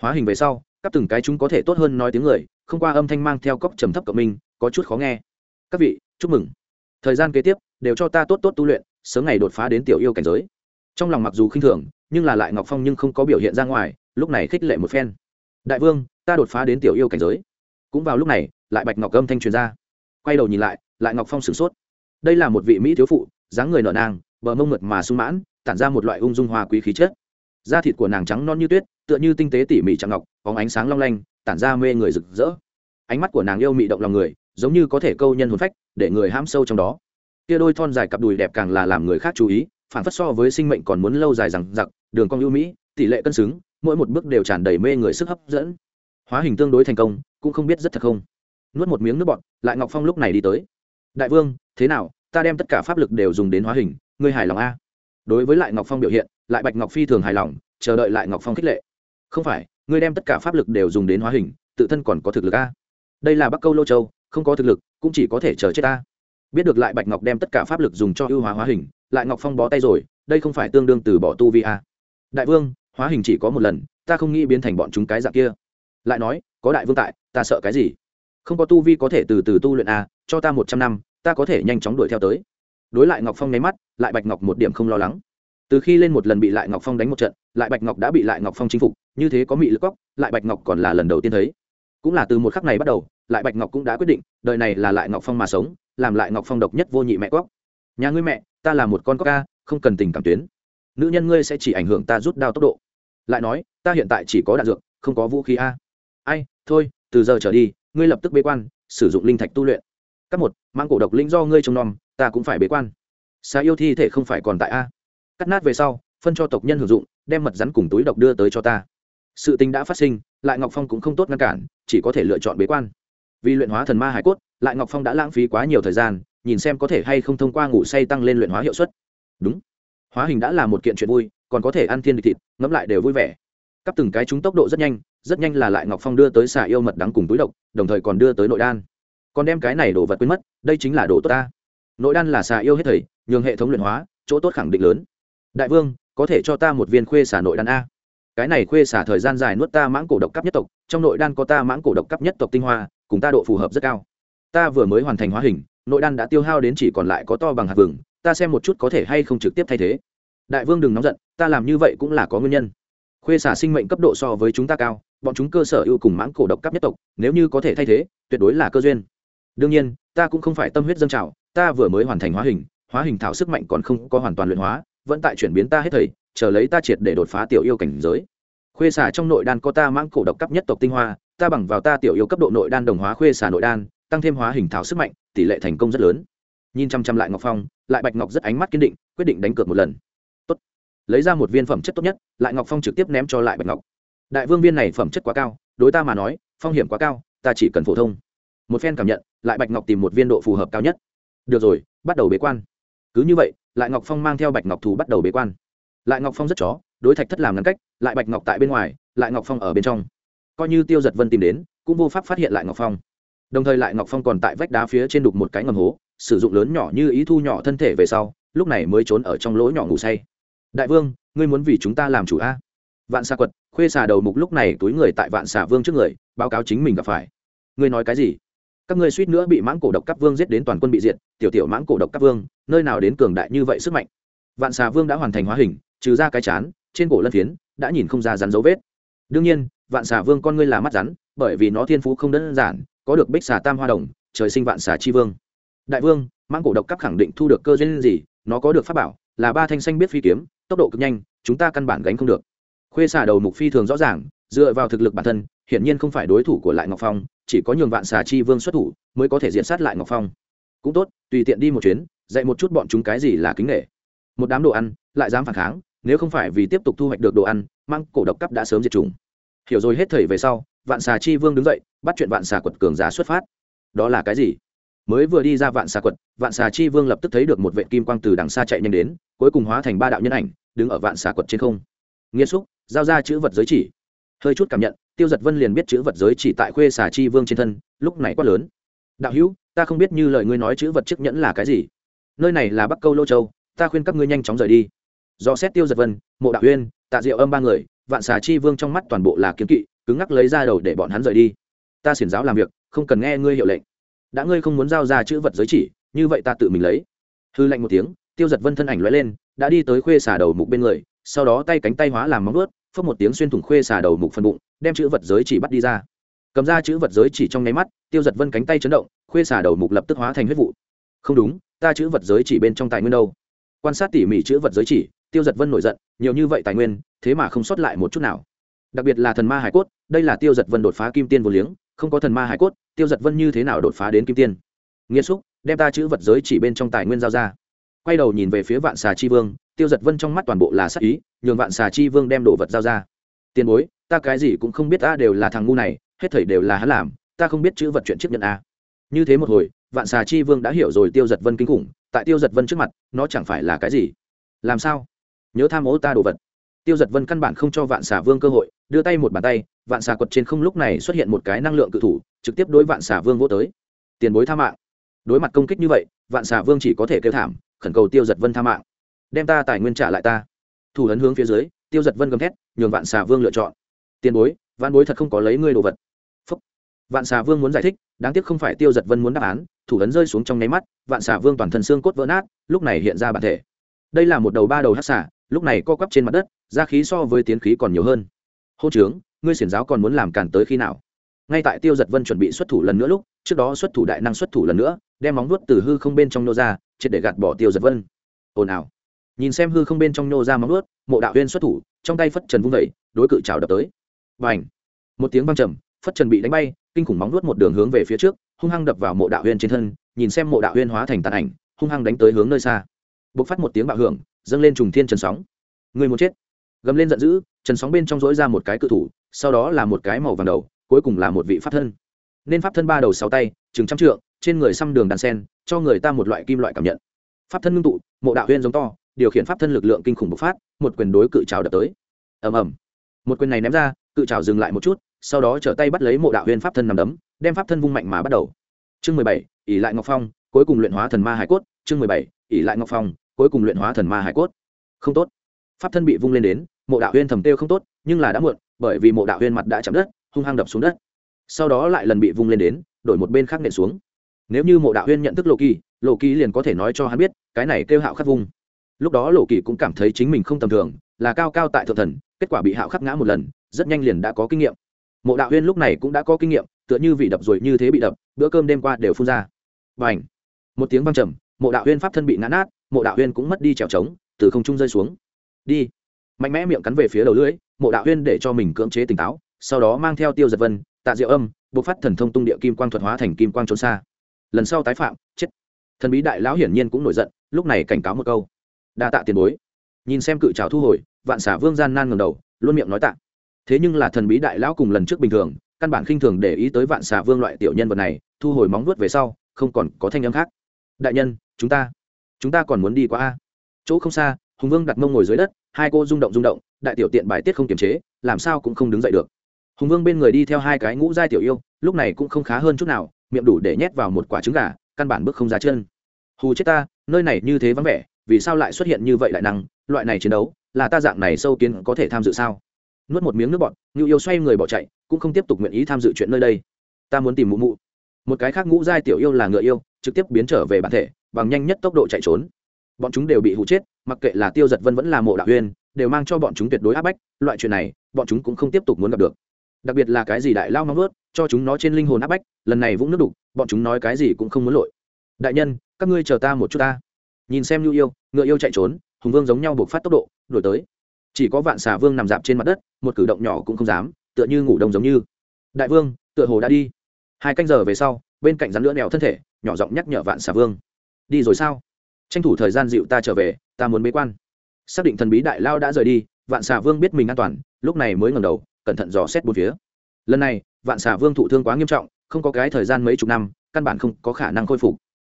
Hóa hình về sau các từng cái chúng có thể tốt hơn nói tiếng người, không qua âm thanh mang theo cốc trầm thấp cộng minh, có chút khó nghe. Các vị, chúc mừng. Thời gian kế tiếp, đều cho ta tốt tốt tu luyện, sớm ngày đột phá đến tiểu yêu cảnh giới. Trong lòng mặc dù khinh thường, nhưng là lại ngọc phong nhưng không có biểu hiện ra ngoài, lúc này khích lệ một phen. Đại vương, ta đột phá đến tiểu yêu cảnh giới. Cũng vào lúc này, lại bạch ngọc âm thanh truyền ra. Quay đầu nhìn lại lại ngọc phong sửng sốt. Đây là một vị mỹ thiếu phụ, dáng người nở nang, bờ mông mượt mà sung mãn, tản ra một loại ung dung hoa quý khí chất. Da thịt của nàng trắng non như tuyết, tựa như tinh tế tỉ mỉ trắng ngọc, có ánh sáng long lanh, tản ra mê người rực rỡ. Ánh mắt của nàng yêu mị động lòng người, giống như có thể câu nhân hồn phách, để người ham sâu trong đó. Kia đôi thon dài cặp đùi đẹp càng là làm người khác chú ý phản phất so với sinh mệnh còn muốn lâu dài rằng giặc đường cong ưu mỹ, tỷ lệ cân xứng, mỗi một bước đều tràn đầy mê người sức hấp dẫn. Hóa hình tương đối thành công, cũng không biết rất thật không. Nuốt một miếng nước bọt, lại ngọc phong lúc này đi tới đại vương, thế nào? Ta đem tất cả pháp lực đều dùng đến hóa hình, ngươi hài lòng a? Đối với lại ngọc phong biểu hiện, lại bạch ngọc phi thường hài lòng, chờ đợi lại ngọc phong khích lệ. Không phải, ngươi đem tất cả pháp lực đều dùng đến hóa hình, tự thân còn có thực lực a? Đây là bắc câu lô châu, không có thực lực, cũng chỉ có thể chờ chết ta. Biết được lại bạch ngọc đem tất cả pháp lực dùng cho ưu hóa hóa hình, lại ngọc phong bó tay rồi, đây không phải tương đương từ bỏ tu vi a? Đại vương, hóa hình chỉ có một lần, ta không nghĩ biến thành bọn chúng cái dạng kia. Lại nói, có đại vương tại, ta sợ cái gì? Không có tu vi có thể từ từ tu luyện a cho ta một trăm năm, ta có thể nhanh chóng đuổi theo tới. Đối lại ngọc phong nháy mắt, lại bạch ngọc một điểm không lo lắng. Từ khi lên một lần bị lại ngọc phong đánh một trận, lại bạch ngọc đã bị lại ngọc phong chinh phục, như thế có mị lực góc, lại bạch ngọc còn là lần đầu tiên thấy. Cũng là từ một khắc này bắt đầu, lại bạch ngọc cũng đã quyết định, đời này là lại ngọc phong mà sống, làm lại ngọc phong độc nhất vô nhị mẹ góc. Nhà ngươi mẹ, ta là một con cóc ca, không cần tình cảm tuyến. Nữ nhân ngươi sẽ chỉ ảnh hưởng ta rút đao tốc độ. Lại nói, ta hiện tại chỉ có đạn dược, không có vũ khí a. Ai, thôi, từ giờ trở đi, ngươi lập tức bế quan, sử dụng linh thạch tu luyện các một, mang cổ độc linh do ngươi trông nom, ta cũng phải bế quan. Xa yêu thi thể không phải còn tại a. Cắt nát về sau, phân cho tộc nhân hưởng dụng, đem mật rắn cùng túi độc đưa tới cho ta. Sự tình đã phát sinh, lại ngọc phong cũng không tốt ngăn cản, chỉ có thể lựa chọn bế quan. Vì luyện hóa thần ma hải cốt, lại ngọc phong đã lãng phí quá nhiều thời gian, nhìn xem có thể hay không thông qua ngủ say tăng lên luyện hóa hiệu suất. Đúng. Hóa hình đã là một kiện chuyện vui, còn có thể ăn thiên địch thịt, ngẫm lại đều vui vẻ. Cắp từng cái chúng tốc độ rất nhanh rất nhanh là lại ngọc phong đưa tới xà yêu mật đắng cùng túi độc, đồng thời còn đưa tới nội đan còn đem cái này đổ vật quên mất, đây chính là đồ tốt ta. Nội đan là xà yêu hết thầy, nhường hệ thống luyện hóa, chỗ tốt khẳng định lớn. Đại vương, có thể cho ta một viên khuê xà nội đan a? Cái này khuê xả thời gian dài nuốt ta mãng cổ độc cấp nhất tộc, trong nội đan có ta mãng cổ độc cấp nhất tộc tinh hoa, cùng ta độ phù hợp rất cao. Ta vừa mới hoàn thành hóa hình, nội đan đã tiêu hao đến chỉ còn lại có to bằng hạt vừng, ta xem một chút có thể hay không trực tiếp thay thế. Đại vương đừng nóng giận, ta làm như vậy cũng là có nguyên nhân. Khuê xả sinh mệnh cấp độ so với chúng ta cao, bọn chúng cơ sở ưu cùng mãng cổ độc cấp nhất tộc, nếu như có thể thay thế, tuyệt đối là cơ duyên đương nhiên, ta cũng không phải tâm huyết dân trào, ta vừa mới hoàn thành hóa hình hóa hình thảo sức mạnh còn không có hoàn toàn luyện hóa, vẫn tại chuyển biến ta hết thầy, chờ lấy ta triệt để đột phá tiểu yêu cảnh giới. Khuê xả trong nội đan có ta mãng cổ độc cấp nhất tộc tinh hoa, ta bằng vào ta tiểu yêu cấp độ nội đan đồng hóa khuê xả nội đan, tăng thêm hóa hình thảo sức mạnh, tỷ lệ thành công rất lớn. Nhìn chăm chăm lại ngọc phong, lại bạch ngọc rất ánh mắt kiên định, quyết định đánh cược một lần. Tốt. Lấy ra một viên phẩm chất tốt nhất, lại ngọc phong trực tiếp ném cho lại bạch ngọc. Đại vương viên này phẩm chất quá cao, đối ta mà nói, phong hiểm quá cao, ta chỉ cần phổ thông một phen cảm nhận, lại bạch ngọc tìm một viên độ phù hợp cao nhất. Được rồi, bắt đầu bế quan. Cứ như vậy, lại ngọc phong mang theo bạch ngọc thù bắt đầu bế quan. Lại ngọc phong rất chó, đối thạch thất làm ngăn cách, lại bạch ngọc tại bên ngoài, lại ngọc phong ở bên trong. Coi như tiêu giật vân tìm đến, cũng vô pháp phát hiện lại ngọc phong. Đồng thời lại ngọc phong còn tại vách đá phía trên đục một cái ngầm hố, sử dụng lớn nhỏ như ý thu nhỏ thân thể về sau, lúc này mới trốn ở trong lỗ nhỏ ngủ say. Đại vương, ngươi muốn vì chúng ta làm chủ a? Vạn xà quật, khuê xà đầu mục lúc này túi người tại vạn xà vương trước người, báo cáo chính mình gặp phải. Ngươi nói cái gì? Các ngươi suýt nữa bị mãng cổ độc cấp vương giết đến toàn quân bị diệt, tiểu tiểu mãng cổ độc cấp vương, nơi nào đến cường đại như vậy sức mạnh. Vạn xà vương đã hoàn thành hóa hình, trừ ra cái chán, trên cổ lân phiến, đã nhìn không ra rắn dấu vết. Đương nhiên, vạn xà vương con ngươi là mắt rắn, bởi vì nó thiên phú không đơn giản, có được bích xà tam hoa đồng, trời sinh vạn xà chi vương. Đại vương, mãng cổ độc cấp khẳng định thu được cơ duyên gì, nó có được pháp bảo, là ba thanh xanh biết phi kiếm, tốc độ cực nhanh, chúng ta căn bản gánh không được khuê xà đầu mục phi thường rõ ràng, dựa vào thực lực bản thân, hiển nhiên không phải đối thủ của lại ngọc phong, chỉ có nhường vạn xà chi vương xuất thủ mới có thể diện sát lại ngọc phong. Cũng tốt, tùy tiện đi một chuyến, dạy một chút bọn chúng cái gì là kính nghệ một đám đồ ăn, lại dám phản kháng, nếu không phải vì tiếp tục thu hoạch được đồ ăn, mang cổ độc cấp đã sớm diệt chủng. Hiểu rồi hết thời về sau, vạn xà chi vương đứng dậy, bắt chuyện vạn xà quật cường giá xuất phát. Đó là cái gì? Mới vừa đi ra vạn xà quật, vạn xà chi vương lập tức thấy được một vệ kim quang từ đằng xa chạy nhanh đến, cuối cùng hóa thành ba đạo nhân ảnh, đứng ở vạn xà quật trên không. Nghĩa xúc giao ra chữ vật giới chỉ. Hơi chút cảm nhận, tiêu giật vân liền biết chữ vật giới chỉ tại khuê xà chi vương trên thân, lúc này quát lớn. Đạo hữu, ta không biết như lời ngươi nói chữ vật chiếc nhẫn là cái gì. Nơi này là bắc câu lô châu, ta khuyên các ngươi nhanh chóng rời đi. Do xét tiêu giật vân, mộ đạo uyên, tạ diệu âm ba người, vạn xà chi vương trong mắt toàn bộ là kiếm kỵ, cứng ngắc lấy ra đầu để bọn hắn rời đi. Ta xiển giáo làm việc, không cần nghe ngươi hiệu lệnh. Đã ngươi không muốn giao ra chữ vật giới chỉ, như vậy ta tự mình lấy. Hư lệnh một tiếng, tiêu giật vân thân ảnh lóe lên, đã đi tới khuê xà đầu mục bên người, sau đó tay cánh tay hóa làm móng ướt phất một tiếng xuyên thủng khuê xà đầu mục phần bụng, đem chữ vật giới chỉ bắt đi ra. Cầm ra chữ vật giới chỉ trong nháy mắt, tiêu giật vân cánh tay chấn động, khuê xà đầu mục lập tức hóa thành huyết vụ. Không đúng, ta chữ vật giới chỉ bên trong tài nguyên đâu? Quan sát tỉ mỉ chữ vật giới chỉ, tiêu giật vân nổi giận, nhiều như vậy tài nguyên, thế mà không sót lại một chút nào. Đặc biệt là thần ma hải cốt, đây là tiêu giật vân đột phá kim tiên vô liếng, không có thần ma hải cốt, tiêu giật vân như thế nào đột phá đến kim tiên? Nghiêm xúc, đem ta chữ vật giới chỉ bên trong tài nguyên giao ra quay đầu nhìn về phía vạn xà chi vương, tiêu giật vân trong mắt toàn bộ là sắc ý, nhường vạn xà chi vương đem đồ vật giao ra. Tiền bối, ta cái gì cũng không biết, ta đều là thằng ngu này, hết thảy đều là hắn làm, ta không biết chữ vật chuyện chiếc nhận a. Như thế một hồi, vạn xà chi vương đã hiểu rồi tiêu giật vân kinh khủng, tại tiêu giật vân trước mặt, nó chẳng phải là cái gì? Làm sao? Nhớ tham ô ta đồ vật. Tiêu giật vân căn bản không cho vạn xà vương cơ hội, đưa tay một bàn tay, vạn xà quật trên không lúc này xuất hiện một cái năng lượng cự thủ, trực tiếp đối vạn xà vương vô tới. Tiền bối tha mạng. Đối mặt công kích như vậy, vạn xà vương chỉ có thể kêu thảm khẩn cầu tiêu giật vân tha mạng. Đem ta tài nguyên trả lại ta. Thủ ấn hướng phía dưới, tiêu giật vân gầm thét, nhường vạn xà vương lựa chọn. Tiền bối, vạn bối thật không có lấy ngươi đồ vật. Phúc. vạn xà vương muốn giải thích, đáng tiếc không phải tiêu giật vân muốn đáp án, thủ ấn rơi xuống trong nháy mắt, vạn xà vương toàn thân xương cốt vỡ nát, lúc này hiện ra bản thể. Đây là một đầu ba đầu hát xà, lúc này co quắp trên mặt đất, ra khí so với tiến khí còn nhiều hơn. Hô trướng, ngươi xiển giáo còn muốn làm càn tới khi nào? Ngay tại tiêu giật vân chuẩn bị xuất thủ lần nữa lúc, trước đó xuất thủ đại năng xuất thủ lần nữa, đem móng vuốt từ hư không bên trong nô ra, triệt để gạt bỏ tiêu giật vân. Ồn ào. Nhìn xem hư không bên trong nô ra móng vuốt, mộ đạo huyên xuất thủ, trong tay phất trần vung vẩy đối cự trào đập tới. Và ảnh một tiếng văng trầm, phất trần bị đánh bay, kinh khủng móng vuốt một đường hướng về phía trước, hung hăng đập vào mộ đạo huyên trên thân, nhìn xem mộ đạo huyên hóa thành tàn ảnh, hung hăng đánh tới hướng nơi xa. Bộc phát một tiếng bạo hưởng, dâng lên trùng thiên trần sóng. Người muốn chết. Gầm lên giận dữ, trần sóng bên trong dỗi ra một cái cự thủ, sau đó là một cái màu vàng đầu cuối cùng là một vị pháp thân. Nên pháp thân ba đầu sáu tay chừng trăm trượng, trên người xăm đường đàn sen, cho người ta một loại kim loại cảm nhận. Pháp thân ngưng tụ, mộ đạo huyên giống to, điều khiển pháp thân lực lượng kinh khủng bộc phát, một quyền đối cự trào đập tới. Ầm ầm. Một quyền này ném ra, cự trào dừng lại một chút, sau đó trở tay bắt lấy mộ đạo huyên pháp thân nằm đấm, đem pháp thân vung mạnh mà bắt đầu. Chương mười bảy ỉ lại ngọc phong, cuối cùng luyện hóa thần ma hải cốt. Chương mười bảy ỉ lại ngọc phong, cuối cùng luyện hóa thần ma hải cốt. Không tốt. Pháp thân bị vung lên đến, mộ đạo huyên thầm têu không tốt, nhưng là đã muộn, bởi vì mộ đạo huyên mặt đã chạm đất hung hăng đập xuống đất. Sau đó lại lần bị vung lên đến, đổi một bên khác nện xuống. Nếu như mộ đạo huyên nhận thức lộ kỳ lộ kỳ liền có thể nói cho hắn biết, cái này kêu hạo khắc vung. Lúc đó lộ kỳ cũng cảm thấy chính mình không tầm thường, là cao cao tại thượng thần, kết quả bị hạo khắc ngã một lần, rất nhanh liền đã có kinh nghiệm. Mộ đạo huyên lúc này cũng đã có kinh nghiệm, tựa như vị đập rồi như thế bị đập, bữa cơm đêm qua đều phun ra. Và h một tiếng văng trầm, mộ đạo huyên pháp thân bị ngã nát, mộ đạo huyên cũng mất đi trèo trống, từ không trung rơi xuống. Đi! Mạnh mẽ miệng cắn về phía đầu lưỡi, mộ đạo huyên để cho mình cưỡng chế tỉnh táo sau đó mang theo tiêu giật vân, tạ diệu âm buộc phát thần thông tung địa kim quang thuật hóa thành kim quang trốn xa. Lần sau tái phạm, chết. Thần bí đại lão hiển nhiên cũng nổi giận, lúc này cảnh cáo một câu. Đa tạ tiền bối. Nhìn xem cự trào thu hồi, vạn xả vương gian nan ngầm đầu, luôn miệng nói tạ. Thế nhưng là thần bí đại lão cùng lần trước bình thường, căn bản khinh thường để ý tới vạn xà vương loại tiểu nhân vật này, thu hồi móng vuốt về sau, không còn có thanh âm khác. Đại nhân, chúng ta chúng ta còn muốn đi qua a. Chỗ không xa, hùng vương đặt mông ngồi dưới đất, hai cô rung động rung động, đại tiểu tiện bài tiết không kiềm chế, làm sao cũng không đứng dậy được hùng vương bên người đi theo hai cái ngũ giai tiểu yêu, lúc này cũng không khá hơn chút nào, miệng đủ để nhét vào một quả trứng gà, căn bản bước không ra chân. Hù chết ta, nơi này như thế vắng vẻ, vì sao lại xuất hiện như vậy lại năng? Loại này chiến đấu, là ta dạng này sâu kiến có thể tham dự sao? Nuốt một miếng nước bọt, ngưu yêu xoay người bỏ chạy, cũng không tiếp tục nguyện ý tham dự chuyện nơi đây. Ta muốn tìm mụ mụ. Một cái khác ngũ giai tiểu yêu là ngựa yêu, trực tiếp biến trở về bản thể, bằng nhanh nhất tốc độ chạy trốn. Bọn chúng đều bị hụ chết, mặc kệ là tiêu giật vân vẫn là mộ đạo huyên đều mang cho bọn chúng tuyệt đối áp bách, loại chuyện này, bọn chúng cũng không tiếp tục muốn gặp được đặc biệt là cái gì đại lao mong vớt cho chúng nó trên linh hồn áp bách, lần này vũng nước đục, bọn chúng nói cái gì cũng không muốn lội. Đại nhân, các ngươi chờ ta một chút ta. Nhìn xem nhu yêu, ngựa yêu chạy trốn, hùng vương giống nhau buộc phát tốc độ, đuổi tới. Chỉ có vạn xà vương nằm dạp trên mặt đất, một cử động nhỏ cũng không dám, tựa như ngủ đông giống như. Đại vương, tựa hồ đã đi. Hai canh giờ về sau, bên cạnh rắn lưỡi đèo thân thể, nhỏ giọng nhắc nhở vạn xà vương. Đi rồi sao? Tranh thủ thời gian dịu ta trở về, ta muốn bế quan. Xác định thần bí đại lao đã rời đi, vạn xà vương biết mình an toàn, lúc này mới ngẩng đầu cẩn thận dò xét bốn phía. Lần này, vạn xà vương thụ thương quá nghiêm trọng, không có cái thời gian mấy chục năm, căn bản không có khả năng khôi phục.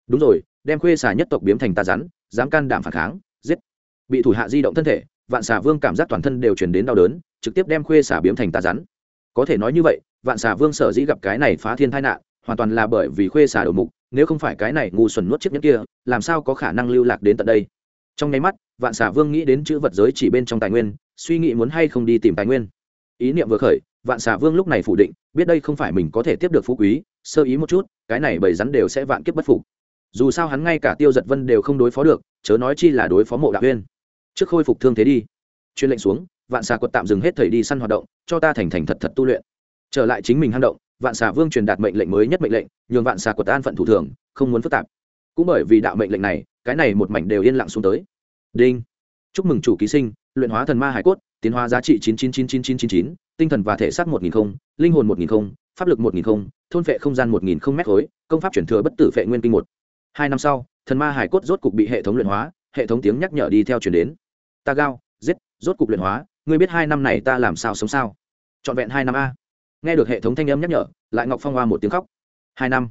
Đúng rồi, đem khuê xà nhất tộc biếm thành tà rắn, dám can đảm phản kháng, giết. Bị thủ hạ di động thân thể, vạn xà vương cảm giác toàn thân đều chuyển đến đau đớn, trực tiếp đem khuê xà biếm thành tà rắn. Có thể nói như vậy, vạn xà vương sở dĩ gặp cái này phá thiên tai nạn, hoàn toàn là bởi vì khuê xà đầu mục, nếu không phải cái này ngu xuẩn nuốt chiếc nhẫn kia, làm sao có khả năng lưu lạc đến tận đây? Trong nháy mắt, vạn xà vương nghĩ đến chữ vật giới chỉ bên trong tài nguyên, suy nghĩ muốn hay không đi tìm tài nguyên ý niệm vừa khởi, vạn xà vương lúc này phủ định, biết đây không phải mình có thể tiếp được phú quý, sơ ý một chút, cái này bầy rắn đều sẽ vạn kiếp bất phục. Dù sao hắn ngay cả tiêu giật vân đều không đối phó được, chớ nói chi là đối phó mộ đạo huyên trước khôi phục thương thế đi. Chuyên lệnh xuống, vạn xà quật tạm dừng hết thời đi săn hoạt động, cho ta thành thành thật thật tu luyện. Trở lại chính mình hang động, vạn xà vương truyền đạt mệnh lệnh mới nhất mệnh lệnh, nhường vạn xà quật an phận thủ thường, không muốn phức tạp. Cũng bởi vì đạo mệnh lệnh này, cái này một mảnh đều yên lặng xuống tới. Đinh. Chúc mừng chủ ký sinh, luyện hóa thần ma hải cốt tiến hóa giá trị chín chín chín chín chín chín chín, tinh thần và thể xác một nghìn không, linh hồn một nghìn không, pháp lực một nghìn không, thôn phệ không gian một nghìn không mét khối, công pháp chuyển thừa bất tử phệ nguyên kinh một. Hai năm sau, thần ma hải cốt rốt cục bị hệ thống luyện hóa, hệ thống tiếng nhắc nhở đi theo chuyển đến. Ta gao, giết, rốt cục luyện hóa, ngươi biết hai năm này ta làm sao sống sao? Trọn vẹn hai năm a. Nghe được hệ thống thanh âm nhắc nhở, lại ngọc phong hoa một tiếng khóc. Hai năm.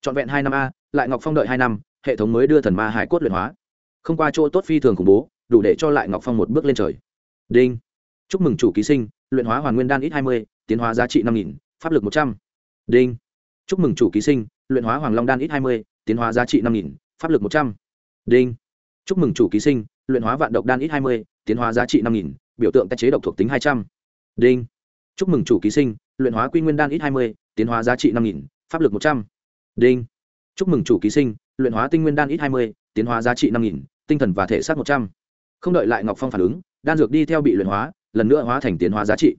Trọn vẹn hai năm a, lại ngọc phong đợi hai năm, hệ thống mới đưa thần ma hải cốt luyện hóa. Không qua chỗ tốt phi thường khủng bố, đủ để cho lại ngọc phong một bước lên trời. Đinh chúc mừng chủ ký sinh, luyện hóa hoàn nguyên đan ít hai mươi, tiến hóa giá trị năm nghìn, pháp lực một trăm. Đinh. Chúc mừng chủ ký sinh, luyện hóa hoàng long đan ít hai mươi, tiến hóa giá trị năm nghìn, pháp lực một trăm. Đinh. Chúc mừng chủ ký sinh, luyện hóa vạn độc đan ít hai mươi, tiến hóa giá trị năm nghìn, biểu tượng tái chế độc thuộc tính hai trăm. Đinh. Chúc mừng chủ ký sinh, luyện hóa quy nguyên đan ít hai mươi, tiến hóa giá trị năm nghìn, pháp lực một trăm. Đinh. Chúc mừng chủ ký sinh, luyện hóa tinh nguyên đan ít hai mươi, tiến hóa giá trị năm nghìn, tinh thần và thể xác một trăm. Không đợi lại ngọc phong phản ứng, đan dược đi theo bị luyện hóa lần nữa hóa thành tiến hóa giá trị.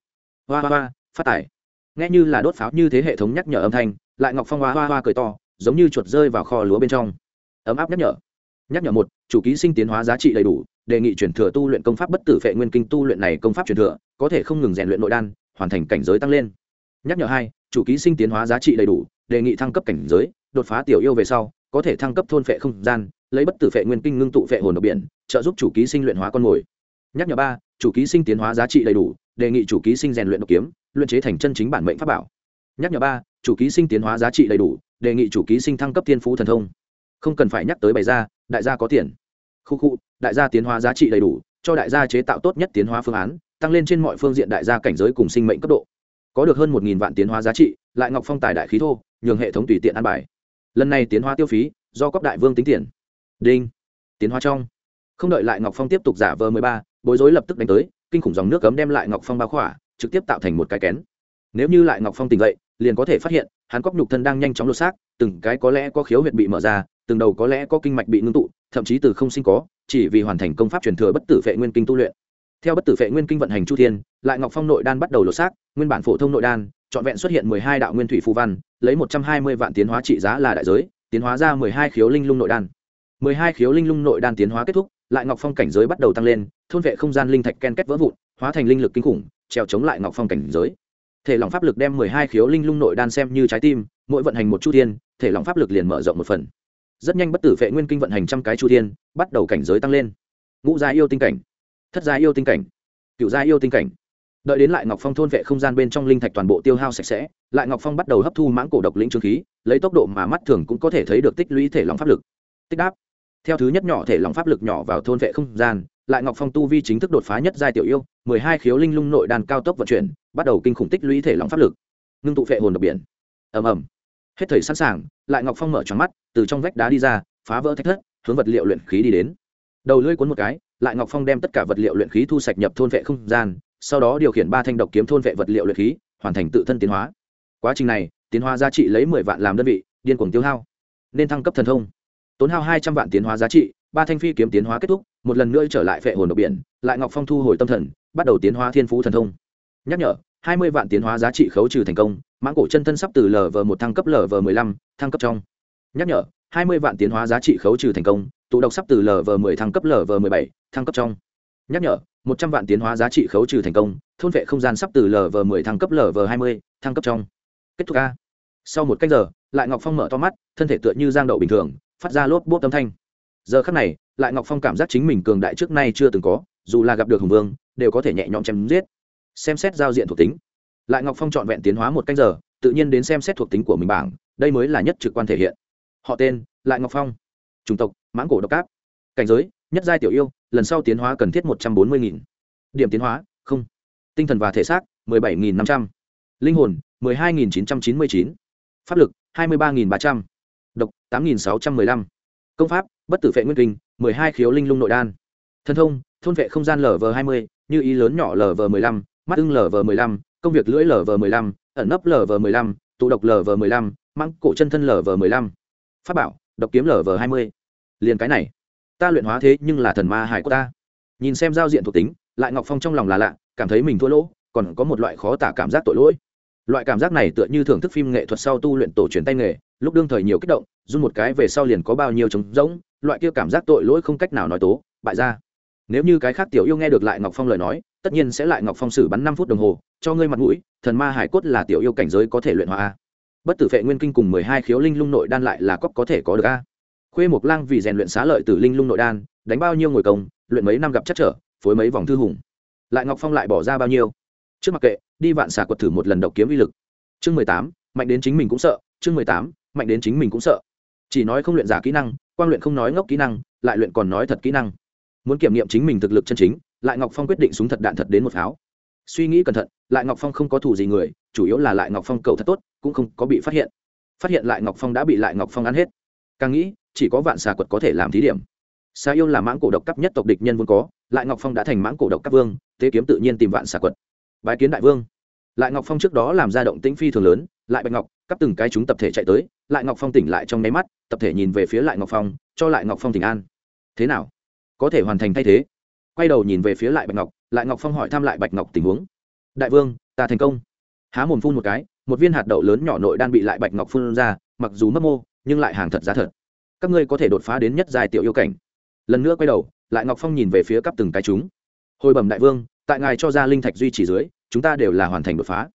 Hoa hoa hoa, phát tải nghe như là đốt pháo như thế hệ thống nhắc nhở âm thanh, lại ngọc phong hoa hoa hoa cười to, giống như chuột rơi vào kho lúa bên trong. Ấm áp nhắc nhở. Nhắc nhở một, chủ ký sinh tiến hóa giá trị đầy đủ, đề nghị chuyển thừa tu luyện công pháp bất tử phệ nguyên kinh tu luyện này công pháp chuyển thừa, có thể không ngừng rèn luyện nội đan, hoàn thành cảnh giới tăng lên. Nhắc nhở hai, chủ ký sinh tiến hóa giá trị đầy đủ, đề nghị thăng cấp cảnh giới, đột phá tiểu yêu về sau, có thể thăng cấp thôn phệ không gian, lấy bất tử phệ nguyên kinh ngưng tụ phệ hồn ở biển, trợ giúp chủ ký sinh luyện hóa con mồi. Nhắc nhở ba chủ ký sinh tiến hóa giá trị đầy đủ, đề nghị chủ ký sinh rèn luyện độc kiếm, luyện chế thành chân chính bản mệnh pháp bảo. Nhắc nhở ba, chủ ký sinh tiến hóa giá trị đầy đủ, đề nghị chủ ký sinh thăng cấp thiên phú thần thông. Không cần phải nhắc tới bày ra, đại gia có tiền. Khu khu, đại gia tiến hóa giá trị đầy đủ, cho đại gia chế tạo tốt nhất tiến hóa phương án, tăng lên trên mọi phương diện đại gia cảnh giới cùng sinh mệnh cấp độ. Có được hơn một vạn tiến hóa giá trị, lại ngọc phong tài đại khí thô, nhường hệ thống tùy tiện ăn bài. Lần này tiến hóa tiêu phí, do cóc đại vương tính tiền. Đinh. Tiến hóa trong. Không đợi lại ngọc phong tiếp tục giả vờ mười ba bối rối lập tức đánh tới, kinh khủng dòng nước cấm đem lại ngọc phong bao khỏa, trực tiếp tạo thành một cái kén. Nếu như lại ngọc phong tỉnh dậy, liền có thể phát hiện, hắn cóc nhục thân đang nhanh chóng lột xác, từng cái có lẽ có khiếu huyệt bị mở ra, từng đầu có lẽ có kinh mạch bị ngưng tụ, thậm chí từ không sinh có, chỉ vì hoàn thành công pháp truyền thừa bất tử vệ nguyên kinh tu luyện. Theo bất tử vệ nguyên kinh vận hành chu thiên, lại ngọc phong nội đan bắt đầu lột xác, nguyên bản phổ thông nội đan, trọn vẹn xuất hiện mười hai đạo nguyên thủy phù văn, lấy một trăm hai mươi vạn tiến hóa trị giá là đại giới, tiến hóa ra mười hai khiếu linh lung nội đan. mười hai khiếu linh lung nội đan tiến hóa kết thúc, lại ngọc phong cảnh giới bắt đầu tăng lên thôn vệ không gian linh thạch ken kết vỡ vụn, hóa thành linh lực kinh khủng treo chống lại ngọc phong cảnh giới. Thể lòng pháp lực đem mười hai khiếu linh lung nội đan xem như trái tim, mỗi vận hành một chu thiên, thể lòng pháp lực liền mở rộng một phần. Rất nhanh bất tử vệ nguyên kinh vận hành trăm cái chu thiên, bắt đầu cảnh giới tăng lên. Ngũ gia yêu tinh cảnh, thất gia yêu tinh cảnh, cựu gia yêu tinh cảnh. Đợi đến lại ngọc phong thôn vệ không gian bên trong linh thạch toàn bộ tiêu hao sạch sẽ, lại ngọc phong bắt đầu hấp thu mãng cổ độc lĩnh trương khí, lấy tốc độ mà mắt thường cũng có thể thấy được tích lũy thể lòng pháp lực. Tích đáp. Theo thứ nhất nhỏ thể lòng pháp lực nhỏ vào thôn vệ không gian lại ngọc phong tu vi chính thức đột phá nhất giai tiểu yêu, mười hai khiếu linh lung nội đàn cao tốc vận chuyển, bắt đầu kinh khủng tích lũy thể lòng pháp lực. Ngưng tụ phệ hồn đ biển. Ầm ầm. Hết thời sẵn sàng, lại ngọc phong mở tròn mắt, từ trong vách đá đi ra, phá vỡ thách thất, hướng vật liệu luyện khí đi đến. Đầu lưỡi cuốn một cái, lại ngọc phong đem tất cả vật liệu luyện khí thu sạch nhập thôn vệ không gian, sau đó điều khiển ba thanh độc kiếm thôn vệ vật liệu luyện khí, hoàn thành tự thân tiến hóa. Quá trình này, tiến hóa giá trị lấy mười vạn làm đơn vị, điên cuồng tiêu hao. Nên thăng cấp thần thông. Tốn hao hai trăm vạn tiến hóa giá trị, ba thanh phi kiếm tiến hóa kết thúc một lần nữa trở lại phệ hồn độc biển, lại ngọc phong thu hồi tâm thần, bắt đầu tiến hóa thiên phú thần thông. Nhắc nhở, hai mươi vạn tiến hóa giá trị khấu trừ thành công, mãng cổ chân thân sắp từ lv một thăng cấp lv m ộ ư ơ i năm thăng cấp trong. Nhắc nhở, hai mươi vạn tiến hóa giá trị khấu trừ thành công, tụ độc sắp từ lv m ộ ư ơ i thăng cấp lv m ộ ư ơ i bảy, thăng cấp trong. Nhắc nhở, một trăm vạn tiến hóa giá trị khấu trừ thành công, thôn vệ không gian sắp từ lv m ộ ư ơ i thăng cấp lv hai mươi, thăng cấp trong. Kết thúc a. Sau một cách giờ, lại ngọc phong mở to mắt, thân thể tựa như giang đậu bình thường, phát ra lốp bốt âm thanh giờ khắc này, lại ngọc phong cảm giác chính mình cường đại trước nay chưa từng có, dù là gặp được hùng vương, đều có thể nhẹ nhõm chém giết. Xem xét giao diện thuộc tính, lại ngọc phong trọn vẹn tiến hóa một canh giờ, tự nhiên đến xem xét thuộc tính của mình bảng, đây mới là nhất trực quan thể hiện. Họ tên, lại ngọc phong. Chủng tộc, mãng cổ độc cáp. Cảnh giới, nhất giai tiểu yêu, lần sau tiến hóa cần thiết một trăm bốn mươi nghìn. Điểm tiến hóa, không. Tinh thần và thể xác, mười bảy nghìn năm trăm. Linh hồn, mười hai nghìn chín trăm chín mươi chín. Pháp lực, hai mươi ba nghìn ba trăm. Độc, tám nghìn sáu trăm mười lăm. Công pháp bất tử phệ nguyên kinh, mười hai khiếu linh lung nội đan. Thân thông, thôn vệ không gian lv hai mươi, như ý lớn nhỏ lv mười lăm, mắt ưng lv mười lăm, công việc lưỡi lv mười lăm, ẩn nấp lv mười lăm, tụ độc lv mười lăm măng cổ chân thân lv mười lăm. Pháp bảo, độc kiếm lv hai mươi. Liền cái này, ta luyện hóa thế nhưng là thần ma hải của ta. Nhìn xem giao diện thuộc tính, lại ngọc phong trong lòng là lạ, cảm thấy mình thua lỗ, còn có một loại khó tả cảm giác tội lỗi. Loại cảm giác này tựa như thưởng thức phim nghệ thuật sau tu luyện tổ truyền tay nghề lúc đương thời nhiều kích động, run một cái về sau liền có bao nhiêu trống rỗng, loại kia cảm giác tội lỗi không cách nào nói tố, bại ra. Nếu như cái khác tiểu yêu nghe được lại ngọc phong lời nói, tất nhiên sẽ lại ngọc phong xử bắn năm phút đồng hồ, cho ngươi mặt mũi, thần ma hải cốt là tiểu yêu cảnh giới có thể luyện hóa a. Bất tử vệ nguyên kinh cùng mười hai khiếu linh lung nội đan lại là cóc có thể có được a. Khuê mộc lang vì rèn luyện xá lợi từ linh lung nội đan, đánh bao nhiêu ngồi công, luyện mấy năm gặp chắc trở, phối mấy vòng thư hùng. Lại ngọc phong lại bỏ ra bao nhiêu? Trước mặc kệ, đi vạn xà quật thử một lần độc kiếm uy lực. Chương mười tám, mạnh đến chính mình cũng sợ, chương mười tám mạnh đến chính mình cũng sợ. Chỉ nói không luyện giả kỹ năng quan luyện không nói ngốc kỹ năng, lại luyện còn nói thật kỹ năng. Muốn kiểm nghiệm chính mình thực lực chân chính, lại ngọc phong quyết định súng thật đạn thật đến một pháo. Suy nghĩ cẩn thận, lại ngọc phong không có thủ gì người, chủ yếu là lại ngọc phong cầu thật tốt, cũng không có bị phát hiện. Phát hiện lại ngọc phong đã bị lại ngọc phong ăn hết. Càng nghĩ, chỉ có vạn xà quật có thể làm thí điểm. Xà yêu là mãng cổ độc cấp nhất tộc địch nhân vốn có, lại ngọc phong đã thành mãng cổ độc cấp vương tế kiếm tự nhiên tìm vạn xà quật. Bái kiến đại vương lại ngọc phong trước đó làm ra động tĩnh phi thường lớn, lại bạch ngọc, cắp từng cái chúng tập thể chạy tới, lại ngọc phong tỉnh lại trong nháy mắt, tập thể nhìn về phía lại ngọc phong, cho lại ngọc phong tỉnh an. Thế nào? Có thể hoàn thành thay thế. Quay đầu nhìn về phía lại bạch ngọc, lại ngọc phong hỏi thăm lại bạch ngọc tình huống. Đại vương, ta thành công. Há mồm phun một cái, một viên hạt đậu lớn nhỏ nội đan bị lại bạch ngọc phun ra, mặc dù mất mô, nhưng lại hàng thật giá thật. Các ngươi có thể đột phá đến nhất dài tiểu yêu cảnh. Lần nữa quay đầu, lại ngọc phong nhìn về phía cắp từng cái chúng. Hồi bẩm đại vương, tại ngài cho ra linh thạch duy trì dưới chúng ta đều là hoàn thành đột phá.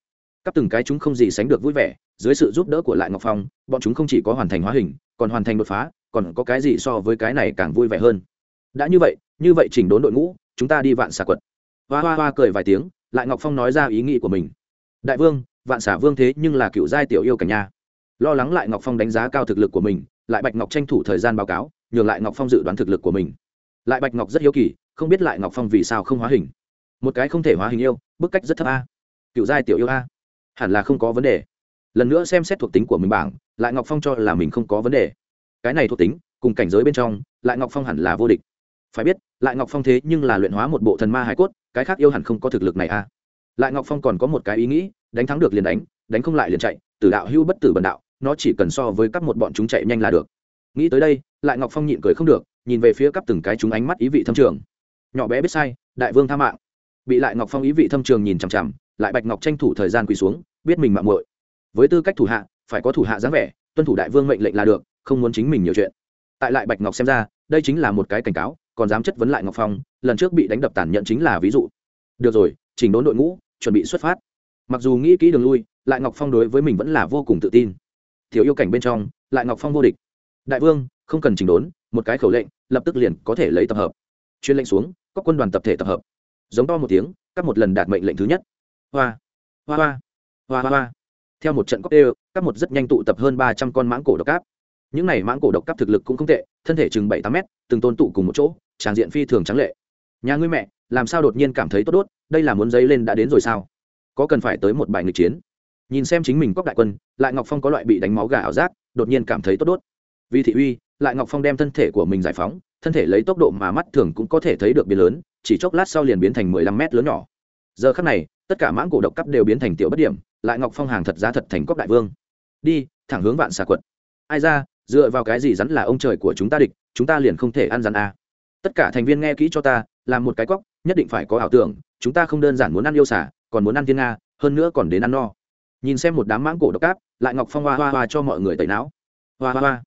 Cấp từng cái chúng không gì sánh được vui vẻ, dưới sự giúp đỡ của lại ngọc phong, bọn chúng không chỉ có hoàn thành hóa hình, còn hoàn thành đột phá, còn có cái gì so với cái này càng vui vẻ hơn. Đã như vậy như vậy chỉnh đốn đội ngũ, chúng ta đi vạn xà quật. Hoa hoa hoa cười vài tiếng, lại ngọc phong nói ra ý nghĩ của mình. Đại vương, vạn xà vương thế nhưng là cựu giai tiểu yêu cả nhà. lo lắng lại ngọc phong đánh giá cao thực lực của mình, lại bạch ngọc tranh thủ thời gian báo cáo, nhường lại ngọc phong dự đoán thực lực của mình. Lại bạch ngọc rất hiếu kỳ, không biết lại ngọc phong vì sao không hóa hình. Một cái không thể hóa hình yêu bức cách rất thấp a. Cựu giai tiểu yêu a. Hẳn là không có vấn đề. Lần nữa xem xét thuộc tính của mình bảng, lại ngọc phong cho là mình không có vấn đề. Cái này thuộc tính, cùng cảnh giới bên trong, lại ngọc phong hẳn là vô địch. Phải biết, lại ngọc phong thế nhưng là luyện hóa một bộ thần ma hải cốt, cái khác yêu hẳn không có thực lực này a. Lại ngọc phong còn có một cái ý nghĩ, đánh thắng được liền đánh đánh không lại liền chạy, tử đạo hưu bất tử bần đạo, nó chỉ cần so với các một bọn chúng chạy nhanh là được. Nghĩ tới đây, lại ngọc phong nhịn cười không được, nhìn về phía các từng cái chúng ánh mắt ý vị thâm trường. Nhỏ bé biết sai, đại vương tha mạng bị lại ngọc phong ý vị thâm trường nhìn chằm chằm, lại bạch ngọc tranh thủ thời gian quỳ xuống, biết mình mạng muội. Với tư cách thủ hạ, phải có thủ hạ dáng vẻ, tuân thủ đại vương mệnh lệnh là được, không muốn chính mình nhiều chuyện. Tại lại bạch ngọc xem ra, đây chính là một cái cảnh cáo, còn dám chất vấn lại ngọc phong, lần trước bị đánh đập tàn nhẫn chính là ví dụ. Được rồi, chỉnh đốn đội ngũ, chuẩn bị xuất phát. Mặc dù nghĩ kỹ đường lui, lại ngọc phong đối với mình vẫn là vô cùng tự tin. Thiếu yêu cảnh bên trong, lại ngọc phong vô địch. Đại vương, không cần chỉnh đốn, một cái khẩu lệnh, lập tức liền có thể lấy tập hợp. Chuyên lệnh xuống các quân đoàn tập thể tập hợp giống to một tiếng, các một lần đạt mệnh lệnh thứ nhất. Hoa hoa hoa hoa hoa hoa. Theo một trận cóc đê các một rất nhanh tụ tập hơn ba trăm con mãng cổ độc cáp những này mãng cổ độc cáp thực lực cũng không tệ, thân thể chừng bảy tám mét, từng tôn tụ cùng một chỗ, tràng diện phi thường trắng lệ. Nhà ngươi mẹ, làm sao đột nhiên cảm thấy tốt đốt, đây là muốn giấy lên đã đến rồi sao? Có cần phải tới một bài nghịch chiến? Nhìn xem chính mình cóc đại quân, lại ngọc phong có loại bị đánh máu gà ảo giác, đột nhiên cảm thấy tốt đốt. Vì thị uy, lại ngọc phong đem thân thể của mình giải phóng, thân thể lấy tốc độ mà mắt thường cũng có thể thấy được biến lớn chỉ chốc lát sau liền biến thành mười lăm mét lớn nhỏ. Giờ khắc này, tất cả mãng cổ độc cấp đều biến thành tiểu bất điểm, lại ngọc phong hàng thật ra thật thành quốc đại vương. Đi, thẳng hướng vạn xà quật. Ai ra, dựa vào cái gì rắn là ông trời của chúng ta địch, chúng ta liền không thể ăn rắn à. tất cả thành viên nghe kỹ cho ta, làm một cái cóc nhất định phải có ảo tưởng, chúng ta không đơn giản muốn ăn yêu xả còn muốn ăn thiên nga, hơn nữa còn đến ăn no. Nhìn xem một đám mãng cổ độc cáp lại ngọc phong hoa hoa hoa cho mọi người tẩy não. Hoa hoa hoa.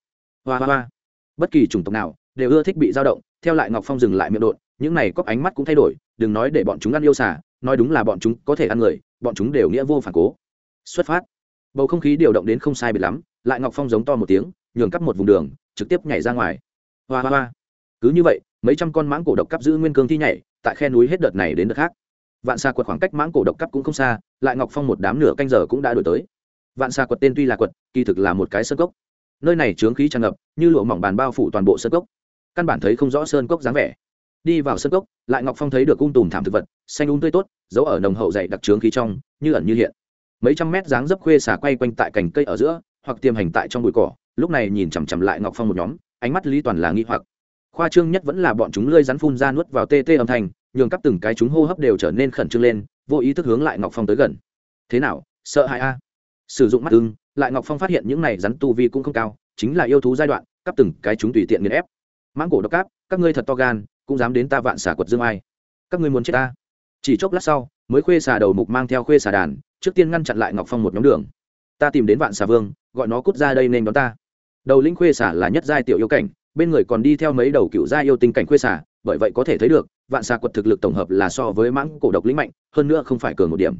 Hoa hoa hoa. Bất kỳ chủng tộc nào, đều ưa thích bị dao động, theo lại ngọc phong dừng lại miệng đột những này cóc ánh mắt cũng thay đổi, đừng nói để bọn chúng ăn yêu xả nói đúng là bọn chúng có thể ăn người, bọn chúng đều nghĩa vô phản cố. Xuất phát. Bầu không khí điều động đến không sai biệt lắm, lại ngọc phong giống to một tiếng, nhường cắp một vùng đường, trực tiếp nhảy ra ngoài. Hoa hoa hoa. Cứ như vậy, mấy trăm con mãng cổ độc cắp giữ nguyên cương thi nhảy, tại khe núi hết đợt này đến đợt khác. Vạn xa quật khoảng cách mãng cổ độc cắp cũng không xa, lại ngọc phong một đám nửa canh giờ cũng đã đổi tới. Vạn xa quật tên tuy là quật, kỳ thực là một cái sơn cốc. Nơi này chướng khí tràn ngập, như lụa mỏng bàn bao phủ toàn bộ sơn cốc. Căn bản thấy không rõ sơn cốc dáng vẻ đi vào sân cốc, lại ngọc phong thấy được cung tùm thảm thực vật, xanh úng tươi tốt, giấu ở nồng hậu dày đặc trướng khí trong, như ẩn như hiện. Mấy trăm mét dáng dấp khuê xả quay quanh tại cành cây ở giữa, hoặc tiềm hành tại trong bụi cỏ, lúc này nhìn chằm chằm lại ngọc phong một nhóm, ánh mắt lý toàn là nghi hoặc. Khoa trương nhất vẫn là bọn chúng lơi rắn phun ra nuốt vào tê tê âm thanh, nhường cắp từng cái chúng hô hấp đều trở nên khẩn trương lên, vô ý thức hướng lại ngọc phong tới gần. Thế nào, sợ hãi a? Sử dụng mắt ưng, lại ngọc phong phát hiện những này rắn tu vi cũng không cao, chính là yêu thú giai đoạn, cắp từng cái chúng tùy tiện nghiền ép. Mãng cổ độc cáp, các ngươi thật to gan cũng dám đến ta vạn xả quật dương ai. Các ngươi muốn chết ta? Chỉ chốc lát sau, mới khuê xà đầu mục mang theo khuê xà đàn, trước tiên ngăn chặn lại ngọc phong một nhóm đường. Ta tìm đến vạn xà vương, gọi nó cút ra đây nên đón ta. Đầu linh khuê xả là nhất giai tiểu yêu cảnh, bên người còn đi theo mấy đầu cựu gia yêu tinh cảnh khuê xả bởi vậy có thể thấy được, vạn xà quật thực lực tổng hợp là so với mãng cổ độc lĩnh mạnh, hơn nữa không phải cường một điểm.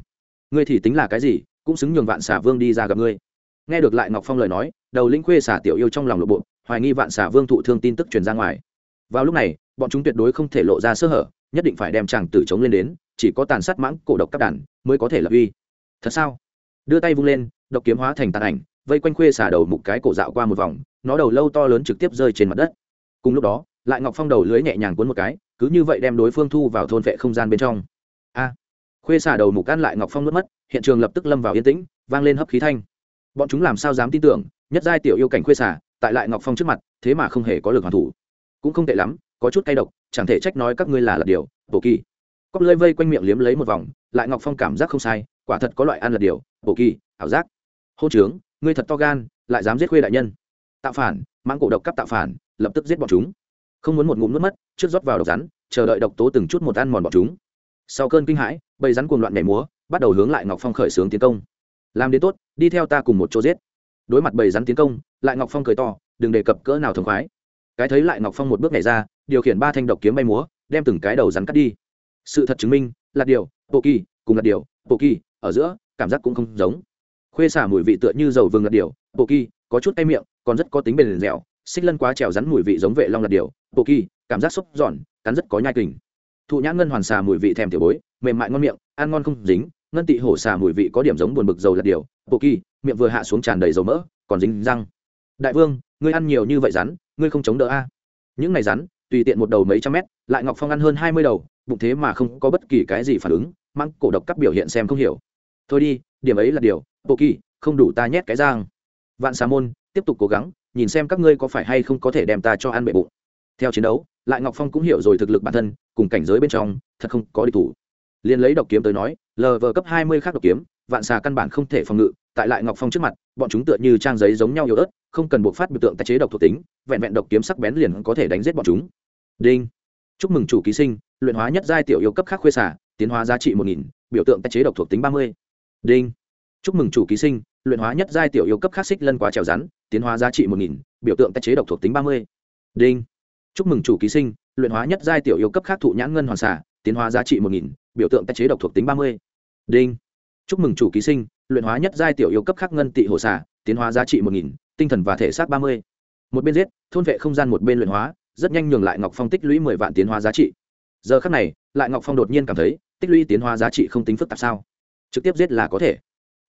Ngươi thì tính là cái gì, cũng xứng nhường vạn xà vương đi ra gặp ngươi. Nghe được lại ngọc phong lời nói, đầu linh khuê xả tiểu yêu trong lòng lộ bộ, hoài nghi vạn xà vương thụ thương tin tức truyền ra ngoài vào lúc này, bọn chúng tuyệt đối không thể lộ ra sơ hở, nhất định phải đem chàng tử chống lên đến, chỉ có tàn sát mãng cổ độc các đàn mới có thể lập uy. Thật sao? Đưa tay vung lên, độc kiếm hóa thành tàn ảnh, vây quanh khuê xả đầu một cái cổ dạo qua một vòng, nó đầu lâu to lớn trực tiếp rơi trên mặt đất. Cùng lúc đó, lại ngọc phong đầu lưới nhẹ nhàng cuốn một cái, cứ như vậy đem đối phương thu vào thôn vệ không gian bên trong. A! Khuê xả đầu mục ăn lại ngọc phong nuốt mất, hiện trường lập tức lâm vào yên tĩnh, vang lên hấp khí thanh. Bọn chúng làm sao dám tin tưởng, nhất giai tiểu yêu cảnh khuê xả tại lại ngọc phong trước mặt, thế mà không hề có lực hoàn thủ cũng không tệ lắm, có chút cay độc, chẳng thể trách nói các ngươi là lật điều, bổ kỳ. Cóc lơi vây quanh miệng liếm lấy một vòng, lại ngọc phong cảm giác không sai, quả thật có loại ăn lật điều, bổ kỳ, ảo giác. Hô trướng, ngươi thật to gan, lại dám giết khuê đại nhân. Tạo phản mang cổ độc cắp tạo phản, lập tức giết bọn chúng. Không muốn một ngụm nước mất, trước rót vào độc rắn, chờ đợi độc tố từng chút một ăn mòn bọn chúng. Sau cơn kinh hãi, bầy rắn cuồng loạn nhảy múa, bắt đầu hướng lại ngọc phong khởi xướng tiến công. Làm đến tốt, đi theo ta cùng một chỗ giết. Đối mặt bầy rắn tiến công, lại ngọc phong cười to, đừng đề cập cỡ nào thống khoái cái thấy lại ngọc phong một bước nhảy ra, điều khiển ba thanh độc kiếm bay múa, đem từng cái đầu rắn cắt đi. Sự thật chứng minh, lạt điều bộ kỳ cùng lạt điều bộ kỳ ở giữa, cảm giác cũng không giống. Khuê xả mùi vị tựa như dầu vừng lạt điều bộ kỳ có chút tay miệng, còn rất có tính bền dẻo, xích lân quá trèo rắn mùi vị giống vệ long lạt điều bộ kỳ cảm giác xúc giòn, cắn rất có nhai kình. Thụ nhãn ngân hoàn xà mùi vị thèm tiểu bối, mềm mại ngon miệng, ăn ngon không dính, ngân tị hổ xà mùi vị có điểm giống buồn bực dầu lạt điều bộ kỳ, miệng vừa hạ xuống tràn đầy dầu mỡ, còn dính răng. Đại vương, ngươi ăn nhiều như vậy rắn ngươi không chống đỡ a? Những ngày rắn, tùy tiện một đầu mấy trăm mét, lại ngọc phong ăn hơn hai mươi đầu, bụng thế mà không có bất kỳ cái gì phản ứng măng cổ độc các biểu hiện xem không hiểu. Thôi đi, điểm ấy là điều, bộ kỳ, không đủ ta nhét cái giang vạn xà môn, tiếp tục cố gắng, nhìn xem các ngươi có phải hay không có thể đem ta cho ăn bệ bụng. Theo chiến đấu, lại ngọc phong cũng hiểu rồi thực lực bản thân, cùng cảnh giới bên trong, thật không có địch thủ. Liền lấy độc kiếm tới nói lờ vờ cấp hai mươi khác độc kiếm vạn xà căn bản không thể phòng ngự, tại lại ngọc phong trước mặt, bọn chúng tựa như trang giấy giống nhau yếu ớt, không cần buộc phát biểu tượng tái chế độc thuộc tính, vẹn vẹn độc kiếm sắc bén liền có thể đánh giết bọn chúng. Đinh. Chúc mừng chủ ký sinh, luyện hóa nhất giai tiểu yêu cấp khác khuê xả tiến hóa giá trị một nghìn, biểu tượng tái chế độc thuộc tính ba mươi. Đinh. Chúc mừng chủ ký sinh, luyện hóa nhất giai tiểu yêu cấp khác xích lân quá trèo rắn, tiến hóa giá trị một nghìn, biểu tượng tái chế độc thuộc tính ba mươi. Đinh. Chúc mừng chủ ký sinh, luyện hóa nhất giai tiểu yêu cấp khác thụ nhãn ngân hoàn xả tiến hóa giá trị một nghìn, biểu tượng tái chế độc thuộc tính ba mươi. Đinh chúc mừng chủ ký sinh, luyện hóa nhất giai tiểu yêu cấp khắc ngân tị hồ xả tiến hóa giá trị một nghìn, tinh thần và thể xác ba mươi. Một bên giết, thôn vệ không gian một bên luyện hóa, rất nhanh nhường lại ngọc phong tích lũy mười vạn tiến hóa giá trị. Giờ khắc này, lại ngọc phong đột nhiên cảm thấy, tích lũy tiến hóa giá trị không tính phức tạp sao? Trực tiếp giết là có thể.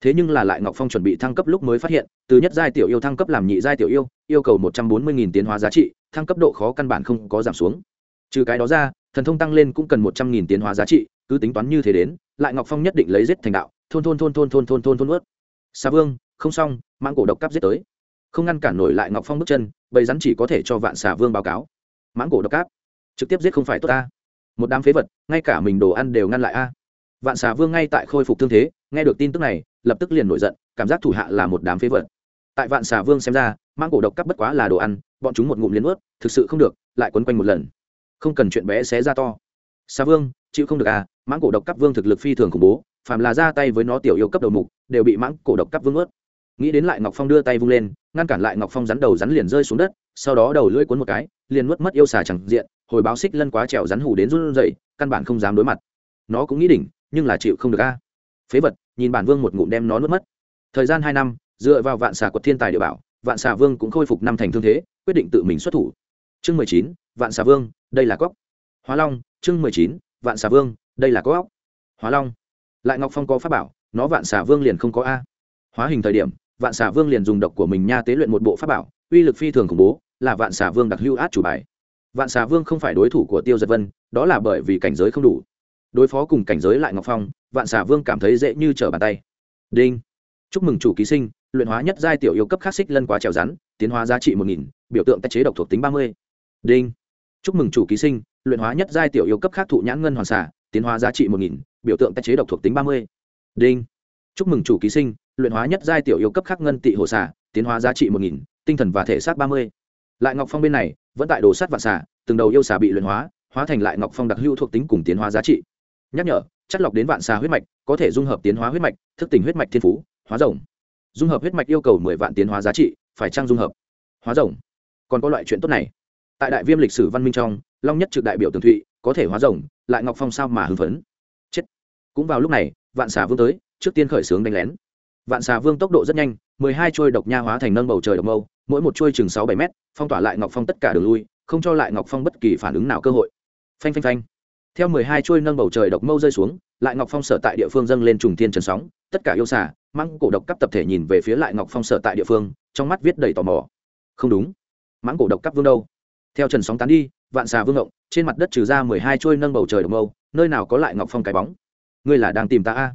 Thế nhưng là lại ngọc phong chuẩn bị thăng cấp lúc mới phát hiện, từ nhất giai tiểu yêu thăng cấp làm nhị giai tiểu yêu yêu cầu một trăm bốn mươi nghìn tiến hóa giá trị, thăng cấp độ khó căn bản không có giảm xuống. Trừ cái đó ra, thần thông tăng lên cũng cần một trăm nghìn tiến hóa giá trị, cứ tính toán như thế đến, lại ngọc phong nhất định lấy giết thành đạo thôn thôn thôn thôn thôn thôn thôn thôn ướt. Xà vương, không xong mang cổ độc cắp giết tới. Không ngăn cản nổi lại ngọc phong bước chân, bầy rắn chỉ có thể cho vạn xà vương báo cáo. Mãng cổ độc cáp, trực tiếp giết không phải tốt ta. Một đám phế vật, ngay cả mình đồ ăn đều ngăn lại a. Vạn xà vương ngay tại khôi phục thương thế, nghe được tin tức này, lập tức liền nổi giận, cảm giác thủ hạ là một đám phế vật. Tại vạn xà vương xem ra mang cổ độc cắp bất quá là đồ ăn, bọn chúng một ngụm liền ướt thực sự không được, lại quấn quanh một lần. Không cần chuyện bé xé ra to. Xà vương, chịu không được à mãng cổ độc cắp vương thực lực phi thường khủng bố phàm là ra tay với nó tiểu yêu cấp đầu mục, đều bị mãng cổ độc cắp vương ướt. Nghĩ đến lại ngọc phong đưa tay vung lên, ngăn cản lại ngọc phong rắn đầu rắn liền rơi xuống đất, sau đó đầu lưỡi cuốn một cái, liền nuốt mất yêu xà chẳng diện, hồi báo xích lân quá trèo rắn hủ đến run rẩy, căn bản không dám đối mặt. Nó cũng nghĩ đỉnh, nhưng là chịu không được a. Phế vật, nhìn bản vương một ngụm đem nó nuốt mất. Thời gian hai năm, dựa vào vạn xà quật thiên tài địa bảo, vạn xà vương cũng khôi phục năm thành thương thế, quyết định tự mình xuất thủ. Chương mười chín, vạn xà vương, đây là cóc hóa long, chương mười chín, vạn xà vương, đây là cóc hóa long lại ngọc phong có pháp bảo, nó vạn xà vương liền không có a. Hóa hình thời điểm, vạn xà vương liền dùng độc của mình nha tế luyện một bộ pháp bảo, uy lực phi thường khủng bố, là vạn xà vương đặc lưu át chủ bài. Vạn xà vương không phải đối thủ của tiêu giật vân, đó là bởi vì cảnh giới không đủ. Đối phó cùng cảnh giới lại ngọc phong, vạn xà vương cảm thấy dễ như trở bàn tay. Đinh. Chúc mừng chủ ký sinh, luyện hóa nhất giai tiểu yêu cấp khắc xích lân quá trèo rắn, tiến hóa giá trị một nghìn, biểu tượng tách chế độc thuộc tính ba mươi. Đinh. Chúc mừng chủ ký sinh, luyện hóa nhất giai tiểu yêu cấp khác thụ nhãn ngân hoàn xả tiến hóa giá trị một nghìn, biểu tượng tách chế độc thuộc tính ba mươi. Đinh. Chúc mừng chủ ký sinh, luyện hóa nhất giai tiểu yêu cấp khắc ngân tị hồ xả tiến hóa giá trị một nghìn, tinh thần và thể xác ba mươi. Lại ngọc phong bên này, vẫn tại đồ sắt vạn xả từng đầu yêu xả bị luyện hóa hóa thành lại ngọc phong đặc hữu thuộc tính cùng tiến hóa giá trị. Nhắc nhở, chất lọc đến vạn xà huyết mạch, có thể dung hợp tiến hóa huyết mạch, thức tỉnh huyết mạch thiên phú, hóa rồng. Dung hợp huyết mạch yêu cầu mười vạn tiến hóa giá trị, phải trang dung hợp? Hóa rồng. Còn có loại chuyện tốt này. Tại đại viêm lịch sử văn minh trong, long nhất trực đại biểu tường thụy có thể hóa rồng, lại ngọc phong sao mà hưng phấn? Chết! Cũng vào lúc này, vạn xà vương tới, trước tiên khởi xướng đánh lén. Vạn xà vương tốc độ rất nhanh, mười hai trôi độc nha hóa thành nâng bầu trời độc mâu, mỗi một trôi chừng sáu bảy mét, phong tỏa lại ngọc phong tất cả đường lui, không cho lại ngọc phong bất kỳ phản ứng nào cơ hội. Phanh phanh phanh. Theo mười hai trôi nâng bầu trời độc mâu rơi xuống, lại ngọc phong sở tại địa phương dâng lên trùng thiên trần sóng, tất cả yêu xà, mãng cổ độc cấp tập thể nhìn về phía lại ngọc phong sở tại địa phương, trong mắt viết đầy tò mò. Không đúng. Mãng cổ độc cấp vương đâu? Theo trần sóng tán đi vạn xà vương ngộng, trên mặt đất trừ ra mười hai trôi nâng bầu trời đồng âu nơi nào có lại ngọc phong cái bóng? Ngươi là đang tìm ta a?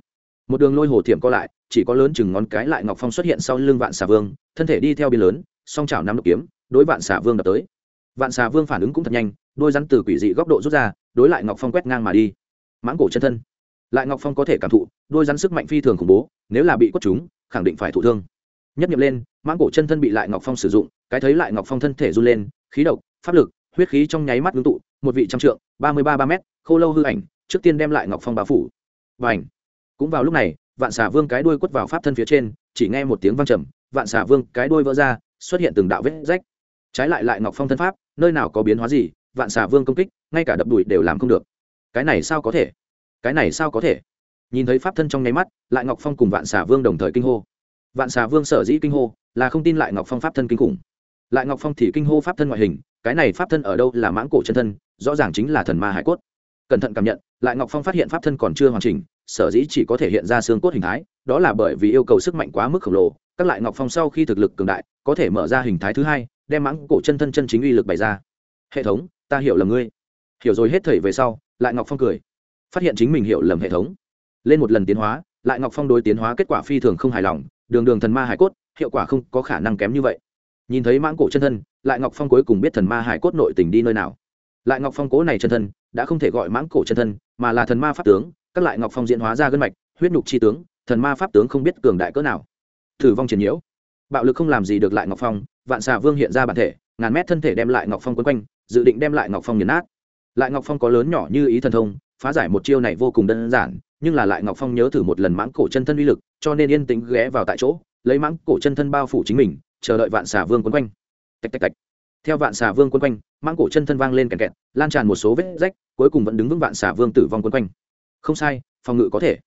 Một đường lôi hồ thiểm co lại, chỉ có lớn chừng ngón cái lại ngọc phong xuất hiện sau lưng vạn xà vương, thân thể đi theo biên lớn, song chảo nắm độc kiếm, đối vạn xà vương đập tới. Vạn xà vương phản ứng cũng thật nhanh, đôi rắn từ quỷ dị góc độ rút ra, đối lại ngọc phong quét ngang mà đi. Mãng cổ chân thân. Lại ngọc phong có thể cảm thụ, đôi rắn sức mạnh phi thường khủng bố, nếu là bị quất chúng khẳng định phải thụ thương. Nhất nghiệm lên, mãng cổ chân thân bị lại ngọc phong sử dụng, cái thấy lại ngọc phong thân thể run lên, khí độc, pháp lực huyết khí trong nháy mắt ngưng tụ, một vị trăm trượng, ba mươi ba ba m khô lâu hư ảnh, trước tiên đem lại ngọc phong bao phủ. Và ảnh cũng vào lúc này, vạn xà vương cái đuôi quất vào pháp thân phía trên, chỉ nghe một tiếng vang trầm, vạn xà vương cái đuôi vỡ ra, xuất hiện từng đạo vết rách. Trái lại lại ngọc phong thân pháp, nơi nào có biến hóa gì, vạn xà vương công kích, ngay cả đập đùi đều làm không được. Cái này sao có thể? Cái này sao có thể? Nhìn thấy pháp thân trong nháy mắt, lại ngọc phong cùng vạn xà vương đồng thời kinh hô. Vạn xà vương sở dĩ kinh hô, là không tin lại ngọc phong pháp thân kinh khủng. Lại ngọc phong thì kinh hô pháp thân ngoại hình cái này pháp thân ở đâu là mãng cổ chân thân, rõ ràng chính là thần ma hải cốt. Cẩn thận cảm nhận, lại ngọc phong phát hiện pháp thân còn chưa hoàn chỉnh, sở dĩ chỉ có thể hiện ra xương cốt hình thái, đó là bởi vì yêu cầu sức mạnh quá mức khổng lồ, các lại ngọc phong sau khi thực lực cường đại, có thể mở ra hình thái thứ hai, đem mãng cổ chân thân chân chính uy lực bày ra. Hệ thống, ta hiểu lầm ngươi. Hiểu rồi hết thầy về sau, lại ngọc phong cười. Phát hiện chính mình hiểu lầm hệ thống. Lên một lần tiến hóa, lại ngọc phong đối tiến hóa kết quả phi thường không hài lòng, đường đường thần ma hải cốt, hiệu quả không có khả năng kém như vậy nhìn thấy mãng cổ chân thân, lại ngọc phong cuối cùng biết thần ma hải cốt nội tình đi nơi nào. Lại ngọc phong cố này chân thân, đã không thể gọi mãng cổ chân thân, mà là thần ma pháp tướng, các lại ngọc phong diễn hóa ra gân mạch, huyết nhục chi tướng, thần ma pháp tướng không biết cường đại cỡ nào. Thử vong triển nhiễu. Bạo lực không làm gì được lại ngọc phong, vạn xà vương hiện ra bản thể, ngàn mét thân thể đem lại ngọc phong quấn quanh, dự định đem lại ngọc phong nghiền nát. Lại ngọc phong có lớn nhỏ như ý thần thông, phá giải một chiêu này vô cùng đơn giản, nhưng là lại ngọc phong nhớ thử một lần mãng cổ chân thân uy lực, cho nên yên tĩnh ghé vào tại chỗ, lấy mãng cổ chân thân bao phủ chính mình chờ đợi vạn xà vương quấn quanh. Tạch tạch tạch. Theo vạn xà vương quấn quanh, mãng cổ chân thân vang lên kẹt kẹt, lan tràn một số vết rách, cuối cùng vẫn đứng vững vạn xà vương tử vong quấn quanh. Không sai, phòng ngự có thể.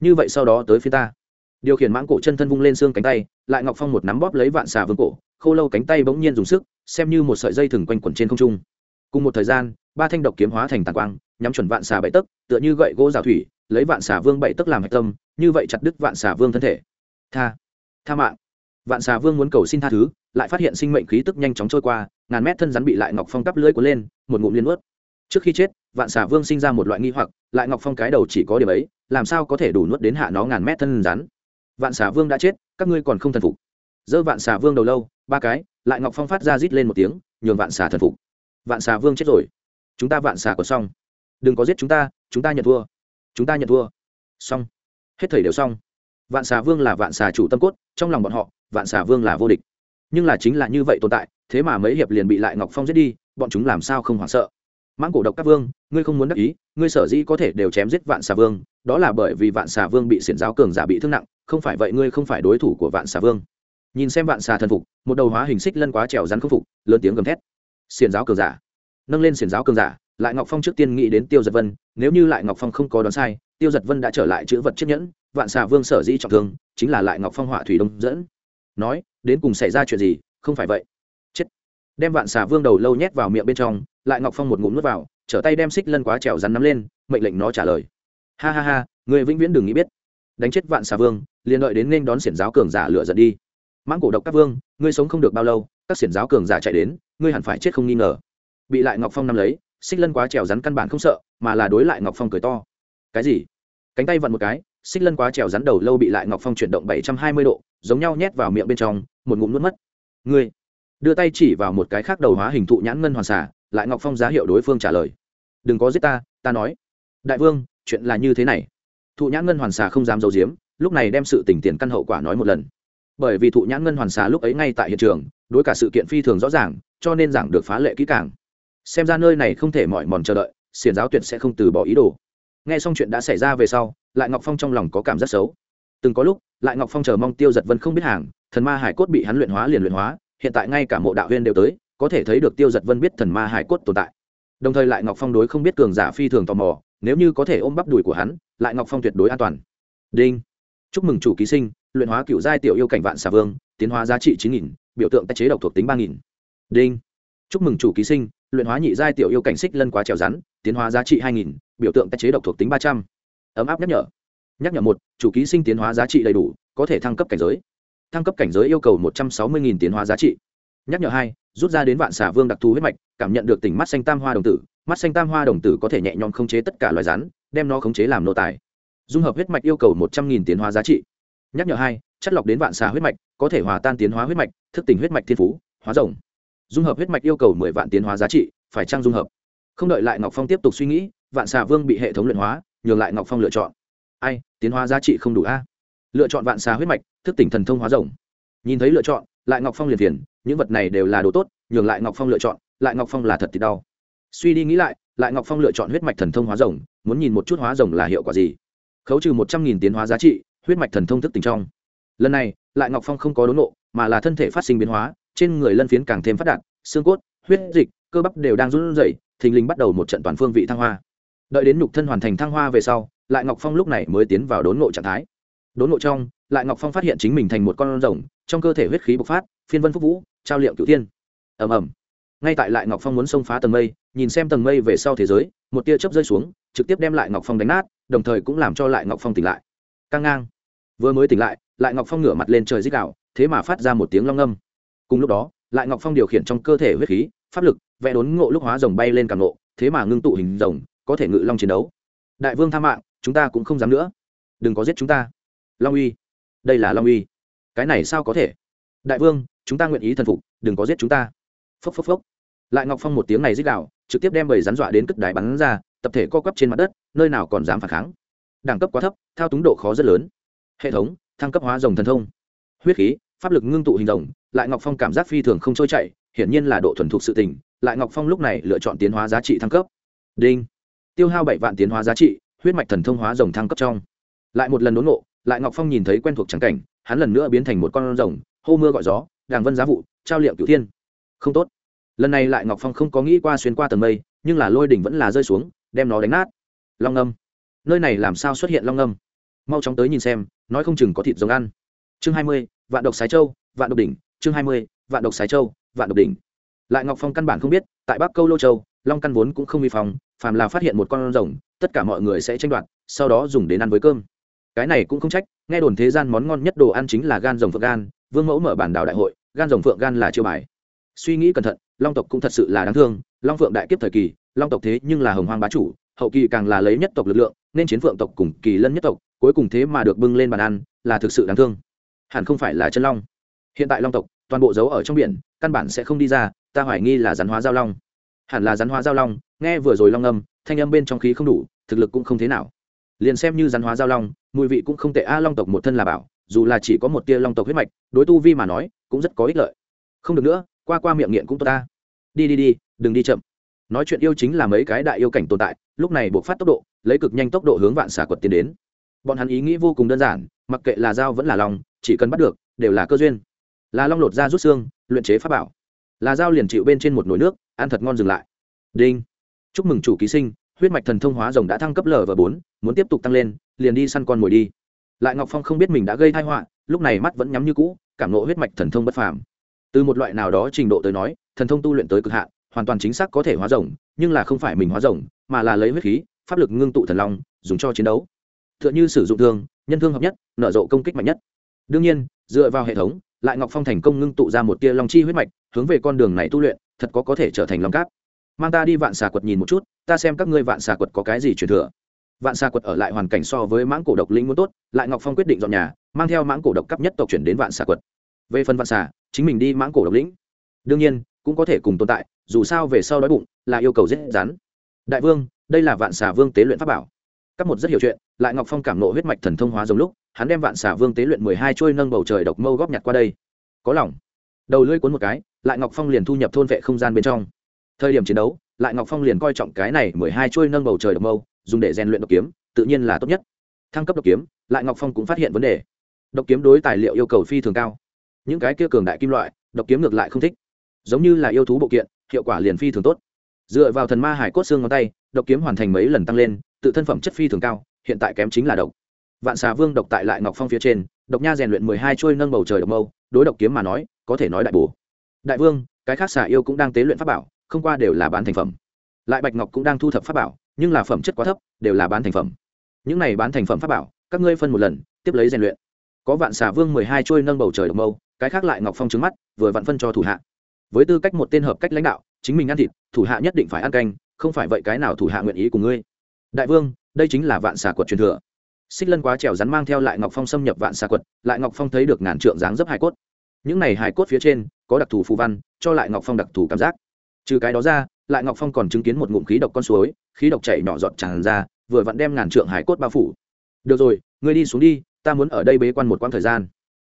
Như vậy sau đó tới phía ta. Điều khiển mãng cổ chân thân vung lên xương cánh tay, lại ngọc phong một nắm bóp lấy vạn xà vương cổ khô lâu cánh tay bỗng nhiên dùng sức, xem như một sợi dây thừng quanh quẩn trên không trung. Cùng một thời gian, ba thanh độc kiếm hóa thành tàn quang, nhắm chuẩn vạn xà bảy tấc, tựa như gậy gỗ rào thủy, lấy vạn xà vương bảy tấc làm hạch tâm, như vậy chặt đứt vạn xà vương thân thể. Tha. Tha mạng vạn xà vương muốn cầu xin tha thứ, lại phát hiện sinh mệnh khí tức nhanh chóng trôi qua, ngàn mét thân rắn bị lại ngọc phong cắp lưỡi cuốn lên, một ngụm liên ướt trước khi chết, vạn xà vương sinh ra một loại nghi hoặc, lại ngọc phong cái đầu chỉ có điểm ấy, làm sao có thể đủ nuốt đến hạ nó ngàn mét thân rắn? Vạn xà vương đã chết, các ngươi còn không thần phục. Dơ vạn xà vương đầu lâu, ba cái, lại ngọc phong phát ra rít lên một tiếng, nhường vạn xà thần phục. Vạn xà vương chết rồi. Chúng ta vạn xà còn xong. Đừng có giết chúng ta chúng ta nhận thua. Chúng ta nhận thua. Xong. Hết thầy đều xong. Vạn xà vương là vạn xà chủ tâm cốt, trong lòng bọn họ vạn xà vương là vô địch. Nhưng là chính là như vậy tồn tại, thế mà mấy hiệp liền bị lại ngọc phong giết đi, bọn chúng làm sao không hoảng sợ? Mãng cổ độc các vương, ngươi không muốn đắc ý, ngươi sở dĩ có thể đều chém giết vạn xà vương, đó là bởi vì vạn xà vương bị xiển giáo cường giả bị thương nặng, không phải vậy ngươi không phải đối thủ của vạn xà vương. Nhìn xem vạn xà thần phục, một đầu hóa hình xích lân quá trèo rắn không phục, lớn tiếng gầm thét. Xiển giáo cường giả. Nâng lên xiển giáo cường giả, lại ngọc phong trước tiên nghĩ đến tiêu giật vân, nếu như lại ngọc phong không có đoán sai, tiêu giật vân đã trở lại chữ vật chiếc nhẫn, vạn xà vương sở dĩ trọng thương, chính là lại ngọc phong họa thủy đông dẫn nói, đến cùng xảy ra chuyện gì, không phải vậy. Chết. Đem vạn xà vương đầu lâu nhét vào miệng bên trong, lại ngọc phong một ngụm nuốt vào, trở tay đem xích lân quá trèo rắn nắm lên, mệnh lệnh nó trả lời. Ha ha ha, người vĩnh viễn đừng nghĩ biết. Đánh chết vạn xà vương, liền đợi đến nên đón xiển giáo cường giả lựa giận đi. Mãng cổ độc các vương, ngươi sống không được bao lâu, các xiển giáo cường giả chạy đến, ngươi hẳn phải chết không nghi ngờ. Bị lại ngọc phong nắm lấy, xích lân quá trèo rắn căn bản không sợ, mà là đối lại ngọc phong cười to. Cái gì? Cánh tay vặn một cái xích lân quá trèo rắn đầu lâu bị lại ngọc phong chuyển động bảy trăm hai mươi độ, giống nhau nhét vào miệng bên trong, một ngụm nuốt mất. Ngươi, đưa tay chỉ vào một cái khác đầu hóa hình thụ nhãn ngân hoàn xả lại ngọc phong giá hiệu đối phương trả lời. Đừng có giết ta ta nói. Đại vương, chuyện là như thế này. Thụ nhãn ngân hoàn xà không dám giấu giếm, lúc này đem sự tình tiền căn hậu quả nói một lần. Bởi vì thụ nhãn ngân hoàn xà lúc ấy ngay tại hiện trường, đối cả sự kiện phi thường rõ ràng, cho nên giảng được phá lệ kỹ càng. Xem ra nơi này không thể mỏi mòn chờ đợi xiền giáo tuyệt sẽ không từ bỏ ý đồ. Nghe xong chuyện đã xảy ra về sau lại ngọc phong trong lòng có cảm giác xấu. Từng có lúc, lại ngọc phong chờ mong tiêu giật vân không biết hàng, thần ma hải cốt bị hắn luyện hóa liền luyện hóa, hiện tại ngay cả mộ đạo huyên đều tới, có thể thấy được tiêu giật vân biết thần ma hải cốt tồn tại. Đồng thời lại ngọc phong đối không biết cường giả phi thường tò mò, nếu như có thể ôm bắp đùi của hắn, lại ngọc phong tuyệt đối an toàn. Đinh. Chúc mừng chủ ký sinh, luyện hóa cựu giai tiểu yêu cảnh vạn xà vương, tiến hóa giá trị chín nghìn, biểu tượng tái chế độc thuộc tính ba nghìn. Đinh. Chúc mừng chủ ký sinh, luyện hóa nhị giai tiểu yêu cảnh xích lân quá trèo rắn, tiến hóa giá trị hai nghìn, biểu tượng tái chế độc thuộc tính ba trăm ấm áp nhắc nhở. Nhắc nhở một, chủ ký sinh tiến hóa giá trị đầy đủ, có thể thăng cấp cảnh giới. Thăng cấp cảnh giới yêu cầu một trăm sáu mươi tiến hóa giá trị. Nhắc nhở hai, rút ra đến vạn xà vương đặc thù huyết mạch, cảm nhận được tỉnh mắt xanh tam hoa đồng tử. Mắt xanh tam hoa đồng tử có thể nhẹ nhõm khống chế tất cả loài rắn, đem nó khống chế làm nô tài. Dung hợp huyết mạch yêu cầu một trăm nghìn tiến hóa giá trị. Nhắc nhở hai, chất lọc đến vạn xà huyết mạch, có thể hòa tan tiến hóa huyết mạch, thức tỉnh huyết mạch thiên phú, hóa rồng. Dung hợp huyết mạch yêu cầu mười vạn tiến hóa giá trị, phải trang dung hợp? Không đợi lại ngọc phong tiếp tục suy nghĩ, vạn xà vương bị hệ thống luyện hóa nhường lại ngọc phong lựa chọn. Ai, tiến hóa giá trị không đủ a. Lựa chọn vạn xà huyết mạch, thức tỉnh thần thông hóa rồng. Nhìn thấy lựa chọn, lại ngọc phong liền phiền, những vật này đều là đồ tốt, nhường lại ngọc phong lựa chọn, lại ngọc phong là thật thì đau. Suy đi nghĩ lại lại ngọc phong lựa chọn huyết mạch thần thông hóa rồng, muốn nhìn một chút hóa rồng là hiệu quả gì. Khấu trừ một trăm nghìn tiến hóa giá trị, huyết mạch thần thông thức tỉnh trong. Lần này, lại ngọc phong không có đốn nộ, mà là thân thể phát sinh biến hóa, trên người lân phiến càng thêm phát đạt, xương cốt, huyết dịch, cơ bắp đều đang run rẩy, thình lình bắt đầu một trận toàn phương vị thăng hoa đợi đến nhục thân hoàn thành thăng hoa về sau, lại ngọc phong lúc này mới tiến vào đốn ngộ trạng thái. Đốn ngộ trong, lại ngọc phong phát hiện chính mình thành một con rồng, trong cơ thể huyết khí bộc phát, phiên vân phúc vũ, trao liệu cửu tiên ầm ầm. Ngay tại lại ngọc phong muốn xông phá tầng mây, nhìn xem tầng mây về sau thế giới, một tia chớp rơi xuống, trực tiếp đem lại ngọc phong đánh nát, đồng thời cũng làm cho lại ngọc phong tỉnh lại. Căng ngang. Vừa mới tỉnh lại lại ngọc phong ngửa mặt lên trời dích đạo thế mà phát ra một tiếng long âm cùng lúc đó, lại ngọc phong điều khiển trong cơ thể huyết khí, pháp lực, vẽ đốn ngộ lúc hóa rồng bay lên càng ngộ, thế mà ngưng tụ hình rồng có thể ngự long chiến đấu. Đại vương tha mạng, chúng ta cũng không dám nữa. Đừng có giết chúng ta. Long uy. Đây là long uy. Cái này sao có thể? Đại vương, chúng ta nguyện ý thần phục, đừng có giết chúng ta. Phốc phốc phốc. Lại ngọc phong một tiếng này dích đạo trực tiếp đem bầy rắn dọa đến cất đài bắn ra, tập thể co quắp trên mặt đất, nơi nào còn dám phản kháng. Đẳng cấp quá thấp, thao túng độ khó rất lớn. Hệ thống, thăng cấp hóa rồng thần thông. Huyết khí, pháp lực ngưng tụ hình rồng, lại ngọc phong cảm giác phi thường không trôi chảy, hiển nhiên là độ thuần thục sự tình. Lại ngọc phong lúc này lựa chọn tiến hóa giá trị thăng cấp. Đinh tiêu hao bảy vạn tiến hóa giá trị, huyết mạch thần thông hóa rồng thăng cấp trong. Lại một lần đốn ngộ, lại ngọc phong nhìn thấy quen thuộc trắng cảnh, hắn lần nữa biến thành một con rồng, hô mưa gọi gió, đàng vân giá vụ, trao liệu cửu thiên. Không tốt. Lần này lại ngọc phong không có nghĩ qua xuyên qua tầng mây, nhưng là lôi đỉnh vẫn là rơi xuống, đem nó đánh nát. Long âm nơi này làm sao xuất hiện long âm mau chóng tới nhìn xem, nói không chừng có thịt giống ăn. Chương hai mươi, vạn độc sái châu, vạn độc đỉnh. Chương hai mươi, vạn độc sái châu, vạn độc đỉnh. Lại ngọc phong căn bản không biết, tại bắc câu lô châu, long căn vốn cũng không vi phòng phàm là phát hiện một con rồng, tất cả mọi người sẽ tranh đoạt, sau đó dùng đến ăn với cơm. Cái này cũng không trách, nghe đồn thế gian món ngon nhất đồ ăn chính là gan rồng phượng gan, vương mẫu mở bản đảo đại hội, gan rồng phượng gan là chiêu bài. Suy nghĩ cẩn thận, long tộc cũng thật sự là đáng thương, long phượng đại kiếp thời kỳ, long tộc thế nhưng là hồng hoang bá chủ, hậu kỳ càng là lấy nhất tộc lực lượng, nên chiến phượng tộc cùng kỳ lân nhất tộc, cuối cùng thế mà được bưng lên bàn ăn, là thực sự đáng thương. Hẳn không phải là chân long. Hiện tại long tộc, toàn bộ giấu ở trong biển, căn bản sẽ không đi ra, ta hoài nghi là rắn hóa giao long hẳn là rắn hóa giao long, nghe vừa rồi long âm, thanh âm bên trong khí không đủ, thực lực cũng không thế nào. Liền xem như rắn hóa giao long, mùi vị cũng không tệ, a, long tộc một thân là bảo, dù là chỉ có một tia long tộc huyết mạch, đối tu vi mà nói, cũng rất có ích lợi. Không được nữa, qua qua miệng nghiện cũng tốt ta. Đi đi đi, đừng đi chậm. Nói chuyện yêu chính là mấy cái đại yêu cảnh tồn tại, lúc này buộc phát tốc độ, lấy cực nhanh tốc độ hướng vạn xà quật tiến đến. Bọn hắn ý nghĩ vô cùng đơn giản, mặc kệ là dao vẫn là lòng chỉ cần bắt được, đều là cơ duyên. Là long lột ra rút xương, luyện chế pháp bảo là dao liền chịu bên trên một nồi nước, ăn thật ngon dừng lại. Đinh. Chúc mừng chủ ký sinh, huyết mạch thần thông hóa rồng đã thăng cấp lv bốn, muốn tiếp tục tăng lên, liền đi săn con mồi đi. Lại ngọc phong không biết mình đã gây thai họa, lúc này mắt vẫn nhắm như cũ, cảm nộ huyết mạch thần thông bất phàm. Từ một loại nào đó trình độ tới nói, thần thông tu luyện tới cực hạn, hoàn toàn chính xác có thể hóa rồng, nhưng là không phải mình hóa rồng, mà là lấy huyết khí, pháp lực ngưng tụ thần long, dùng cho chiến đấu. T h ư ợ n h ư sử dụng thương, nhân thương hợp nhất, nở rộ công kích mạnh nhất. Đương nhiên, dựa vào hệ thống lại ngọc phong thành công ngưng tụ ra một tia long chi huyết mạch, hướng về con đường này tu luyện, thật có có thể trở thành long cáp mang ta đi vạn xà quật nhìn một chút, ta xem các ngươi vạn xà quật có cái gì truyền thừa. Vạn xà quật ở lại hoàn cảnh so với mãng cổ độc linh muốn tốt, lại ngọc phong quyết định dọn nhà, mang theo mãng cổ độc cấp nhất tộc chuyển đến vạn xà quật. Về phần vạn xà, chính mình đi mãng cổ độc lĩnh. Đương nhiên, cũng có thể cùng tồn tại, dù sao về sau đói bụng, là yêu cầu giết rắn. Đại vương, đây là vạn xà vương tế luyện pháp bảo. Các một rất hiểu chuyện, lại ngọc phong cảm nộ huyết mạch thần thông hóa giống lúc hắn đem vạn xà vương tế luyện mười hai trôi nâng bầu trời độc mâu góp nhặt qua đây. Có lòng. Đầu lưỡi cuốn một cái, lại ngọc phong liền thu nhập thôn vệ không gian bên trong. Thời điểm chiến đấu, lại ngọc phong liền coi trọng cái này mười hai trôi nâng bầu trời độc mâu, dùng để rèn luyện độc kiếm, tự nhiên là tốt nhất. Thăng cấp độc kiếm, lại ngọc phong cũng phát hiện vấn đề. Độc kiếm đối tài liệu yêu cầu phi thường cao. Những cái kia cường đại kim loại, độc kiếm ngược lại không thích. Giống như là yêu thú bộ kiện, hiệu quả liền phi thường tốt. Dựa vào thần ma hải cốt xương ngón tay, độc kiếm hoàn thành mấy lần tăng lên, tự thân phẩm chất phi thường cao, hiện tại kém chính là độc vạn xà vương độc tại lại ngọc phong phía trên, độc nha rèn luyện mười hai trôi nâng bầu trời độc mâu, đối độc kiếm mà nói, có thể nói đại bổ. Đại vương, cái khác xà yêu cũng đang tế luyện pháp bảo, không qua đều là bán thành phẩm. Lại bạch ngọc cũng đang thu thập pháp bảo, nhưng là phẩm chất quá thấp, đều là bán thành phẩm. Những này bán thành phẩm pháp bảo, các ngươi phân một lần, tiếp lấy rèn luyện. Có vạn xà vương mười hai trôi nâng bầu trời độc mâu, cái khác lại ngọc phong trứng mắt, vừa vặn phân cho thủ hạ. Với tư cách một tên hợp cách lãnh đạo, chính mình ăn thịt, thủ hạ nhất định phải ăn canh, không phải vậy cái nào thủ hạ nguyện ý của ngươi? Đại vương, đây chính là vạn xà quật truyền thừa xích lân quá trèo rắn mang theo lại ngọc phong xâm nhập vạn xa quật, lại ngọc phong thấy được ngàn trượng dáng dấp hải cốt. Những này hải cốt phía trên, có đặc thù phù văn, cho lại ngọc phong đặc thù cảm giác. Trừ cái đó ra, lại ngọc phong còn chứng kiến một ngụm khí độc con suối, khí độc chảy nhỏ giọt tràn ra, vừa vặn đem ngàn trượng hải cốt bao phủ. Được rồi, ngươi đi xuống đi, ta muốn ở đây bế quan một quãng thời gian.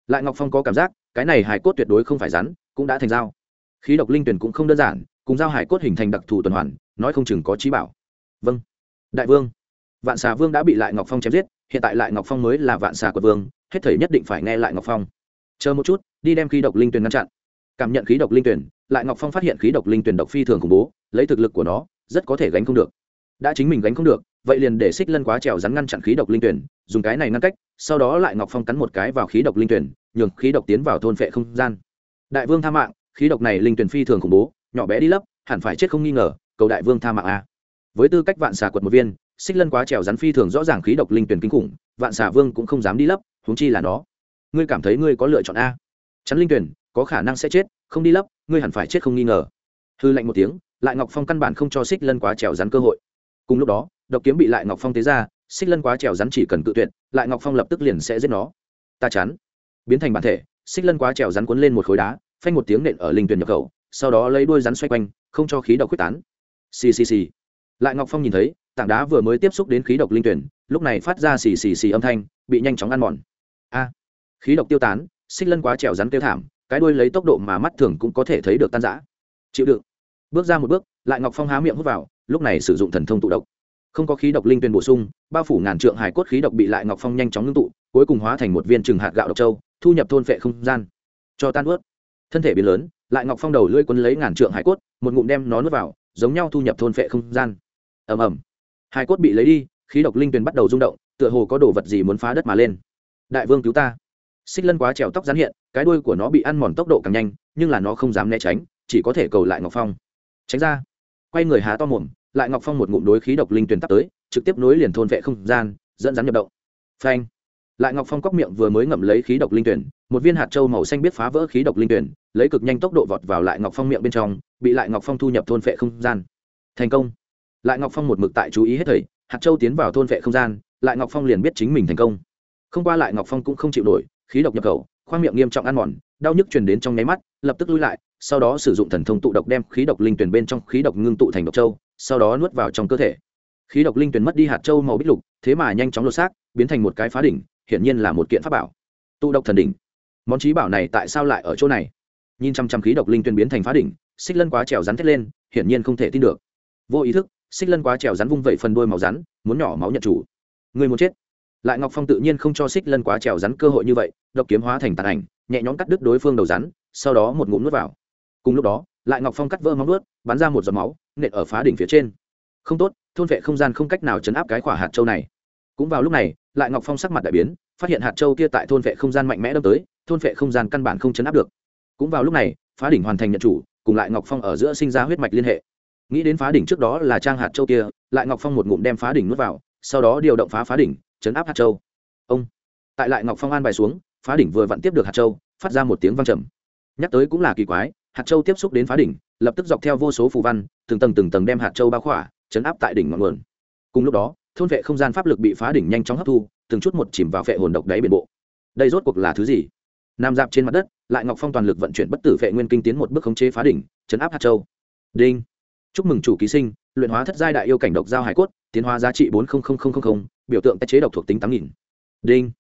Lại ngọc phong có cảm giác, cái này hải cốt tuyệt đối không phải rắn, cũng đã thành dao. Khí độc linh tuyển cũng không đơn giản, cùng dao hải cốt hình thành đặc thù tuần hoàn, nói không chừng có trí bảo. Vâng. Đại vương vạn xà vương đã bị lại ngọc phong chém giết, hiện tại lại ngọc phong mới là vạn xà của vương, hết thể nhất định phải nghe lại ngọc phong. Chờ một chút, đi đem khí độc linh tuyển ngăn chặn. Cảm nhận khí độc linh tuyển lại ngọc phong phát hiện khí độc linh tuyển độc phi thường khủng bố, lấy thực lực của nó, rất có thể gánh không được. Đã chính mình gánh không được, vậy liền để xích lân quá trèo rắn ngăn chặn khí độc linh tuyển dùng cái này ngăn cách, sau đó lại ngọc phong cắn một cái vào khí độc linh tuyển nhường khí độc tiến vào thôn phệ không gian. Đại vương tha mạng, khí độc này linh tuyển phi thường khủng bố, nhỏ bé đi lấp, hẳn phải chết không nghi ngờ, cầu đại vương tha mạng a. Với tư cách vạn xà quật một viên xích lân quá trèo rắn phi thường rõ ràng khí độc linh tuyển kinh khủng, vạn xà vương cũng không dám đi lấp, huống chi là nó. Ngươi cảm thấy ngươi có lựa chọn a? Chắn linh tuyển, có khả năng sẽ chết, không đi lấp, ngươi hẳn phải chết không nghi ngờ. Hư lạnh một tiếng, lại ngọc phong căn bản không cho xích lân quá trèo rắn cơ hội. Cùng lúc đó, độc kiếm bị lại ngọc phong tế ra, xích lân quá trèo rắn chỉ cần cự tuyệt, lại ngọc phong lập tức liền sẽ giết nó. Ta chắn. Biến thành bản thể, xích lân quá trèo rắn cuốn lên một khối đá, phanh một tiếng nện ở linh tuyển nhập khẩu, sau đó lấy đuôi rắn xoay quanh, không cho khí độc quyết tán. Ccc lại ngọc phong nhìn thấy tảng đá vừa mới tiếp xúc đến khí độc linh tuyển, lúc này phát ra xì xì xì âm thanh, bị nhanh chóng ăn mòn. A! Khí độc tiêu tán, xích lân quá trèo rắn tiêu thảm, cái đuôi lấy tốc độ mà mắt thường cũng có thể thấy được tan rã. Chịu đựng. Bước ra một bước, lại ngọc phong há miệng hút vào, lúc này sử dụng thần thông tụ độc. Không có khí độc linh tuyển bổ sung, bao phủ ngàn trượng hải cốt khí độc bị lại ngọc phong nhanh chóng ngưng tụ, cuối cùng hóa thành một viên trừng hạt gạo độc châu, thu nhập thôn phệ không gian. Cho tan ướt. Thân thể biến lớn, lại ngọc phong đầu lưỡi quấn lấy ngàn trượng hải cốt, một ngụm đem nó nuốt vào, giống nhau thu nhập thôn phệ không gian. Ầm ầm hải cốt bị lấy đi, khí độc linh tuyền bắt đầu rung động, tựa hồ có đồ vật gì muốn phá đất mà lên. Đại vương cứu ta. Xích lân quá trèo tóc rắn hiện, cái đuôi của nó bị ăn mòn tốc độ càng nhanh, nhưng là nó không dám né tránh, chỉ có thể cầu lại ngọc phong. Tránh ra. Quay người há to mồm, lại ngọc phong một ngụm đối khí độc linh tuyền tắt tới, trực tiếp nối liền thôn vệ không gian, dẫn rắn nhập động. Phanh. Lại ngọc phong cóc miệng vừa mới ngậm lấy khí độc linh tuyển một viên hạt trâu màu xanh biết phá vỡ khí độc linh tuyển lấy cực nhanh tốc độ vọt vào lại ngọc phong miệng bên trong, bị lại ngọc phong thu nhập thôn vệ không gian. Thành công lại ngọc phong một mực tại chú ý hết thầy, hạt châu tiến vào thôn vệ không gian, lại ngọc phong liền biết chính mình thành công. Không qua lại ngọc phong cũng không chịu nổi, khí độc nhập khẩu, khoang miệng nghiêm trọng ăn mòn, đau nhức truyền đến trong nháy mắt, lập tức lui lại, sau đó sử dụng thần thông tụ độc đem khí độc linh tuyển bên trong khí độc ngưng tụ thành độc châu, sau đó nuốt vào trong cơ thể. Khí độc linh tuyển mất đi hạt châu màu bích lục, thế mà nhanh chóng lột xác, biến thành một cái phá đỉnh, hiển nhiên là một kiện pháp bảo. Tụ độc thần đỉnh. Món trí bảo này tại sao lại ở chỗ này? Nhìn chăm chăm khí độc linh tuyển biến thành phá đỉnh, xích lân quá trèo rắn thét lên, hiển nhiên không thể tin được. Vô ý thức xích lân quá trèo rắn vung vẩy phần đuôi màu rắn, muốn nhỏ máu nhận chủ. Người muốn chết. Lại ngọc phong tự nhiên không cho xích lân quá trèo rắn cơ hội như vậy, độc kiếm hóa thành tàn ảnh, nhẹ nhõm cắt đứt đối phương đầu rắn, sau đó một ngụm nuốt vào. Cùng lúc đó, lại ngọc phong cắt vỡ móng nuốt, bắn ra một giọt máu, nện ở phá đỉnh phía trên. Không tốt, thôn vệ không gian không cách nào chấn áp cái quả hạt châu này. Cũng vào lúc này, lại ngọc phong sắc mặt đại biến, phát hiện hạt châu kia tại thôn vệ không gian mạnh mẽ đâm tới, thôn vệ không gian căn bản không chấn áp được. Cũng vào lúc này, phá đỉnh hoàn thành nhận chủ, cùng lại ngọc phong ở giữa sinh ra huyết mạch liên hệ nghĩ đến phá đỉnh trước đó là trang hạt châu kia, lại ngọc phong một ngụm đem phá đỉnh nuốt vào, sau đó điều động phá phá đỉnh, chấn áp hạt châu. Ông, tại lại ngọc phong an bài xuống, phá đỉnh vừa vặn tiếp được hạt châu, phát ra một tiếng vang trầm. Nhắc tới cũng là kỳ quái, hạt châu tiếp xúc đến phá đỉnh, lập tức dọc theo vô số phù văn, từng tầng từng tầng đem hạt châu bao khỏa, chấn áp tại đỉnh ngọn nguồn. Cùng lúc đó, thôn vệ không gian pháp lực bị phá đỉnh nhanh chóng hấp thu, từng chút một chìm vào vệ hồn độc đáy biển bộ. Đây rốt cuộc là thứ gì? Nam dạp trên mặt đất, lại ngọc phong toàn lực vận chuyển bất tử vệ nguyên kinh tiến một bước khống chế phá đỉnh, chấn áp hạt châu. Đinh chúc mừng chủ ký sinh, luyện hóa thất giai đại yêu cảnh độc giao hải cốt, tiến hóa giá trị bốn biểu tượng tái chế độc thuộc tính tám nghìn. Đinh.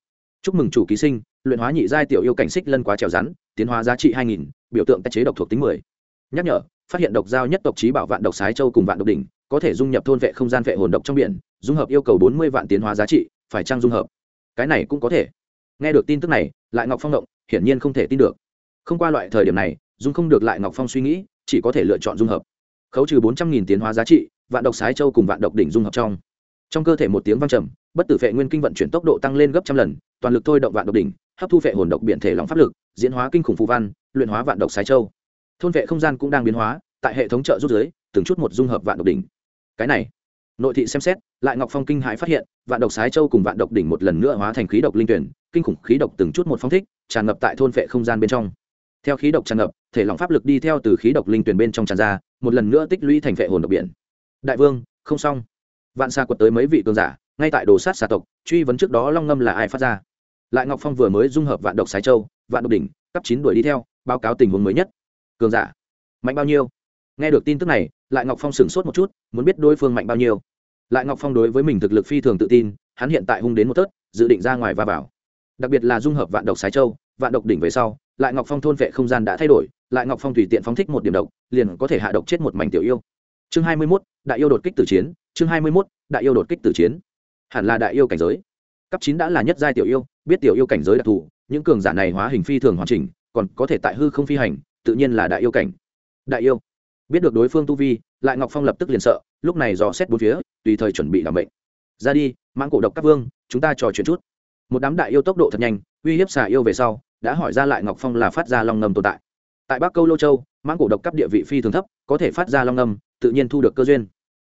Chúc mừng chủ ký sinh, luyện hóa nhị giai tiểu yêu cảnh xích lân quá trèo rắn, tiến hóa giá trị hai nghìn, biểu tượng tái chế độc thuộc tính mười. Nhắc nhở, phát hiện độc giao nhất tộc trí bảo vạn độc sái châu cùng vạn độc đỉnh, có thể dung nhập thôn vệ không gian vệ hồn độc trong biển, dung hợp yêu cầu bốn mươi vạn tiến hóa giá trị, phải trang dung hợp? Cái này cũng có thể. Nghe được tin tức này, lại ngọc phong động, hiển nhiên không thể tin được. Không qua loại thời điểm này, dung không được lại ngọc phong suy nghĩ, chỉ có thể lựa chọn dung hợp khấu trừ bốn trăm nghìn tiến hóa giá trị, vạn độc sái châu cùng vạn độc đỉnh dung hợp trong. Trong cơ thể một tiếng vang trầm, bất tử phệ nguyên kinh vận chuyển tốc độ tăng lên gấp trăm lần, toàn lực thôi động vạn độc đỉnh, hấp thu phệ hồn độc biện thể lòng pháp lực, diễn hóa kinh khủng phù văn, luyện hóa vạn độc sái châu. Thôn vệ không gian cũng đang biến hóa, tại hệ thống trợ rút giới từng chút một dung hợp vạn độc đỉnh. Cái này, nội thị xem xét, lại ngọc phong kinh hãi phát hiện, vạn độc sái châu cùng vạn độc đỉnh một lần nữa hóa thành khí độc linh tuyển, kinh khủng khí độc từng chút một phong thích, tràn ngập tại thôn vệ không gian bên trong theo khí độc tràn ngập, thể lòng pháp lực đi theo từ khí độc linh tuyển bên trong tràn ra, một lần nữa tích lũy thành vệ hồn độc biển. Đại vương, không xong. Vạn xa quật tới mấy vị cường giả, ngay tại đồ sát xà tộc, truy vấn trước đó long ngâm là ai phát ra. Lại ngọc phong vừa mới dung hợp vạn độc sái châu, vạn độc đỉnh, cấp chín đuổi đi theo, báo cáo tình huống mới nhất. Cường giả, mạnh bao nhiêu? Nghe được tin tức này, lại ngọc phong sửng sốt một chút, muốn biết đối phương mạnh bao nhiêu. Lại ngọc phong đối với mình thực lực phi thường tự tin, hắn hiện tại hung đến một tớt dự định ra ngoài và vào. Đặc biệt là dung hợp vạn độc sái châu, vạn độc đỉnh về sau lại ngọc phong thôn vệ không gian đã thay đổi, lại ngọc phong tùy tiện phóng thích một điểm độc, liền có thể hạ độc chết một mảnh tiểu yêu. Chương hai mươi mốt, đại yêu đột kích tử chiến, chương hai mươi mốt, đại yêu đột kích tử chiến. Hẳn là đại yêu cảnh giới. Cấp chín đã là nhất giai tiểu yêu, biết tiểu yêu cảnh giới đặc thù, những cường giả này hóa hình phi thường hoàn chỉnh, còn có thể tại hư không phi hành, tự nhiên là đại yêu cảnh. Đại yêu. Biết được đối phương tu vi, lại ngọc phong lập tức liền sợ, lúc này dò xét bốn phía, tùy thời chuẩn bị làm bệnh ra đi, mãng cổ độc các vương, chúng ta trò chuyện chút. Một đám đại yêu tốc độ thật nhanh, uy hiếp xà yêu về sau đã hỏi ra lại ngọc phong là phát ra long ngầm tồn tại. Tại bắc câu lô châu, mãng cổ độc cấp địa vị phi thường thấp, có thể phát ra long ngầm tự nhiên thu được cơ duyên.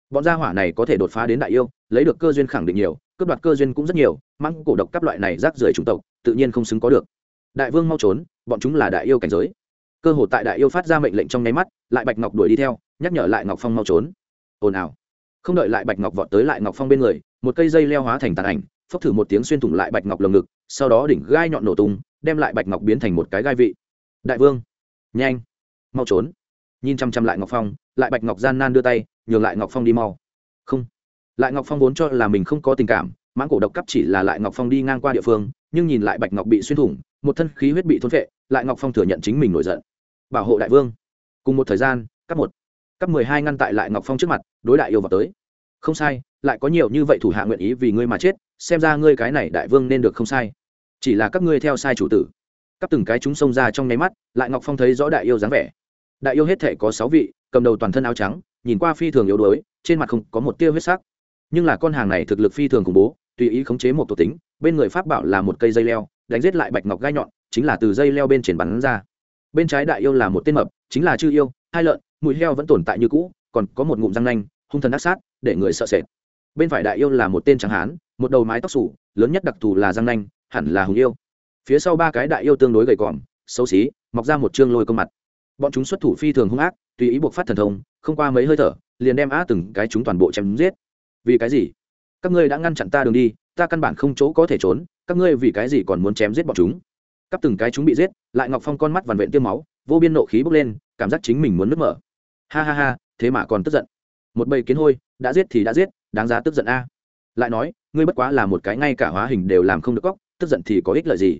Bọn gia hỏa này có thể đột phá đến đại yêu, lấy được cơ duyên khẳng định nhiều, cướp đoạt cơ duyên cũng rất nhiều, mãng cổ độc cấp loại này rác rưởi chủng tộc, tự nhiên không xứng có được. Đại vương mau trốn, bọn chúng là đại yêu cảnh giới. Cơ hội tại đại yêu phát ra mệnh lệnh trong nháy mắt, lại bạch ngọc đuổi đi theo, nhắc nhở lại ngọc phong mau trốn. Ồn ào. Không đợi lại bạch ngọc vọt tới lại ngọc phong bên người, một cây dây leo hóa thành tàn ảnh, phốc thử một tiếng xuyên thủng lại bạch ngọc lồng ngực sau đó đỉnh gai nhọn nổ tung, đem lại bạch ngọc biến thành một cái gai vị. Đại vương, nhanh, mau trốn. Nhìn chăm chăm lại ngọc phong, lại bạch ngọc gian nan đưa tay, nhường lại ngọc phong đi mau. Không, lại ngọc phong vốn cho là mình không có tình cảm, mãng cổ độc cấp chỉ là lại ngọc phong đi ngang qua địa phương, nhưng nhìn lại bạch ngọc bị xuyên thủng, một thân khí huyết bị thôn phệ, lại ngọc phong thừa nhận chính mình nổi giận. Bảo hộ đại vương. Cùng một thời gian, cấp một, cấp mười hai ngăn tại lại ngọc phong trước mặt, đối đại yêu vào tới. Không sai lại có nhiều như vậy thủ hạ nguyện ý vì ngươi mà chết, xem ra ngươi cái này đại vương nên được không sai. Chỉ là các ngươi theo sai chủ tử. Cấp từng cái chúng xông ra trong nháy mắt, lại ngọc phong thấy rõ đại yêu dáng vẻ. Đại yêu hết thể có sáu vị, cầm đầu toàn thân áo trắng, nhìn qua phi thường yếu đuối, trên mặt không có một tia huyết sắc. Nhưng là con hàng này thực lực phi thường khủng bố, tùy ý khống chế một tổ tính, bên người pháp bảo là một cây dây leo, đánh giết lại bạch ngọc gai nhọn, chính là từ dây leo bên trên bắn ra. Bên trái đại yêu là một tên mập, chính là chư yêu, hai lợn, mũi heo vẫn tồn tại như cũ, còn có một ngụm răng nanh, hung thần ác sát, để người sợ sệt bên phải đại yêu là một tên trắng hán, một đầu mái tóc sủ lớn nhất đặc thù là răng nanh, hẳn là hùng yêu. Phía sau ba cái đại yêu tương đối gầy còm, xấu xí, mọc ra một chương lôi công mặt. Bọn chúng xuất thủ phi thường hung ác, tùy ý buộc phát thần thông, không qua mấy hơi thở, liền đem á từng cái chúng toàn bộ chém giết. Vì cái gì? Các ngươi đã ngăn chặn ta đường đi, ta căn bản không chỗ có thể trốn, các ngươi vì cái gì còn muốn chém giết bọn chúng? Cắp từng cái chúng bị giết, lại ngọc phong con mắt vằn vện tiêm máu, vô biên nộ khí bốc lên, cảm giác chính mình muốn nứt mở. Ha ha ha, thế mà còn tức giận một bầy kiến hôi, đã giết thì đã giết, đáng giá tức giận a. Lại nói, ngươi bất quá là một cái ngay cả hóa hình đều làm không được góc, tức giận thì có ích lợi gì?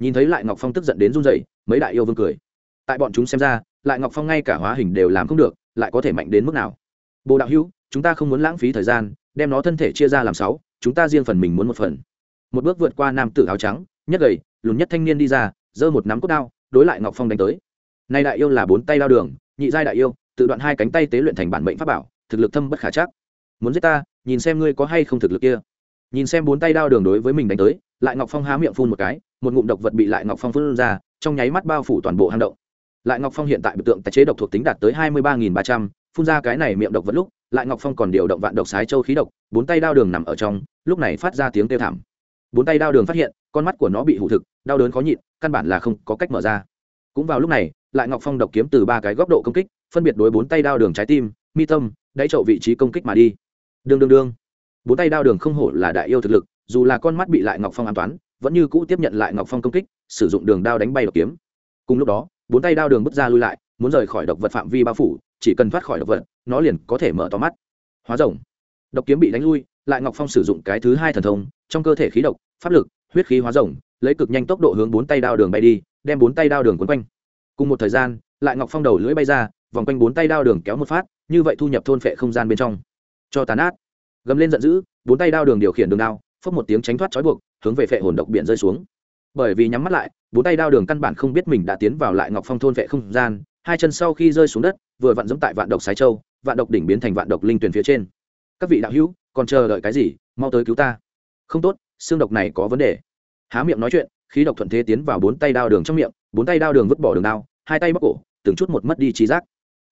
Nhìn thấy lại ngọc phong tức giận đến run rẩy, mấy đại yêu vương cười. Tại bọn chúng xem ra, lại ngọc phong ngay cả hóa hình đều làm không được, lại có thể mạnh đến mức nào? Bồ đạo hữu, chúng ta không muốn lãng phí thời gian, đem nó thân thể chia ra làm sáu, chúng ta riêng phần mình muốn một phần. Một bước vượt qua nam tử áo trắng nhất gầy, lùn nhất thanh niên đi ra, giơ một nắm cốt đao, đối lại ngọc phong đánh tới. Nay đại yêu là bốn tay đao đường, nhị giai đại yêu, tự đoạn hai cánh tay tế luyện thành bản mệnh pháp bảo thực lực thâm bất khả chắc. Muốn giết ta, nhìn xem ngươi có hay không thực lực kia. Nhìn xem bốn tay đao đường đối với mình đánh tới, lại ngọc phong há miệng phun một cái, một ngụm độc vật bị lại ngọc phong phun ra, trong nháy mắt bao phủ toàn bộ hang động. Lại ngọc phong hiện tại biểu tượng tài chế độc thuộc tính đạt tới hai mươi ba ba trăm, phun ra cái này miệng độc vật lúc, lại ngọc phong còn điều động vạn độc sái châu khí độc, bốn tay đao đường nằm ở trong, lúc này phát ra tiếng kêu thảm. Bốn tay đao đường phát hiện, con mắt của nó bị hủ thực, đau đớn khó nhịn, căn bản là không có cách mở ra. Cũng vào lúc này, lại ngọc phong độc kiếm từ ba cái góc độ công kích, phân biệt đối bốn tay đao đường trái tim, mi tâm đáy chậu vị trí công kích mà đi. Đương đương đương. Bốn tay đao đường không hổ là đại yêu thực lực, dù là con mắt bị lại ngọc phong an toán, vẫn như cũ tiếp nhận lại ngọc phong công kích, sử dụng đường đao đánh bay độc kiếm. Cùng lúc đó, bốn tay đao đường bước ra lui lại, muốn rời khỏi độc vật phạm vi bao phủ, chỉ cần thoát khỏi độc vật, nó liền có thể mở to mắt. Hóa rồng. Độc kiếm bị đánh lui, lại ngọc phong sử dụng cái thứ hai thần thông, trong cơ thể khí độc, pháp lực, huyết khí hóa rồng, lấy cực nhanh tốc độ hướng bốn tay đao đường bay đi, đem bốn tay đao đường quấn quanh. Cùng một thời gian lại ngọc phong đầu lưỡi bay ra, vòng quanh bốn tay đao đường kéo một phát, như vậy thu nhập thôn phệ không gian bên trong. Cho tàn át gầm lên giận dữ, bốn tay đao đường điều khiển đường đao, phốc một tiếng tránh thoát trói buộc, hướng về phệ hồn độc biển rơi xuống. Bởi vì nhắm mắt lại, bốn tay đao đường căn bản không biết mình đã tiến vào lại ngọc phong thôn phệ không gian, hai chân sau khi rơi xuống đất, vừa vặn dẫm tại vạn độc sái châu, vạn độc đỉnh biến thành vạn độc linh tuyển phía trên. Các vị đạo hữu, còn chờ đợi cái gì? Mau tới cứu ta. Không tốt, xương độc này có vấn đề. Há miệng nói chuyện, khí độc thuận thế tiến vào bốn tay đao đường trong miệng, bốn tay đao đường vứt bỏ đường đao, hai tay bóc cổ từng chút một mất đi trí giác.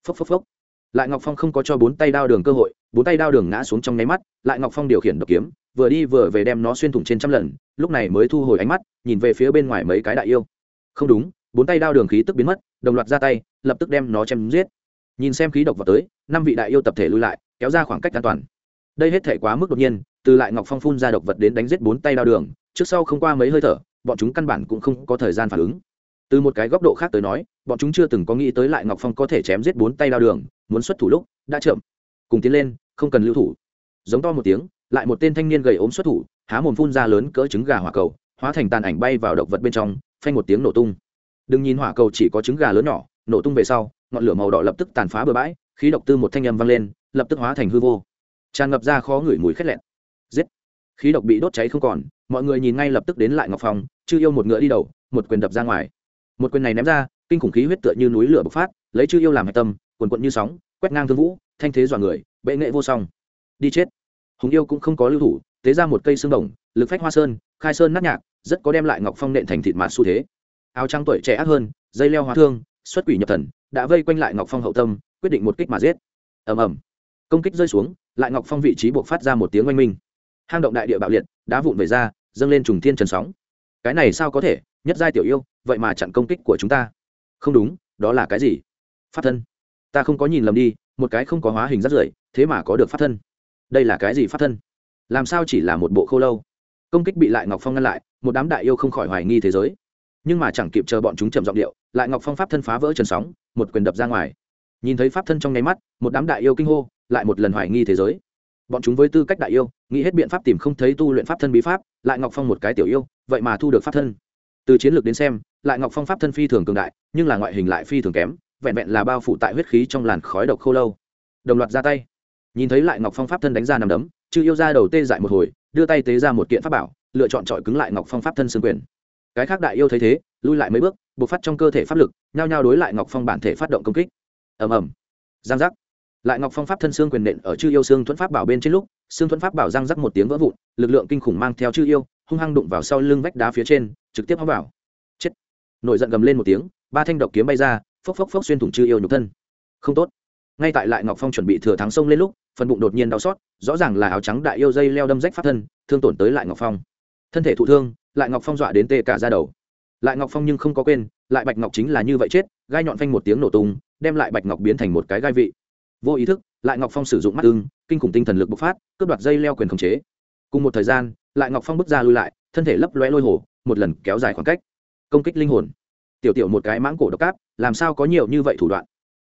Phốc phốc phốc. Lại ngọc phong không có cho bốn tay đao đường cơ hội, bốn tay đao đường ngã xuống trong nháy mắt, lại ngọc phong điều khiển độc kiếm, vừa đi vừa về đem nó xuyên thủng trên trăm lần, lúc này mới thu hồi ánh mắt, nhìn về phía bên ngoài mấy cái đại yêu. Không đúng, bốn tay đao đường khí tức biến mất, đồng loạt ra tay, lập tức đem nó chém giết. Nhìn xem khí độc vào tới, năm vị đại yêu tập thể lui lại, kéo ra khoảng cách an toàn. Đây hết thể quá mức đột nhiên, từ lại ngọc phong phun ra độc vật đến đánh giết bốn tay đao đường, trước sau không qua mấy hơi thở, bọn chúng căn bản cũng không có thời gian phản ứng từ một cái góc độ khác tới nói, bọn chúng chưa từng có nghĩ tới lại ngọc phong có thể chém giết bốn tay đao đường, muốn xuất thủ lúc, đã chậm. Cùng tiến lên, không cần lưu thủ. Giống to một tiếng, lại một tên thanh niên gầy ốm xuất thủ, há mồm phun ra lớn cỡ trứng gà hỏa cầu, hóa thành tàn ảnh bay vào động vật bên trong, phanh một tiếng nổ tung. Đừng nhìn hỏa cầu chỉ có trứng gà lớn nhỏ, nổ tung về sau, ngọn lửa màu đỏ lập tức tàn phá bừa bãi, khí độc tư một thanh âm vang lên, lập tức hóa thành hư vô. Tràn ngập ra khó ngửi mùi khét lẹn. Giết! Khí độc bị đốt cháy không còn, mọi người nhìn ngay lập tức đến lại ngọc phong, chư yêu một ngựa đi đầu, một quyền đập ra ngoài một quyền này ném ra, kinh khủng khí huyết tựa như núi lửa bộc phát, lấy chư yêu làm hạch tâm, quần quận như sóng, quét ngang thương vũ, thanh thế dọa người, bệ nghệ vô song. Đi chết. Hùng yêu cũng không có lưu thủ, tế ra một cây xương đồng, lực phách hoa sơn, khai sơn nát nhạc, rất có đem lại ngọc phong nện thành thịt mạt xu thế. Áo trắng tuổi trẻ ác hơn, dây leo hóa thương, xuất quỷ nhập thần, đã vây quanh lại ngọc phong hậu tâm, quyết định một kích mà giết. Ầm ầm. Công kích rơi xuống, lại ngọc phong vị trí buộc phát ra một tiếng oanh minh. Hang động đại địa bạo liệt, đá vụn về ra, dâng lên trùng thiên trần sóng. Cái này sao có thể? Nhất giai tiểu yêu vậy mà chặn công kích của chúng ta. Không đúng, đó là cái gì? Pháp thân. Ta không có nhìn lầm đi, một cái không có hóa hình rất rưởi, thế mà có được pháp thân. Đây là cái gì pháp thân? Làm sao chỉ là một bộ khô lâu? Công kích bị lại ngọc phong ngăn lại, một đám đại yêu không khỏi hoài nghi thế giới. Nhưng mà chẳng kịp chờ bọn chúng trầm giọng điệu, lại ngọc phong pháp thân phá vỡ trần sóng, một quyền đập ra ngoài. Nhìn thấy pháp thân trong nháy mắt, một đám đại yêu kinh hô, lại một lần hoài nghi thế giới. Bọn chúng với tư cách đại yêu, nghĩ hết biện pháp tìm không thấy tu luyện pháp thân bí pháp, lại ngọc phong một cái tiểu yêu, vậy mà thu được pháp thân từ chiến lược đến xem, lại ngọc phong pháp thân phi thường cường đại, nhưng là ngoại hình lại phi thường kém, vẹn vẹn là bao phủ tại huyết khí trong làn khói độc khô lâu. Đồng loạt ra tay. Nhìn thấy lại ngọc phong pháp thân đánh ra nằm đấm, chư yêu ra đầu tê dại một hồi, đưa tay tế ra một kiện pháp bảo, lựa chọn trọi cứng lại ngọc phong pháp thân xương quyền. Cái khác đại yêu thấy thế, lui lại mấy bước, bộc phát trong cơ thể pháp lực, nhao nhao đối lại ngọc phong bản thể phát động công kích. Ầm ầm. Giang giác. Lại ngọc phong pháp thân xương quyền nện ở chư yêu xương thuẫn pháp bảo bên trên lúc, xương thuẫn pháp bảo giang giác một tiếng vỡ vụn, lực lượng kinh khủng mang theo chư yêu, hung hăng đụng vào sau lưng vách đá phía trên trực tiếp hóng vào. Chết. Nổi giận gầm lên một tiếng, ba thanh độc kiếm bay ra, phốc phốc phốc xuyên thủng chư yêu nhục thân. Không tốt. Ngay tại lại ngọc phong chuẩn bị thừa thắng sông lên lúc, phần bụng đột nhiên đau xót, rõ ràng là áo trắng đại yêu dây leo đâm rách pháp thân, thương tổn tới lại ngọc phong. Thân thể thụ thương, lại ngọc phong dọa đến tê cả ra đầu. Lại ngọc phong nhưng không có quên, lại bạch ngọc chính là như vậy chết, gai nhọn phanh một tiếng nổ tung, đem lại bạch ngọc biến thành một cái gai vị. Vô ý thức, lại ngọc phong sử dụng mắt ưng, kinh khủng tinh thần lực bộc phát, cướp đoạt dây leo quyền khống chế. Cùng một thời gian, lại ngọc phong bước ra lui lại, thân thể lấp lóe lôi hổ một lần kéo dài khoảng cách. Công kích linh hồn. Tiểu tiểu một cái mãng cổ độc cáp làm sao có nhiều như vậy thủ đoạn?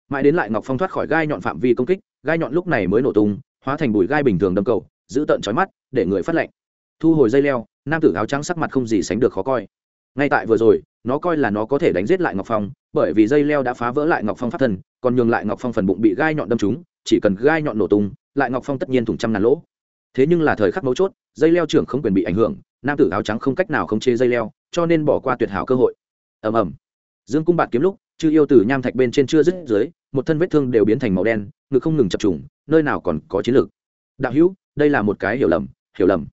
Mãi đến lại ngọc phong thoát khỏi gai nhọn phạm vi công kích, gai nhọn lúc này mới nổ tung, hóa thành bụi gai bình thường đâm cầu, giữ tợn trói mắt, để người phát lệnh thu hồi dây leo, nam tử áo trắng sắc mặt không gì sánh được khó coi. Ngay tại vừa rồi, nó coi là nó có thể đánh giết lại ngọc phong, bởi vì dây leo đã phá vỡ lại ngọc phong pháp thân còn nhường lại ngọc phong phần bụng bị gai nhọn đâm trúng, chỉ cần gai nhọn nổ tung, lại ngọc phong tất nhiên thủng trăm ngàn lỗ. Thế nhưng là thời khắc mấu chốt, dây leo trưởng không quyền bị ảnh hưởng nam tử áo trắng không cách nào không chế dây leo, cho nên bỏ qua tuyệt hảo cơ hội. Ầm ầm. Dương cung bạt kiếm lúc, chư yêu tử nham thạch bên trên chưa dứt dưới, một thân vết thương đều biến thành màu đen, ngực không ngừng chập trùng, nơi nào còn có chiến lược. Đạo hữu, đây là một cái hiểu lầm hiểu lầm.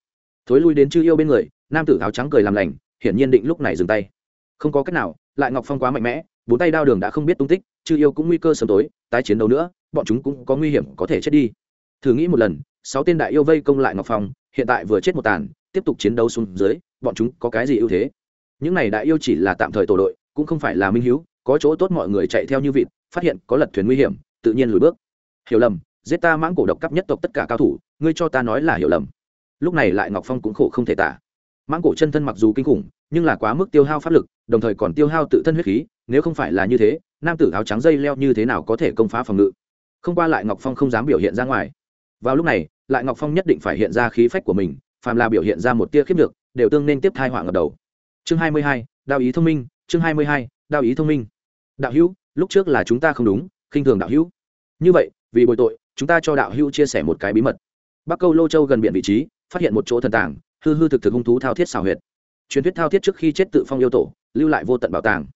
Thối lui đến chư yêu bên người, nam tử áo trắng cười làm lành, hiển nhiên định lúc này dừng tay. Không có cách nào, lại ngọc phong quá mạnh mẽ, bốn tay đao đường đã không biết tung tích, chư yêu cũng nguy cơ sớm tối, tái chiến đấu nữa, bọn chúng cũng có nguy hiểm có thể chết đi. Thử nghĩ một lần, sáu tên đại yêu vây công lại ngọc phong, hiện tại vừa chết một tàn tiếp tục chiến đấu xuống dưới, bọn chúng có cái gì ưu thế? Những này đại yêu chỉ là tạm thời tổ đội, cũng không phải là minh hữu có chỗ tốt mọi người chạy theo như vịt, phát hiện có lật thuyền nguy hiểm, tự nhiên lùi bước. Hiểu lầm, giết ta mãng cổ độc cấp nhất tộc tất cả cao thủ, ngươi cho ta nói là hiểu lầm. Lúc này lại ngọc phong cũng khổ không thể tả. Mãng cổ chân thân mặc dù kinh khủng, nhưng là quá mức tiêu hao pháp lực, đồng thời còn tiêu hao tự thân huyết khí, nếu không phải là như thế, nam tử áo trắng dây leo như thế nào có thể công phá phòng ngự? Không qua lại ngọc phong không dám biểu hiện ra ngoài. Vào lúc này, lại ngọc phong nhất định phải hiện ra khí phách của mình phàm là biểu hiện ra một tia khiếp được đều tương nên tiếp thai họa ngập đầu. Chương hai mươi hai, đạo ý thông minh, chương hai mươi hai, đạo ý thông minh. Đạo hữu, lúc trước là chúng ta không đúng, khinh thường đạo hữu. Như vậy, vì bồi tội, chúng ta cho đạo hữu chia sẻ một cái bí mật. Bắc câu lô châu gần biển vị trí, phát hiện một chỗ thần tàng, hư hư thực thực hung thú thao thiết xảo huyệt. Truyền thuyết thao thiết trước khi chết tự phong yêu tổ, lưu lại vô tận bảo tàng.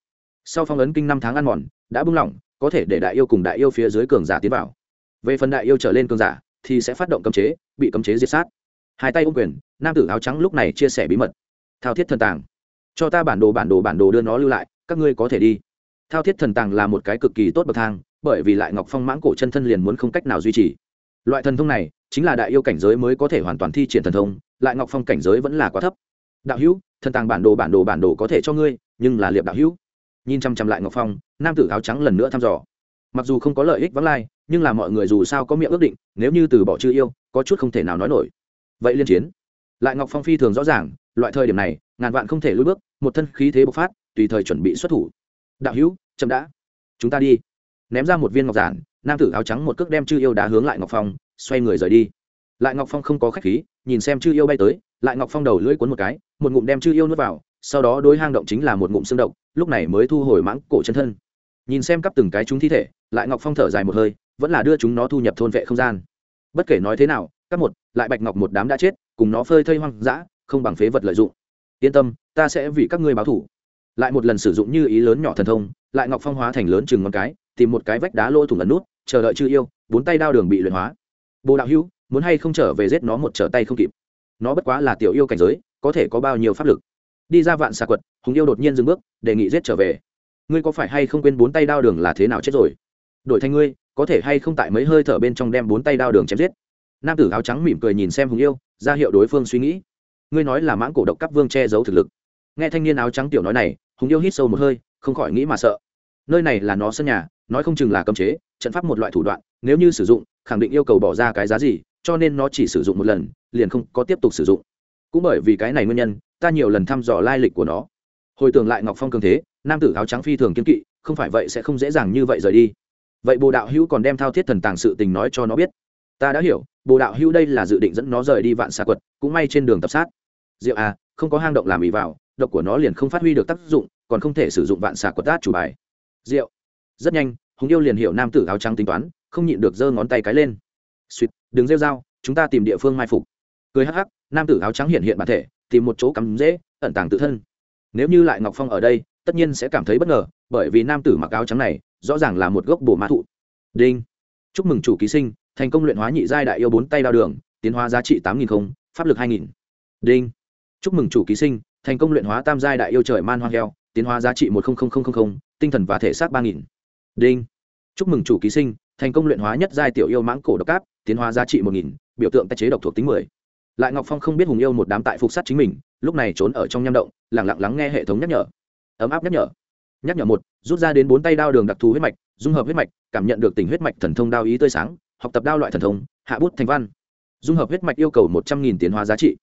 Sau phong ấn kinh năm tháng ăn mòn, đã bung lỏng, có thể để đại yêu cùng đại yêu phía dưới cường giả tiến vào. Về phần đại yêu trở lên cường giả, thì sẽ phát động cấm chế, bị cấm chế diệt sát hai tay ôm quyền, nam tử áo trắng lúc này chia sẻ bí mật. Thao thiết thần tàng. Cho ta bản đồ bản đồ bản đồ đưa nó lưu lại, các ngươi có thể đi. Thao thiết thần tàng là một cái cực kỳ tốt bậc thang, bởi vì lại ngọc phong mãng cổ chân thân liền muốn không cách nào duy trì. Loại thần thông này, chính là đại yêu cảnh giới mới có thể hoàn toàn thi triển thần thông, lại ngọc phong cảnh giới vẫn là quá thấp. Đạo hữu, thần tàng bản đồ bản đồ bản đồ có thể cho ngươi, nhưng là liệp đạo hữu. Nhìn chăm chăm lại ngọc phong, nam tử áo trắng lần nữa thăm dò. Mặc dù không có lợi ích vắng lai, nhưng là mọi người dù sao có miệng ước định, nếu như từ bỏ chữ yêu, có chút không thể nào nói nổi vậy liên chiến. Lại ngọc phong phi thường rõ ràng, loại thời điểm này, ngàn vạn không thể lùi bước, một thân khí thế bộc phát, tùy thời chuẩn bị xuất thủ. Đạo hữu, chậm đã. Chúng ta đi. Ném ra một viên ngọc giản, nam tử áo trắng một cước đem chư yêu đá hướng lại ngọc phong, xoay người rời đi. Lại ngọc phong không có khách khí, nhìn xem chư yêu bay tới, lại ngọc phong đầu lưỡi cuốn một cái, một ngụm đem chư yêu nuốt vào, sau đó đối hang động chính là một ngụm xương động lúc này mới thu hồi mãng cổ chân thân. Nhìn xem cắp từng cái chúng thi thể, lại ngọc phong thở dài một hơi, vẫn là đưa chúng nó thu nhập thôn vệ không gian. Bất kể nói thế nào các một, lại bạch ngọc một đám đã chết, cùng nó phơi thây hoang dã, không bằng phế vật lợi dụng. Yên tâm, ta sẽ vì các ngươi báo thủ lại một lần sử dụng như ý lớn nhỏ thần thông, lại ngọc phong hóa thành lớn chừng ngón cái, tìm một cái vách đá lôi thủng ẩn nút, chờ đợi chư yêu, bốn tay đao đường bị luyện hóa. Bồ đạo hữu, muốn hay không trở về giết nó một trở tay không kịp. Nó bất quá là tiểu yêu cảnh giới, có thể có bao nhiêu pháp lực. Đi ra vạn xà quật, hùng yêu đột nhiên dừng bước, đề nghị giết trở về. Ngươi có phải hay không quên bốn tay đao đường là thế nào chết rồi? Đổi thành ngươi, có thể hay không tại mấy hơi thở bên trong đem bốn tay đao đường chém giết? Nam tử áo trắng mỉm cười nhìn xem hùng yêu, ra hiệu đối phương suy nghĩ. Ngươi nói là mãng cổ độc cấp vương che giấu thực lực. Nghe thanh niên áo trắng tiểu nói này, hùng yêu hít sâu một hơi, không khỏi nghĩ mà sợ. Nơi này là nó sân nhà, nói không chừng là cấm chế, trận pháp một loại thủ đoạn, nếu như sử dụng, khẳng định yêu cầu bỏ ra cái giá gì, cho nên nó chỉ sử dụng một lần, liền không có tiếp tục sử dụng. Cũng bởi vì cái này nguyên nhân, ta nhiều lần thăm dò lai lịch của nó. Hồi tưởng lại ngọc phong cường thế, nam tử áo trắng phi thường kiên kỵ, không phải vậy sẽ không dễ dàng như vậy rời đi. Vậy bồ đạo hữu còn đem thao thiết thần tàng sự tình nói cho nó biết. Ta đã hiểu bồ đạo hữu đây là dự định dẫn nó rời đi vạn xa quật, cũng may trên đường tập sát. Diệu à không có hang động làm ý vào, độc của nó liền không phát huy được tác dụng, còn không thể sử dụng vạn xà quật tát chủ bài. Diệu, rất nhanh, hùng yêu liền hiểu nam tử áo trắng tính toán, không nhịn được giơ ngón tay cái lên. Suýt, đừng rêu dao chúng ta tìm địa phương mai phục. Cười hắc hắc, nam tử áo trắng hiện hiện bản thể, tìm một chỗ cắm dễ, ẩn tàng tự thân. Nếu như lại ngọc phong ở đây, tất nhiên sẽ cảm thấy bất ngờ, bởi vì nam tử mặc áo trắng này rõ ràng là một gốc bổ ma thụ. Đinh. Chúc mừng chủ ký sinh thành công luyện hóa nhị giai đại yêu bốn tay đao đường, tiến hóa giá trị tám nghìn không, pháp lực hai nghìn. Đinh. Chúc mừng chủ ký sinh, thành công luyện hóa tam giai đại yêu trời man hoang heo, tiến hóa giá trị một tinh thần và thể xác ba nghìn. Đinh. Chúc mừng chủ ký sinh, thành công luyện hóa nhất giai tiểu yêu mãng cổ độc cáp, tiến hóa giá trị một nghìn, biểu tượng tái chế độc thuộc tính mười. Lại ngọc phong không biết hùng yêu một đám tại phục sát chính mình, lúc này trốn ở trong nham động lẳng lặng lắng nghe hệ thống nhắc nhở. Ấm áp nhắc nhở. Nhắc nhở một, rút ra đến bốn tay đao đường đặc thù huyết mạch, dung hợp huyết mạch, cảm nhận được tình huyết mạch thần thông đao ý tươi sáng học tập đao loại thần thông, hạ bút thành văn, dung hợp huyết mạch yêu cầu một trăm nghìn tiến hóa giá trị.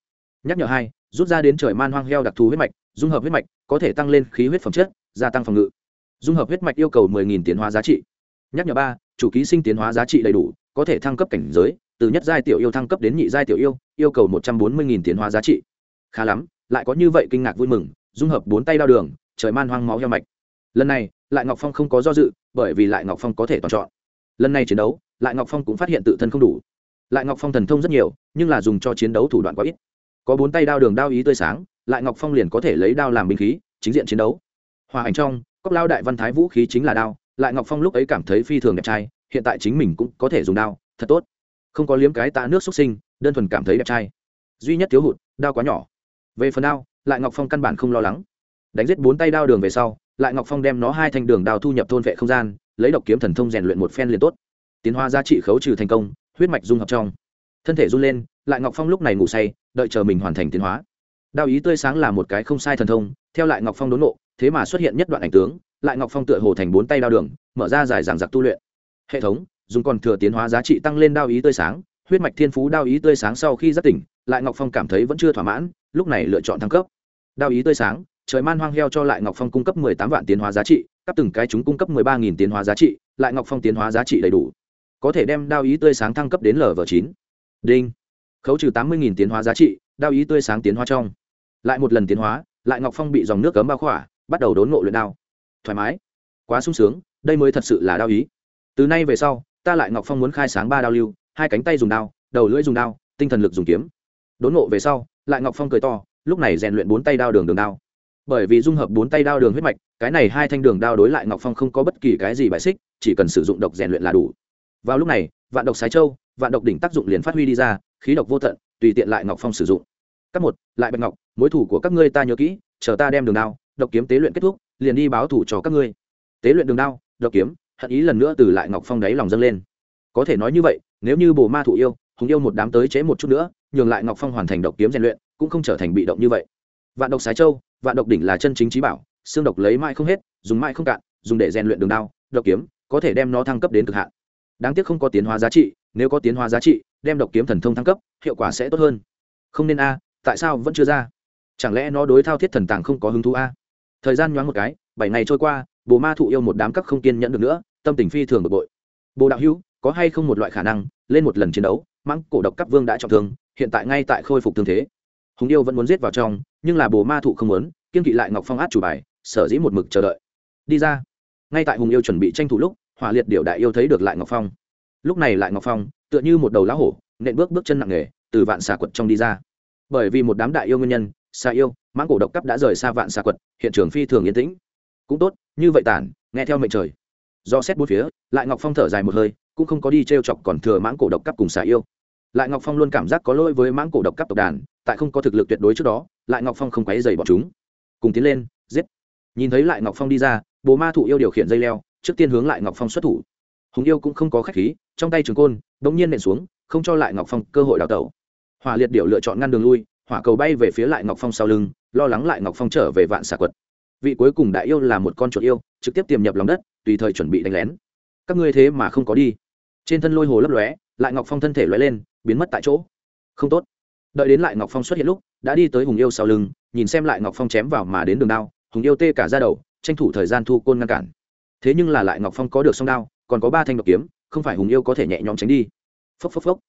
Nhắc nhở hai, rút ra đến trời man hoang heo đặc thù huyết mạch, dung hợp huyết mạch có thể tăng lên khí huyết phẩm chất, gia tăng phòng ngự. Dung hợp huyết mạch yêu cầu mười nghìn tiến hóa giá trị. Nhắc nhở ba, chủ ký sinh tiến hóa giá trị đầy đủ, có thể thăng cấp cảnh giới, từ nhất giai tiểu yêu thăng cấp đến nhị giai tiểu yêu yêu cầu một trăm bốn mươi nghìn tiến hóa giá trị. Khá lắm, lại có như vậy kinh ngạc vui mừng, dung hợp bốn tay đao đường, trời man hoang máu heo mạch. Lần này, lại ngọc phong không có do dự, bởi vì lại ngọc phong có thể toàn chọn. Lần này chiến đấu lại ngọc phong cũng phát hiện tự thân không đủ. Lại ngọc phong thần thông rất nhiều, nhưng là dùng cho chiến đấu thủ đoạn quá ít. Có bốn tay đao đường đao ý tươi sáng, lại ngọc phong liền có thể lấy đao làm binh khí, chính diện chiến đấu. Hòa ảnh trong, cốc lao đại văn thái vũ khí chính là đao, lại ngọc phong lúc ấy cảm thấy phi thường đẹp trai, hiện tại chính mình cũng có thể dùng đao, thật tốt. Không có liếm cái tạ nước xuất sinh, đơn thuần cảm thấy đẹp trai. Duy nhất thiếu hụt, đao quá nhỏ. Về phần đao, lại ngọc phong căn bản không lo lắng. Đánh giết bốn tay đao đường về sau, lại ngọc phong đem nó hai thanh đường đao thu nhập thôn vệ không gian, lấy độc kiếm thần thông rèn luyện một phen liền tốt tiến hóa giá trị khấu trừ thành công, huyết mạch dung hợp trong. Thân thể run lên, lại ngọc phong lúc này ngủ say, đợi chờ mình hoàn thành tiến hóa. Đao ý tươi sáng là một cái không sai thần thông, theo lại ngọc phong đốn nộ thế mà xuất hiện nhất đoạn ảnh tướng, lại ngọc phong tựa hồ thành bốn tay đao đường, mở ra giải giảng giặc tu luyện. Hệ thống, dùng còn thừa tiến hóa giá trị tăng lên đao ý tươi sáng, huyết mạch thiên phú đao ý tươi sáng sau khi giác tỉnh, lại ngọc phong cảm thấy vẫn chưa thỏa mãn, lúc này lựa chọn thăng cấp. Đao ý tươi sáng, trời man hoang heo cho lại ngọc phong cung cấp mười tám vạn tiến hóa giá trị các từng cái chúng cung cấp mười ba nghìn tiến hóa giá trị, lại ngọc phong tiến hóa giá trị đầy đủ có thể đem đao ý tươi sáng thăng cấp đến lv chín. Đinh. Khấu trừ tám mươi nghìn tiến hóa giá trị, đao ý tươi sáng tiến hóa trong. Lại một lần tiến hóa, lại ngọc phong bị dòng nước cấm bao khỏa, bắt đầu đốn ngộ luyện đao. Thoải mái. Quá sung sướng, đây mới thật sự là đao ý. Từ nay về sau, ta lại ngọc phong muốn khai sáng ba đao lưu, hai cánh tay dùng đao, đầu lưỡi dùng đao, tinh thần lực dùng kiếm. Đốn ngộ về sau, lại ngọc phong cười to, lúc này rèn luyện bốn tay đao đường đường đao. Bởi vì dung hợp bốn tay đao đường huyết mạch, cái này hai thanh đường đao đối lại ngọc phong không có bất kỳ cái gì bài xích, chỉ cần sử dụng độc rèn luyện là đủ vào lúc này, vạn độc sái châu, vạn độc đỉnh tác dụng liền phát huy đi ra, khí độc vô tận, tùy tiện lại ngọc phong sử dụng. Các một, lại bạch ngọc, mối thủ của các ngươi ta nhớ kỹ, chờ ta đem đường đao, độc kiếm tế luyện kết thúc, liền đi báo thủ cho các ngươi. Tế luyện đường đao, độc kiếm, hận ý lần nữa từ lại ngọc phong đáy lòng dâng lên. Có thể nói như vậy, nếu như bồ ma thủ yêu, hùng yêu một đám tới chế một chút nữa, nhường lại ngọc phong hoàn thành độc kiếm rèn luyện, cũng không trở thành bị động như vậy. Vạn độc sái châu, vạn độc đỉnh là chân chính trí bảo, xương độc lấy mãi không hết, dùng mãi không cạn, dùng để rèn luyện đường đao, độc kiếm, có thể đem nó thăng cấp đến cực hạn đáng tiếc không có tiến hóa giá trị, nếu có tiến hóa giá trị, đem độc kiếm thần thông thăng cấp, hiệu quả sẽ tốt hơn. Không nên a, tại sao vẫn chưa ra? Chẳng lẽ nó đối thao thiết thần tàng không có hứng thú a? Thời gian nhoáng một cái, bảy ngày trôi qua, bồ ma thụ yêu một đám các không kiên nhẫn được nữa, tâm tình phi thường bực bội. Bồ đạo hữu, có hay không một loại khả năng, lên một lần chiến đấu, mãng cổ độc cấp vương đã trọng thương, hiện tại ngay tại khôi phục thương thế. Hùng yêu vẫn muốn giết vào trong, nhưng là bồ ma thụ không muốn, kiên kỵ lại ngọc phong át chủ bài, sở dĩ một mực chờ đợi. Đi ra. Ngay tại hùng yêu chuẩn bị tranh thủ lúc hỏa liệt điệu đại yêu thấy được lại ngọc phong. Lúc này lại ngọc phong, tựa như một đầu lá hổ, nện bước bước chân nặng nề, từ vạn xà quật trong đi ra. Bởi vì một đám đại yêu nguyên nhân xa yêu, mãng cổ độc cấp đã rời xa vạn xà quật, hiện trường phi thường yên tĩnh. Cũng tốt, như vậy tản, nghe theo mệnh trời. Do xét bốn phía, lại ngọc phong thở dài một hơi, cũng không có đi t r e o chọc còn thừa mãng cổ độc cấp cùng xà yêu. Lại ngọc phong luôn cảm giác có lỗi với mãng cổ độc cấp tộc đàn, tại không có thực lực tuyệt đối trước đó, lại ngọc phong không quáy dày bọn chúng. Cùng tiến lên, giết. Nhìn thấy lại ngọc phong đi ra, bố ma thụ yêu điều khiển dây leo trước tiên hướng lại ngọc phong xuất thủ. Hùng yêu cũng không có khách khí, trong tay trường côn đ ỗ n g nhiên nện xuống, không cho lại ngọc phong cơ hội đào tẩu. Hỏa liệt điệu lựa chọn ngăn đường lui, hỏa cầu bay về phía lại ngọc phong sau lưng, lo lắng lại ngọc phong trở về vạn xà quật. Vị cuối cùng đại yêu là một con chuột yêu, trực tiếp tiềm nhập lòng đất, tùy thời chuẩn bị đánh lén. Các ngươi thế mà không có đi. Trên thân lôi hồ lấp lóe, lại ngọc phong thân thể lóe lên, biến mất tại chỗ. Không tốt. Đợi đến lại ngọc phong xuất hiện lúc, đã đi tới hùng yêu sau lưng, nhìn xem lại ngọc phong chém vào mà đến đường đao, hùng yêu tê cả ra đầu, tranh thủ thời gian thu côn ngăn cản thế nhưng là lại ngọc phong có được song đao, còn có ba thanh độc kiếm, không phải hùng yêu có thể nhẹ nhõm tránh đi. Phốc phốc phốc.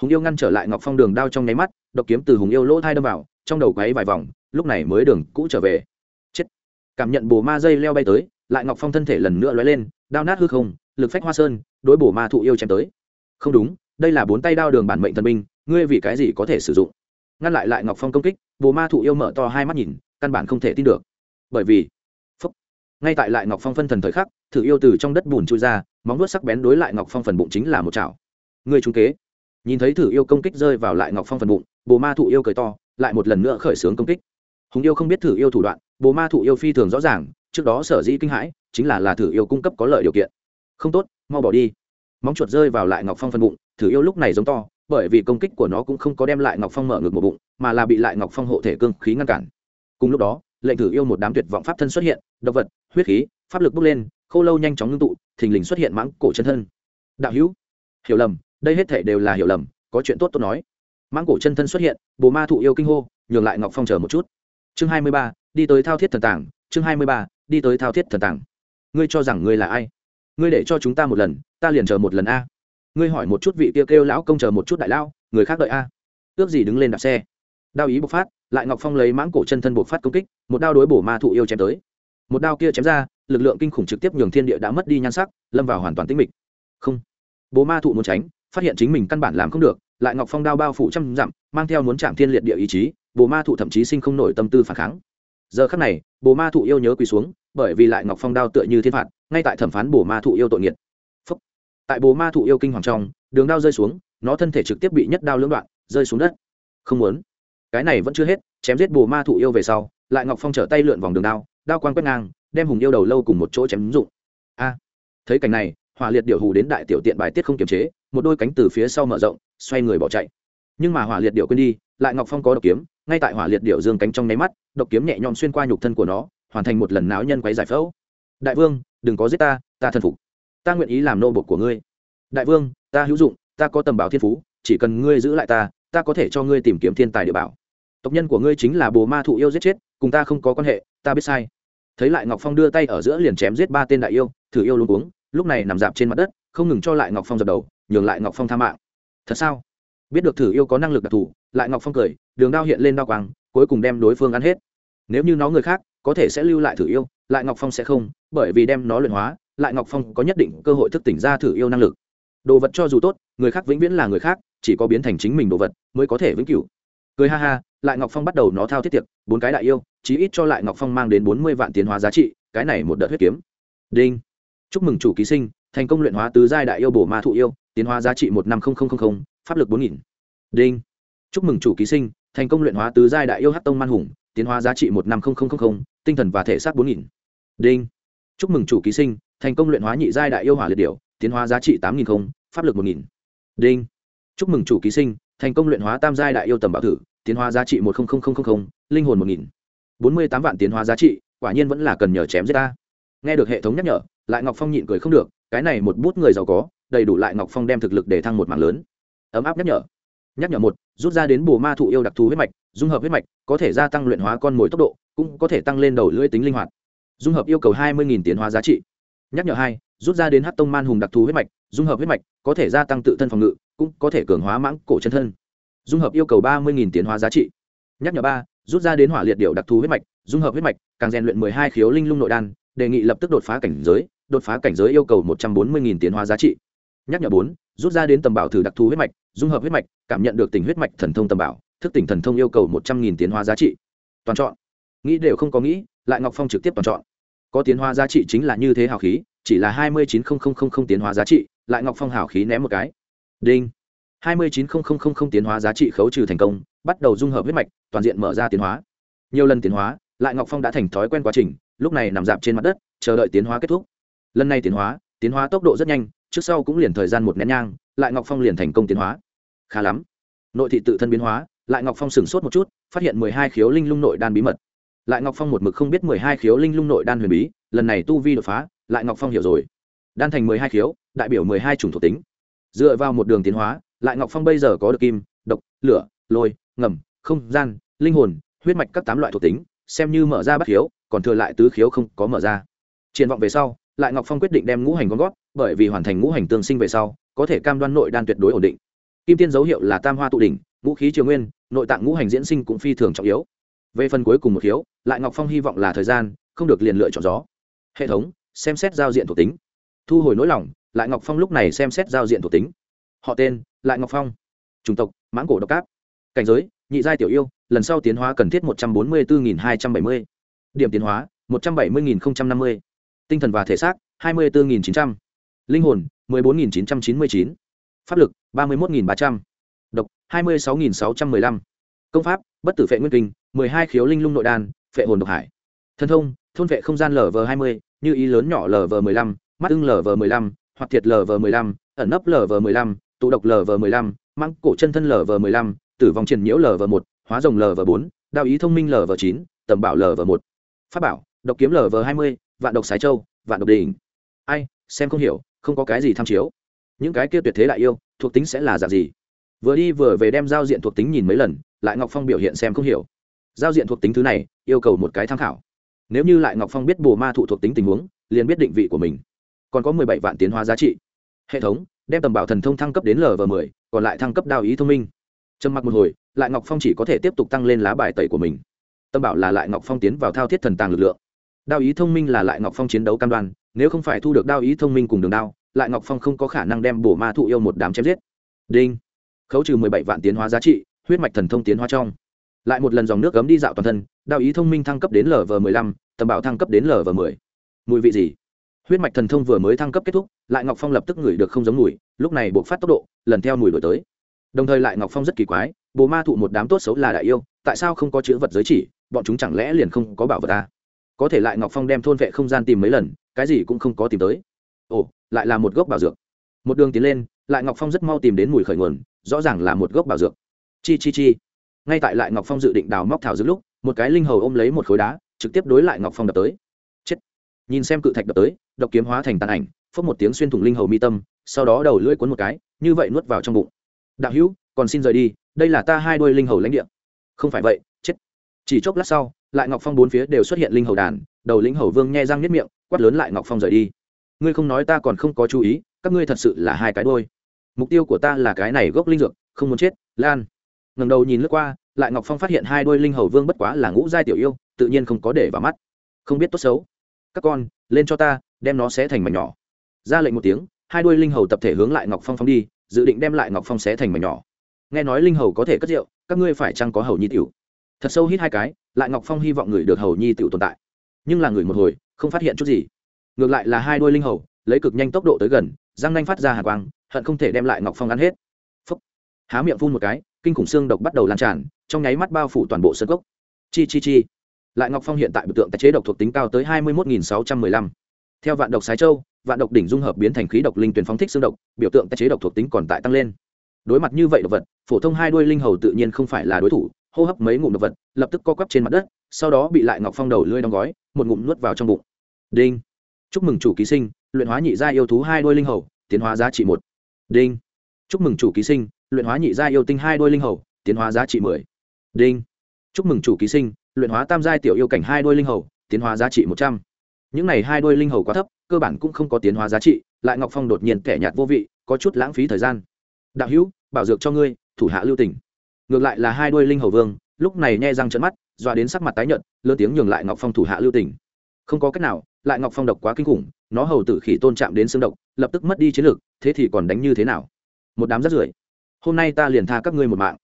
Hùng yêu ngăn trở lại ngọc phong đường đao trong nháy mắt, độc kiếm từ hùng yêu lỗ thai đâm vào, trong đầu quấy vài vòng, lúc này mới đường cũ trở về. Chết. cảm nhận bồ ma dây leo bay tới, lại ngọc phong thân thể lần nữa lóe lên, đao nát hư không, lực phách hoa sơn, đối bồ ma thụ yêu chém tới. Không đúng, đây là bốn tay đao đường bản mệnh thần binh, ngươi vì cái gì có thể sử dụng? Ngăn lại lại ngọc phong công kích bồ ma thụ yêu mở to hai mắt nhìn, căn bản không thể tin được. Bởi vì ngay tại lại ngọc phong phân thần thời khắc, thử yêu từ trong đất bùn trôi ra, móng nuốt sắc bén đối lại ngọc phong phần bụng chính là một chảo. Người trung kế. Nhìn thấy thử yêu công kích rơi vào lại ngọc phong phần bụng, bồ ma thụ yêu cười to, lại một lần nữa khởi xướng công kích. Hùng yêu không biết thử yêu thủ đoạn, bồ ma thụ yêu phi thường rõ ràng, trước đó sở dĩ kinh hãi, chính là là thử yêu cung cấp có lợi điều kiện. Không tốt, mau bỏ đi. Móng chuột rơi vào lại ngọc phong phần bụng, thử yêu lúc này giống to, bởi vì công kích của nó cũng không có đem lại ngọc phong mở ngược một bụng, mà là bị lại ngọc phong hộ thể cương khí ngăn cản. Cùng lúc đó, lệnh thử yêu một đám tuyệt vọng pháp thân xuất hiện động vật huyết khí pháp lực bốc lên khô lâu nhanh chóng ngưng tụ thình lình xuất hiện mãng cổ chân thân. Đạo hữu hiểu lầm đây hết thể đều là hiểu lầm có chuyện tốt tốt nói. Mãng cổ chân thân xuất hiện bồ ma thụ yêu kinh hô nhường lại ngọc phong chờ một chút. Chương hai mươi ba đi tới thao thiết thần tàng chương hai mươi ba đi tới thao thiết thần tàng. Ngươi cho rằng ngươi là ai? Ngươi để cho chúng ta một lần ta liền chờ một lần a. Ngươi hỏi một chút vị kia kêu, lão công chờ một chút đại lao người khác đợi a. Ước gì đứng lên đạp xe. Đao ý bộc phát lại ngọc phong lấy mãng cổ chân thân bộc phát công kích một đao đối bổ ma thụ yêu chém tới một đao kia chém ra, lực lượng kinh khủng trực tiếp nhường thiên địa đã mất đi nhan sắc, lâm vào hoàn toàn tĩnh mịch. Không. Bố ma thụ muốn tránh, phát hiện chính mình căn bản làm không được, lại ngọc phong đao bao phủ trăm dặm, mang theo muốn chạm thiên liệt địa ý chí bồ ma thụ thậm chí sinh không nổi tâm tư phản kháng. Giờ khắc này bồ ma thụ yêu nhớ quỳ xuống, bởi vì lại ngọc phong đao tựa như thiên phạt, ngay tại thẩm phán bồ ma thụ yêu tội nghiệt. Phúc. tại bồ ma thụ yêu kinh hoàng trong, đường đao rơi xuống, nó thân thể trực tiếp bị nhất đao lưỡng đoạn, rơi xuống đất. Không muốn. Cái này vẫn chưa hết, chém giết bồ ma thụ yêu về sau, lại ngọc phong trở tay lượn vòng đường đao đao quan quét ngang, đem hùng yêu đầu lâu cùng một chỗ chém dụng. A, thấy cảnh này, hỏa liệt điệu hù đến đại tiểu tiện bài tiết không kiềm chế, một đôi cánh từ phía sau mở rộng, xoay người bỏ chạy. Nhưng mà hỏa liệt điệu quên đi, lại ngọc phong có độc kiếm, ngay tại hỏa liệt điệu dương cánh trong nháy mắt, độc kiếm nhẹ nhõm xuyên qua nhục thân của nó, hoàn thành một lần náo nhân quấy giải phẫu. Đại vương, đừng có giết ta ta thân phục. Ta nguyện ý làm nô bột của ngươi. Đại vương, ta hữu dụng, ta có tầm bảo thiên phú, chỉ cần ngươi giữ lại ta ta có thể cho ngươi tìm kiếm thiên tài địa bảo. Tộc nhân của ngươi chính là bồ ma thụ yêu giết chết, cùng ta không có quan hệ, ta biết sai thấy lại ngọc phong đưa tay ở giữa liền chém giết ba tên đại yêu, thử yêu luôn uống lúc này nằm dạp trên mặt đất, không ngừng cho lại ngọc phong dập đầu, nhường lại ngọc phong tha mạng. Thật sao? Biết được thử yêu có năng lực đặc thù, lại ngọc phong cười, đường đao hiện lên đao quang, cuối cùng đem đối phương ăn hết. Nếu như nó người khác, có thể sẽ lưu lại thử yêu, lại ngọc phong sẽ không, bởi vì đem nó luyện hóa, lại ngọc phong có nhất định cơ hội thức tỉnh ra thử yêu năng lực. Đồ vật cho dù tốt, người khác vĩnh viễn là người khác, chỉ có biến thành chính mình đồ vật mới có thể vĩnh cửu cười ha ha, lại ngọc phong bắt đầu nó thao thiết tiệc, bốn cái đại yêu, chí ít cho lại ngọc phong mang đến bốn mươi vạn tiến hóa giá trị, cái này một đợt huyết kiếm. Đinh. Chúc mừng chủ ký sinh, thành công luyện hóa tứ giai đại yêu bổ ma thụ yêu, tiến hóa giá trị một năm pháp lực bốn nghìn. Đinh. Chúc mừng chủ ký sinh, thành công luyện hóa tứ giai đại yêu hát tông man hùng, tiến hóa giá trị một năm tinh thần và thể xác bốn nghìn. Đinh. Chúc mừng chủ ký sinh, thành công luyện hóa nhị giai đại yêu hỏa liệt điểu, tiến hóa giá trị tám nghìn pháp lực một nghìn. Đinh. Chúc mừng chủ ký sinh thành công luyện hóa tam giai đại yêu tầm bảo thử, tiến hóa giá trị một linh hồn một nghìn. Bốn mươi tám vạn tiến hóa giá trị, quả nhiên vẫn là cần nhờ chém giết ta. Nghe được hệ thống nhắc nhở, lại ngọc phong nhịn cười không được, cái này một bút người giàu có, đầy đủ lại ngọc phong đem thực lực để thăng một mảng lớn. Ấm áp nhắc nhở. Nhắc nhở một, rút ra đến bồ ma thụ yêu đặc thù huyết mạch, dung hợp huyết mạch, có thể gia tăng luyện hóa con mồi tốc độ, cũng có thể tăng lên đầu lưỡi tính linh hoạt. Dung hợp yêu cầu hai mươi tiến hóa giá trị. Nhắc nhở hai rút ra đến hát tông man hùng đặc thù huyết mạch, dung hợp huyết mạch, có thể gia tăng tự thân phòng ngự, cũng có thể cường hóa mãng cổ chân thân. Dung hợp yêu cầu ba mươi tiến hóa giá trị. Nhắc nhở ba, rút ra đến hỏa liệt điệu đặc thù huyết mạch, dung hợp huyết mạch, càng rèn luyện mười hai khiếu linh lung nội đan, đề nghị lập tức đột phá cảnh giới, đột phá cảnh giới yêu cầu một trăm bốn mươi tiến hóa giá trị. Nhắc nhở bốn, rút ra đến tầm bảo thử đặc thù huyết mạch, dung hợp huyết mạch, cảm nhận được tình huyết mạch thần thông tầm bảo, thức tỉnh thần thông yêu cầu một trăm nghìn tiến hóa giá trị. Toàn chọn. Nghĩ đều không có nghĩ, lại ngọc phong trực tiếp toàn chọn. Có tiến hóa giá trị chính là như thế hào khí chỉ là hai mươi chín tiến hóa giá trị, lại ngọc phong hào khí ném một cái. Đinh. hai mươi chín tiến hóa giá trị khấu trừ thành công, bắt đầu dung hợp huyết mạch, toàn diện mở ra tiến hóa. Nhiều lần tiến hóa, lại ngọc phong đã thành thói quen quá trình, lúc này nằm dạp trên mặt đất, chờ đợi tiến hóa kết thúc. Lần này tiến hóa tiến hóa tốc độ rất nhanh, trước sau cũng liền thời gian một nén nhang, lại ngọc phong liền thành công tiến hóa. Khá lắm. Nội thị tự thân biến hóa, lại ngọc phong sửng sốt một chút, phát hiện mười hai khiếu linh lung nội đan bí mật. Lại ngọc phong một mực không biết mười hai khiếu linh lung nội đan huyền bí, lần này tu vi đột phá lại ngọc phong hiểu rồi. Đan thành mười hai khiếu, đại biểu mười hai chủng thuộc tính. Dựa vào một đường tiến hóa, lại ngọc phong bây giờ có được kim, độc, lửa, lôi, ngầm, không gian, linh hồn, huyết mạch các tám loại thuộc tính, xem như mở ra bắt khiếu, còn thừa lại tứ khiếu không có mở ra. Triển vọng về sau, lại ngọc phong quyết định đem ngũ hành gom gót bởi vì hoàn thành ngũ hành tương sinh về sau, có thể cam đoan nội đan tuyệt đối ổn định. Kim tiên dấu hiệu là tam hoa tụ đỉnh, ngũ khí triều nguyên, nội tạng ngũ hành diễn sinh cũng phi thường trọng yếu. Về phần cuối cùng một khiếu, lại ngọc phong hy vọng là thời gian, không được liền lựa chọn gió. Hệ thống xem xét giao diện thuộc tính. Thu hồi nỗi lòng, lại ngọc phong lúc này xem xét giao diện thuộc tính. Họ tên, lại ngọc phong. Chủng tộc, mãng cổ độc cáp. Cảnh giới, nhị giai tiểu yêu, lần sau tiến hóa cần thiết một trăm bốn mươi bốn hai trăm bảy mươi. Điểm tiến hóa, một trăm bảy mươi năm mươi. Tinh thần và thể xác, hai mươi bốn chín trăm. Linh hồn một mươi bốn chín trăm chín mươi chín. Pháp lực, ba mươi một ba trăm. Độc, hai mươi sáu sáu trăm m ư ơ i năm công pháp, bất tử phệ nguyên kinh m ộ ư ơ i hai khiếu linh lung nội đan, phệ hồn độc hải. Thân thông, thôn vệ không gian lv hai mươi như ý lớn nhỏ lv m ộ ư ơ i năm mắt ưng lv m ộ ư ơ i năm hoặc thiệt lv m ộ ư ơ i năm ẩn nấp lv m ộ ư ơ i năm tụ độc lv m ộ ư ơ i năm măng cổ chân thân lv m ộ ư ơ i năm tử vong triển nhiễu lv một hóa rồng lv bốn đao ý thông minh lv chín tầm bảo lv một pháp bảo độc kiếm lv hai mươi vạn độc sái châu vạn độc đỉnh. ai xem không hiểu không có cái gì tham chiếu những cái kia tuyệt thế lại yêu thuộc tính sẽ là dạng gì vừa đi vừa về đem giao diện thuộc tính nhìn mấy lần lại ngọc phong biểu hiện xem không hiểu giao diện thuộc tính thứ này yêu cầu một cái tham khảo nếu như lại ngọc phong biết bồ ma thụ thuộc tính tình huống, liền biết định vị của mình. Còn có mười bảy vạn tiến hóa giá trị. Hệ thống, đem tầm bảo thần thông thăng cấp đến lv m ộ ư ơ i còn lại thăng cấp đao ý thông minh. Trầm mặc một hồi, lại ngọc phong chỉ có thể tiếp tục tăng lên lá bài tẩy của mình. Tâm bảo là lại ngọc phong tiến vào thao thiết thần tàng lực lượng. Đao ý thông minh là lại ngọc phong chiến đấu cam đoan, nếu không phải thu được đao ý thông minh cùng đường đao, lại ngọc phong không có khả năng đem bổ ma thụ yêu một đám chém giết. Đinh. Khấu trừ mười bảy vạn tiến hóa giá trị, huyết mạch thần thông tiến hóa trong. Lại một lần dòng nước cấm đi dạo toàn thân đạo ý thông minh thăng cấp đến lv m ộ năm tầm bảo thăng cấp đến lv m mùi vị gì? Huyết mạch thần thông vừa mới thăng cấp kết thúc, lại ngọc phong lập tức ngửi được không giống mùi, lúc này buộc phát tốc độ, lần theo mùi đổi tới. Đồng thời lại ngọc phong rất kỳ quái, bồ ma thụ một đám tốt xấu là đại yêu, tại sao không có chữ vật giới chỉ, bọn chúng chẳng lẽ liền không có bảo vật ta có thể lại ngọc phong đem thôn vệ không gian tìm mấy lần, cái gì cũng không có tìm tới. Ồ, lại là một gốc bảo dược. Một đường tiến lên, lại ngọc phong rất mau tìm đến mùi khởi nguồn, rõ ràng là một gốc bảo dược. Chi chi chi ngay tại lại ngọc phong dự định đào móc thảo dược lúc, một cái linh hầu ôm lấy một khối đá, trực tiếp đối lại ngọc phong đập tới. Chết. Nhìn xem cự thạch đập tới, độc kiếm hóa thành tàn ảnh phớt một tiếng xuyên thủng linh hầu mi tâm, sau đó đầu lưỡi cuốn một cái, như vậy nuốt vào trong bụng. Đạo hữu, còn xin rời đi, đây là ta hai đôi linh hầu lãnh địa. Không phải vậy, chết. Chỉ chốc lát sau, lại ngọc phong bốn phía đều xuất hiện linh hầu đàn, đầu linh hầu vương nhe răng nếp miệng, quát lớn lại ngọc phong rời đi. Ngươi không nói ta còn không có chú ý, các ngươi thật sự là hai cái đôi mục tiêu của ta là cái này gốc linh dược, không muốn chết, lan ngầm đầu nhìn lướt qua, lại ngọc phong phát hiện hai đôi linh hầu vương bất quá là ngũ giai tiểu yêu, tự nhiên không có để vào mắt. Không biết tốt xấu. Các con, lên cho ta, đem nó xé thành mảnh nhỏ. Ra lệnh một tiếng, hai đôi linh hầu tập thể hướng lại ngọc phong phong đi, dự định đem lại ngọc phong xé thành mảnh nhỏ. Nghe nói linh hầu có thể cất rượu, các ngươi phải chăng có hầu nhi tiểu? Thật sâu hít hai cái, lại ngọc phong hy vọng người được hầu nhi tiểu tồn tại. Nhưng là người một hồi, không phát hiện chút gì. Ngược lại là hai đôi linh hầu, lấy cực nhanh tốc độ tới gần, răng nanh phát ra hà quang, hận không thể đem lại ngọc phong ăn hết há miệng phun một cái, kinh khủng xương độc bắt đầu lan tràn, trong nháy mắt bao phủ toàn bộ sân gốc. Chi chi chi. Lại ngọc phong hiện tại biểu tượng tái chế độc thuộc tính cao tới hai mươi một sáu trăm m ư ơ i năm theo vạn độc sái châu, vạn độc đỉnh dung hợp biến thành khí độc linh tuyển phóng thích xương độc, biểu tượng tái chế độc thuộc tính còn tại tăng lên. Đối mặt như vậy độc vật, phổ thông hai đuôi linh hầu tự nhiên không phải là đối thủ, hô hấp mấy ngụm độc vật, lập tức co quắp trên mặt đất, sau đó bị lại ngọc phong đầu lưỡi đóng gói, một ngụm nuốt vào trong bụng. Đinh. Chúc mừng chủ ký sinh, luyện hóa nhị gia yêu thú hai đôi linh hầu, tiến hóa giá trị một. Đinh chúc mừng chủ ký sinh, luyện hóa nhị gia yêu tinh hai đôi linh hầu, tiến hóa giá trị mười. Đinh. Chúc mừng chủ ký sinh, luyện hóa tam giai tiểu yêu cảnh hai đôi linh hầu, tiến hóa giá trị một trăm. Những này hai đôi linh hầu quá thấp, cơ bản cũng không có tiến hóa giá trị, lại ngọc phong đột nhiên kẻ nhạt vô vị, có chút lãng phí thời gian. Đạo hữu, bảo dược cho ngươi, thủ hạ lưu tỉnh ngược lại là hai đôi linh hầu vương, lúc này nhai răng trận mắt, dọa đến sắc mặt tái nhợt, lớn tiếng nhường lại ngọc phong thủ hạ lưu tỉnh không có cách nào, lại ngọc phong độc quá kinh khủng, nó hầu tử khỉ tôn chạm đến xương độc, lập tức mất đi chiến lược thế thì còn đánh như thế nào? Một đám rất rưởi. Hôm nay ta liền tha các ngươi một mạng.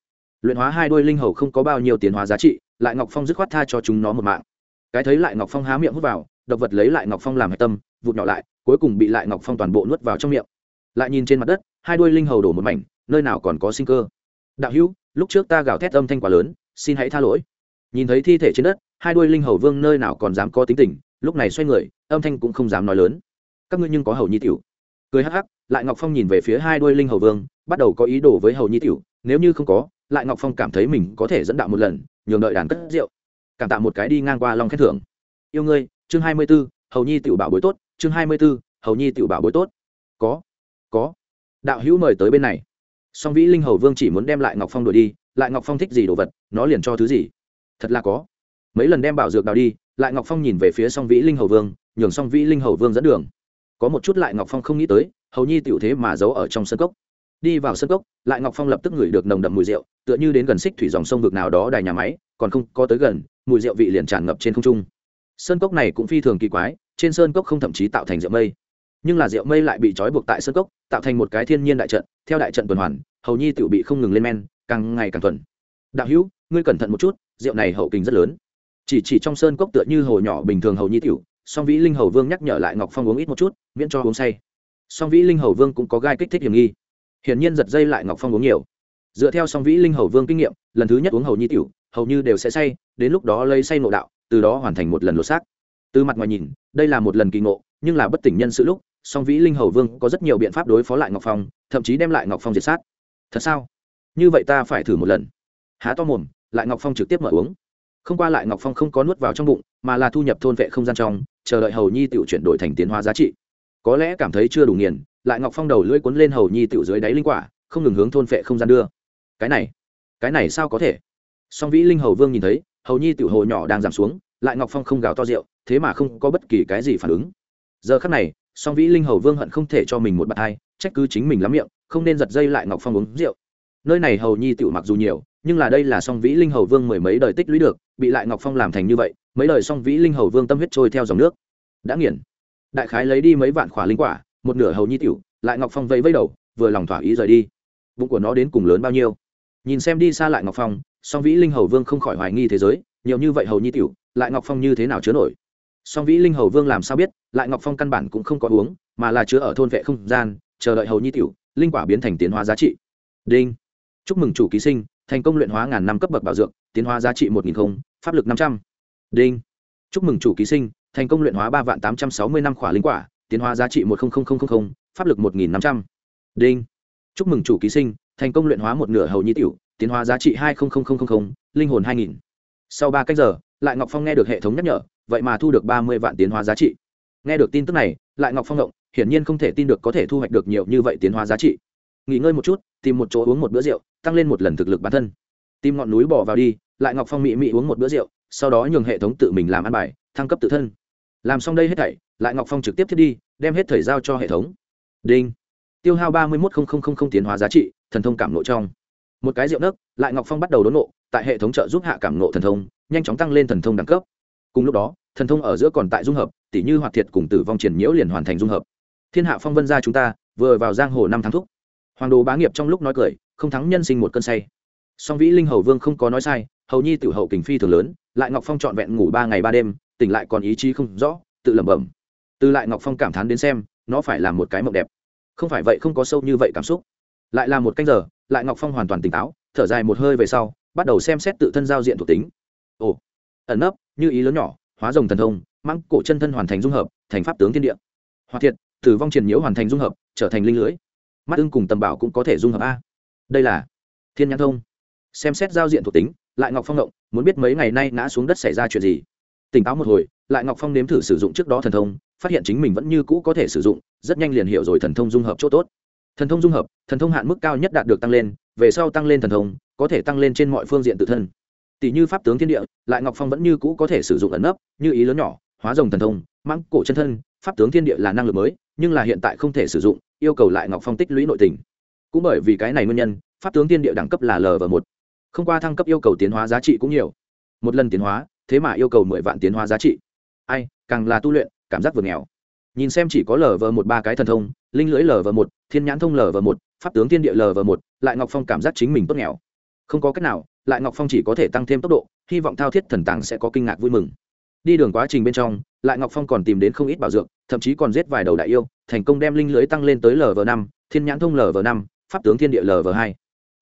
Luyện hóa hai đôi linh hầu không có bao nhiêu tiến hóa giá trị, lại ngọc phong dứt khoát tha cho chúng nó một mạng. Cái thấy lại ngọc phong há miệng hút vào, độc vật lấy lại ngọc phong làm hạch tâm, vụt nhỏ lại, cuối cùng bị lại ngọc phong toàn bộ nuốt vào trong miệng. Lại nhìn trên mặt đất, hai đôi linh hầu đổ một mảnh, nơi nào còn có sinh cơ. Đạo hữu, lúc trước ta gào thét âm thanh quá lớn, xin hãy tha lỗi. Nhìn thấy thi thể trên đất, hai đôi linh hầu vương nơi nào còn dám có tính tình, lúc này xoay người, âm thanh cũng không dám nói lớn. Các ngươi nhưng có hầu nhi tiểu cười hắc hắc lại ngọc phong nhìn về phía hai đôi linh hầu vương bắt đầu có ý đồ với hầu nhi tiểu nếu như không có lại ngọc phong cảm thấy mình có thể dẫn đạo một lần nhường đợi đàn cất rượu. Cảm tạ một cái đi ngang qua lòng khen thưởng. Yêu ngươi chương hai mươi 24, hầu nhi tiểu bảo bối tốt chương hai mươi 24, hầu nhi tiểu bảo bối tốt. Có có. Đạo hữu mời tới bên này. Song vĩ linh hầu vương chỉ muốn đem lại ngọc phong đuổi đi lại ngọc phong thích gì đồ vật nó liền cho thứ gì. Thật là có. Mấy lần đem bảo dược đào đi lại ngọc phong nhìn về phía song vĩ linh hầu vương nhường song vĩ linh hầu vương dẫn đường có một chút lại ngọc phong không nghĩ tới, hầu nhi tiểu thế mà giấu ở trong sân cốc. Đi vào sân cốc, lại ngọc phong lập tức ngửi được nồng đậm mùi rượu, tựa như đến gần xích thủy dòng sông vực nào đó đài nhà máy, còn không có tới gần, mùi rượu vị liền tràn ngập trên không trung. Sơn cốc này cũng phi thường kỳ quái, trên sơn cốc không thậm chí tạo thành rượu mây. Nhưng là rượu mây lại bị trói buộc tại sơn cốc, tạo thành một cái thiên nhiên đại trận, theo đại trận tuần hoàn, hầu nhi tự bị không ngừng lên men, càng ngày càng thuần. Đạo hữu, ngươi cẩn thận một chút, rượu này hậu kinh rất lớn. Chỉ chỉ trong sơn cốc tựa như hồ nhỏ bình thường hầu nhi tiểu song vĩ linh hầu vương nhắc nhở lại ngọc phong uống ít một chút, miễn cho uống say. Song vĩ linh hầu vương cũng có gai kích thích hiểm nghi. Hiển nhiên giật dây lại ngọc phong uống nhiều. Dựa theo song vĩ linh hầu vương kinh nghiệm, lần thứ nhất uống hầu nhi tiểu, hầu như đều sẽ say, đến lúc đó lấy say nộ đạo, từ đó hoàn thành một lần lột xác. Từ mặt ngoài nhìn, đây là một lần kỳ ngộ, nhưng là bất tỉnh nhân sự lúc, song vĩ linh hầu vương có rất nhiều biện pháp đối phó lại ngọc phong, thậm chí đem lại ngọc phong diệt sát. Thật sao? Như vậy ta phải thử một lần. Há to mồm, lại ngọc phong trực tiếp mở uống. Không qua lại ngọc phong không có nuốt vào trong bụng, mà là thu nhập thôn vệ không gian trong chờ đợi hầu nhi tiểu chuyển đổi thành tiến hóa giá trị. Có lẽ cảm thấy chưa đủ nghiền, lại ngọc phong đầu lưỡi cuốn lên hầu nhi tiểu dưới đáy linh quả, không ngừng hướng thôn phệ không gian đưa. Cái này cái này sao có thể? Song vĩ linh hầu vương nhìn thấy, hầu nhi tiểu hồ nhỏ đang giảm xuống, lại ngọc phong không gào to rượu, thế mà không có bất kỳ cái gì phản ứng. Giờ khắc này, song vĩ linh hầu vương hận không thể cho mình một bạt hai, trách cứ chính mình lắm miệng, không nên giật dây lại ngọc phong uống rượu. Nơi này hầu nhi tiểu mặc dù nhiều nhưng là đây là song vĩ linh hầu vương mười mấy đời tích lũy được, bị lại ngọc phong làm thành như vậy, mấy đời song vĩ linh hầu vương tâm huyết trôi theo dòng nước. Đã nghiền. Đại khái lấy đi mấy vạn khỏa linh quả, một nửa hầu nhi tiểu, lại ngọc phong vẫy vẫy đầu, vừa lòng thỏa ý rời đi. Bụng của nó đến cùng lớn bao nhiêu? Nhìn xem đi xa lại ngọc phong, song vĩ linh hầu vương không khỏi hoài nghi thế giới, nhiều như vậy hầu nhi tiểu, lại ngọc phong như thế nào chứa nổi? Song vĩ linh hầu vương làm sao biết, lại ngọc phong căn bản cũng không có uống, mà là chứa ở thôn vệ không gian, chờ đợi hầu nhi tiểu, linh quả biến thành tiến hóa giá trị. Đinh. Chúc mừng chủ ký sinh thành công luyện hóa ngàn năm cấp bậc bảo dược, tiến hóa giá trị một nghìn không, pháp lực năm trăm. Đinh. Chúc mừng chủ ký sinh, thành công luyện hóa ba vạn tám trăm sáu mươi năm khỏa linh quả, tiến hóa giá trị một pháp lực một nghìn năm trăm. Đinh. Chúc mừng chủ ký sinh, thành công luyện hóa một nửa hầu nhi tiểu, tiến hóa giá trị hai linh hồn hai nghìn. Sau ba cách giờ, lại ngọc phong nghe được hệ thống nhắc nhở, vậy mà thu được ba mươi vạn tiến hóa giá trị. Nghe được tin tức này, lại ngọc phong động, hiển nhiên không thể tin được có thể thu hoạch được nhiều như vậy tiến hóa giá trị nghỉ ngơi một chút, tìm một chỗ uống một bữa rượu, tăng lên một lần thực lực bản thân. Tìm ngọn núi bỏ vào đi, lại ngọc phong mị mị uống một bữa rượu, sau đó nhường hệ thống tự mình làm ăn bài, thăng cấp tự thân. Làm xong đây hết thảy, lại ngọc phong trực tiếp thiết đi, đem hết thời giao cho hệ thống. Đinh. Tiêu hao ba mươi một tiến hóa giá trị, thần thông cảm nộ trong. Một cái rượu nấc, lại ngọc phong bắt đầu đốn nộ tại hệ thống trợ giúp hạ cảm nộ thần thông, nhanh chóng tăng lên thần thông đẳng cấp. Cùng lúc đó, thần thông ở giữa còn tại dung hợp tỷ như hoạt thiệt cùng tử vong triển nhiễu liền hoàn thành dung hợp. Thiên hạ phong vân gia chúng ta, vừa vào giang hồ năm tháng thúc hoàng đồ bá nghiệp trong lúc nói cười, không thắng nhân sinh một cơn say. Song vĩ linh hầu vương không có nói sai, hầu nhi tiểu hậu kình phi thường lớn, lại ngọc phong trọn vẹn ngủ ba ngày ba đêm, tỉnh lại còn ý chí không rõ, tự lẩm bẩm. Từ lại ngọc phong cảm thán đến xem, nó phải là một cái mộng đẹp. Không phải vậy không có sâu như vậy cảm xúc. Lại là một canh giờ, lại ngọc phong hoàn toàn tỉnh táo, thở dài một hơi về sau, bắt đầu xem xét tự thân giao diện thuộc tính. Ồ, ẩn nấp, như ý lớn nhỏ, hóa rồng thần thông, mãng cổ chân thân hoàn thành dung hợp, thành pháp tướng thiên địa. Hoa thiệt, tử vong triền nhiễu hoàn thành dung hợp, trở thành linh lưới mắt ưng cùng tầm bảo cũng có thể dung hợp a. Đây là thiên nhãn thông. Xem xét giao diện thuộc tính, lại ngọc phong động, muốn biết mấy ngày nay ngã xuống đất xảy ra chuyện gì. Tỉnh táo một hồi, lại ngọc phong nếm thử sử dụng trước đó thần thông, phát hiện chính mình vẫn như cũ có thể sử dụng, rất nhanh liền hiểu rồi thần thông dung hợp chỗ tốt. Thần thông dung hợp, thần thông hạn mức cao nhất đạt được tăng lên, về sau tăng lên thần thông, có thể tăng lên trên mọi phương diện tự thân. Tỷ như pháp tướng thiên địa, lại ngọc phong vẫn như cũ có thể sử dụng ẩn nấp, như ý lớn nhỏ, hóa rồng thần thông mãng cổ chân thân, pháp tướng thiên địa là năng lực mới, nhưng là hiện tại không thể sử dụng, yêu cầu lại ngọc phong tích lũy nội tình. Cũng bởi vì cái này nguyên nhân, pháp tướng thiên địa đẳng cấp là l và một. Không qua thăng cấp yêu cầu tiến hóa giá trị cũng nhiều. Một lần tiến hóa, thế mà yêu cầu mười vạn tiến hóa giá trị. Ai, càng là tu luyện, cảm giác vừa nghèo. Nhìn xem chỉ có lv một ba cái thần thông, linh lưỡi lv một, thiên nhãn thông lv một, pháp tướng thiên địa lv một, lại ngọc phong cảm giác chính mình tốt nghèo. Không có cách nào, lại ngọc phong chỉ có thể tăng thêm tốc độ, hy vọng thao thiết thần tàng sẽ có kinh ngạc vui mừng. Đi đường quá trình bên trong lại ngọc phong còn tìm đến không ít bảo dược, thậm chí còn giết vài đầu đại yêu, thành công đem linh lưới tăng lên tới lv năm, thiên nhãn thông lv năm, pháp tướng thiên địa lv hai.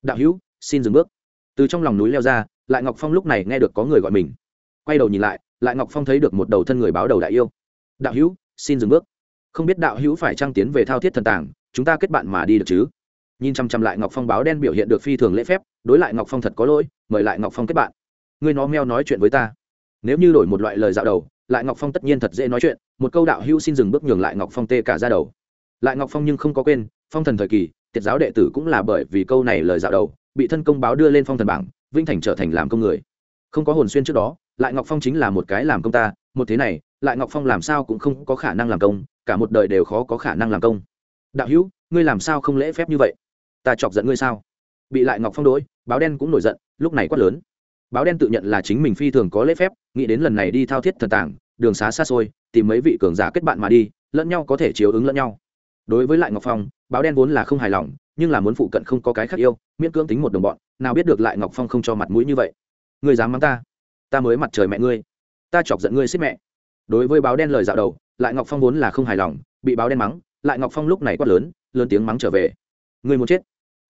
Đạo hữu, xin dừng bước. Từ trong lòng núi leo ra, lại ngọc phong lúc này nghe được có người gọi mình. Quay đầu nhìn lại lại ngọc phong thấy được một đầu thân người báo đầu đại yêu. Đạo hữu, xin dừng bước. Không biết đạo hữu phải trang tiến về thao thiết thần tàng, chúng ta kết bạn mà đi được chứ? Nhìn chăm chăm lại ngọc phong báo đen biểu hiện được phi thường lễ phép, đối lại ngọc phong thật có lỗi, mời lại ngọc phong kết bạn. Ngươi nó meo nói chuyện với ta. Nếu như đổi một loại lời dạo đầu lại ngọc phong tất nhiên thật dễ nói chuyện, một câu đạo hữu xin dừng bước nhường lại ngọc phong tê cả ra đầu. Lại ngọc phong nhưng không có quên, phong thần thời kỳ tiết giáo đệ tử cũng là bởi vì câu này lời dạo đầu, bị thân công báo đưa lên phong thần bảng vinh thành trở thành làm công người. Không có hồn xuyên trước đó, lại ngọc phong chính là một cái làm công ta, một thế này, lại ngọc phong làm sao cũng không có khả năng làm công, cả một đời đều khó có khả năng làm công. Đạo hữu, ngươi làm sao không lễ phép như vậy? Ta chọc giận ngươi sao? Bị lại ngọc phong đ ố i báo đen cũng nổi giận, lúc này quát lớn báo đen tự nhận là chính mình phi thường có lễ phép, nghĩ đến lần này đi thao thiết thần tảng, đường xá xa xôi, tìm mấy vị cường giả kết bạn mà đi, lẫn nhau có thể chiếu ứng lẫn nhau. Đối với lại ngọc phong, báo đen vốn là không hài lòng, nhưng là muốn phụ cận không có cái khác yêu, miễn cưỡng tính một đồng bọn, nào biết được lại ngọc phong không cho mặt mũi như vậy. Ngươi dám mắng ta? Ta mới mặt trời mẹ ngươi. Ta chọc giận ngươi xích mẹ. Đối với báo đen lời dạo đầu, lại ngọc phong vốn là không hài lòng, bị báo đen mắng, lại ngọc phong lúc này quát lớn lớn tiếng mắng trở về. Ngươi muốn chết.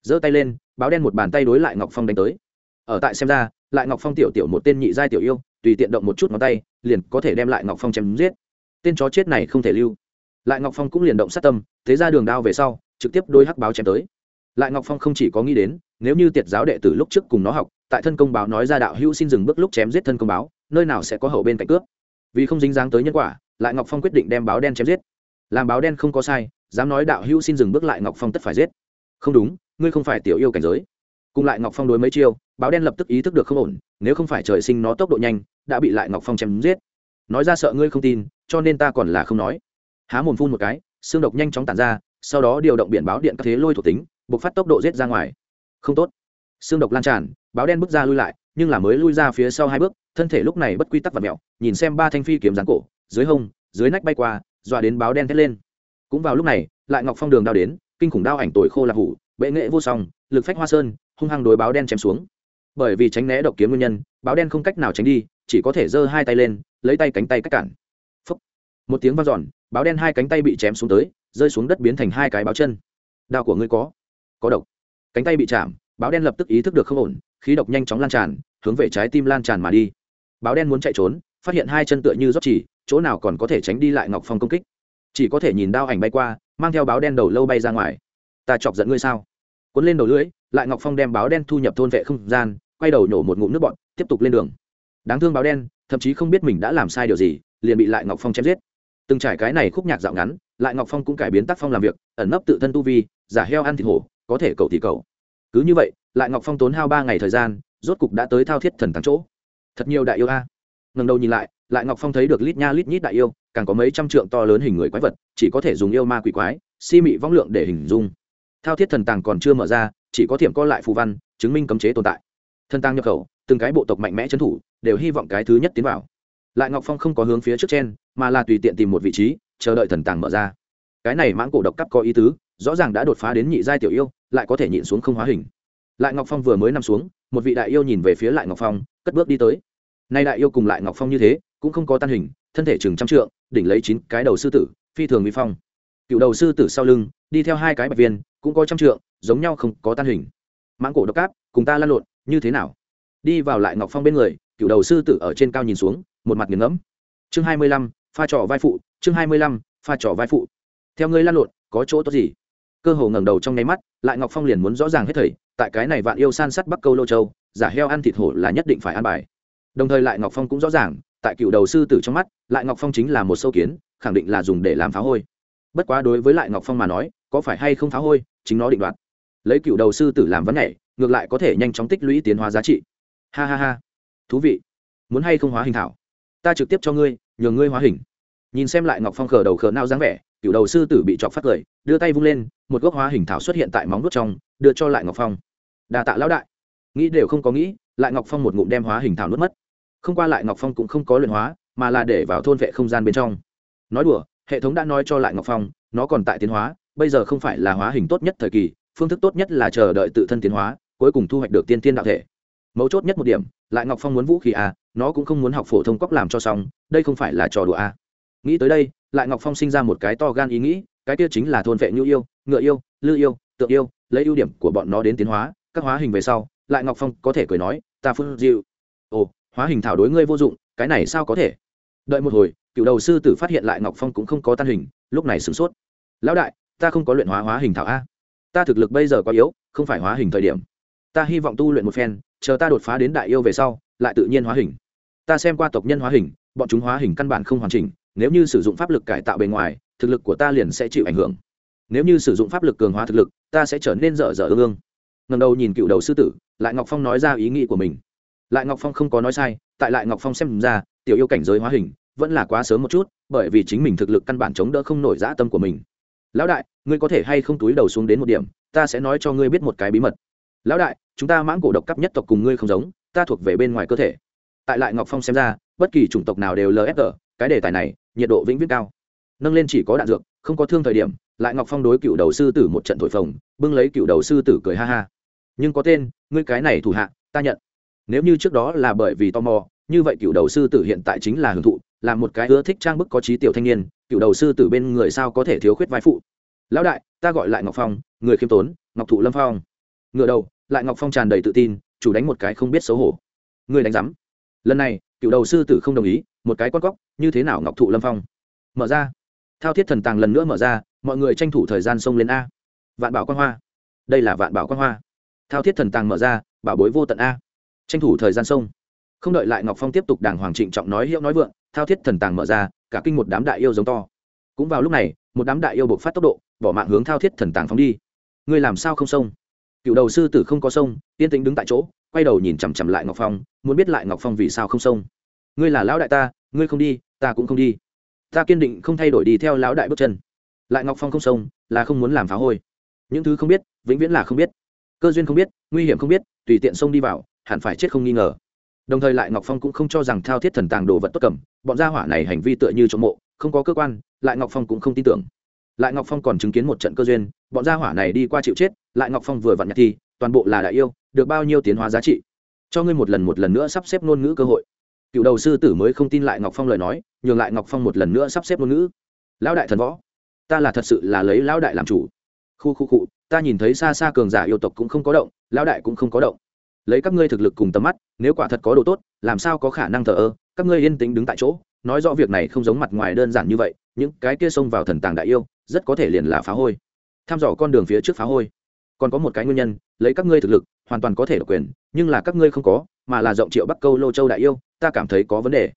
Giơ tay lên, báo đen một bàn tay đối lại ngọc phong đánh tới. Ở tại xem ra lại ngọc phong tiểu tiểu một tên nhị giai tiểu yêu, tùy tiện động một chút ngón tay, liền có thể đem lại ngọc phong chém giết. Tên chó chết này không thể lưu. Lại ngọc phong cũng liền động sát tâm, thế ra đường đao về sau, trực tiếp đôi hắc báo chém tới. Lại ngọc phong không chỉ có nghĩ đến, nếu như tiệt giáo đệ tử lúc trước cùng nó học, tại thân công báo nói ra đạo hữu xin dừng bước lúc chém giết thân công báo, nơi nào sẽ có hậu bên cạnh cướp. Vì không dính dáng tới nhân quả, lại ngọc phong quyết định đem báo đen chém giết. Làm báo đen không có sai, dám nói đạo hữu xin dừng bước lại ngọc phong tất phải giết. Không đúng, ngươi không phải tiểu yêu cảnh giới. Cùng lại ngọc phong đối mấy chiêu báo đen lập tức ý thức được không ổn, nếu không phải trời sinh nó tốc độ nhanh, đã bị lại ngọc phong chém giết. Nói ra sợ ngươi không tin, cho nên ta còn là không nói. Há mồm phun một cái, xương độc nhanh chóng tản ra, sau đó điều động biển báo điện các thế lôi thuộc tính buộc phát tốc độ rết ra ngoài. Không tốt. Xương độc lan tràn, báo đen bước ra lui lại, nhưng là mới lui ra phía sau hai bước, thân thể lúc này bất quy tắc và mẹo, nhìn xem ba thanh phi kiếm dáng cổ, dưới hông, dưới nách bay qua, dọa đến báo đen thét lên. Cũng vào lúc này, lại ngọc phong đường đao đến, kinh khủng đao ảnh tồi khô lạc hủ, bệ nghệ vô song, lực phách hoa sơn, hung hăng đối báo đen chém xuống bởi vì tránh né độc kiếm nguyên nhân, báo đen không cách nào tránh đi, chỉ có thể giơ hai tay lên, lấy tay cánh tay cách cản. Phúc. một tiếng vang giòn báo đen hai cánh tay bị chém xuống tới, rơi xuống đất biến thành hai cái báo chân. Đao của ngươi có? Có độc. Cánh tay bị chạm, báo đen lập tức ý thức được không ổn, khí độc nhanh chóng lan tràn, hướng về trái tim lan tràn mà đi. Báo đen muốn chạy trốn, phát hiện hai chân tựa như rót chỉ, chỗ nào còn có thể tránh đi lại ngọc phong công kích. Chỉ có thể nhìn đao ảnh bay qua, mang theo báo đen đầu lâu bay ra ngoài. Ta chọc giận ngươi sao? Cuốn lên đầu lưỡi, lại ngọc phong đem báo đen thu nhập thôn vệ không gian, quay đầu nhổ một ngụm nước bọn tiếp tục lên đường. Đáng thương báo đen, thậm chí không biết mình đã làm sai điều gì, liền bị lại ngọc phong chém giết. Từng trải cái này khúc nhạc dạo ngắn, lại ngọc phong cũng cải biến tác phong làm việc, ẩn nấp tự thân tu vi, giả heo ăn thịt hổ, có thể cầu thì cầu. Cứ như vậy, lại ngọc phong tốn hao ba ngày thời gian, rốt cục đã tới thao thiết thần thắng chỗ. Thật nhiều đại yêu a. Ngần đầu nhìn lại lại ngọc phong thấy được lít nha lít nhít đại yêu, càng có mấy trăm trượng to lớn hình người quái vật, chỉ có thể dùng yêu ma quỷ quái, si mị vong lượng để hình dung thao thiết thần tàng còn chưa mở ra, chỉ có thiểm co lại phù văn, chứng minh cấm chế tồn tại. Thần tàng nhập khẩu, từng cái bộ tộc mạnh mẽ trấn thủ, đều hy vọng cái thứ nhất tiến vào. Lại ngọc phong không có hướng phía trước trên, mà là tùy tiện tìm một vị trí, chờ đợi thần tàng mở ra. Cái này mãng cổ độc cấp có ý tứ, rõ ràng đã đột phá đến nhị giai tiểu yêu, lại có thể nhịn xuống không hóa hình. Lại ngọc phong vừa mới nằm xuống, một vị đại yêu nhìn về phía lại ngọc phong, cất bước đi tới. Nay đại yêu cùng lại ngọc phong như thế, cũng không có tan hình, thân thể chừng trăm trượng, đỉnh lấy chín cái đầu sư tử, phi thường vi phong. Cựu đầu sư tử sau lưng, đi theo hai cái bạch viên cũng có trăm trượng, giống nhau không có tan hình. Mãng cổ độc cáp cùng ta lăn lộn, như thế nào? Đi vào lại ngọc phong bên người, cựu đầu sư tử ở trên cao nhìn xuống, một mặt nghiền ngẫm. Chương hai mươi lăm, pha trò vai phụ, chương hai mươi lăm, pha trò vai phụ. Theo ngươi lăn lộn, có chỗ tốt gì? Cơ hồ ngẩng đầu trong nháy mắt, lại ngọc phong liền muốn rõ ràng hết thầy, tại cái này vạn yêu san sắt bắc câu lô châu, giả heo ăn thịt hổ là nhất định phải ăn bài. Đồng thời lại ngọc phong cũng rõ ràng, tại cựu đầu sư tử trong mắt, lại ngọc phong chính là một sâu kiến, khẳng định là dùng để làm phá hôi. Bất quá đối với lại ngọc phong mà nói có phải hay không phá hôi, chính nó định đoạt. Lấy cựu đầu sư tử làm vấn nhảy, ngược lại có thể nhanh chóng tích lũy tiến hóa giá trị. Ha ha ha. Thú vị. Muốn hay không hóa hình thảo? Ta trực tiếp cho ngươi, nhường ngươi hóa hình. Nhìn xem lại ngọc phong khờ đầu khờ nao dáng vẻ, cựu đầu sư tử bị chọc phát cười, đưa tay vung lên, một gốc hóa hình thảo xuất hiện tại móng nuốt trong, đưa cho lại ngọc phong. Đà tạ lão đại. Nghĩ đều không có nghĩ, lại ngọc phong một ngụm đem hóa hình thảo nuốt mất. Không qua lại ngọc phong cũng không có luyện hóa, mà là để vào thôn vệ không gian bên trong. Nói đùa, hệ thống đã nói cho lại ngọc phong, nó còn tại tiến hóa bây giờ không phải là hóa hình tốt nhất thời kỳ, phương thức tốt nhất là chờ đợi tự thân tiến hóa, cuối cùng thu hoạch được tiên tiên đạo thể. Mấu chốt nhất một điểm, lại ngọc phong muốn vũ khí à nó cũng không muốn học phổ thông cóc làm cho xong, đây không phải là trò đùa à. nghĩ tới đây, lại ngọc phong sinh ra một cái to gan ý nghĩ, cái kia chính là thôn vệ nhu yêu, ngựa yêu, lư yêu, tượng yêu, lấy ưu điểm của bọn nó đến tiến hóa, các hóa hình về sau, lại ngọc phong có thể cười nói, ta phương diệu ồ, hóa hình thảo đối ngươi vô dụng, cái này sao có thể? Đợi một hồi, cựu đầu sư tử phát hiện lại ngọc phong cũng không có tan hình, lúc này sửng sốt. Lão đại ta không có luyện hóa hóa hình thảo a. Ta thực lực bây giờ quá yếu, không phải hóa hình thời điểm. Ta hy vọng tu luyện một phen, chờ ta đột phá đến đại yêu về sau, lại tự nhiên hóa hình. Ta xem qua tộc nhân hóa hình, bọn chúng hóa hình căn bản không hoàn chỉnh, nếu như sử dụng pháp lực cải tạo bề ngoài, thực lực của ta liền sẽ chịu ảnh hưởng. Nếu như sử dụng pháp lực cường hóa thực lực, ta sẽ trở nên dở dở ương ương. Ngần đầu nhìn cựu đầu sư tử, lại ngọc phong nói ra ý nghĩ của mình. Lại ngọc phong không có nói sai, tại lại ngọc phong xem ra, tiểu yêu cảnh giới hóa hình, vẫn là quá sớm một chút, bởi vì chính mình thực lực căn bản chống đỡ không nổi dã tâm của mình lão đại, ngươi có thể hay không túi đầu xuống đến một điểm, ta sẽ nói cho ngươi biết một cái bí mật. Lão đại, chúng ta mãng cổ độc cấp nhất tộc cùng ngươi không giống, ta thuộc về bên ngoài cơ thể. Tại lại ngọc phong xem ra, bất kỳ chủng tộc nào đều lfg cái đề tài này, nhiệt độ vĩnh viễn cao. Nâng lên chỉ có đạn dược, không có thương thời điểm, lại ngọc phong đối cựu đầu sư tử một trận thổi phồng, bưng lấy cựu đầu sư tử cười ha ha. Nhưng có tên, ngươi cái này thủ hạ, ta nhận. Nếu như trước đó là bởi vì tò mò như vậy cựu đầu sư tử hiện tại chính là hưởng thụ, là một cái ưa thích trang bức có trí tiểu thanh niên, cựu đầu sư tử bên người sao có thể thiếu khuyết vai phụ? Lão đại, ta gọi lại ngọc phong, người khiêm tốn, ngọc thụ lâm phong. Ngựa đầu, lại ngọc phong tràn đầy tự tin, chủ đánh một cái không biết xấu hổ. Người đánh rắm lần này, cựu đầu sư tử không đồng ý, một cái con cóc, như thế nào ngọc thụ lâm phong? Mở ra. Thao thiết thần tàng lần nữa mở ra, mọi người tranh thủ thời gian xông lên a. Vạn bảo quan hoa. Đây là vạn bảo quan hoa. Thao thiết thần tàng mở ra, bảo bối vô tận a. Tranh thủ thời gian sông không đợi lại ngọc phong tiếp tục đàng hoàng trịnh trọng nói hiệu nói vượng, thao thiết thần tàng mở ra, cả kinh một đám đại yêu giống to. Cũng vào lúc này, một đám đại yêu buộc phát tốc độ, bỏ mạng hướng thao thiết thần tàng phóng đi. Ngươi làm sao không sông cựu đầu sư tử không có sông yên tĩnh đứng tại chỗ, quay đầu nhìn chằm chằm lại ngọc phong, muốn biết lại ngọc phong vì sao không sông ngươi là lão đại ta, ngươi không đi, ta cũng không đi. Ta kiên định không thay đổi đi theo lão đại bước chân. Lại ngọc phong không sông là không muốn làm phá hôi. Những thứ không biết, vĩnh viễn là không biết. Cơ duyên không biết, nguy hiểm không biết, tùy tiện xông đi vào, hẳn phải chết không nghi ngờ đồng thời lại ngọc phong cũng không cho rằng thao thiết thần tàng đồ vật tốt cầm, bọn gia hỏa này hành vi tựa như trộm mộ, không có cơ quan, lại ngọc phong cũng không tin tưởng. Lại ngọc phong còn chứng kiến một trận cơ duyên, bọn gia hỏa này đi qua chịu chết, lại ngọc phong vừa vặn nhặt thi, toàn bộ là đại yêu, được bao nhiêu tiến hóa giá trị. Cho ngươi một lần một lần nữa sắp xếp ngôn ngữ cơ hội. Cựu đầu sư tử mới không tin lại ngọc phong lời nói, nhường lại ngọc phong một lần nữa sắp xếp ngôn ngữ. Lão đại thần võ, ta là thật sự là lấy lão đại làm chủ. Khu khu cụ ta nhìn thấy xa xa cường giả yêu tộc cũng không có động, lão đại cũng không có động lấy các ngươi thực lực cùng tầm mắt, nếu quả thật có đồ tốt, làm sao có khả năng thờ ơ? Các ngươi yên tĩnh đứng tại chỗ, nói rõ việc này không giống mặt ngoài đơn giản như vậy, những cái kia xông vào thần tàng đại yêu, rất có thể liền là phá hôi. Tham dò con đường phía trước phá hôi. Còn có một cái nguyên nhân, lấy các ngươi thực lực, hoàn toàn có thể độc quyền, nhưng là các ngươi không có, mà là rộng triệu bắc câu lô châu đại yêu, ta cảm thấy có vấn đề.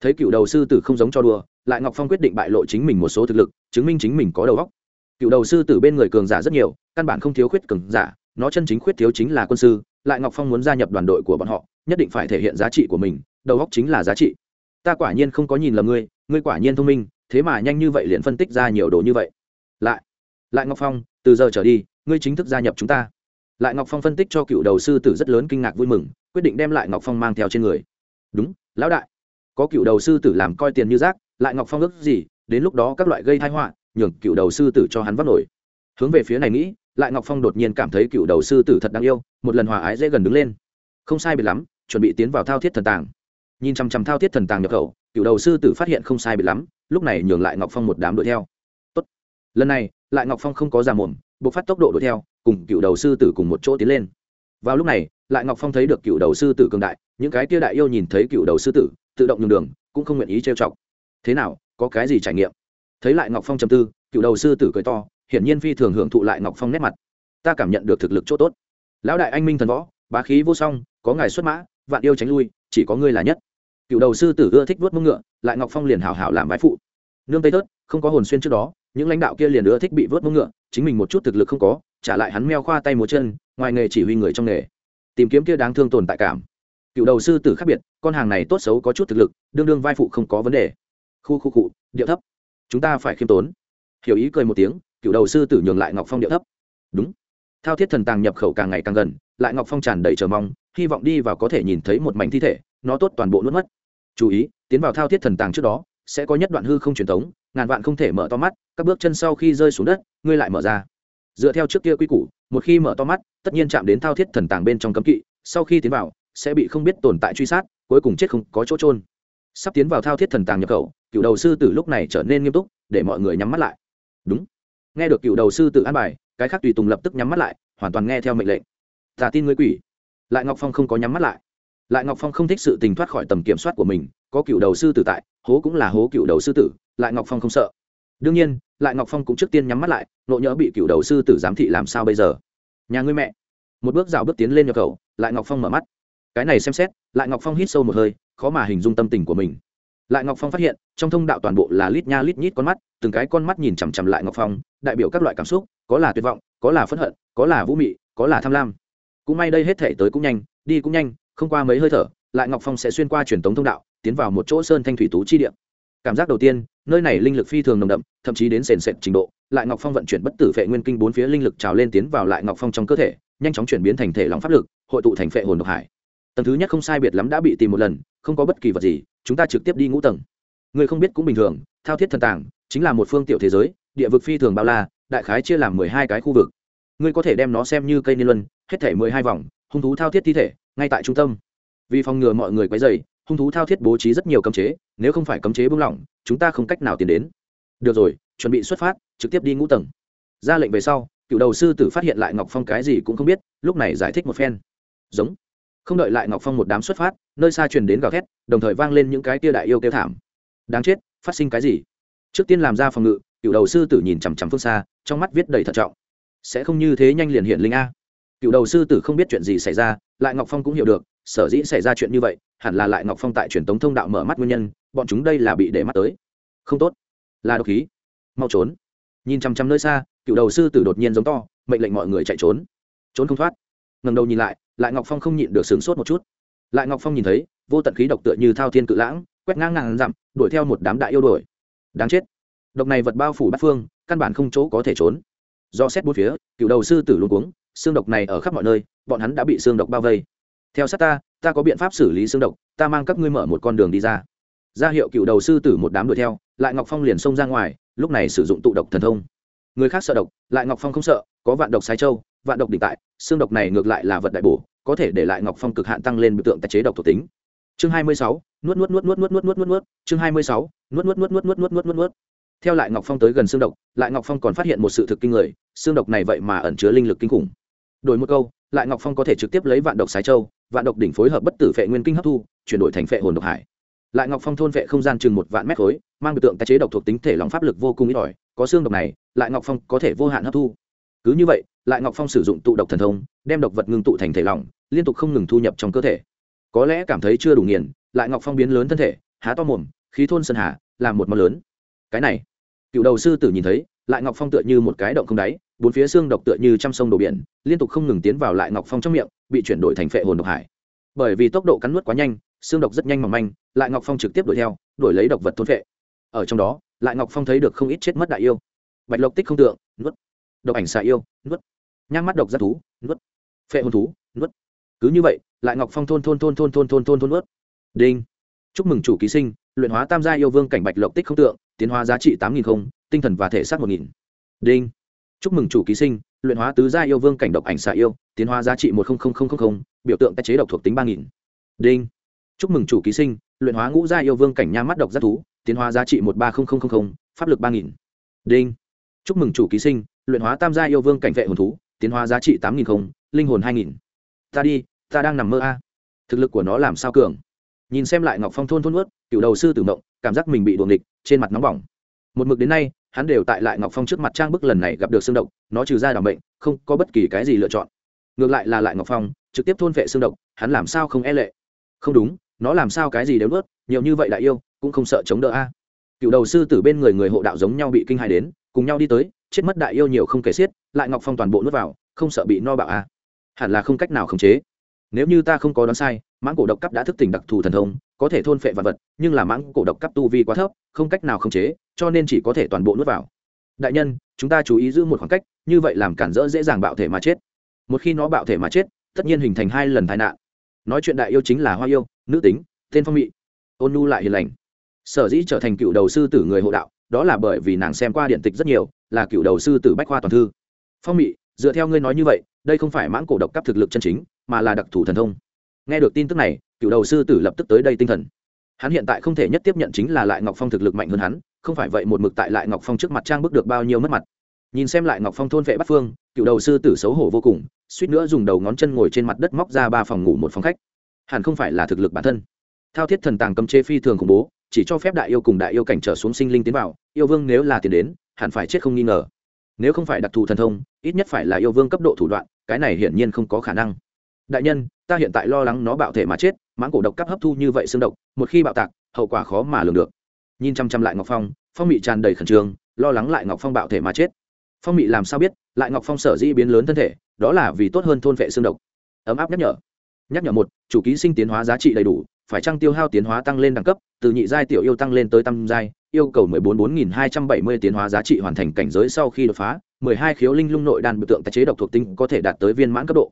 Thấy cựu đầu sư tử không giống cho đùa, lại ngọc phong quyết định bại lộ chính mình một số thực lực, chứng minh chính mình có đầu óc. Cựu đầu sư tử bên người cường giả rất nhiều, căn bản không thiếu khuyết cường giả, nó chân chính khuyết thiếu chính là quân sư lại ngọc phong muốn gia nhập đoàn đội của bọn họ, nhất định phải thể hiện giá trị của mình, đầu óc chính là giá trị. Ta quả nhiên không có nhìn lầm ngươi ngươi quả nhiên thông minh, thế mà nhanh như vậy liền phân tích ra nhiều đồ như vậy. Lại lại ngọc phong, từ giờ trở đi, ngươi chính thức gia nhập chúng ta. Lại ngọc phong phân tích cho cựu đầu sư tử rất lớn kinh ngạc vui mừng, quyết định đem lại ngọc phong mang theo trên người. Đúng, lão đại. Có cựu đầu sư tử làm coi tiền như rác, lại ngọc phong ước gì, đến lúc đó các loại gây thai họa, nhường cựu đầu sư tử cho hắn vắt nổi. Hướng về phía này nghĩ lại ngọc phong đột nhiên cảm thấy cựu đầu sư tử thật đáng yêu, một lần hòa ái dễ gần đứng lên. Không sai biệt lắm, chuẩn bị tiến vào thao thiết thần tàng. Nhìn chằm chằm thao thiết thần tàng nhập khẩu, cựu đầu sư tử phát hiện không sai biệt lắm, lúc này nhường lại ngọc phong một đám đuổi theo. Tốt. lần này, lại ngọc phong không có già mồm, buộc phát tốc độ đuổi theo, cùng cựu đầu sư tử cùng một chỗ tiến lên. Vào lúc này, lại ngọc phong thấy được cựu đầu sư tử cường đại, những cái kia đại yêu nhìn thấy cựu đầu sư tử, tự động nhường đường, cũng không nguyện ý trêu chọc. Thế nào, có cái gì trải nghiệm? Thấy lại ngọc phong trầm tư, cựu đầu sư tử cười to hiển nhiên phi thường hưởng thụ lại ngọc phong nét mặt. Ta cảm nhận được thực lực chỗ tốt. Lão đại anh minh thần võ, bá khí vô song, có ngài xuất mã, vạn yêu tránh lui, chỉ có ngươi là nhất. Cựu đầu sư tử ưa thích vuốt mông ngựa, lại ngọc phong liền hào hảo làm bái phụ. Nương tây tớt, không có hồn xuyên trước đó, những lãnh đạo kia liền ưa thích bị vớt mông ngựa, chính mình một chút thực lực không có, trả lại hắn meo khoa tay múa chân, ngoài nghề chỉ huy người trong nghề. Tìm kiếm kia đáng thương tồn tại cảm. Cựu đầu sư tử khác biệt, con hàng này tốt xấu có chút thực lực, đương đương vai phụ không có vấn đề. Khu khu cụ điệu thấp. Chúng ta phải khiêm tốn. Hiểu ý cười một tiếng cựu đầu sư tử nhường lại ngọc phong điệu thấp. Đúng. Thao thiết thần tàng nhập khẩu càng ngày càng gần, lại ngọc phong tràn đầy chờ mong, hy vọng đi vào có thể nhìn thấy một mảnh thi thể, nó tốt toàn bộ nuốt mất. Chú ý, tiến vào thao thiết thần tàng trước đó, sẽ có nhất đoạn hư không truyền thống ngàn vạn không thể mở to mắt, các bước chân sau khi rơi xuống đất, ngươi lại mở ra. Dựa theo trước kia quy củ, một khi mở to mắt, tất nhiên chạm đến thao thiết thần tàng bên trong cấm kỵ, sau khi tiến vào, sẽ bị không biết tồn tại truy sát, cuối cùng chết không có chỗ trôn sắp tiến vào thao thiết thần tàng nhập khẩu, cựu đầu sư tử lúc này trở nên nghiêm túc, để mọi người nhắm mắt lại. Đúng nghe được cựu đầu sư tử an bài, cái khác tùy tùng lập tức nhắm mắt lại, hoàn toàn nghe theo mệnh lệnh. Ta tin ngươi quỷ. Lại ngọc phong không có nhắm mắt lại. Lại ngọc phong không thích sự tình thoát khỏi tầm kiểm soát của mình, có cựu đầu sư tử tại, hố cũng là hố cựu đầu sư tử, lại ngọc phong không sợ. Đương nhiên, lại ngọc phong cũng trước tiên nhắm mắt lại, nộ nhỡ bị cựu đầu sư tử giám thị làm sao bây giờ? Nhà ngươi mẹ. Một bước rào bước tiến lên nhập khẩu, lại ngọc phong mở mắt. Cái này xem xét, lại ngọc phong hít sâu một hơi, khó mà hình dung tâm tình của mình. Lại ngọc phong phát hiện, trong thông đạo toàn bộ là lít nha lít nhít con mắt, từng cái con mắt nhìn chằm chằm lại ngọc phong đại biểu các loại cảm xúc, có là tuyệt vọng, có là phẫn hận, có là vũ mị, có là tham lam. Cũng may đây hết thể tới cũng nhanh, đi cũng nhanh, không qua mấy hơi thở, lại ngọc phong sẽ xuyên qua truyền tống thông đạo, tiến vào một chỗ sơn thanh thủy tú chi địa. Cảm giác đầu tiên, nơi này linh lực phi thường nồng đậm, thậm chí đến sền sệt trình độ, lại ngọc phong vận chuyển bất tử phệ nguyên kinh bốn phía linh lực trào lên tiến vào lại ngọc phong trong cơ thể, nhanh chóng chuyển biến thành thể lòng pháp lực, hội tụ thành phệ hồn độc hải. Tầng thứ nhất không sai biệt lắm đã bị tìm một lần, không có bất kỳ vật gì, chúng ta trực tiếp đi ngũ tầng. Người không biết cũng bình thường, thao thiết thần tàng, chính là một phương tiểu thế giới địa vực phi thường bao la, đại khái chia làm mười hai cái khu vực. Ngươi có thể đem nó xem như cây niên luân hết thể mười hai vòng, hung thú thao thiết thi thể, ngay tại trung tâm. Vì phòng ngừa mọi người quấy dày hung thú thao thiết bố trí rất nhiều cấm chế, nếu không phải cấm chế buông lỏng, chúng ta không cách nào tiến đến. Được rồi, chuẩn bị xuất phát, trực tiếp đi ngũ tầng. Ra lệnh về sau, cựu đầu sư tử phát hiện lại ngọc phong cái gì cũng không biết, lúc này giải thích một phen. Giống. Không đợi lại ngọc phong một đám xuất phát, nơi xa truyền đến gào thét, đồng thời vang lên những cái tia đại yêu kêu thảm. Đáng chết, phát sinh cái gì? Trước tiên làm ra phòng ngự cựu đầu sư tử nhìn chằm chằm phương xa, trong mắt viết đầy thận trọng. Sẽ không như thế nhanh liền hiện linh a. Cựu đầu sư tử không biết chuyện gì xảy ra, lại ngọc phong cũng hiểu được, sở dĩ xảy ra chuyện như vậy, hẳn là lại ngọc phong tại truyền tống thông đạo mở mắt nguyên nhân, bọn chúng đây là bị để mắt tới. Không tốt. Là độc khí. Mau trốn. Nhìn chằm chằm nơi xa, cựu đầu sư tử đột nhiên giống to, mệnh lệnh mọi người chạy trốn. Trốn không thoát. Ngầm đầu nhìn lại lại ngọc phong không nhịn được sướng sốt một chút. Lại ngọc phong nhìn thấy, vô tận khí độc tựa như thao thiên cự lãng, quét ngang ngàn dặm, đuổi theo một đám đại yêu đuổi. Đáng chết độc này vật bao phủ bát phương căn bản không chỗ có thể trốn do xét bốn phía cựu đầu sư tử luôn cuống xương độc này ở khắp mọi nơi bọn hắn đã bị xương độc bao vây theo sát ta ta có biện pháp xử lý xương độc ta mang các ngươi mở một con đường đi ra ra hiệu cựu đầu sư tử một đám đuổi theo lại ngọc phong liền xông ra ngoài lúc này sử dụng tụ độc thần thông người khác sợ độc lại ngọc phong không sợ có vạn độc sai châu vạn độc đỉnh tại xương độc này ngược lại là vật đại bổ có thể để lại ngọc phong cực hạn tăng lên biểu tượng tài chế độc thuộc tính chương hai mươi sáu nuốt nuốt nuốt nuốt nuốt nuốt nuốt nuốt nuốt chương hai mươi sáu nuốt nuốt nuốt nuốt nuốt nuốt nuốt nuốt nuốt theo lại ngọc phong tới gần xương độc, lại ngọc phong còn phát hiện một sự thực kinh người, xương độc này vậy mà ẩn chứa linh lực kinh khủng. Đổi một câu, lại ngọc phong có thể trực tiếp lấy vạn độc sái châu, vạn độc đỉnh phối hợp bất tử phệ nguyên kinh hấp thu, chuyển đổi thành phệ hồn độc hải. Lại ngọc phong thôn phệ không gian chừng một vạn mét khối, mang biểu tượng tái chế độc thuộc tính thể lòng pháp lực vô cùng ít ỏi, có xương độc này, lại ngọc phong có thể vô hạn hấp thu. Cứ như vậy, lại ngọc phong sử dụng tụ độc thần thông, đem độc vật ngưng tụ thành thể lỏng liên tục không ngừng thu nhập trong cơ thể. Có lẽ cảm thấy chưa đủ nghiền, lại ngọc phong biến lớn thân thể, há to mồm, khí thôn sơn hà, làm một món lớn. Cái này cựu đầu sư tử nhìn thấy, lại ngọc phong tựa như một cái động không đáy, bốn phía xương độc tựa như t r ă m sông đồ biển, liên tục không ngừng tiến vào lại ngọc phong trong miệng, bị chuyển đổi thành phệ hồn độc hải. Bởi vì tốc độ cắn nuốt quá nhanh, xương độc rất nhanh mỏng manh, lại ngọc phong trực tiếp đuổi theo, đuổi lấy độc vật thôn phệ. Ở trong đó, lại ngọc phong thấy được không ít chết mất đại yêu. Bạch lộc tích không tượng, nuốt. Độc ảnh xà yêu, nuốt. Nhang mắt độc giác thú, nuốt. Phệ hồn thú, nuốt. Cứ như vậy, lại ngọc phong thôn thôn thôn thôn thôn thôn thôn thôn nuốt. Đinh. Chúc mừng chủ ký sinh, luyện hóa tam gia yêu vương cảnh bạch lộc tích không tượng tiến hóa giá trị tám nghìn không, tinh thần và thể xác một nghìn. Đinh. Chúc mừng chủ ký sinh, luyện hóa tứ gia yêu vương cảnh độc ảnh xạ yêu, tiến hóa giá trị một biểu tượng tái chế độc thuộc tính ba nghìn. Đinh. Chúc mừng chủ ký sinh, luyện hóa ngũ gia yêu vương cảnh nha mắt độc giác thú, tiến hóa giá trị một ba pháp lực ba nghìn. Đinh. Chúc mừng chủ ký sinh, luyện hóa tam gia yêu vương cảnh vệ hồn thú, tiến hóa giá trị tám nghìn không, linh hồn hai nghìn. Ta đi, ta đang nằm mơ a. Thực lực của nó làm sao cường? Nhìn xem lại ngọc phong thôn thôn ướt cựu đầu sư tử mộng, cảm giác mình bị đuồng địch trên mặt nóng bỏng. Một mực đến nay, hắn đều tại lại ngọc phong trước mặt trang bức lần này gặp được xương độc, nó trừ ra đ ả bệnh, không có bất kỳ cái gì lựa chọn. Ngược lại là lại ngọc phong, trực tiếp thôn vệ xương độc, hắn làm sao không e lệ? Không đúng, nó làm sao cái gì đều nuốt, nhiều như vậy đại yêu, cũng không sợ chống đỡ a. Cựu đầu sư tử bên người người hộ đạo giống nhau bị kinh hài đến, cùng nhau đi tới, chết mất đại yêu nhiều không kể xiết, lại ngọc phong toàn bộ nuốt vào, không sợ bị no bạo a. Hẳn là không cách nào khống chế. Nếu như ta không có đoán sai mãng cổ độc cấp đã thức tỉnh đặc thù thần thông, có thể thôn phệ vật vật, nhưng là mãng cổ độc cấp tu vi quá thấp, không cách nào khống chế, cho nên chỉ có thể toàn bộ nuốt vào. Đại nhân, chúng ta chú ý giữ một khoảng cách, như vậy làm cản rỡ dễ dàng bạo thể mà chết. Một khi nó bạo thể mà chết, tất nhiên hình thành hai lần tai nạn. Nói chuyện đại yêu chính là hoa yêu, nữ tính, tên phong mị. Ôn nu lại hiền lành. Sở dĩ trở thành cựu đầu sư tử người hộ đạo, đó là bởi vì nàng xem qua điện tịch rất nhiều, là cựu đầu sư tử bách khoa toàn thư. Phong mị, dựa theo ngươi nói như vậy, đây không phải mãng cổ độc cấp thực lực chân chính, mà là đặc thù thần thông nghe được tin tức này, cựu đầu sư tử lập tức tới đây tinh thần. Hắn hiện tại không thể nhất tiếp nhận chính là lại ngọc phong thực lực mạnh hơn hắn, không phải vậy một mực tại lại ngọc phong trước mặt trang bức được bao nhiêu mất mặt. Nhìn xem lại ngọc phong thôn vệ bắt phương, cựu đầu sư tử xấu hổ vô cùng, suýt nữa dùng đầu ngón chân ngồi trên mặt đất móc ra ba phòng ngủ một phòng khách. Hẳn không phải là thực lực bản thân. Thao thiết thần tàng cầm chê phi thường khủng bố, chỉ cho phép đại yêu cùng đại yêu cảnh trở xuống sinh linh tiến vào, yêu vương nếu là tiền đến, hẳn phải chết không nghi ngờ. Nếu không phải đặc thù thần thông, ít nhất phải là yêu vương cấp độ thủ đoạn, cái này hiển nhiên không có khả năng đại nhân, ta hiện tại lo lắng nó bạo thể mà chết, mãng cổ độc cắp hấp thu như vậy xương độc, một khi bạo tạc, hậu quả khó mà lường được. Nhìn chăm chăm lại ngọc phong phong mị tràn đầy khẩn trương, lo lắng lại ngọc phong bạo thể mà chết. Phong mị làm sao biết, lại ngọc phong sở dĩ biến lớn thân thể, đó là vì tốt hơn thôn vệ xương độc. Ấm áp nhắc nhở. Nhắc nhở một, chủ ký sinh tiến hóa giá trị đầy đủ, phải trăng tiêu hao tiến hóa tăng lên đẳng cấp, từ nhị giai tiểu yêu tăng lên tới tam giai, yêu cầu mười bốn bốn nghìn hai trăm bảy mươi tiến hóa giá trị hoàn thành cảnh giới sau khi đột phá, mười hai khiếu linh lung nội đan biểu tượng tái chế độc thuộc tinh có thể đạt tới viên mãn cấp độ.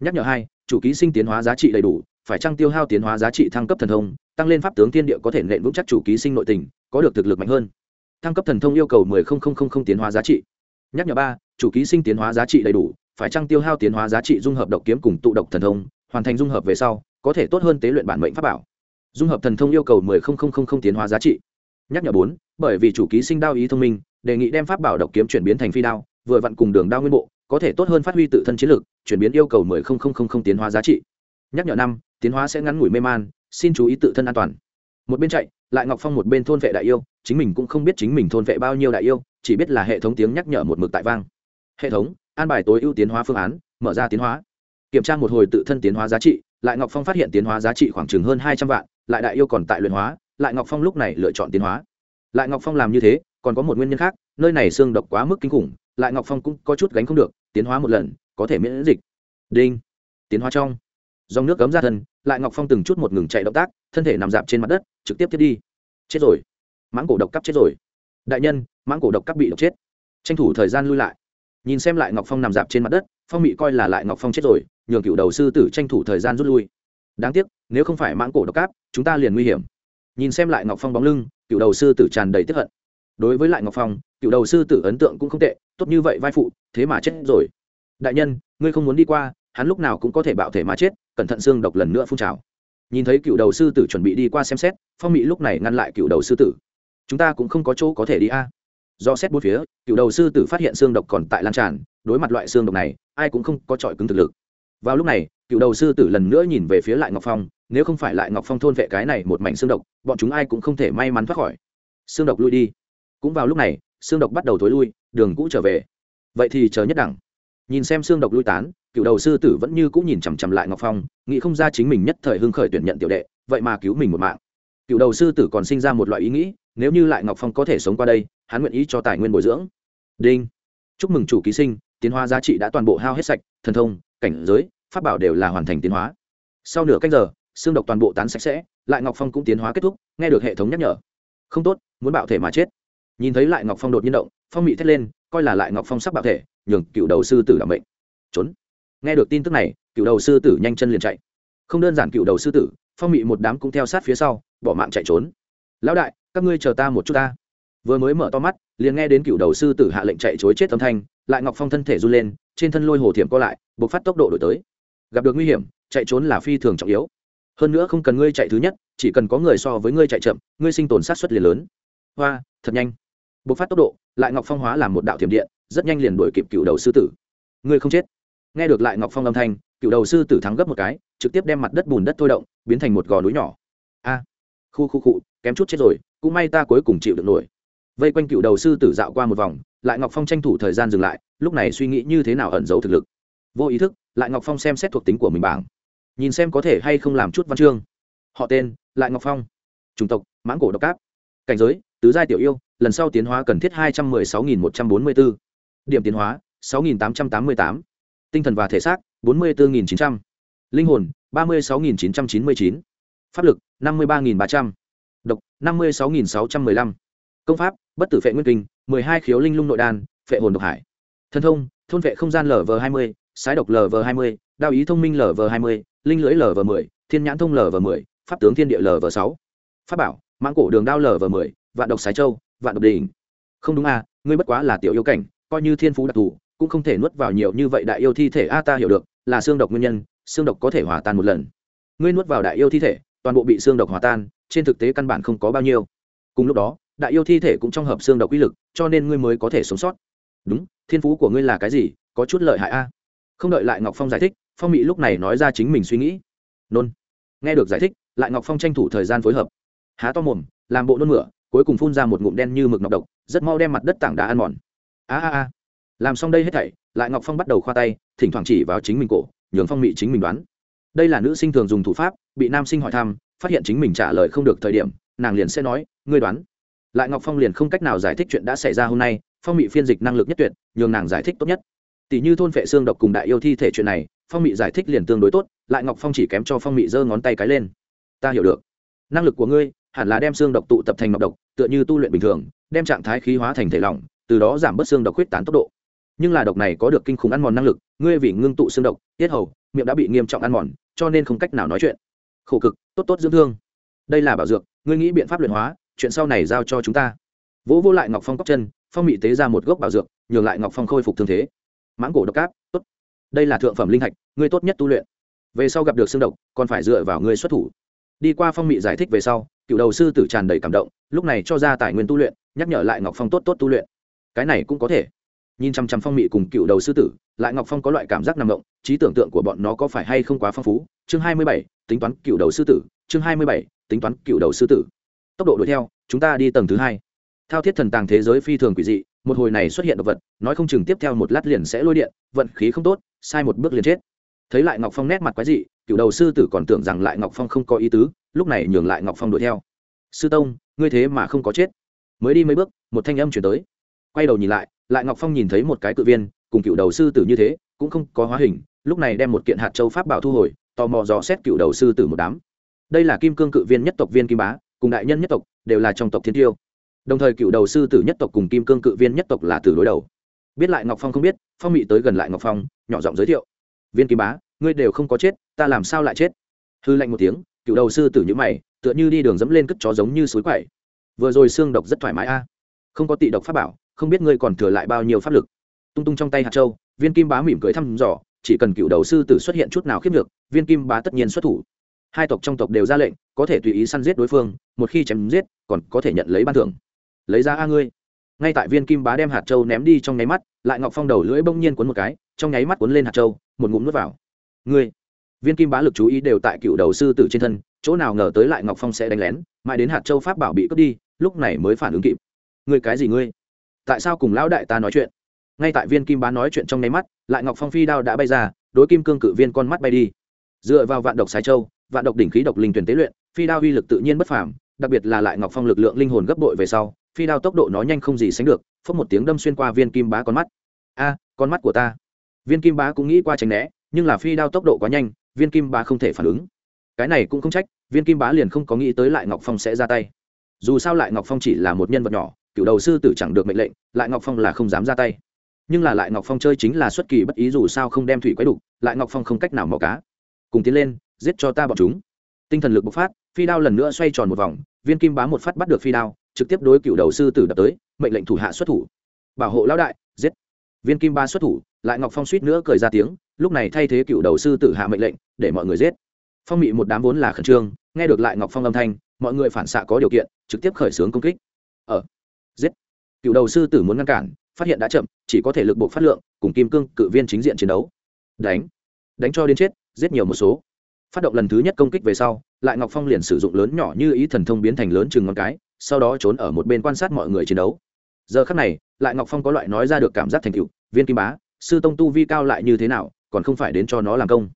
Nhắc nhở hai chủ ký sinh tiến hóa giá trị đầy đủ, phải trăng tiêu hao tiến hóa giá trị thăng cấp thần thông, tăng lên pháp tướng thiên địa có thể nện vững chắc chủ ký sinh nội tình, có được thực lực mạnh hơn. Thăng cấp thần thông yêu cầu mười không không không không tiến hóa giá trị. Nhắc nhở ba, chủ ký sinh tiến hóa giá trị đầy đủ, phải trăng tiêu hao tiến hóa giá trị dung hợp độc kiếm cùng tụ độc thần thông, hoàn thành dung hợp về sau, có thể tốt hơn tế luyện bản mệnh pháp bảo. Dung hợp thần thông yêu cầu mười không không không không tiến hóa giá trị. Nhắc nhở bốn, bởi vì chủ ký sinh đao ý thông minh, đề nghị đem pháp bảo độc kiếm chuyển biến thành phi đao, vừa vặn cùng đường đao nguyên bộ có thể tốt hơn phát huy tự thân chiến lược, chuyển biến yêu cầu mười không không không không tiến hóa giá trị. Nhắc nhở năm, tiến hóa sẽ ngắn ngủi mê man, xin chú ý tự thân an toàn. Một bên chạy, lại ngọc phong một bên thôn vệ đại yêu, chính mình cũng không biết chính mình thôn vệ bao nhiêu đại yêu, chỉ biết là hệ thống tiếng nhắc nhở một mực tại vang. Hệ thống, an bài tối ưu tiến hóa phương án, mở ra tiến hóa. Kiểm tra một hồi tự thân tiến hóa giá trị, lại ngọc phong phát hiện tiến hóa giá trị khoảng chừng hơn hai trăm vạn, lại đại yêu còn tại luyện hóa, lại ngọc phong lúc này lựa chọn tiến hóa. Lại ngọc phong làm như thế, còn có một nguyên nhân khác, nơi này xương độc quá mức kinh khủng, lại ngọc phong cũng có chút gánh không được tiến hóa một lần, có thể miễn dịch. Đinh. Tiến hóa trong. Dòng nước cấm ra thân, lại ngọc phong từng chút một ngừng chạy động tác, thân thể nằm dạp trên mặt đất, trực tiếp tiếp đi. Chết rồi. Mãng cổ độc cắp chết rồi. Đại nhân, mãng cổ độc cắp bị độc chết. Tranh thủ thời gian lui lại. Nhìn xem lại ngọc phong nằm dạp trên mặt đất, phong bị coi là lại ngọc phong chết rồi, nhường cựu đầu sư tử tranh thủ thời gian rút lui. Đáng tiếc, nếu không phải mãng cổ độc cáp chúng ta liền nguy hiểm. Nhìn xem lại ngọc phong bóng lưng, cựu đầu sư tử tràn đầy tiếp hận đối với lại ngọc phong, cựu đầu sư tử ấn tượng cũng không tệ, tốt như vậy vai phụ, thế mà chết rồi. Đại nhân, ngươi không muốn đi qua, hắn lúc nào cũng có thể bạo thể mà chết, cẩn thận xương độc lần nữa phun trào. Nhìn thấy cựu đầu sư tử chuẩn bị đi qua xem xét, phong mỹ lúc này ngăn lại cựu đầu sư tử. Chúng ta cũng không có chỗ có thể đi a. Do xét bốn phía, cựu đầu sư tử phát hiện xương độc còn tại lan tràn, đối mặt loại xương độc này, ai cũng không có trọi cứng thực lực. Vào lúc này, cựu đầu sư tử lần nữa nhìn về phía lại ngọc phong, nếu không phải lại ngọc phong thôn vệ cái này một mảnh xương độc, bọn chúng ai cũng không thể may mắn thoát khỏi. Xương độc lui đi cũng vào lúc này, xương độc bắt đầu thối lui, đường cũ trở về. Vậy thì chờ nhất đẳng. Nhìn xem xương độc lui tán, cựu đầu sư tử vẫn như cũng nhìn chằm chằm lại ngọc phong, nghĩ không ra chính mình nhất thời hưng khởi tuyển nhận tiểu đệ, vậy mà cứu mình một mạng. Cựu đầu sư tử còn sinh ra một loại ý nghĩ, nếu như lại ngọc phong có thể sống qua đây, hắn nguyện ý cho tài nguyên bồi dưỡng. Đinh. Chúc mừng chủ ký sinh, tiến hóa giá trị đã toàn bộ hao hết sạch, thần thông, cảnh giới, pháp bảo đều là hoàn thành tiến hóa. Sau nửa cách giờ, xương độc toàn bộ tán sạch sẽ, lại ngọc phong cũng tiến hóa kết thúc, nghe được hệ thống nhắc nhở. Không tốt, muốn bạo thể mà chết nhìn thấy lại ngọc phong đột nhiên động, phong mị thét lên, coi là lại ngọc phong sắp bạo thể, nhường cựu đầu sư tử đảm bệnh trốn. Nghe được tin tức này, cựu đầu sư tử nhanh chân liền chạy. Không đơn giản cựu đầu sư tử, phong mị một đám cũng theo sát phía sau, bỏ mạng chạy trốn. Lão đại, các ngươi chờ ta một chút ta. Vừa mới mở to mắt, liền nghe đến cựu đầu sư tử hạ lệnh chạy chối chết âm thanh, lại ngọc phong thân thể run lên, trên thân lôi hồ thiểm co lại buộc phát tốc độ đổi tới. Gặp được nguy hiểm, chạy trốn là phi thường trọng yếu. Hơn nữa không cần ngươi chạy thứ nhất, chỉ cần có người so với ngươi chạy chậm, ngươi sinh tồn sát xuất liền lớn. Hoa, thật nhanh bộc phát tốc độ, lại ngọc phong hóa làm một đạo thiểm điện, rất nhanh liền đuổi kịp cựu đầu sư tử. Ngươi không chết. Nghe được lại ngọc phong âm thanh, cựu đầu sư tử thắng gấp một cái, trực tiếp đem mặt đất bùn đất thôi động, biến thành một gò núi nhỏ. A. Khu khu cụ kém chút chết rồi, cũng may ta cuối cùng chịu được nổi. Vây quanh cựu đầu sư tử dạo qua một vòng, lại ngọc phong tranh thủ thời gian dừng lại, lúc này suy nghĩ như thế nào ẩn giấu thực lực. Vô ý thức, lại ngọc phong xem xét thuộc tính của mình bảng. Nhìn xem có thể hay không làm chút văn chương. Họ tên, lại ngọc phong. Chủng tộc, mãng cổ độc cáp. Cảnh giới, tứ giai tiểu yêu lần sau tiến hóa cần thiết hai trăm mười sáu nghìn một trăm bốn mươi bốn. Điểm tiến hóa, sáu nghìn tám trăm tám mươi tám. Tinh thần và thể xác, bốn mươi bốn nghìn chín trăm. Linh hồn, ba mươi sáu nghìn chín trăm chín mươi chín. Pháp lực, năm mươi ba nghìn ba trăm. Độc, năm mươi sáu nghìn sáu trăm mười lăm. Công pháp, bất tử phệ nguyên kinh, mười hai khiếu linh lung nội đan, phệ hồn độc hải. Thân thông, thôn vệ không gian lv hai mươi, sái độc lv hai mươi, đao ý thông minh lv hai mươi, linh lưỡi lv mười, thiên nhãn thông lv mười, pháp tướng thiên địa lv sáu. Pháp bảo, mãng cổ đường đao lv mười, vạn độc sái châu vạn độc đỉnh. Không đúng à ngươi bất quá là tiểu yêu cảnh, coi như thiên phú đặc thù, cũng không thể nuốt vào nhiều như vậy đại yêu thi thể. A, ta hiểu được, là xương độc nguyên nhân, xương độc có thể hòa tan một lần. Ngươi nuốt vào đại yêu thi thể, toàn bộ bị xương độc hòa tan, trên thực tế căn bản không có bao nhiêu. Cùng lúc đó, đại yêu thi thể cũng trong hợp xương độc uy lực, cho nên ngươi mới có thể sống sót. Đúng, thiên phú của ngươi là cái gì, có chút lợi hại a. Không đợi lại ngọc phong giải thích, phong mỹ lúc này nói ra chính mình suy nghĩ. Nôn. Nghe được giải thích, lại ngọc phong tranh thủ thời gian phối hợp. Há to mồm, làm bộ nôn mửa cuối cùng phun ra một ngụm đen như mực nọc độc, rất mau đem mặt đất tảng đá ăn mòn. A a a. Làm xong đây hết thảy, lại ngọc phong bắt đầu khoa tay, thỉnh thoảng chỉ vào chính mình cổ, nhường phong Mị chính mình đoán. Đây là nữ sinh thường dùng thủ pháp, bị nam sinh hỏi thăm, phát hiện chính mình trả lời không được thời điểm, nàng liền sẽ nói, ngươi đoán. Lại ngọc phong liền không cách nào giải thích chuyện đã xảy ra hôm nay, phong mị phiên dịch năng lực nhất tuyệt, nhường nàng giải thích tốt nhất. Tỷ như thôn phệ xương độc cùng đại yêu thi thể chuyện này, phong mị giải thích liền tương đối tốt, lại ngọc phong chỉ kém cho phong mị giơ ngón tay cái lên. Ta hiểu được. Năng lực của ngươi hẳn là đem xương độc tụ tập thành ngọc độc, tựa như tu luyện bình thường, đem trạng thái khí hóa thành thể lỏng, từ đó giảm bớt xương độc huyết tán tốc độ. Nhưng là độc này có được kinh khủng ăn mòn năng lực, ngươi vì ngưng tụ xương độc, tiết hầu, miệng đã bị nghiêm trọng ăn mòn, cho nên không cách nào nói chuyện. Khổ cực, tốt tốt dưỡng thương. Đây là bảo dược, ngươi nghĩ biện pháp luyện hóa, chuyện sau này giao cho chúng ta. Vỗ vô lại ngọc phong cóc chân, phong mị tế ra một gốc bảo dược, nhường lại ngọc phong khôi phục thương thế. Mãng cổ độc cáp, tốt. Đây là thượng phẩm linh thạch ngươi tốt nhất tu luyện. Về sau gặp được xương độc, còn phải dựa vào ngươi xuất thủ. Đi qua phong mị giải thích về sau cựu đầu sư tử tràn đầy cảm động, lúc này cho ra tài nguyên tu luyện, nhắc nhở lại ngọc phong tốt tốt tu luyện. Cái này cũng có thể. Nhìn chăm chăm phong mị cùng cựu đầu sư tử, lại ngọc phong có loại cảm giác nằm động, trí tưởng tượng của bọn nó có phải hay không quá phong phú. Chương hai mươi bảy, tính toán cựu đầu sư tử, chương hai mươi bảy, tính toán cựu đầu sư tử. Tốc độ đuổi theo, chúng ta đi tầng thứ hai. Thao thiết thần tàng thế giới phi thường quỷ dị, một hồi này xuất hiện đ ộ vật, nói không chừng tiếp theo một lát liền sẽ lôi điện, vận khí không tốt, sai một bước liền chết thấy lại ngọc phong nét mặt quái dị, cựu đầu sư tử còn tưởng rằng lại ngọc phong không có ý tứ, lúc này nhường lại ngọc phong đuổi theo. Sư tông, ngươi thế mà không có chết. Mới đi mấy bước, một thanh âm chuyển tới. Quay đầu nhìn lại lại ngọc phong nhìn thấy một cái cự viên, cùng cựu đầu sư tử như thế, cũng không có hóa hình, lúc này đem một kiện hạt châu pháp bảo thu hồi, tò mò dò xét cựu đầu sư tử một đám. Đây là kim cương cự viên nhất tộc viên kim bá, cùng đại nhân nhất tộc, đều là trong tộc thiên tiêu. Đồng thời cựu đầu sư tử nhất tộc cùng kim cương cự viên nhất tộc là từ đối đầu. Biết lại ngọc phong không biết, phong mị tới gần lại ngọc phong, nhỏ giọng giới thiệu viên kim bá, ngươi đều không có chết, ta làm sao lại chết? Hư lạnh một tiếng, cựu đầu sư tử nhữ mày, tựa như đi đường dẫm lên cất chó giống như suối quậy. Vừa rồi xương độc rất thoải mái a. Không có tị độc pháp bảo, không biết ngươi còn thừa lại bao nhiêu pháp lực. Tung tung trong tay hạt châu, viên kim bá mỉm cười thăm dò, chỉ cần cựu đầu sư tử xuất hiện chút nào khiếp được viên kim bá tất nhiên xuất thủ. Hai tộc trong tộc đều ra lệnh, có thể tùy ý săn giết đối phương, một khi chém giết, còn có thể nhận lấy ban thưởng. Lấy ra a ngươi. Ngay tại viên kim bá đem hạt châu ném đi trong nháy mắt, lại ngọc phong đầu lưỡi bỗng nhiên cuốn một cái, trong nháy mắt cuốn lên hạt châu một ngụm nuốt vào. Ngươi, viên kim bá lực chú ý đều tại cựu đầu sư tử trên thân, chỗ nào ngờ tới lại ngọc phong sẽ đánh lén, mãi đến hạt châu pháp bảo bị cướp đi, lúc này mới phản ứng kịp. Ngươi cái gì ngươi? Tại sao cùng lão đại ta nói chuyện? Ngay tại viên kim bá nói chuyện trong nháy mắt, lại ngọc phong phi đao đã bay ra, đối kim cương cự viên con mắt bay đi. Dựa vào vạn độc sái châu, vạn độc đỉnh khí độc linh tuyển tế luyện, phi đao uy lực tự nhiên bất phàm, đặc biệt là lại ngọc phong lực lượng linh hồn gấp bội về sau, phi đao tốc độ nó nhanh không gì sánh được phất một tiếng đâm xuyên qua viên kim bá con mắt. A, con mắt của ta viên kim bá cũng nghĩ qua tránh né, nhưng là phi đao tốc độ quá nhanh, viên kim bá không thể phản ứng. Cái này cũng không trách, viên kim bá liền không có nghĩ tới lại ngọc phong sẽ ra tay. Dù sao lại ngọc phong chỉ là một nhân vật nhỏ, cựu đầu sư tử chẳng được mệnh lệnh, lại ngọc phong là không dám ra tay. Nhưng là lại ngọc phong chơi chính là xuất kỳ bất ý dù sao không đem thủy quái đục, lại ngọc phong không cách nào mò cá. Cùng tiến lên, giết cho ta bọn chúng. Tinh thần lực bộc phát, phi đao lần nữa xoay tròn một vòng, viên kim bá một phát bắt được phi đao, trực tiếp đối cựu đầu sư tử đập tới, mệnh lệnh thủ hạ xuất thủ. Bảo hộ lão đại, giết. Viên kim ba xuất thủ lại ngọc phong suýt nữa cười ra tiếng, lúc này thay thế cựu đầu sư tử hạ mệnh lệnh, để mọi người giết. Phong mị một đám vốn là khẩn trương, nghe được lại ngọc phong âm thanh, mọi người phản xạ có điều kiện, trực tiếp khởi xướng công kích. Ở giết. Cựu đầu sư tử muốn ngăn cản, phát hiện đã chậm, chỉ có thể lực buộc phát lượng, cùng kim cương cự viên chính diện chiến đấu. Đánh. Đánh cho đến chết, giết nhiều một số. Phát động lần thứ nhất công kích về sau, lại ngọc phong liền sử dụng lớn nhỏ như ý thần thông biến thành lớn chừng ngón cái, sau đó trốn ở một bên quan sát mọi người chiến đấu. Giờ khắc này, lại ngọc phong có loại nói ra được cảm giác thành cựu viên kim bá sư tông tu vi cao lại như thế nào còn không phải đến cho nó làm công.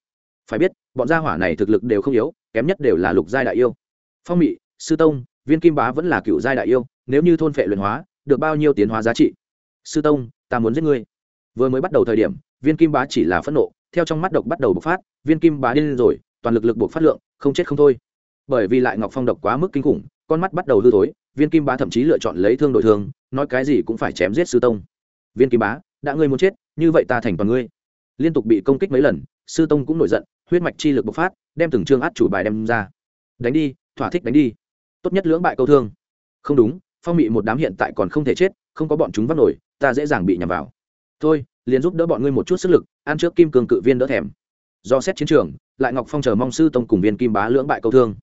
Phải biết bọn gia hỏa này thực lực đều không yếu kém nhất đều là lục giai đại yêu. Phong mị sư tông viên kim bá vẫn là cựu giai đại yêu nếu như thôn phệ luyện hóa được bao nhiêu tiến hóa giá trị? Sư tông ta muốn giết ngươi. Vừa mới bắt đầu thời điểm viên kim bá chỉ là phẫn nộ theo trong mắt độc bắt đầu bộc phát viên kim bá điên rồi toàn lực lực buộc phát lượng không chết không thôi. Bởi vì lại ngọc phong độc quá mức kinh khủng con mắt bắt đầu hư tối, viên kim bá thậm chí lựa chọn lấy thương đội thương nói cái gì cũng phải chém giết sư tông. Viên kim bá đã ngươi muốn chết, như vậy ta thành toàn ngươi. Liên tục bị công kích mấy lần, sư tông cũng nổi giận, huyết mạch chi lực bộc phát, đem từng chương át chủ bài đem ra. Đánh đi, thỏa thích đánh đi. Tốt nhất lưỡng bại câu thương. Không đúng, phong bị một đám hiện tại còn không thể chết, không có bọn chúng vắt nổi, ta dễ dàng bị nhầm vào. Thôi, liền giúp đỡ bọn ngươi một chút sức lực, ăn trước kim cương cự viên đỡ thèm. Do xét chiến trường, lại ngọc phong chờ mong sư tông cùng viên kim bá lưỡng bại câu thương.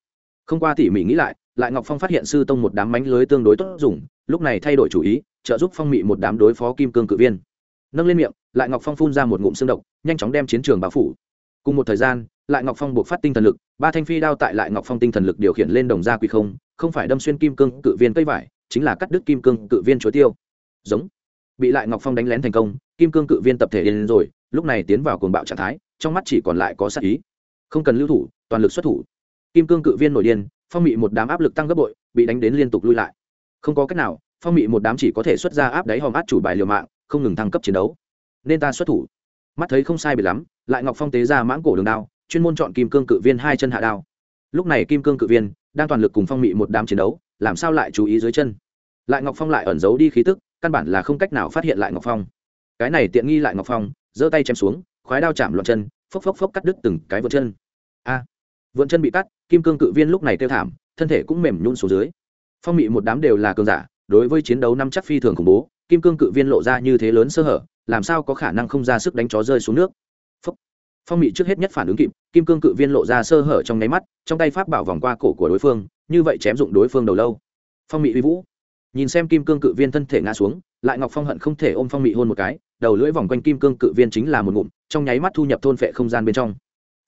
Không qua tỉ mỉ nghĩ lại lại ngọc phong phát hiện sư tông một đám mánh lưới tương đối tốt dùng, lúc này thay đổi chủ ý, trợ giúp phong mị một đám đối phó kim cương cự viên nâng lên miệng, lại ngọc phong phun ra một ngụm xương độc, nhanh chóng đem chiến trường bao phủ. Cùng một thời gian, lại ngọc phong buộc phát tinh thần lực, ba thanh phi đao tại lại ngọc phong tinh thần lực điều khiển lên đồng gia quy không không phải đâm xuyên kim cương cự viên cây vải, chính là cắt đứt kim cương cự viên chuối tiêu. Giống. Bị lại ngọc phong đánh lén thành công, kim cương cự viên tập thể lên rồi, lúc này tiến vào cuồng bạo trạng thái, trong mắt chỉ còn lại có sát ý. Không cần lưu thủ, toàn lực xuất thủ. Kim cương cự viên nổi điên, phong mị một đám áp lực tăng gấp bội, bị đánh đến liên tục lui lại. Không có cách nào, phong mị một đám chỉ có thể xuất ra áp đáy hòm át chủ bài liều mạng không ngừng thăng cấp chiến đấu. Nên ta xuất thủ. Mắt thấy không sai bị lắm lại ngọc phong tế ra mãng cổ đường đao chuyên môn chọn kim cương cự viên hai chân hạ đao. Lúc này kim cương cự viên đang toàn lực cùng phong mị một đám chiến đấu làm sao lại chú ý dưới chân? Lại ngọc phong lại ẩn giấu đi khí tức căn bản là không cách nào phát hiện lại ngọc phong. Cái này tiện nghi lại ngọc phong giơ tay chém xuống khoái đao chạm loạn chân phốc phốc phốc cắt đứt từng cái vượt chân. A! À, vượt chân bị cắt kim cương cự viên lúc này kêu thảm thân thể cũng mềm nhún xuống dưới. Phong mị một đám đều là cường giả đối với chiến đấu năm chắc phi thường khủng bố kim cương cự viên lộ ra như thế lớn sơ hở, làm sao có khả năng không ra sức đánh chó rơi xuống nước? Phong phong mị trước hết nhất phản ứng kịp, kim cương cự viên lộ ra sơ hở trong nháy mắt, trong tay pháp bảo vòng qua cổ của đối phương, như vậy chém dụng đối phương đầu lâu. Phong mị uy vũ. Nhìn xem kim cương cự viên thân thể ngã xuống, lại ngọc phong hận không thể ôm phong mị hôn một cái, đầu lưỡi vòng quanh kim cương cự viên chính là một ngụm, trong nháy mắt thu nhập thôn phệ không gian bên trong.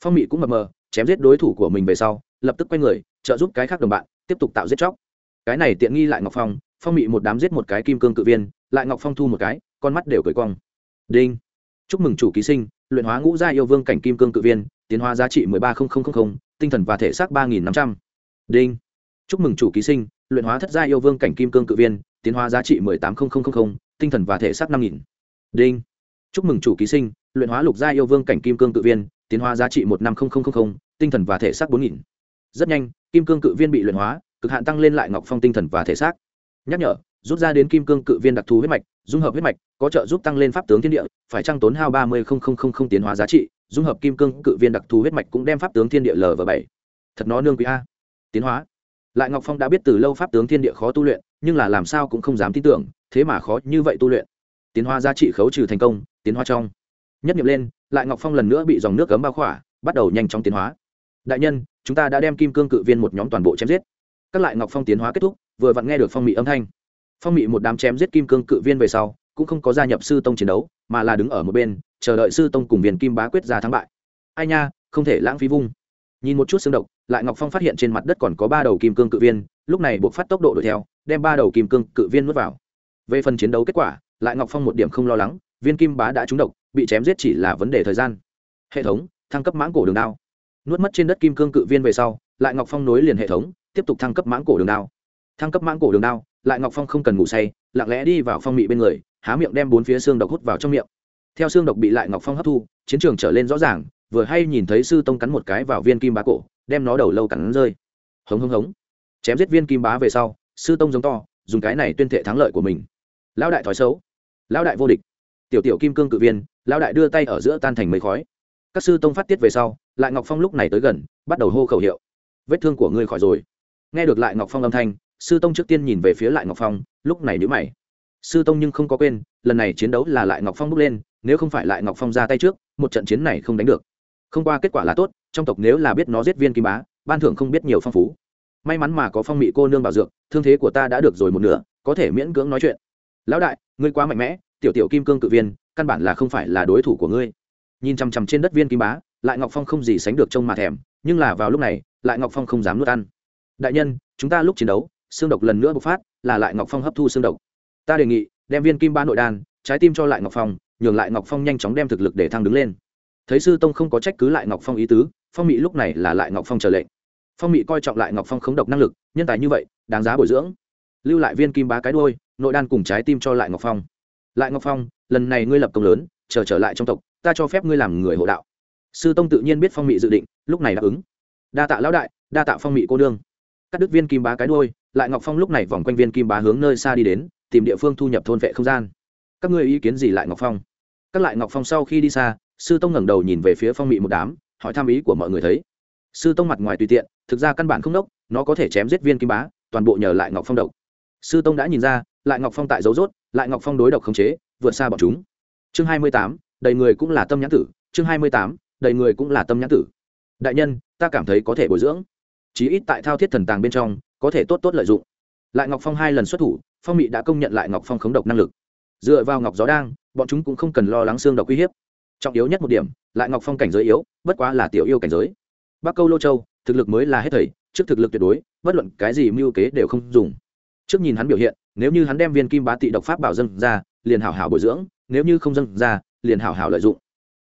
Phong mị cũng mập mờ, chém giết đối thủ của mình về sau, lập tức quay người, trợ giúp cái khác đồng bạn, tiếp tục tạo giết chóc. Cái này tiện nghi lại ngọc phong phong mị một đám giết một cái kim cương cự viên lại ngọc phong thu một cái, con mắt đều cười cong. Đinh. Chúc mừng chủ ký sinh, luyện hóa ngũ gia yêu vương cảnh kim cương cự viên, tiến hóa giá trị mười ba tinh thần và thể xác ba nghìn năm trăm. Đinh. Chúc mừng chủ ký sinh, luyện hóa thất gia yêu vương cảnh kim cương cự viên, tiến hóa giá trị mười tám tinh thần và thể xác năm nghìn. Đinh. Chúc mừng chủ ký sinh, luyện hóa lục gia yêu vương cảnh kim cương cự viên, tiến hóa giá trị một năm tinh thần và thể xác bốn nghìn. Rất nhanh, kim cương cự viên bị luyện hóa, cực hạn tăng lên lại ngọc phong tinh thần và thể xác. Nhắc nhở rút ra đến kim cương cự viên đặc thù huyết mạch, dung hợp huyết mạch, có trợ giúp tăng lên pháp tướng thiên địa, phải trăng tốn hao ba mươi tiến hóa giá trị, dung hợp kim cương cự viên đặc thù huyết mạch cũng đem pháp tướng thiên địa l và bảy. Thật nó nương quý a. Tiến hóa. Lại ngọc phong đã biết từ lâu pháp tướng thiên địa khó tu luyện, nhưng là làm sao cũng không dám tin tưởng, thế mà khó như vậy tu luyện. Tiến hóa giá trị khấu trừ thành công, tiến hóa trong. Nhất nghiệm lên, lại ngọc phong lần nữa bị dòng nước cấm bao khỏa, bắt đầu nhanh chóng tiến hóa. Đại nhân, chúng ta đã đem kim cương cự viên một nhóm toàn bộ chém giết. Các lại ngọc phong tiến hóa kết thúc, vừa vặn nghe được phong mị âm thanh phong mị một đám chém giết kim cương cự viên về sau, cũng không có gia nhập sư tông chiến đấu, mà là đứng ở một bên, chờ đợi sư tông cùng viên kim bá quyết ra thắng bại. Ai nha, không thể lãng phí vung. Nhìn một chút xương độc, lại ngọc phong phát hiện trên mặt đất còn có ba đầu kim cương cự viên, lúc này buộc phát tốc độ đuổi theo, đem ba đầu kim cương cự viên nuốt vào. Về phần chiến đấu kết quả, lại ngọc phong một điểm không lo lắng viên kim bá đã trúng độc, bị chém giết chỉ là vấn đề thời gian. Hệ thống, thăng cấp mãng cổ đường đao. Nuốt mất trên đất kim cương cự viên về sau, lại ngọc phong nối liền hệ thống, tiếp tục thăng cấp mãng cổ đường đao. Thăng cấp mãng cổ đường đao lại ngọc phong không cần ngủ say, lặng lẽ đi vào phong mị bên người, há miệng đem bốn phía xương độc hút vào trong miệng. Theo xương độc bị lại ngọc phong hấp thu, chiến trường trở lên rõ ràng, vừa hay nhìn thấy sư tông cắn một cái vào viên kim bá cổ, đem nó đầu lâu cắn rơi. Hống hống hống. Chém giết viên kim bá về sau, sư tông giống to, dùng cái này tuyên thệ thắng lợi của mình. Lão đại thói xấu. Lão đại vô địch. Tiểu tiểu kim cương cự viên, lão đại đưa tay ở giữa tan thành mấy khói. Các sư tông phát tiết về sau, lại ngọc phong lúc này tới gần, bắt đầu hô khẩu hiệu. Vết thương của ngươi khỏi rồi. Nghe được lại ngọc phong âm thanh sư tông trước tiên nhìn về phía lại ngọc phong, lúc này nhữ mày. Sư tông nhưng không có quên, lần này chiến đấu là lại ngọc phong bước lên, nếu không phải lại ngọc phong ra tay trước, một trận chiến này không đánh được. Không qua kết quả là tốt, trong tộc nếu là biết nó giết viên kim bá, ban thưởng không biết nhiều phong phú. May mắn mà có phong mị cô nương bảo dược, thương thế của ta đã được rồi một nửa, có thể miễn cưỡng nói chuyện. Lão đại, ngươi quá mạnh mẽ, tiểu tiểu kim cương cự viên, căn bản là không phải là đối thủ của ngươi. Nhìn chằm chằm trên đất viên kim bá, lại ngọc phong không gì sánh được trông mà thèm, nhưng là vào lúc này, lại ngọc phong không dám nuốt ăn. Đại nhân, chúng ta lúc chiến đấu xương độc lần nữa bộc phát là lại ngọc phong hấp thu xương độc. Ta đề nghị đem viên kim ba nội đan trái tim cho lại ngọc phong nhường lại ngọc phong nhanh chóng đem thực lực để thăng đứng lên. Thấy sư tông không có trách cứ lại ngọc phong ý tứ phong mỹ lúc này là lại ngọc phong chờ lệnh. Phong mỹ coi trọng lại ngọc phong khống độc năng lực nhân tài như vậy đáng giá bồi dưỡng. Lưu lại viên kim bá cái đôi nội đan cùng trái tim cho lại ngọc phong. Lại ngọc phong lần này ngươi lập công lớn chờ trở, trở lại trong tộc ta cho phép ngươi làm người hộ đạo. Sư tông tự nhiên biết phong mỹ dự định lúc này đáp ứng. Đa tạ lão đại đa tạ phong mỹ cô đương cắt đứt viên kim bá cái đôi lại ngọc phong lúc này vòng quanh viên kim bá hướng nơi xa đi đến, tìm địa phương thu nhập thôn vệ không gian. Các ngươi ý kiến gì lại ngọc phong? Các lại ngọc phong sau khi đi xa, sư tông ngẩng đầu nhìn về phía phong mị một đám, hỏi tham ý của mọi người thấy. Sư tông mặt ngoài tùy tiện, thực ra căn bản không đốc, nó có thể chém giết viên kim bá, toàn bộ nhờ lại ngọc phong độc. Sư tông đã nhìn ra, lại ngọc phong tại dấu rốt, lại ngọc phong đối độc khống chế, vượt xa bọn chúng. Chương hai mươi tám, đầy người cũng là tâm nhãn tử, chương hai mươi tám, đầy người cũng là tâm nhãn tử. Đại nhân, ta cảm thấy có thể bồi dưỡng. Chí ít tại thao thiết thần tàng bên trong có thể tốt tốt lợi dụng. Lại ngọc phong hai lần xuất thủ, phong mị đã công nhận lại ngọc phong khống độc năng lực. Dựa vào ngọc gió đang, bọn chúng cũng không cần lo lắng xương độc uy hiếp. Trọng yếu nhất một điểm, lại ngọc phong cảnh giới yếu, bất quá là tiểu yêu cảnh giới. Bắc câu lô châu, thực lực mới là hết thầy, trước thực lực tuyệt đối, bất luận cái gì mưu kế đều không dùng. Trước nhìn hắn biểu hiện, nếu như hắn đem viên kim bá tị độc pháp bảo dân ra, liền hảo hảo bồi dưỡng, nếu như không dân ra, liền hảo hảo lợi dụng.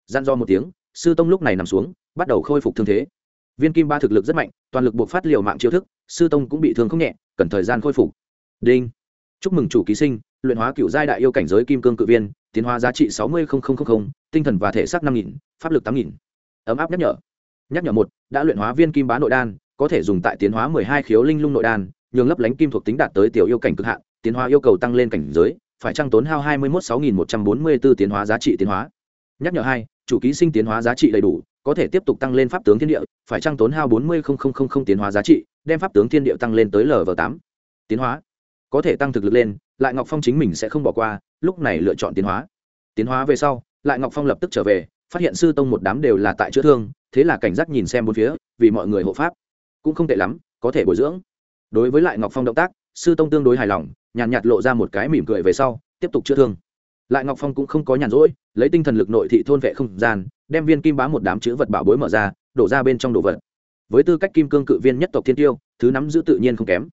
Gian do một tiếng, sư tông lúc này nằm xuống, bắt đầu khôi phục thương thế viên kim ba thực lực rất mạnh, toàn lực buộc phát liều mạng chiêu thức, sư tông cũng bị thương không nhẹ, cần thời gian khôi phục. Đinh. Chúc mừng chủ ký sinh, luyện hóa cựu giai đại yêu cảnh giới kim cương cự viên, tiến hóa giá trị sáu mươi tinh thần và thể xác năm nghìn, pháp lực tám nghìn. Ấm áp nhắc nhở. Nhắc nhở một, đã luyện hóa viên kim bá nội đan, có thể dùng tại tiến hóa mười hai khiếu linh lung nội đan, nhường lấp lánh kim thuộc tính đạt tới tiểu yêu cảnh cực hạn, tiến hóa yêu cầu tăng lên cảnh giới, phải trăng tốn hao hai mươi một sáu nghìn một trăm bốn mươi b ố tiến hóa giá trị tiến hóa. Nhắc nhở hai, chủ ký sinh tiến hóa giá trị đầy đủ có thể tiếp tục tăng lên pháp tướng thiên địa, phải trăng tốn hao bốn mươi tiến hóa giá trị, đem pháp tướng thiên địa tăng lên tới lv tám. Tiến hóa. Có thể tăng thực lực lên, lại ngọc phong chính mình sẽ không bỏ qua, lúc này lựa chọn tiến hóa. Tiến hóa về sau, lại ngọc phong lập tức trở về, phát hiện sư tông một đám đều là tại chữa thương, thế là cảnh giác nhìn xem bốn phía, vì mọi người hộ pháp. Cũng không tệ lắm, có thể bồi dưỡng. Đối với lại ngọc phong động tác, sư tông tương đối hài lòng, nhàn nhạt lộ ra một cái mỉm cười về sau, tiếp tục chữa thương lại ngọc phong cũng không có nhàn rỗi, lấy tinh thần lực nội thị thôn vệ không gian, đem viên kim bá một đám chữ vật bảo bối mở ra, đổ ra bên trong đồ vật. Với tư cách kim cương cự viên nhất tộc thiên tiêu, thứ nắm giữ tự nhiên không kém.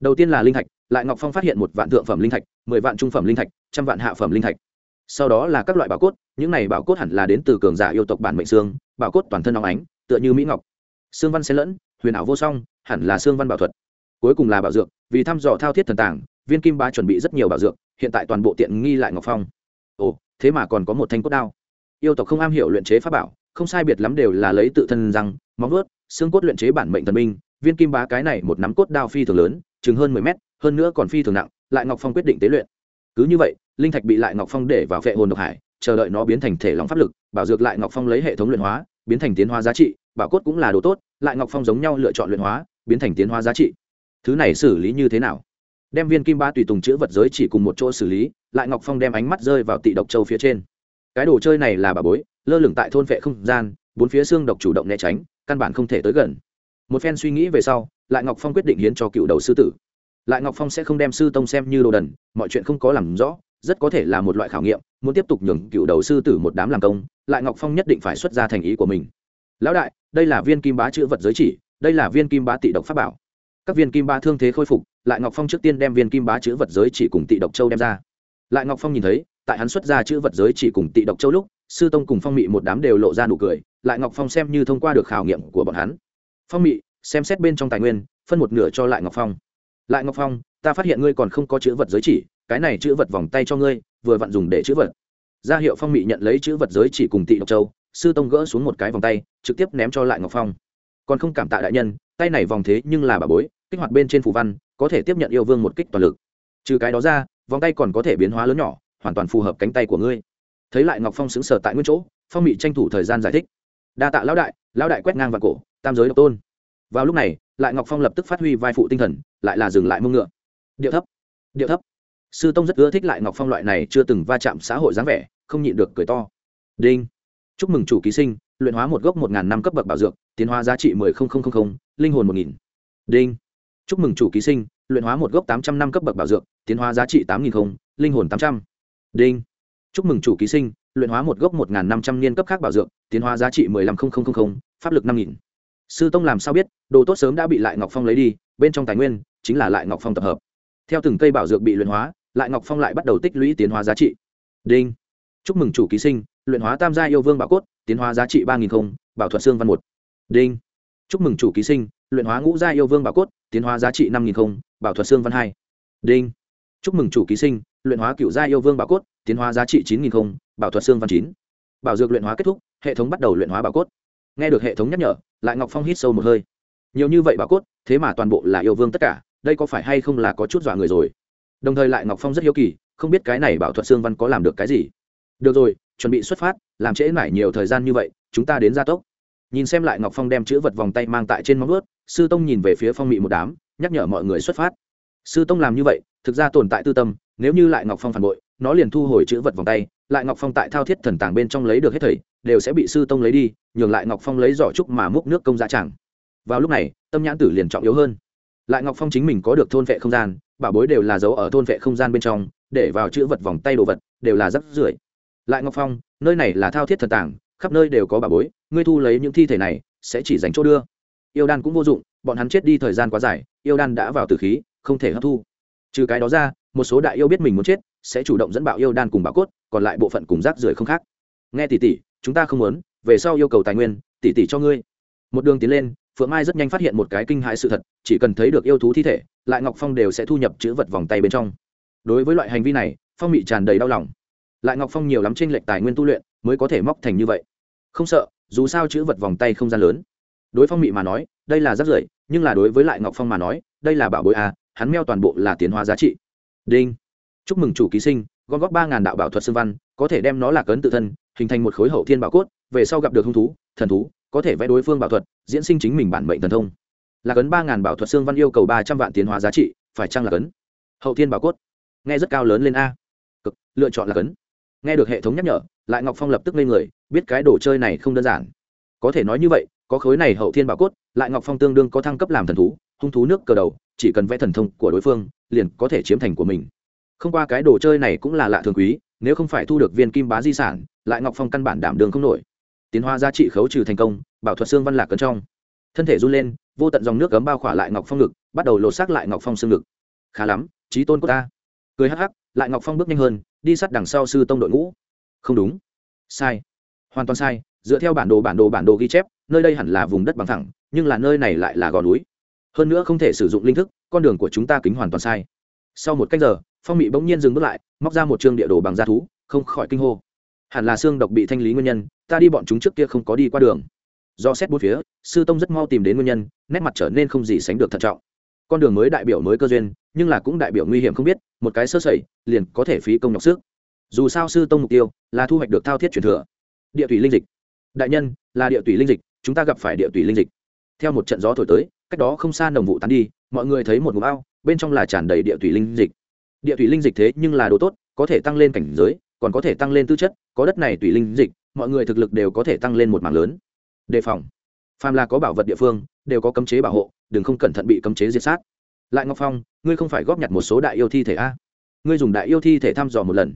Đầu tiên là linh thạch, lại ngọc phong phát hiện một vạn thượng phẩm linh thạch, mười vạn trung phẩm linh thạch, trăm vạn hạ phẩm linh thạch. Sau đó là các loại bảo cốt, những này bảo cốt hẳn là đến từ cường giả yêu tộc bản mệnh xương, bảo cốt toàn thân óng ánh, tựa như mỹ ngọc. Xương văn xen lẫn, huyền ảo vô song, hẳn là xương văn bảo thuật. Cuối cùng là bảo dược, vì thăm dò thao thiết thần tàng, viên kim bá chuẩn bị rất nhiều bảo dược, hiện tại toàn bộ tiện nghi lại ngọc phong ồ, thế mà còn có một thanh cốt đao. Yêu tộc không am hiểu luyện chế pháp bảo, không sai biệt lắm đều là lấy tự thân răng, móng vớt xương cốt luyện chế bản mệnh thần minh viên kim bá cái này một nắm cốt đao phi thường lớn, chừng hơn mười mét, hơn nữa còn phi thường nặng, lại ngọc phong quyết định tế luyện. Cứ như vậy, linh thạch bị lại ngọc phong để vào vệ hồn độc hải, chờ đợi nó biến thành thể lòng pháp lực, bảo dược lại ngọc phong lấy hệ thống luyện hóa, biến thành tiến hóa giá trị, bảo cốt cũng là đồ tốt, lại ngọc phong giống nhau lựa chọn luyện hóa, biến thành tiến hóa giá trị. Thứ này xử lý như thế nào? Đem viên kim ba tùy tùng chữ vật giới chỉ cùng một chỗ xử lý, lại ngọc phong đem ánh mắt rơi vào tị độc châu phía trên. Cái đồ chơi này là bà bối, lơ lửng tại thôn vệ không gian, bốn phía xương độc chủ động né tránh, căn bản không thể tới gần. Một phen suy nghĩ về sau, lại ngọc phong quyết định hiến cho cựu đầu sư tử. Lại ngọc phong sẽ không đem sư tông xem như đồ đần, mọi chuyện không có làm rõ, rất có thể là một loại khảo nghiệm, muốn tiếp tục nhường cựu đầu sư tử một đám làm công, lại ngọc phong nhất định phải xuất ra thành ý của mình. Lão đại, đây là viên kim bá chữ vật giới chỉ, đây là viên kim bá tị độc pháp bảo. Các viên kim bá thương thế khôi phục lại ngọc phong trước tiên đem viên kim bá chữ vật giới chỉ cùng tị độc châu đem ra. Lại ngọc phong nhìn thấy, tại hắn xuất ra chữ vật giới chỉ cùng tị độc châu lúc, sư tông cùng phong mị một đám đều lộ ra nụ cười, lại ngọc phong xem như thông qua được khảo nghiệm của bọn hắn. Phong mị, xem xét bên trong tài nguyên, phân một nửa cho lại ngọc phong. Lại ngọc phong, ta phát hiện ngươi còn không có chữ vật giới chỉ, cái này chữ vật vòng tay cho ngươi, vừa vặn dùng để chữ vật. Ra hiệu phong mị nhận lấy chữ vật giới chỉ cùng tị độc châu, sư tông gỡ xuống một cái vòng tay, trực tiếp ném cho lại ngọc phong. Còn không cảm tạ đại nhân, tay này vòng thế nhưng là bà bối kích hoạt bên trên phù văn, có thể tiếp nhận yêu vương một kích toàn lực. Trừ cái đó ra, vòng tay còn có thể biến hóa lớn nhỏ, hoàn toàn phù hợp cánh tay của ngươi. Thấy lại ngọc phong xứng sở tại nguyên chỗ, phong bị tranh thủ thời gian giải thích. Đa tạ lão đại lão đại quét ngang vào cổ, tam giới độc tôn. Vào lúc này, lại ngọc phong lập tức phát huy vai phụ tinh thần, lại là dừng lại mông ngựa. Điệu thấp điệu thấp. Sư tông rất ưa thích lại ngọc phong loại này chưa từng va chạm xã hội dáng vẻ, không nhịn được cười to. Đinh. Chúc mừng chủ ký sinh, luyện hóa một gốc một ngàn năm cấp bậc bảo dược, tiến hóa giá trị mười linh hồn một nghìn. Đinh chúc mừng chủ ký sinh luyện hóa một gốc tám trăm năm cấp bậc bảo dược tiến hóa giá trị tám nghìn linh hồn tám trăm. Đinh. Chúc mừng chủ ký sinh luyện hóa một gốc một n g h n năm trăm niên cấp khác bảo dược tiến hóa giá trị mười lăm không không không không, pháp lực năm nghìn. Sư tông làm sao biết đồ tốt sớm đã bị lại ngọc phong lấy đi bên trong tài nguyên chính là lại ngọc phong tập hợp. Theo từng cây bảo dược bị luyện hóa lại ngọc phong lại bắt đầu tích lũy tiến hóa giá trị. Đinh. Chúc mừng chủ ký sinh luyện hóa tam gia yêu vương bảo cốt tiến hóa giá trị ba nghìn không bảo thuật xương văn một. Đinh. Chúc mừng chủ ký sinh luyện hóa ngũ gia yêu vương bảo cốt tiến hóa giá trị năm nghìn không, bảo thuật xương văn hai. Đinh. Chúc mừng chủ ký sinh, luyện hóa cựu gia yêu vương bảo cốt, tiến hóa giá trị chín nghìn không, bảo thuật xương văn chín. Bảo dược luyện hóa kết thúc, hệ thống bắt đầu luyện hóa bảo cốt. Nghe được hệ thống nhắc nhở, lại ngọc phong hít sâu một hơi. Nhiều như vậy bảo cốt, thế mà toàn bộ là yêu vương tất cả, đây có phải hay không là có chút dọa người rồi? Đồng thời lại ngọc phong rất hiếu kỳ, không biết cái này bảo thuật xương văn có làm được cái gì. Được rồi, chuẩn bị xuất phát, làm trễ mãi nhiều thời gian như vậy, chúng ta đến gia tốc nhìn xem lại ngọc phong đem chữ vật vòng tay mang tại trên móng ướt sư tông nhìn về phía phong mị một đám, nhắc nhở mọi người xuất phát. Sư tông làm như vậy, thực ra tồn tại tư tâm, nếu như lại ngọc phong phản bội, nó liền thu hồi chữ vật vòng tay, lại ngọc phong tại thao thiết thần tàng bên trong lấy được hết thầy, đều sẽ bị sư tông lấy đi, nhường lại ngọc phong lấy giỏ trúc mà múc nước công giá chẳng. Vào lúc này, tâm nhãn tử liền trọng yếu hơn. Lại ngọc phong chính mình có được thôn vệ không gian, bảo bối đều là giấu ở thôn vệ không gian bên trong, để vào chữ vật vòng tay đồ vật, đều là rắc rưởi. Lại ngọc phong, nơi này là thao thiết thần tàng, khắp nơi đều có bảo bối ngươi thu lấy những thi thể này, sẽ chỉ dành chỗ đưa. Yêu đan cũng vô dụng, bọn hắn chết đi thời gian quá dài, yêu đan đã vào tử khí, không thể hấp thu. Trừ cái đó ra, một số đại yêu biết mình muốn chết, sẽ chủ động dẫn bạo yêu đan cùng bạo cốt, còn lại bộ phận cùng rác rưởi không khác. Nghe tỷ tỷ, chúng ta không muốn, về sau yêu cầu tài nguyên, tỷ tỷ cho ngươi. Một đường tiến lên, phượng mai rất nhanh phát hiện một cái kinh hại sự thật, chỉ cần thấy được yêu thú thi thể, lại ngọc phong đều sẽ thu nhập chữ vật vòng tay bên trong. Đối với loại hành vi này, phong bị tràn đầy đau lòng. Lại ngọc phong nhiều lắm trên lệch tài nguyên tu luyện, mới có thể móc thành như vậy. Không sợ dù sao chữ vật vòng tay không gian lớn. Đối phong mị mà nói, đây là rác rưởi, nhưng là đối với lại ngọc phong mà nói, đây là bảo bối a hắn meo toàn bộ là tiến hóa giá trị. Đinh. Chúc mừng chủ ký sinh, gom góp ba ngàn đạo bảo thuật xương văn, có thể đem nó là cấn tự thân, hình thành một khối hậu thiên bảo cốt, về sau gặp được hung thú, thần thú, có thể vẽ đối phương bảo thuật, diễn sinh chính mình bản mệnh thần thông. Là cấn ba ngàn bảo thuật xương văn yêu cầu ba trăm vạn tiến hóa giá trị, phải chăng là cấn hậu thiên bảo cốt. Nghe rất cao lớn lên a. Cực, lựa chọn là cấn nghe được hệ thống nhắc nhở lại ngọc phong lập tức lên người, biết cái đồ chơi này không đơn giản. Có thể nói như vậy, có khối này hậu thiên bảo cốt, lại ngọc phong tương đương có thăng cấp làm thần thú, hung thú nước cờ đầu, chỉ cần vẽ thần thông của đối phương, liền có thể chiếm thành của mình. Không qua cái đồ chơi này cũng là lạ thường quý, nếu không phải thu được viên kim bá di sản, lại ngọc phong căn bản đảm đường không nổi. Tiến hoa giá trị khấu trừ thành công, bảo thuật xương văn lạc cấn trong. Thân thể run lên, vô tận dòng nước cấm bao khỏa lại ngọc phong ngực, bắt đầu lột xác lại ngọc phong xương ngực. Khá lắm trí tôn của ta. Cười hắc hắc, lại ngọc phong bước nhanh hơn, đi sát đằng sau sư tông đội ngũ không đúng. Sai. Hoàn toàn sai, dựa theo bản đồ bản đồ bản đồ ghi chép, nơi đây hẳn là vùng đất bằng thẳng nhưng là nơi này lại là gò núi. Hơn nữa không thể sử dụng linh thức, con đường của chúng ta kính hoàn toàn sai. Sau một cách giờ, phong mị bỗng nhiên dừng bước lại, móc ra một chương địa đồ bằng da thú, không khỏi kinh hô. Hẳn là xương độc bị thanh lý nguyên nhân, ta đi bọn chúng trước kia không có đi qua đường. Do xét bốn phía, sư tông rất mau tìm đến nguyên nhân, nét mặt trở nên không gì sánh được thận trọng. Con đường mới đại biểu mới cơ duyên, nhưng là cũng đại biểu nguy hiểm không biết, một cái sơ sẩy, liền có thể phí công nhọc sức dù sao sư tông mục tiêu là thu hoạch được thao thiết truyền thừa. Địa thủy linh dịch. Đại nhân, là địa thủy linh dịch, chúng ta gặp phải địa thủy linh dịch. Theo một trận gió thổi tới, cách đó không xa nồng vụ tán đi, mọi người thấy một ngụm ao, bên trong là tràn đầy địa thủy linh dịch. Địa thủy linh dịch thế nhưng là đồ tốt, có thể tăng lên cảnh giới, còn có thể tăng lên tư chất, có đất này thủy linh dịch, mọi người thực lực đều có thể tăng lên một mảng lớn. Đề phòng. Phàm là có bảo vật địa phương, đều có cấm chế bảo hộ, đừng không cẩn thận bị cấm chế diệt sát. Lại ngọc phong, ngươi không phải góp nhặt một số đại yêu thi thể a? Ngươi dùng đại yêu thi thể thăm dò một lần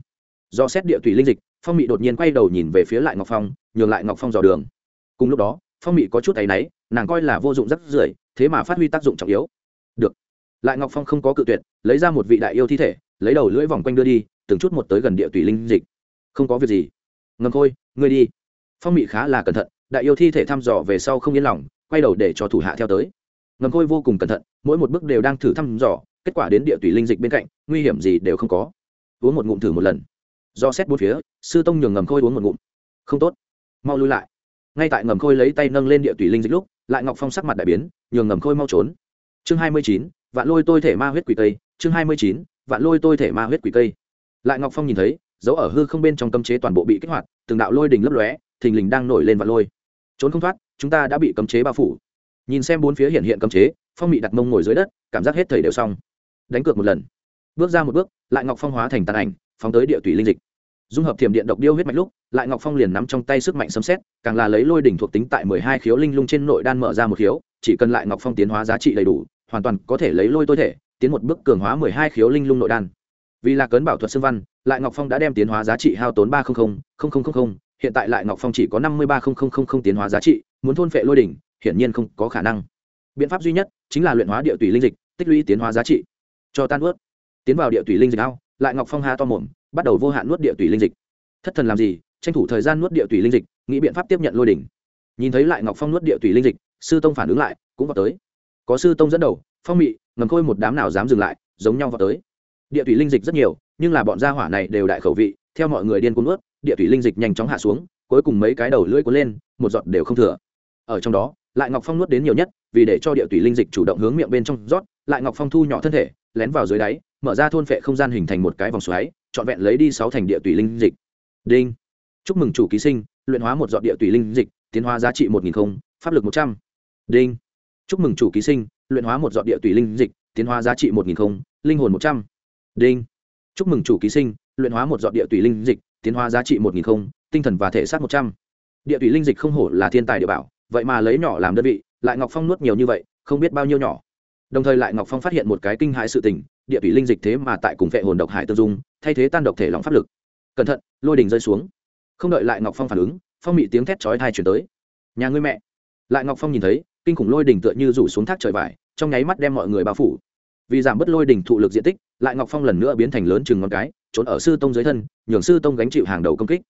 do xét địa thủy linh dịch, phong mị đột nhiên quay đầu nhìn về phía lại ngọc phong, nhường lại ngọc phong dò đường. Cùng lúc đó, phong mị có chút áy náy, nàng coi là vô dụng rất rưởi, thế mà phát huy tác dụng trọng yếu. Được. Lại ngọc phong không có cự tuyệt, lấy ra một vị đại yêu thi thể, lấy đầu lưỡi vòng quanh đưa đi, từng chút một tới gần địa tùy linh dịch. Không có việc gì. Ngầm khôi, ngươi đi. Phong mị khá là cẩn thận, đại yêu thi thể thăm dò về sau không yên lòng, quay đầu để cho thủ hạ theo tới. Ngầm khôi vô cùng cẩn thận, mỗi một bước đều đang thử thăm dò, kết quả đến địa tùy linh dịch bên cạnh, nguy hiểm gì đều không có. Uống một ngụm thử một lần do xét bốn phía, sư tông nhường ngầm khôi uống một ngụm. Không tốt. Mau lui lại. Ngay tại ngầm khôi lấy tay nâng lên địa tùy linh dịch lúc, lại ngọc phong sắc mặt đại biến, nhường ngầm khôi mau trốn. Chương hai mươi chín, vạn lôi tôi thể ma huyết quỷ tây chương hai mươi chín, vạn lôi tôi thể ma huyết quỷ tây lại ngọc phong nhìn thấy, dấu ở hư không bên trong cấm chế toàn bộ bị kích hoạt, từng đạo lôi đỉnh lấp lóe, thình lình đang nổi lên vạn lôi. Trốn không thoát, chúng ta đã bị cấm chế bao phủ. Nhìn xem bốn phía hiện hiện cấm chế, phong bị đặt mông ngồi dưới đất, cảm giác hết thầy đều xong. Đánh cược một lần. Bước ra một bước, lại ngọc phong hóa thành tàn ảnh, phóng tới địa tùy linh dịch dung hợp thiểm điện độc điêu huyết mạch lúc, lại ngọc phong liền nắm trong tay sức mạnh sấm xét càng là lấy lôi đỉnh thuộc tính tại mười hai khiếu linh lung trên nội đan mở ra một khiếu, chỉ cần lại ngọc phong tiến hóa giá trị đầy đủ, hoàn toàn có thể lấy lôi tôi thể, tiến một bước cường hóa mười hai khiếu linh lung nội đan. Vì là cấn bảo thuật xương văn, lại ngọc phong đã đem tiến hóa giá trị hao tốn ba hiện tại lại ngọc phong chỉ có năm mươi ba tiến hóa giá trị, muốn thôn phệ lôi đỉnh, hiển nhiên không có khả năng. Biện pháp duy nhất chính là luyện hóa địa tùy linh dịch, tích lũy tiến hóa giá trị. Cho tan ướt. Tiến vào địa tùy linh dịch ao, lại ngọc phong ha to mồm bắt đầu vô hạn nuốt địa tùy linh dịch. Thất thần làm gì? Tranh thủ thời gian nuốt địa tùy linh dịch, nghĩ biện pháp tiếp nhận lôi đỉnh. Nhìn thấy lại ngọc phong nuốt địa tùy linh dịch, sư tông phản ứng lại, cũng vào tới. Có sư tông dẫn đầu, phong mị, ngầm khôi một đám nào dám dừng lại, giống nhau vào tới. Địa tùy linh dịch rất nhiều, nhưng là bọn gia hỏa này đều đại khẩu vị, theo mọi người điên cuốn nuốt, địa tùy linh dịch nhanh chóng hạ xuống, cuối cùng mấy cái đầu lưỡi cuốn lên, một giọt đều không thừa. Ở trong đó, lại ngọc phong nuốt đến nhiều nhất, vì để cho địa tùy linh dịch chủ động hướng miệng bên trong rót, lại ngọc phong thu nhỏ thân thể lén vào dưới đáy, mở ra thôn phệ không gian hình thành một cái vòng xoáy, trọn vẹn lấy đi sáu thành địa tùy linh dịch. Đinh. Chúc mừng chủ ký sinh, luyện hóa một dọn địa tùy linh dịch, tiến hóa giá trị một nghìn không, pháp lực một trăm. Đinh. Chúc mừng chủ ký sinh, luyện hóa một dọn địa tùy linh dịch, tiến hóa giá trị một nghìn không, linh hồn một trăm. Đinh. Chúc mừng chủ ký sinh, luyện hóa một dọn địa tùy linh dịch, tiến hóa giá trị một nghìn không, tinh thần và thể xác một trăm. Địa tùy linh dịch không hổ là thiên tài địa bảo, vậy mà lấy nhỏ làm đơn vị, lại ngọc phong nuốt nhiều như vậy, không biết bao nhiêu nhỏ đồng thời lại ngọc phong phát hiện một cái kinh hãi sự tình, địa tùy linh dịch thế mà tại cùng vệ hồn độc hải tương dung, thay thế tan độc thể lòng pháp lực. Cẩn thận, lôi đình rơi xuống. Không đợi lại ngọc phong phản ứng, phong bị tiếng thét chói thai chuyển tới. Nhà ngươi mẹ. Lại ngọc phong nhìn thấy, kinh khủng lôi đỉnh tựa như rủ xuống thác trời vải, trong nháy mắt đem mọi người bao phủ. Vì giảm bớt lôi đỉnh thụ lực diện tích, lại ngọc phong lần nữa biến thành lớn chừng ngón cái, trốn ở sư tông dưới thân, nhường sư tông gánh chịu hàng đầu công kích.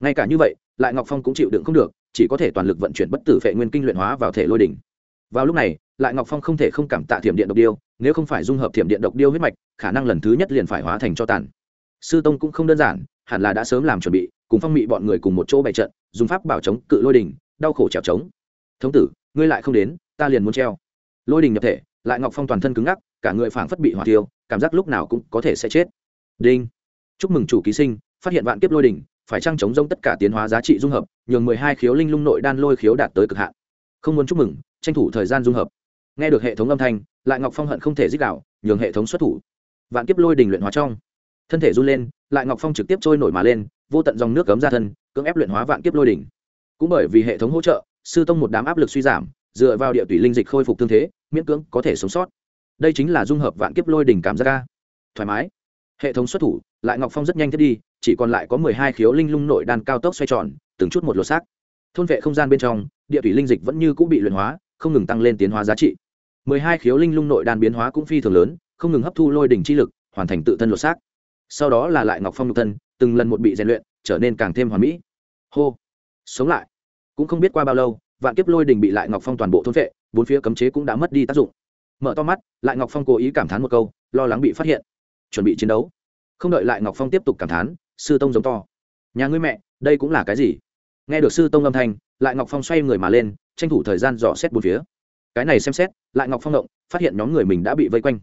Ngay cả như vậy, lại ngọc phong cũng chịu đựng không được, chỉ có thể toàn lực vận chuyển bất tử phệ nguyên kinh luyện hóa vào thể lôi đỉnh vào lúc này lại ngọc phong không thể không cảm tạ thiểm điện độc điêu, nếu không phải dung hợp thiểm điện độc điêu huyết mạch, khả năng lần thứ nhất liền phải hóa thành cho tàn. Sư tông cũng không đơn giản, hẳn là đã sớm làm chuẩn bị, cùng phong mị bọn người cùng một chỗ bày trận, dùng pháp bảo chống cự lôi đình, đau khổ trèo trống. Thống tử, ngươi lại không đến, ta liền muốn treo. Lôi đình nhập thể, lại ngọc phong toàn thân cứng ngắc, cả người phảng phất bị hỏa tiêu cảm giác lúc nào cũng có thể sẽ chết. Đinh. Chúc mừng chủ ký sinh, phát hiện vạn kiếp lôi đình, phải trang chống rông tất cả tiến hóa giá trị dung hợp, nhường mười hai khiếu linh lung nội đan lôi khiếu đạt tới cực hạn. Không muốn chúc mừng, tranh thủ thời gian dung hợp nghe được hệ thống âm thanh, lại ngọc phong hận không thể dích đạo nhường hệ thống xuất thủ. Vạn kiếp lôi đình luyện hóa trong. Thân thể run lên, lại ngọc phong trực tiếp trôi nổi mà lên, vô tận dòng nước cấm ra thân, cưỡng ép luyện hóa vạn kiếp lôi đỉnh cũng bởi vì hệ thống hỗ trợ, sư tông một đám áp lực suy giảm, dựa vào địa tùy linh dịch khôi phục thương thế, miễn cưỡng có thể sống sót. Đây chính là dung hợp vạn kiếp lôi đỉnh cảm giác ca thoải mái. Hệ thống xuất thủ, lại ngọc phong rất nhanh thiết đi, chỉ còn lại có mười hai khiếu linh lung nội đan cao tốc xoay tròn, từng chút một lột xác. Thôn vệ không gian bên trong, địa thủy linh dịch vẫn như cũng bị luyện hóa, không ngừng tăng lên tiến hóa giá trị mười hai khiếu linh lung nội đan biến hóa cũng phi thường lớn, không ngừng hấp thu lôi đỉnh chi lực, hoàn thành tự thân lột xác. Sau đó là lại ngọc phong nhục thân, từng lần một bị rèn luyện, trở nên càng thêm hoàn mỹ. Hô! Sống lại! Cũng không biết qua bao lâu, vạn kiếp lôi đỉnh bị lại ngọc phong toàn bộ thôn vệ bốn phía cấm chế cũng đã mất đi tác dụng. Mở to mắt, lại ngọc phong cố ý cảm thán một câu, lo lắng bị phát hiện. Chuẩn bị chiến đấu. Không đợi lại ngọc phong tiếp tục cảm thán, sư tông giống to. Nhà ngươi mẹ, đây cũng là cái gì? Nghe được sư tông âm thanh, lại ngọc phong xoay người mà lên, tranh thủ thời gian dò xét bốn phía cái này xem xét, lại ngọc phong động, phát hiện nhóm người mình đã bị vây quanh.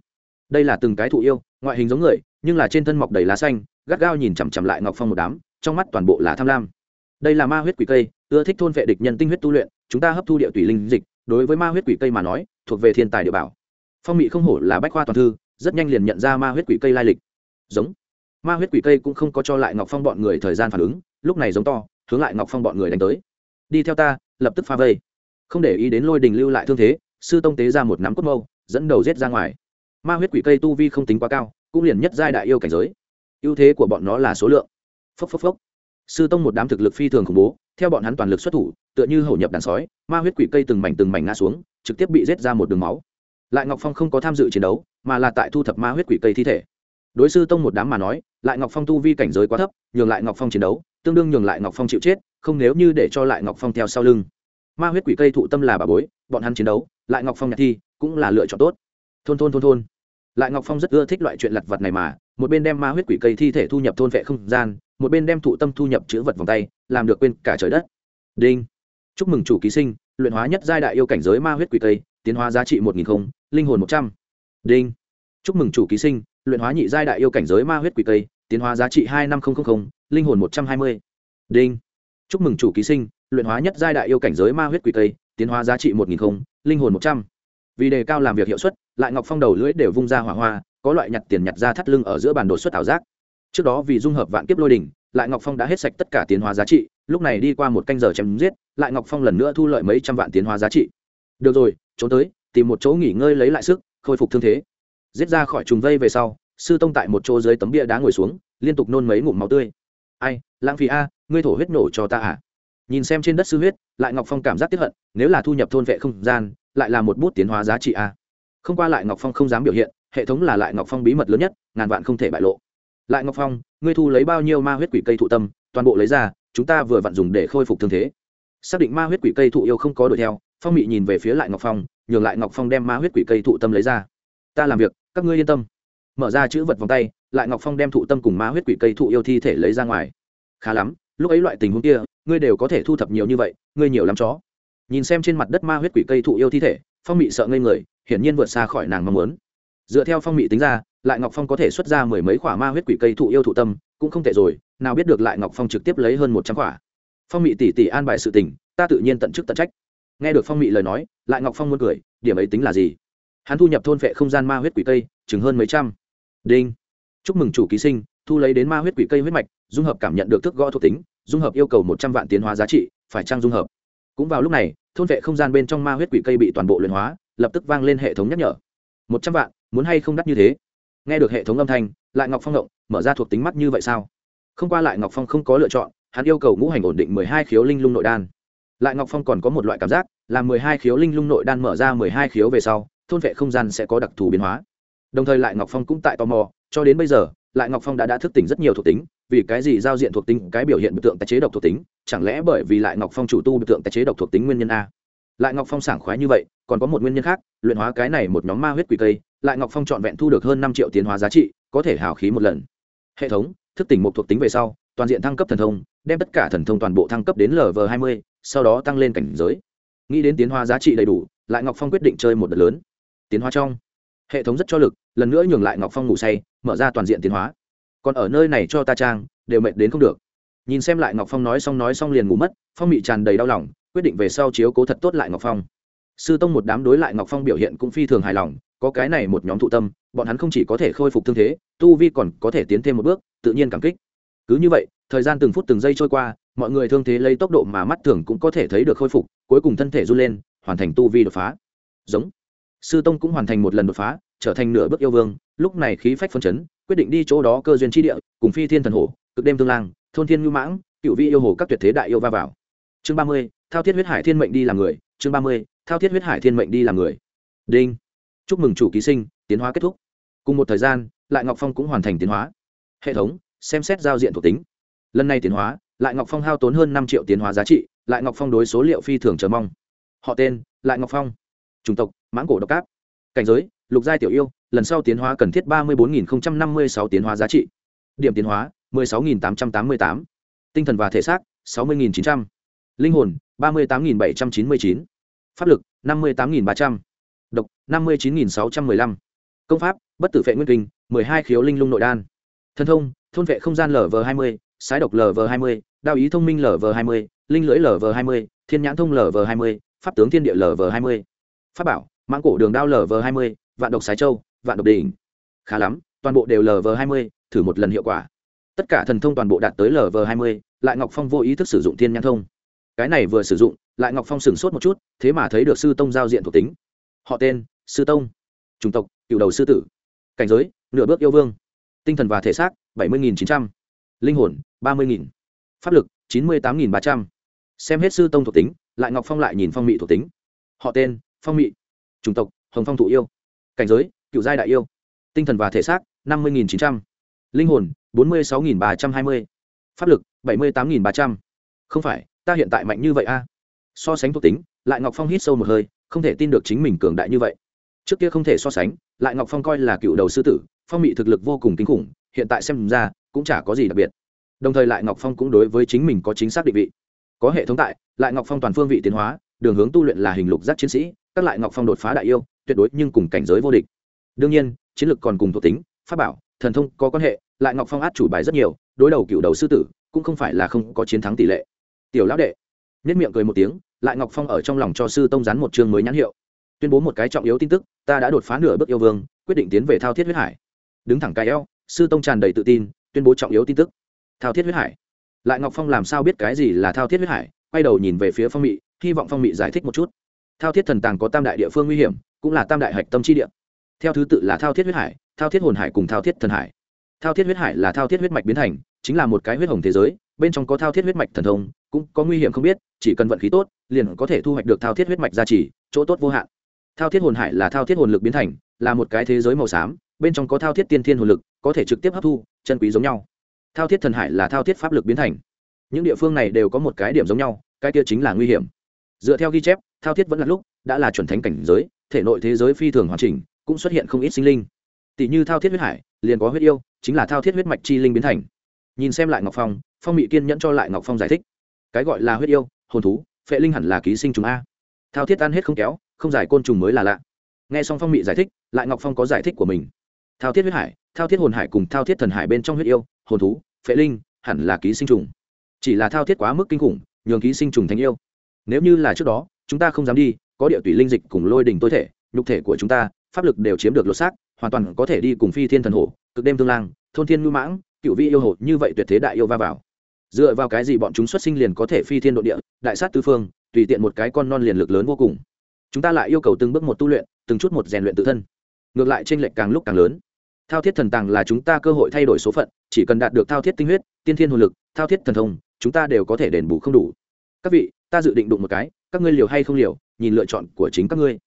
Đây là từng cái thụ yêu, ngoại hình giống người, nhưng là trên thân mọc đầy lá xanh, gắt gao nhìn chằm chằm lại ngọc phong một đám, trong mắt toàn bộ là tham lam. Đây là ma huyết quỷ cây, ưa thích thôn vệ địch nhân tinh huyết tu luyện, chúng ta hấp thu địa tùy linh dịch, đối với ma huyết quỷ cây mà nói, thuộc về thiên tài địa bảo. Phong mị không hổ là bách khoa toàn thư, rất nhanh liền nhận ra ma huyết quỷ cây lai lịch. Giống. Ma huyết quỷ cây cũng không có cho lại ngọc phong bọn người thời gian phản ứng, lúc này giống to, hướng lại ngọc phong bọn người đánh tới. Đi theo ta, lập tức pha vây không để ý đến lôi đình lưu lại thương thế, sư tông tế ra một nắm cốt mâu, dẫn đầu rết ra ngoài. Ma huyết quỷ cây tu vi không tính quá cao, cũng liền nhất giai đại yêu cảnh giới. Ưu thế của bọn nó là số lượng. Phốc phốc phốc. Sư tông một đám thực lực phi thường khủng bố, theo bọn hắn toàn lực xuất thủ, tựa như hậu nhập đàn sói, ma huyết quỷ cây từng mảnh từng mảnh ngã xuống, trực tiếp bị rết ra một đường máu. Lại ngọc phong không có tham dự chiến đấu, mà là tại thu thập ma huyết quỷ cây thi thể. Đối sư tông một đám mà nói, lại ngọc phong tu vi cảnh giới quá thấp, nhường lại ngọc phong chiến đấu, tương đương nhường lại ngọc phong chịu chết, không nếu như để cho lại ngọc phong theo sau lưng ma huyết quỷ cây thụ tâm là bà bối, bọn hắn chiến đấu, lại ngọc phong nhạc thi, cũng là lựa chọn tốt. Thôn thôn thôn thôn. Lại ngọc phong rất ưa thích loại chuyện lặt vật này mà, một bên đem ma huyết quỷ cây thi thể thu nhập thôn vệ không gian, một bên đem thụ tâm thu nhập chữ vật vòng tay, làm được quên cả trời đất. Đinh. Chúc mừng chủ ký sinh, luyện hóa nhất giai đại yêu cảnh giới ma huyết quỷ cây, tiến hóa giá trị một nghìn không, linh hồn một trăm. Đinh. Chúc mừng chủ ký sinh, luyện hóa nhị giai đại yêu cảnh giới ma huyết quỷ cây, tiến hóa giá trị hai năm linh hồn một trăm hai mươi. Đinh. Chúc mừng chủ ký sinh luyện hóa nhất giai đại yêu cảnh giới ma huyết quỷ tây, tiến hóa giá trị một nghìn không, linh hồn một trăm. Vì đề cao làm việc hiệu suất, lại ngọc phong đầu lưỡi đều vung ra hỏa hoa, có loại nhặt tiền nhặt ra thắt lưng ở giữa bản đồ xuất ảo giác. Trước đó vì dung hợp vạn kiếp lôi đình lại ngọc phong đã hết sạch tất cả tiến hóa giá trị, lúc này đi qua một canh giờ chém giết, lại ngọc phong lần nữa thu lợi mấy trăm vạn tiến hóa giá trị. Được rồi, trốn tới, tìm một chỗ nghỉ ngơi lấy lại sức, khôi phục thương thế. Giết ra khỏi trùng vây về sau, sư tông tại một chỗ dưới tấm bia đá ngồi xuống, liên tục nôn mấy ngụm máu tươi. Ai, lãng phí a, ngươi thổ huyết nổ cho ta à? Nhìn xem trên đất sư huyết, lại ngọc phong cảm giác tiếp hận, nếu là thu nhập thôn vệ không gian, lại là một bút tiến hóa giá trị a. Không qua lại ngọc phong không dám biểu hiện, hệ thống là lại ngọc phong bí mật lớn nhất, ngàn vạn không thể bại lộ. Lại ngọc phong, ngươi thu lấy bao nhiêu ma huyết quỷ cây thụ tâm, toàn bộ lấy ra, chúng ta vừa vặn dùng để khôi phục thương thế. Xác định ma huyết quỷ cây thụ yêu không có đuổi theo, phong mị nhìn về phía lại ngọc phong, nhường lại ngọc phong đem ma huyết quỷ cây thụ tâm lấy ra. Ta làm việc, các ngươi yên tâm. Mở ra chữ vật vòng tay, lại ngọc phong đem thụ tâm cùng ma huyết quỷ cây thụ yêu thi thể lấy ra ngoài. Khá lắm lúc ấy loại tình huống kia, ngươi đều có thể thu thập nhiều như vậy, ngươi nhiều lắm chó. Nhìn xem trên mặt đất ma huyết quỷ cây thụ yêu thi thể, phong mị sợ ngây người, hiển nhiên vượt xa khỏi nàng mong muốn. Dựa theo phong mị tính ra, lại ngọc phong có thể xuất ra mười mấy khoả ma huyết quỷ cây thụ yêu thụ tâm, cũng không tệ rồi, nào biết được lại ngọc phong trực tiếp lấy hơn một trăm khoả phong mị tỉ tỉ an bài sự tình, ta tự nhiên tận chức tận trách. Nghe được phong mị lời nói, lại ngọc phong muốn cười, điểm ấy tính là gì? Hắn thu nhập thôn vệ không gian ma huyết quỷ cây, chừng hơn mấy trăm. Đinh. Chúc mừng chủ ký sinh thu lấy đến ma huyết quỷ cây huyết mạch, dung hợp cảm nhận được thức gõ thuộc tính, dung hợp yêu cầu một trăm vạn tiến hóa giá trị, phải trang dung hợp? Cũng vào lúc này, thôn vệ không gian bên trong ma huyết quỷ cây bị toàn bộ luyện hóa, lập tức vang lên hệ thống nhắc nhở. Một trăm vạn, muốn hay không đắt như thế? Nghe được hệ thống âm thanh, lại ngọc phong động, mở ra thuộc tính mắt như vậy sao? Không qua lại ngọc phong không có lựa chọn, hắn yêu cầu ngũ hành ổn định mười hai khiếu linh lung nội đan. Lại ngọc phong còn có một loại cảm giác, là mười hai khiếu linh lung nội đan mở ra mười hai khiếu về sau, thôn vệ không gian sẽ có đặc thù biến hóa. Đồng thời lại ngọc phong cũng tại tò mò, cho đến bây giờ lại ngọc phong đã đã thức tỉnh rất nhiều thuộc tính, vì cái gì giao diện thuộc tính, cái biểu hiện biểu tượng tái chế độc thuộc tính? Chẳng lẽ bởi vì lại ngọc phong chủ tu biểu tượng tái chế độc thuộc tính nguyên nhân a? Lại ngọc phong sảng khoái như vậy, còn có một nguyên nhân khác, luyện hóa cái này một nhóm ma huyết quỷ cây, lại ngọc phong trọn vẹn thu được hơn năm triệu tiến hóa giá trị, có thể hào khí một lần. Hệ thống, thức tỉnh một thuộc tính về sau, toàn diện thăng cấp thần thông, đem tất cả thần thông toàn bộ thăng cấp đến lv hai mươi, sau đó tăng lên cảnh giới. Nghĩ đến tiến hóa giá trị đầy đủ, lại ngọc phong quyết định chơi một đợt lớn. Tiến hóa trong. Hệ thống rất cho lực, lần nữa nhường lại ngọc phong ngủ say mở ra toàn diện tiến hóa. Còn ở nơi này cho ta trang, đều mệt đến không được. Nhìn xem lại ngọc phong nói xong nói xong liền ngủ mất, phong bị tràn đầy đau lòng, quyết định về sau chiếu cố thật tốt lại ngọc phong. Sư tông một đám đối lại ngọc phong biểu hiện cũng phi thường hài lòng, có cái này một nhóm thụ tâm, bọn hắn không chỉ có thể khôi phục thương thế, tu vi còn có thể tiến thêm một bước, tự nhiên cảm kích. Cứ như vậy, thời gian từng phút từng giây trôi qua, mọi người thương thế lấy tốc độ mà mắt thường cũng có thể thấy được khôi phục, cuối cùng thân thể run lên, hoàn thành tu vi đột phá. Giống. Sư tông cũng hoàn thành một lần đột phá trở thành nửa bước yêu vương, lúc này khí phách phân chấn, quyết định đi chỗ đó cơ duyên tri địa, cùng phi thiên thần hổ, cực đêm tương lang, thôn thiên ngưu mãng, cựu vi yêu hồ các tuyệt thế đại yêu va vào. Chương ba mươi, thao thiết huyết hải thiên mệnh đi làm người, chương ba mươi, thao thiết huyết hải thiên mệnh đi làm người. Đinh. Chúc mừng chủ ký sinh, tiến hóa kết thúc. Cùng một thời gian, lại ngọc phong cũng hoàn thành tiến hóa. Hệ thống, xem xét giao diện thuộc tính. Lần này tiến hóa, lại ngọc phong hao tốn hơn năm triệu tiến hóa giá trị, lại ngọc phong đối số liệu phi thường chờ mong. Họ tên, lại ngọc phong. Chủng tộc, mãng cổ độc cáp cảnh giới lục giai tiểu yêu, lần sau tiến hóa cần thiết ba mươi bốn năm mươi sáu tiến hóa giá trị. Điểm tiến hóa, mười sáu tám trăm tám mươi tám. Tinh thần và thể xác, sáu mươi chín trăm. Linh hồn, ba mươi tám bảy trăm chín mươi chín. Pháp lực, năm mươi tám ba trăm. Độc, năm mươi chín sáu trăm m ư ơ i năm công pháp, bất tử vệ nguyên kinh, mười hai khiếu linh lung nội đan. Thân thông, thôn vệ không gian lv hai mươi, sái độc lv hai mươi, đao ý thông minh lv hai mươi, linh lưỡi lv hai mươi, thiên nhãn thông lv hai mươi, pháp tướng thiên địa lv hai mươi. Pháp bảo, mãng cổ đường đao lv hai mươi vạn độc sái châu, vạn độc đỉnh. Khá lắm, toàn bộ đều lv hai mươi, thử một lần hiệu quả. Tất cả thần thông toàn bộ đạt tới lv hai mươi, lại ngọc phong vô ý thức sử dụng thiên nhãn thông. Cái này vừa sử dụng, lại ngọc phong sửng sốt một chút, thế mà thấy được sư tông giao diện thuộc tính. Họ tên, sư tông. Chủng tộc, cựu đầu sư tử. Cảnh giới, nửa bước yêu vương. Tinh thần và thể xác, bảy mươi chín trăm. Linh hồn, ba mươi pháp lực, chín mươi tám ba trăm. Xem hết sư tông thuộc tính, lại ngọc phong lại nhìn phong mị thuộc tính. Họ tên, phong mị. Chủng tộc, hồng phong thụ yêu cảnh giới, cựu giai đại yêu. Tinh thần và thể xác, năm mươi chín trăm. Linh hồn, bốn mươi sáu ba trăm hai mươi. Pháp lực, bảy mươi tám ba trăm. Không phải, ta hiện tại mạnh như vậy a. So sánh thuộc tính, lại ngọc phong hít sâu một hơi, không thể tin được chính mình cường đại như vậy. Trước kia không thể so sánh, lại ngọc phong coi là cựu đầu sư tử, phong bị thực lực vô cùng kinh khủng, hiện tại xem ra, cũng chả có gì đặc biệt. Đồng thời lại ngọc phong cũng đối với chính mình có chính xác định vị. Có hệ thống tại, lại ngọc phong toàn phương vị tiến hóa, đường hướng tu luyện là hình lục giác chiến sĩ, các lại ngọc phong đột phá đại yêu tuyệt đối nhưng cùng cảnh giới vô địch. Đương nhiên, chiến lược còn cùng thuộc tính, pháp bảo, thần thông có quan hệ, lại ngọc phong át chủ bài rất nhiều, đối đầu cựu đầu sư tử, cũng không phải là không có chiến thắng tỷ lệ. Tiểu lão đệ nhất miệng cười một tiếng, lại ngọc phong ở trong lòng cho sư tông rắn một chương mới nhãn hiệu. Tuyên bố một cái trọng yếu tin tức, ta đã đột phá nửa bước yêu vương, quyết định tiến về thao thiết huyết hải. Đứng thẳng cái eo, sư tông tràn đầy tự tin, tuyên bố trọng yếu tin tức. Thao thiết huyết hải. Lại ngọc phong làm sao biết cái gì là thao thiết huyết hải, quay đầu nhìn về phía phong mị, hy vọng phong mị giải thích một chút. Thao thiết thần tàng có tam đại địa phương nguy hiểm cũng là tam đại hạch tâm chi địa theo thứ tự là thao thiết huyết hải thao thiết hồn hải cùng thao thiết thần hải thao thiết huyết hải là thao thiết huyết mạch biến thành chính là một cái huyết hồng thế giới bên trong có thao thiết huyết mạch thần thông cũng có nguy hiểm không biết chỉ cần vận khí tốt liền có thể thu hoạch được thao thiết huyết mạch gia trì chỗ tốt vô hạn thao thiết hồn hải là thao thiết hồn lực biến thành là một cái thế giới màu xám bên trong có thao thiết tiên thiên hồn lực có thể trực tiếp hấp thu chân quý giống nhau thao thiết thần hải là thao thiết pháp lực biến thành những địa phương này đều có một cái điểm giống nhau cái kia chính là nguy hiểm dựa theo ghi chép thao thiết vẫn là lúc đã là chuẩn thánh cảnh giới thể nội thế giới phi thường hoàn chỉnh, cũng xuất hiện không ít sinh linh. Tỷ như thao thiết huyết hải, liền có huyết yêu, chính là thao thiết huyết mạch chi linh biến thành. Nhìn xem lại ngọc phong phong mỹ kiên nhẫn cho lại ngọc phong giải thích. Cái gọi là huyết yêu, hồn thú, phệ linh hẳn là ký sinh trùng a. Thao thiết ăn hết không kéo, không giải côn trùng mới là lạ. Nghe xong phong mỹ giải thích, lại ngọc phong có giải thích của mình. Thao thiết huyết hải, thao thiết hồn hải cùng thao thiết thần hải bên trong huyết yêu, hồn thú, phệ linh, hẳn là ký sinh trùng. Chỉ là thao thiết quá mức kinh khủng, nhường ký sinh trùng thành yêu. Nếu như là trước đó, chúng ta không dám đi có địa tùy linh dịch cùng lôi đình tối thể, nhục thể của chúng ta, pháp lực đều chiếm được lột xác, hoàn toàn có thể đi cùng phi thiên thần hổ, cực đêm tương lang, thôn thiên ngư mãng, cựu vi yêu hổ như vậy tuyệt thế đại yêu va vào. Dựa vào cái gì bọn chúng xuất sinh liền có thể phi thiên độ địa, đại sát tứ phương, tùy tiện một cái con non liền lực lớn vô cùng. Chúng ta lại yêu cầu từng bước một tu luyện, từng chút một rèn luyện tự thân. Ngược lại tranh lệch càng lúc càng lớn. Thao thiết thần tàng là chúng ta cơ hội thay đổi số phận, chỉ cần đạt được thao thiết tinh huyết, tiên thiên hồn lực, thao thiết thần thông, chúng ta đều có thể đền bù không đủ. Các vị, ta dự định đụng một cái, các ngươi liều hay không liều nhìn lựa chọn của chính các ngươi.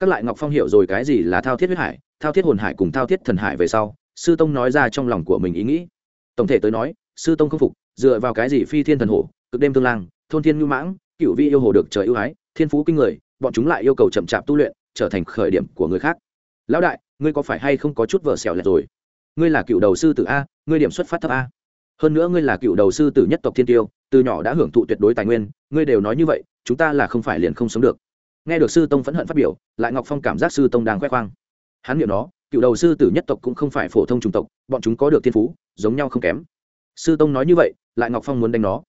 Các lại ngọc phong hiểu rồi cái gì là thao thiết huyết hải, thao thiết hồn hải cùng thao thiết thần hải về sau, sư tông nói ra trong lòng của mình ý nghĩ. Tổng thể tới nói, sư tông không phục, dựa vào cái gì phi thiên thần hổ, cực đêm tương lang, thôn thiên ngưu mãng, cựu vi yêu hồ được trời ưu ái, thiên phú kinh người, bọn chúng lại yêu cầu chậm chạp tu luyện, trở thành khởi điểm của người khác. Lão đại, ngươi có phải hay không có chút vợ xẻo lẹt rồi? Ngươi là cựu đầu sư tử a, ngươi điểm xuất phát thấp a. Hơn nữa ngươi là cựu đầu sư tử nhất tộc thiên tiêu, từ nhỏ đã hưởng thụ tuyệt đối tài nguyên, ngươi đều nói như vậy, chúng ta là không phải liền không sống được nghe được sư tông phẫn hận phát biểu, lại ngọc phong cảm giác sư tông đang khoe khoang. Hắn miệng đó cựu đầu sư tử nhất tộc cũng không phải phổ thông chủng tộc, bọn chúng có được thiên phú, giống nhau không kém. Sư tông nói như vậy, lại ngọc phong muốn đánh nó.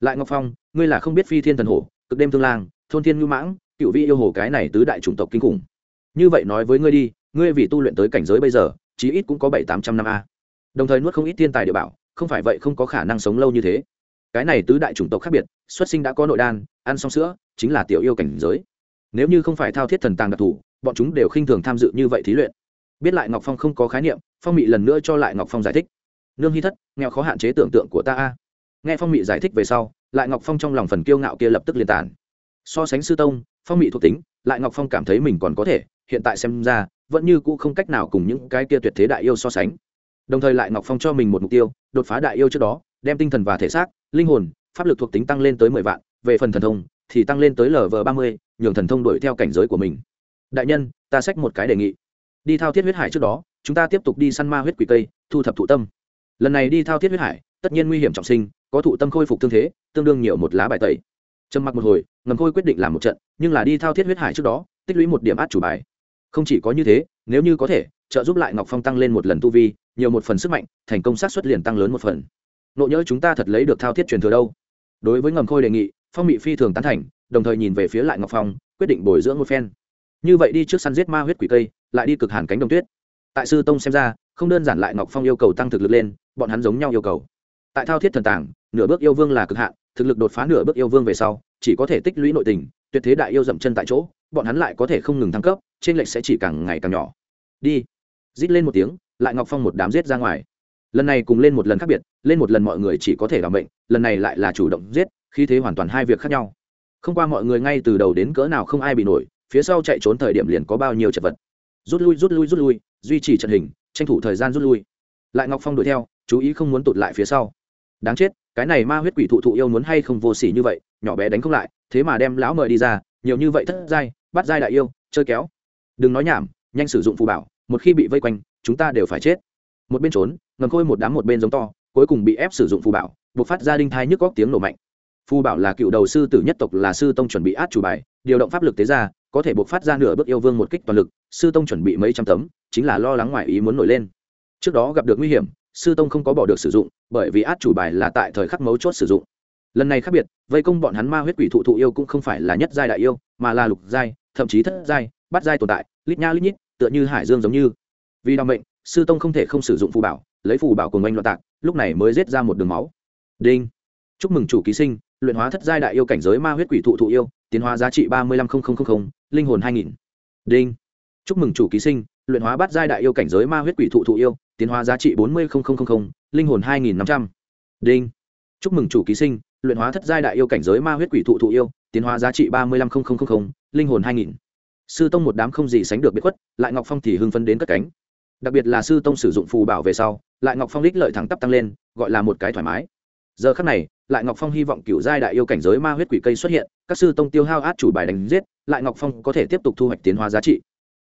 Lại ngọc phong, ngươi là không biết phi thiên thần hổ, cực đêm thương lang, thôn thiên ngưu mãng, cựu vi yêu hồ cái này tứ đại chủng tộc kinh khủng. Như vậy nói với ngươi đi, ngươi vì tu luyện tới cảnh giới bây giờ, chí ít cũng có bảy tám trăm năm a. Đồng thời nuốt không ít thiên tài địa bảo, không phải vậy không có khả năng sống lâu như thế. Cái này tứ đại chủng tộc khác biệt, xuất sinh đã có nội đan, ăn xong sữa, chính là tiểu yêu cảnh giới nếu như không phải thao thiết thần tàng đặc thù, bọn chúng đều khinh thường tham dự như vậy thí luyện. Biết lại ngọc phong không có khái niệm, phong mị lần nữa cho lại ngọc phong giải thích. Nương hy thất, nghèo khó hạn chế tưởng tượng của ta a. Nghe phong mị giải thích về sau, lại ngọc phong trong lòng phần kiêu ngạo kia lập tức liên tàn. So sánh sư tông, phong mị thuộc tính, lại ngọc phong cảm thấy mình còn có thể, hiện tại xem ra, vẫn như cũ không cách nào cùng những cái kia tuyệt thế đại yêu so sánh. Đồng thời lại ngọc phong cho mình một mục tiêu, đột phá đại yêu trước đó, đem tinh thần và thể xác, linh hồn, pháp lực thuộc tính tăng lên tới mười vạn, về phần thần thông thì tăng lên tới lv ba mươi, nhường thần thông đuổi theo cảnh giới của mình. Đại nhân, ta xách một cái đề nghị. Đi thao thiết huyết hải trước đó, chúng ta tiếp tục đi săn ma huyết quỷ tây thu thập thụ tâm. Lần này đi thao thiết huyết hải, tất nhiên nguy hiểm trọng sinh, có thụ tâm khôi phục thương thế, tương đương nhiều một lá bài tẩy. Trầm mặc một hồi, ngầm khôi quyết định làm một trận, nhưng là đi thao thiết huyết hải trước đó, tích lũy một điểm át chủ bài. Không chỉ có như thế, nếu như có thể, trợ giúp lại ngọc phong tăng lên một lần tu vi, nhiều một phần sức mạnh, thành công sát xuất liền tăng lớn một phần. Nộ nhỡ chúng ta thật lấy được thao thiết truyền thừa đâu? Đối với ngầm khôi đề nghị phong mị phi thường tán thành, đồng thời nhìn về phía lại ngọc phong, quyết định bồi dưỡng một phen. Như vậy đi trước săn giết ma huyết quỷ cây, lại đi cực hàn cánh đồng tuyết. Tại sư tông xem ra, không đơn giản lại ngọc phong yêu cầu tăng thực lực lên, bọn hắn giống nhau yêu cầu. Tại thao thiết thần tàng, nửa bước yêu vương là cực hạn, thực lực đột phá nửa bước yêu vương về sau, chỉ có thể tích lũy nội tình, tuyệt thế đại yêu dậm chân tại chỗ, bọn hắn lại có thể không ngừng thăng cấp, trên lệch sẽ chỉ càng ngày càng nhỏ. Đi. Rít lên một tiếng, lại ngọc phong một đám giết ra ngoài. Lần này cùng lên một lần khác biệt, lên một lần mọi người chỉ có thể làm bệnh lần này lại là chủ động giết khi thế hoàn toàn hai việc khác nhau. Không qua mọi người ngay từ đầu đến cỡ nào không ai bị nổi, phía sau chạy trốn thời điểm liền có bao nhiêu chật vật. Rút lui rút lui rút lui, duy trì trận hình, tranh thủ thời gian rút lui. Lại ngọc phong đuổi theo, chú ý không muốn tụt lại phía sau. Đáng chết, cái này ma huyết quỷ thụ thụ yêu muốn hay không vô s ỉ như vậy, nhỏ bé đánh không lại, thế mà đem lão mời đi ra, nhiều như vậy thất giai, bắt giai đại yêu, chơi kéo. Đừng nói nhảm, nhanh sử dụng phù bảo, một khi bị vây quanh, chúng ta đều phải chết. Một bên trốn, ngầm khôi một đám một bên giống to, cuối cùng bị ép sử dụng phù bảo buộc phát ra đinh thai nhức góc tiếng nổ mạnh phù bảo là cựu đầu sư tử nhất tộc là sư tông chuẩn bị át chủ bài, điều động pháp lực tế ra, có thể buộc phát ra nửa bước yêu vương một kích toàn lực, sư tông chuẩn bị mấy trăm tấm, chính là lo lắng ngoài ý muốn nổi lên. Trước đó gặp được nguy hiểm, sư tông không có bỏ được sử dụng, bởi vì át chủ bài là tại thời khắc mấu chốt sử dụng. Lần này khác biệt, vây công bọn hắn ma huyết quỷ thụ thụ yêu cũng không phải là nhất giai đại yêu, mà là lục giai, thậm chí thất giai bắt giai tồn tại, lít nha lít nhít, tựa như hải dương giống như. Vì đ mệnh, sư tông không thể không sử dụng phù bảo, lấy phù bảo cùng oanh loạn tạc, lúc này mới rết ra một đường máu. Đinh chúc mừng chủ ký sinh, luyện hóa thất giai đại yêu cảnh giới ma huyết quỷ thụ thụ yêu, tiến hóa giá trị ba mươi lăm linh hồn hai nghìn. Đinh. Chúc mừng chủ ký sinh, luyện hóa bát giai đại yêu cảnh giới ma huyết quỷ thụ thụ yêu, tiến hóa giá trị bốn mươi linh hồn hai nghìn năm trăm. Đinh. Chúc mừng chủ ký sinh, luyện hóa thất giai đại yêu cảnh giới ma huyết quỷ thụ thụ yêu, tiến hóa giá trị ba mươi lăm linh hồn hai nghìn. Sư tông một đám không gì sánh được biệt khuất, lại ngọc phong thì hưng phấn đến cất cánh. Đặc biệt là sư tông sử dụng phù bảo về sau, lại ngọc phong đích lợi thẳng tắp tăng lên, gọi là một cái thoải mái. Giờ khắc này lại ngọc phong hy vọng cựu giai đại yêu cảnh giới ma huyết quỷ cây xuất hiện, các sư tông tiêu hao át chủ bài đánh giết, lại ngọc phong có thể tiếp tục thu hoạch tiến hóa giá trị.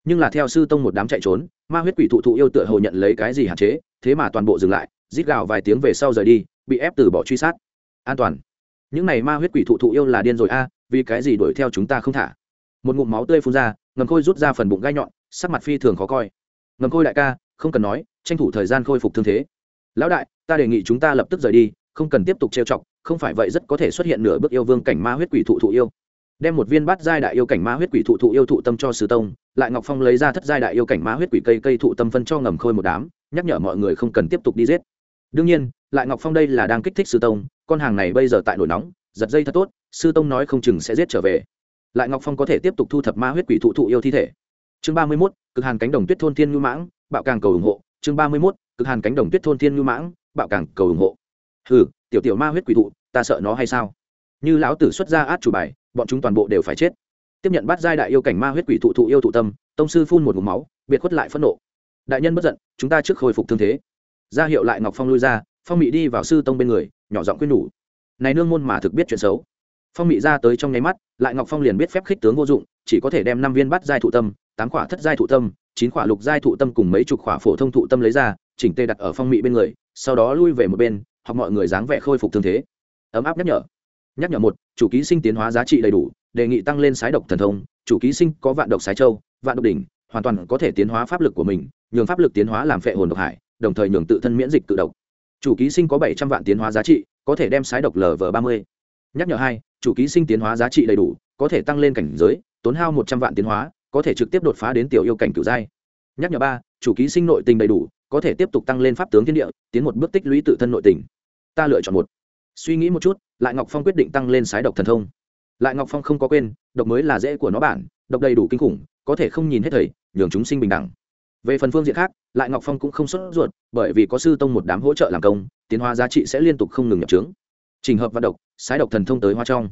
Nhưng là theo sư tông một đám chạy trốn, ma huyết quỷ thụ thụ yêu tựa hồ nhận lấy cái gì hạn chế, thế mà toàn bộ dừng lại, rít gào vài tiếng về sau rời đi, bị ép từ bỏ truy sát. An toàn. Những này ma huyết quỷ thụ thụ yêu là điên rồi a, vì cái gì đuổi theo chúng ta không thả? Một ngụm máu tươi phun ra, ngầm khôi rút ra phần bụng gai nhọn, sắc mặt phi thường khó coi. Ngầm khôi đại ca, không cần nói, tranh thủ thời gian khôi phục thương thế. Lão đại, ta đề nghị chúng ta lập tức rời đi, không cần tiếp tục trêu chọc không phải vậy rất có thể xuất hiện nửa bước yêu vương cảnh ma huyết quỷ thụ thụ yêu. Đem một viên bát giai đại yêu cảnh ma huyết quỷ thụ thụ yêu thụ tâm cho sư tông, lại ngọc phong lấy ra thất giai đại yêu cảnh ma huyết quỷ cây cây thụ tâm phân cho ngầm khôi một đám, nhắc nhở mọi người không cần tiếp tục đi giết. Đương nhiên, lại ngọc phong đây là đang kích thích sư tông, con hàng này bây giờ tại nổi nóng, giật dây thật tốt, sư tông nói không chừng sẽ giết trở về. Lại ngọc phong có thể tiếp tục thu thập ma huyết quỷ thụ thụ yêu thi thể. Chương ba mươi mốt, cực hàn cánh đồng tuyết thôn thiên ngư mãng, bạo càng cầu ủng hộ. Chương ba mươi mốt, cực hàn cánh đồng tuyết thôn thiên ngư mãng, bạo càng cầu ủng hộ hừ, tiểu tiểu ma huyết quỷ thụ, ta sợ nó hay sao? Như lão tử xuất ra át chủ bài, bọn chúng toàn bộ đều phải chết. Tiếp nhận bắt giai đại yêu cảnh ma huyết quỷ thụ thụ yêu thụ tâm, tông sư phun một ngụm máu, biệt khuất lại phẫn nộ. Đại nhân bất giận, chúng ta trước khôi phục thương thế. Ra hiệu lại ngọc phong lui ra, phong mị đi vào sư tông bên người, nhỏ giọng khuyên nhủ. Này nương môn mà thực biết chuyện xấu. Phong mị ra tới trong nháy mắt, lại ngọc phong liền biết phép khích tướng vô dụng, chỉ có thể đem năm viên bắt giai thụ tâm, tám khỏa thất giai thụ tâm, chín khỏa lục giai thụ tâm cùng mấy chục khỏa phổ thông thụ tâm lấy ra, chỉnh tê đặt ở phong mị bên người, sau đó lui về một bên hoặc mọi người dáng vẻ khôi phục thương thế. Ấm áp nhắc nhở. Nhắc nhở một, chủ ký sinh tiến hóa giá trị đầy đủ, đề nghị tăng lên sái độc thần thông, chủ ký sinh có vạn độc sái châu, vạn độc đỉnh, hoàn toàn có thể tiến hóa pháp lực của mình, nhường pháp lực tiến hóa làm phệ hồn độc hải, đồng thời nhường tự thân miễn dịch tự độc. Chủ ký sinh có bảy trăm vạn tiến hóa giá trị, có thể đem sái độc lv ba mươi. Nhắc nhở hai, chủ ký sinh tiến hóa giá trị đầy đủ, có thể tăng lên cảnh giới, tốn hao một trăm vạn tiến hóa, có thể trực tiếp đột phá đến tiểu yêu cảnh cửu giai. Nhắc nhở ba, chủ ký sinh nội tình đầy đủ, có thể tiếp tục tăng lên pháp tướng thiên địa, tiến một bước tích lũy tự thân nội tình ta lựa chọn một. Suy nghĩ một chút, lại ngọc phong quyết định tăng lên sái độc thần thông. Lại ngọc phong không có quên, độc mới là dễ của nó bản, độc đầy đủ kinh khủng, có thể không nhìn hết thầy, nhường chúng sinh bình đẳng. Về phần phương diện khác, lại ngọc phong cũng không xuất ruột, bởi vì có sư tông một đám hỗ trợ làm công, tiến hóa giá trị sẽ liên tục không ngừng nhập trướng. Trình hợp vạn độc, sái độc thần thông tới hoa trong.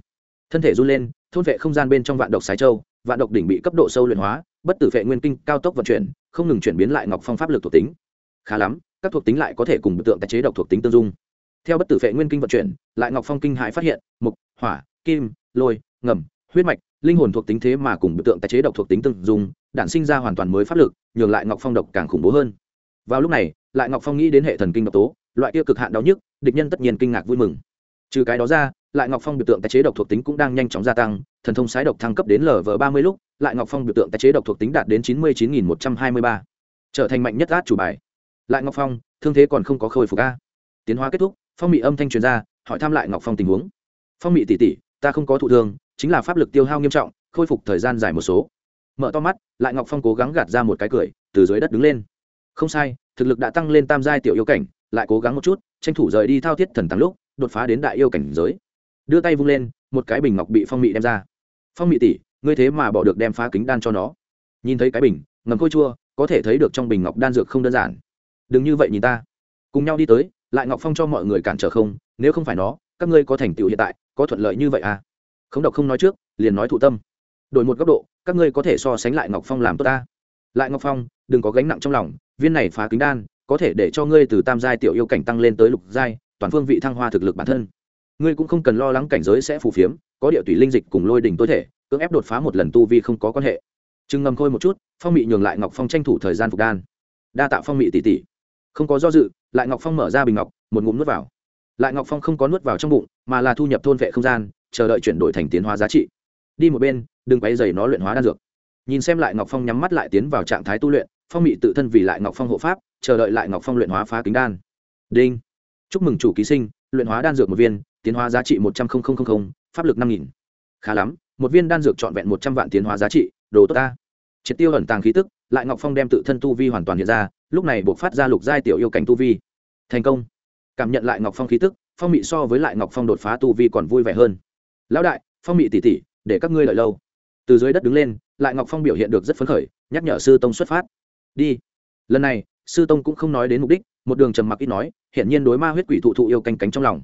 Thân thể run lên, thôn vệ không gian bên trong vạn độc sái châu, vạn độc đỉnh bị cấp độ sâu luyện hóa, bất tử vệ nguyên kinh, cao tốc vận chuyển, không ngừng chuyển biến lại ngọc phong pháp lực thuộc tính. Khá lắm, các thuộc tính lại có thể cùng biểu tượng tái chế độc thuộc tính tương dung theo bất tử vệ nguyên kinh vận chuyển, lại ngọc phong kinh hãi phát hiện, mục, hỏa, kim, lôi, ngầm, huyết mạch, linh hồn thuộc tính thế mà cùng biểu tượng tái chế độc thuộc tính tương dung, đản sinh ra hoàn toàn mới pháp lực, nhường lại ngọc phong độc càng khủng bố hơn. Vào lúc này, lại ngọc phong nghĩ đến hệ thần kinh độc tố, loại kia cực hạn đau nhức, địch nhân tất nhiên kinh ngạc vui mừng. Trừ cái đó ra, lại ngọc phong biểu tượng tái chế độc thuộc tính cũng đang nhanh chóng gia tăng, thần thông sái độc thăng cấp đến lv ba mươi lúc, lại ngọc phong biểu tượng tái chế độc thuộc tính đạt đến chín mươi chín nghìn một trăm hai mươi ba, trở thành mạnh nhất át chủ bài. Lại ngọc phong, thương thế còn không có khôi phục a. Tiến hóa kết thúc phong mị âm thanh truyền ra, hỏi thăm lại ngọc phong tình huống. Phong mị tỉ tỉ ta không có thụ thương, chính là pháp lực tiêu hao nghiêm trọng, khôi phục thời gian dài một số. Mở to mắt, lại ngọc phong cố gắng gạt ra một cái cười, từ dưới đất đứng lên. Không sai, thực lực đã tăng lên tam giai tiểu yêu cảnh, lại cố gắng một chút, tranh thủ rời đi thao thiết thần tăng lúc, đột phá đến đại yêu cảnh giới. Đưa tay vung lên, một cái bình ngọc bị phong mị đem ra. Phong mị tỉ ngươi thế mà bỏ được đem phá kính đan cho nó. Nhìn thấy cái bình, ngầm khôi chua, có thể thấy được trong bình ngọc đan dược không đơn giản. Đừng như vậy nhìn ta. Cùng nhau đi tới lại ngọc phong cho mọi người cản trở không? Nếu không phải nó, các ngươi có thành tựu hiện tại, có thuận lợi như vậy à? Không độc không nói trước, liền nói thụ tâm. Đổi một góc độ, các ngươi có thể so sánh lại ngọc phong làm tốt ta. Lại ngọc phong, đừng có gánh nặng trong lòng, viên này phá kính đan, có thể để cho ngươi từ tam giai tiểu yêu cảnh tăng lên tới lục giai, toàn phương vị thăng hoa thực lực bản thân. Ngươi cũng không cần lo lắng cảnh giới sẽ phù phiếm, có địa tùy linh dịch cùng lôi đỉnh tối thể, cưỡng ép đột phá một lần tu vi không có quan hệ. Chừng ngầm khôi một chút, phong mị nhường lại ngọc phong tranh thủ thời gian phục đan. Đa tạo phong mị tỷ tỷ. Không có do dự lại ngọc phong mở ra bình ngọc, một ngụm nuốt vào. Lại ngọc phong không có nuốt vào trong bụng, mà là thu nhập thôn vệ không gian, chờ đợi chuyển đổi thành tiến hóa giá trị. Đi một bên, đừng quay dày nó luyện hóa đan dược. Nhìn xem lại ngọc phong nhắm mắt lại tiến vào trạng thái tu luyện, phong mị tự thân vì lại ngọc phong hộ pháp, chờ đợi lại ngọc phong luyện hóa phá kính đan. Đinh. Chúc mừng chủ ký sinh, luyện hóa đan dược một viên, tiến hóa giá trị một trăm linh pháp lực năm nghìn. Khá lắm, một viên đan dược trọn vẹn một trăm vạn tiến hóa giá trị, đồ tốt ta. Triệt tiêu ẩn tàng khí tức lại ngọc phong đem tự thân tu vi hoàn toàn hiện ra, lúc này buộc phát ra lục giai tiểu yêu cảnh tu vi. Thành công. Cảm nhận lại ngọc phong khí tức, phong mị so với lại ngọc phong đột phá tu vi còn vui vẻ hơn. Lão đại, phong mị tỉ tỉ để các ngươi lợi lâu. Từ dưới đất đứng lên, lại ngọc phong biểu hiện được rất phấn khởi, nhắc nhở sư tông xuất phát. Đi. Lần này, sư tông cũng không nói đến mục đích, một đường trầm mặc ít nói hiện nhiên đối ma huyết quỷ thụ thụ yêu canh cánh trong lòng.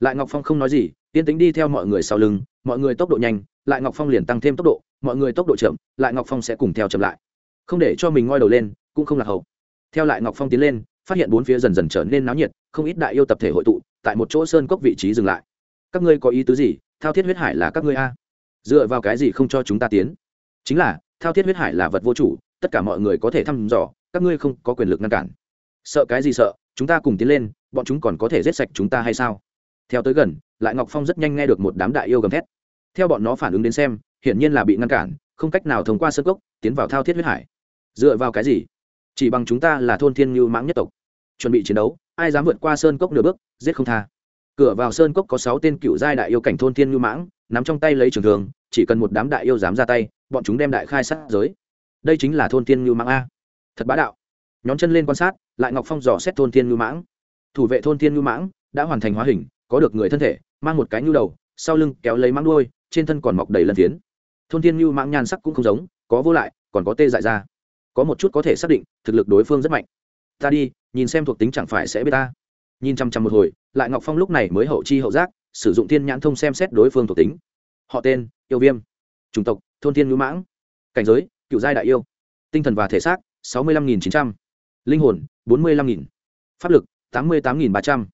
Lại ngọc phong không nói gì tiên tính đi theo mọi người sau lưng, mọi người tốc độ nhanh, lại ngọc phong liền tăng thêm tốc độ, mọi người tốc độ chậm, lại ngọc phong sẽ cùng theo chậm lại không để cho mình ngoi đầu lên, cũng không lạc hậu. Theo lại ngọc phong tiến lên, phát hiện bốn phía dần dần trở nên náo nhiệt, không ít đại yêu tập thể hội tụ, tại một chỗ sơn cốc vị trí dừng lại. Các ngươi có ý tứ gì? Thao thiết huyết hải là các ngươi a. Dựa vào cái gì không cho chúng ta tiến? Chính là, thao thiết huyết hải là vật vô chủ, tất cả mọi người có thể thăm dò, các ngươi không có quyền lực ngăn cản. Sợ cái gì sợ? Chúng ta cùng tiến lên, bọn chúng còn có thể giết sạch chúng ta hay sao? Theo tới gần, lại ngọc phong rất nhanh nghe được một đám đại yêu gầm thét. Theo bọn nó phản ứng đến xem, hiển nhiên là bị ngăn cản, không cách nào thông qua sơ cốc, tiến vào thao thiết huyết hải dựa vào cái gì? Chỉ bằng chúng ta là thôn thiên ngưu mãng nhất tộc. Chuẩn bị chiến đấu, ai dám vượt qua sơn cốc nửa bước, giết không tha. Cửa vào sơn cốc có sáu tên cựu giai đại yêu cảnh thôn thiên ngưu mãng, nắm trong tay lấy trường thường chỉ cần một đám đại yêu dám ra tay, bọn chúng đem đại khai sát giới. Đây chính là thôn thiên ngưu mãng a. Thật bá đạo. Nhón chân lên quan sát, lại ngọc phong dò xét thôn thiên ngưu mãng. Thủ vệ thôn thiên ngưu mãng đã hoàn thành hóa hình, có được người thân thể, mang một cái nhu đầu, sau lưng kéo lấy mãng đuôi, trên thân còn mọc đầy lân phiến. Thôn thiên ngưu mãng nhan sắc cũng không giống, có vô lại, còn có tê dại ra có một chút có thể xác định, thực lực đối phương rất mạnh. Ta đi, nhìn xem thuộc tính chẳng phải sẽ biết ta. Nhìn chăm chăm một hồi, lại ngọc phong lúc này mới hậu chi hậu giác, sử dụng thiên nhãn thông xem xét đối phương thuộc tính. Họ tên, yêu viêm. Chủng tộc, thôn thiên ngữ mãng. Cảnh giới, cựu giai đại yêu. Tinh thần và thể xác, sáu mươi năm nghìn chín trăm. Linh hồn, bốn mươi năm nghìn. Pháp lực, tám mươi tám nghìn ba trăm.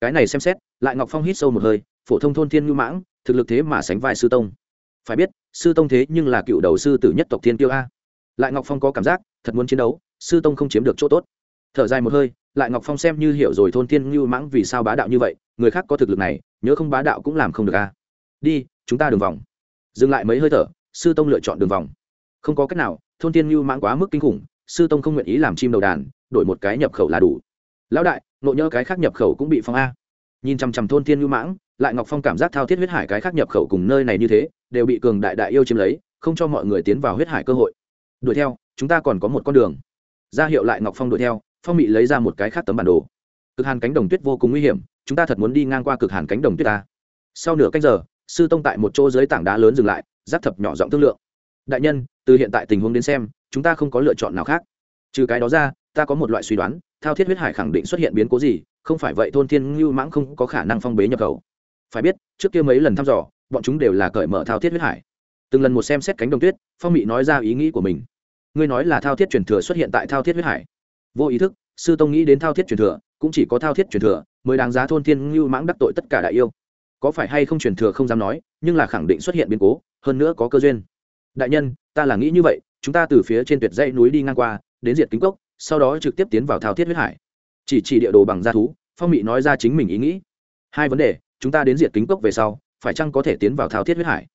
Cái này xem xét, lại ngọc phong hít sâu một hơi, phổ thông thôn thiên ngữ mãng, thực lực thế mà sánh vai sư tông. Phải biết, sư tông thế nhưng là cựu đầu sư tử nhất tộc thiên tiêu a. Lại ngọc phong có cảm giác thật muốn chiến đấu, sư tông không chiếm được chỗ tốt. Thở dài một hơi, lại ngọc phong xem như hiểu rồi thôn thiên ngưu mãng vì sao bá đạo như vậy, người khác có thực lực này, nhớ không bá đạo cũng làm không được a đi, chúng ta đường vòng. Dừng lại mấy hơi thở, sư tông lựa chọn đường vòng. Không có cách nào, thôn thiên ngưu mãng quá mức kinh khủng, sư tông không nguyện ý làm chim đầu đàn, đổi một cái nhập khẩu là đủ. Lão đại, nội nhớ cái khác nhập khẩu cũng bị phong a. Nhìn chằm chằm thôn thiên ngưu mãng, lại ngọc phong cảm giác thao thiết huyết hải cái khác nhập khẩu cùng nơi này như thế, đều bị cường đại đại yêu chiếm lấy, không cho mọi người tiến vào huyết hải cơ hội đuổi theo, chúng ta còn có một con đường. Ra hiệu lại ngọc phong đuổi theo, phong mị lấy ra một cái khác tấm bản đồ. Cực hàn cánh đồng tuyết vô cùng nguy hiểm, chúng ta thật muốn đi ngang qua cực hàn cánh đồng tuyết ta. Sau nửa canh giờ, sư tông tại một chỗ dưới tảng đá lớn dừng lại, giáp thập nhỏ giọng thương lượng. Đại nhân, từ hiện tại tình huống đến xem, chúng ta không có lựa chọn nào khác. Trừ cái đó ra, ta có một loại suy đoán, thao thiết huyết hải khẳng định xuất hiện biến cố gì, không phải vậy thôn thiên ngưu mãng không có khả năng phong bế nhập khẩu. Phải biết, trước kia mấy lần thăm dò, bọn chúng đều là cởi mở thao thiết huyết hải từng lần một xem xét cánh đồng tuyết, phong mị nói ra ý nghĩ của mình. Ngươi nói là thao thiết truyền thừa xuất hiện tại thao thiết huyết hải. Vô ý thức, sư tông nghĩ đến thao thiết truyền thừa, cũng chỉ có thao thiết truyền thừa mới đáng giá thôn thiên ngưu mãng đắc tội tất cả đại yêu. Có phải hay không truyền thừa không dám nói, nhưng là khẳng định xuất hiện biến cố, hơn nữa có cơ duyên. Đại nhân, ta là nghĩ như vậy, chúng ta từ phía trên tuyệt dãy núi đi ngang qua, đến diệt kính cốc, sau đó trực tiếp tiến vào thao thiết huyết hải. Chỉ chỉ địa đồ bằng gia thú, phong mị nói ra chính mình ý nghĩ. Hai vấn đề, chúng ta đến diệt kính cốc về sau, phải chăng có thể tiến vào thao thiết huyết hải?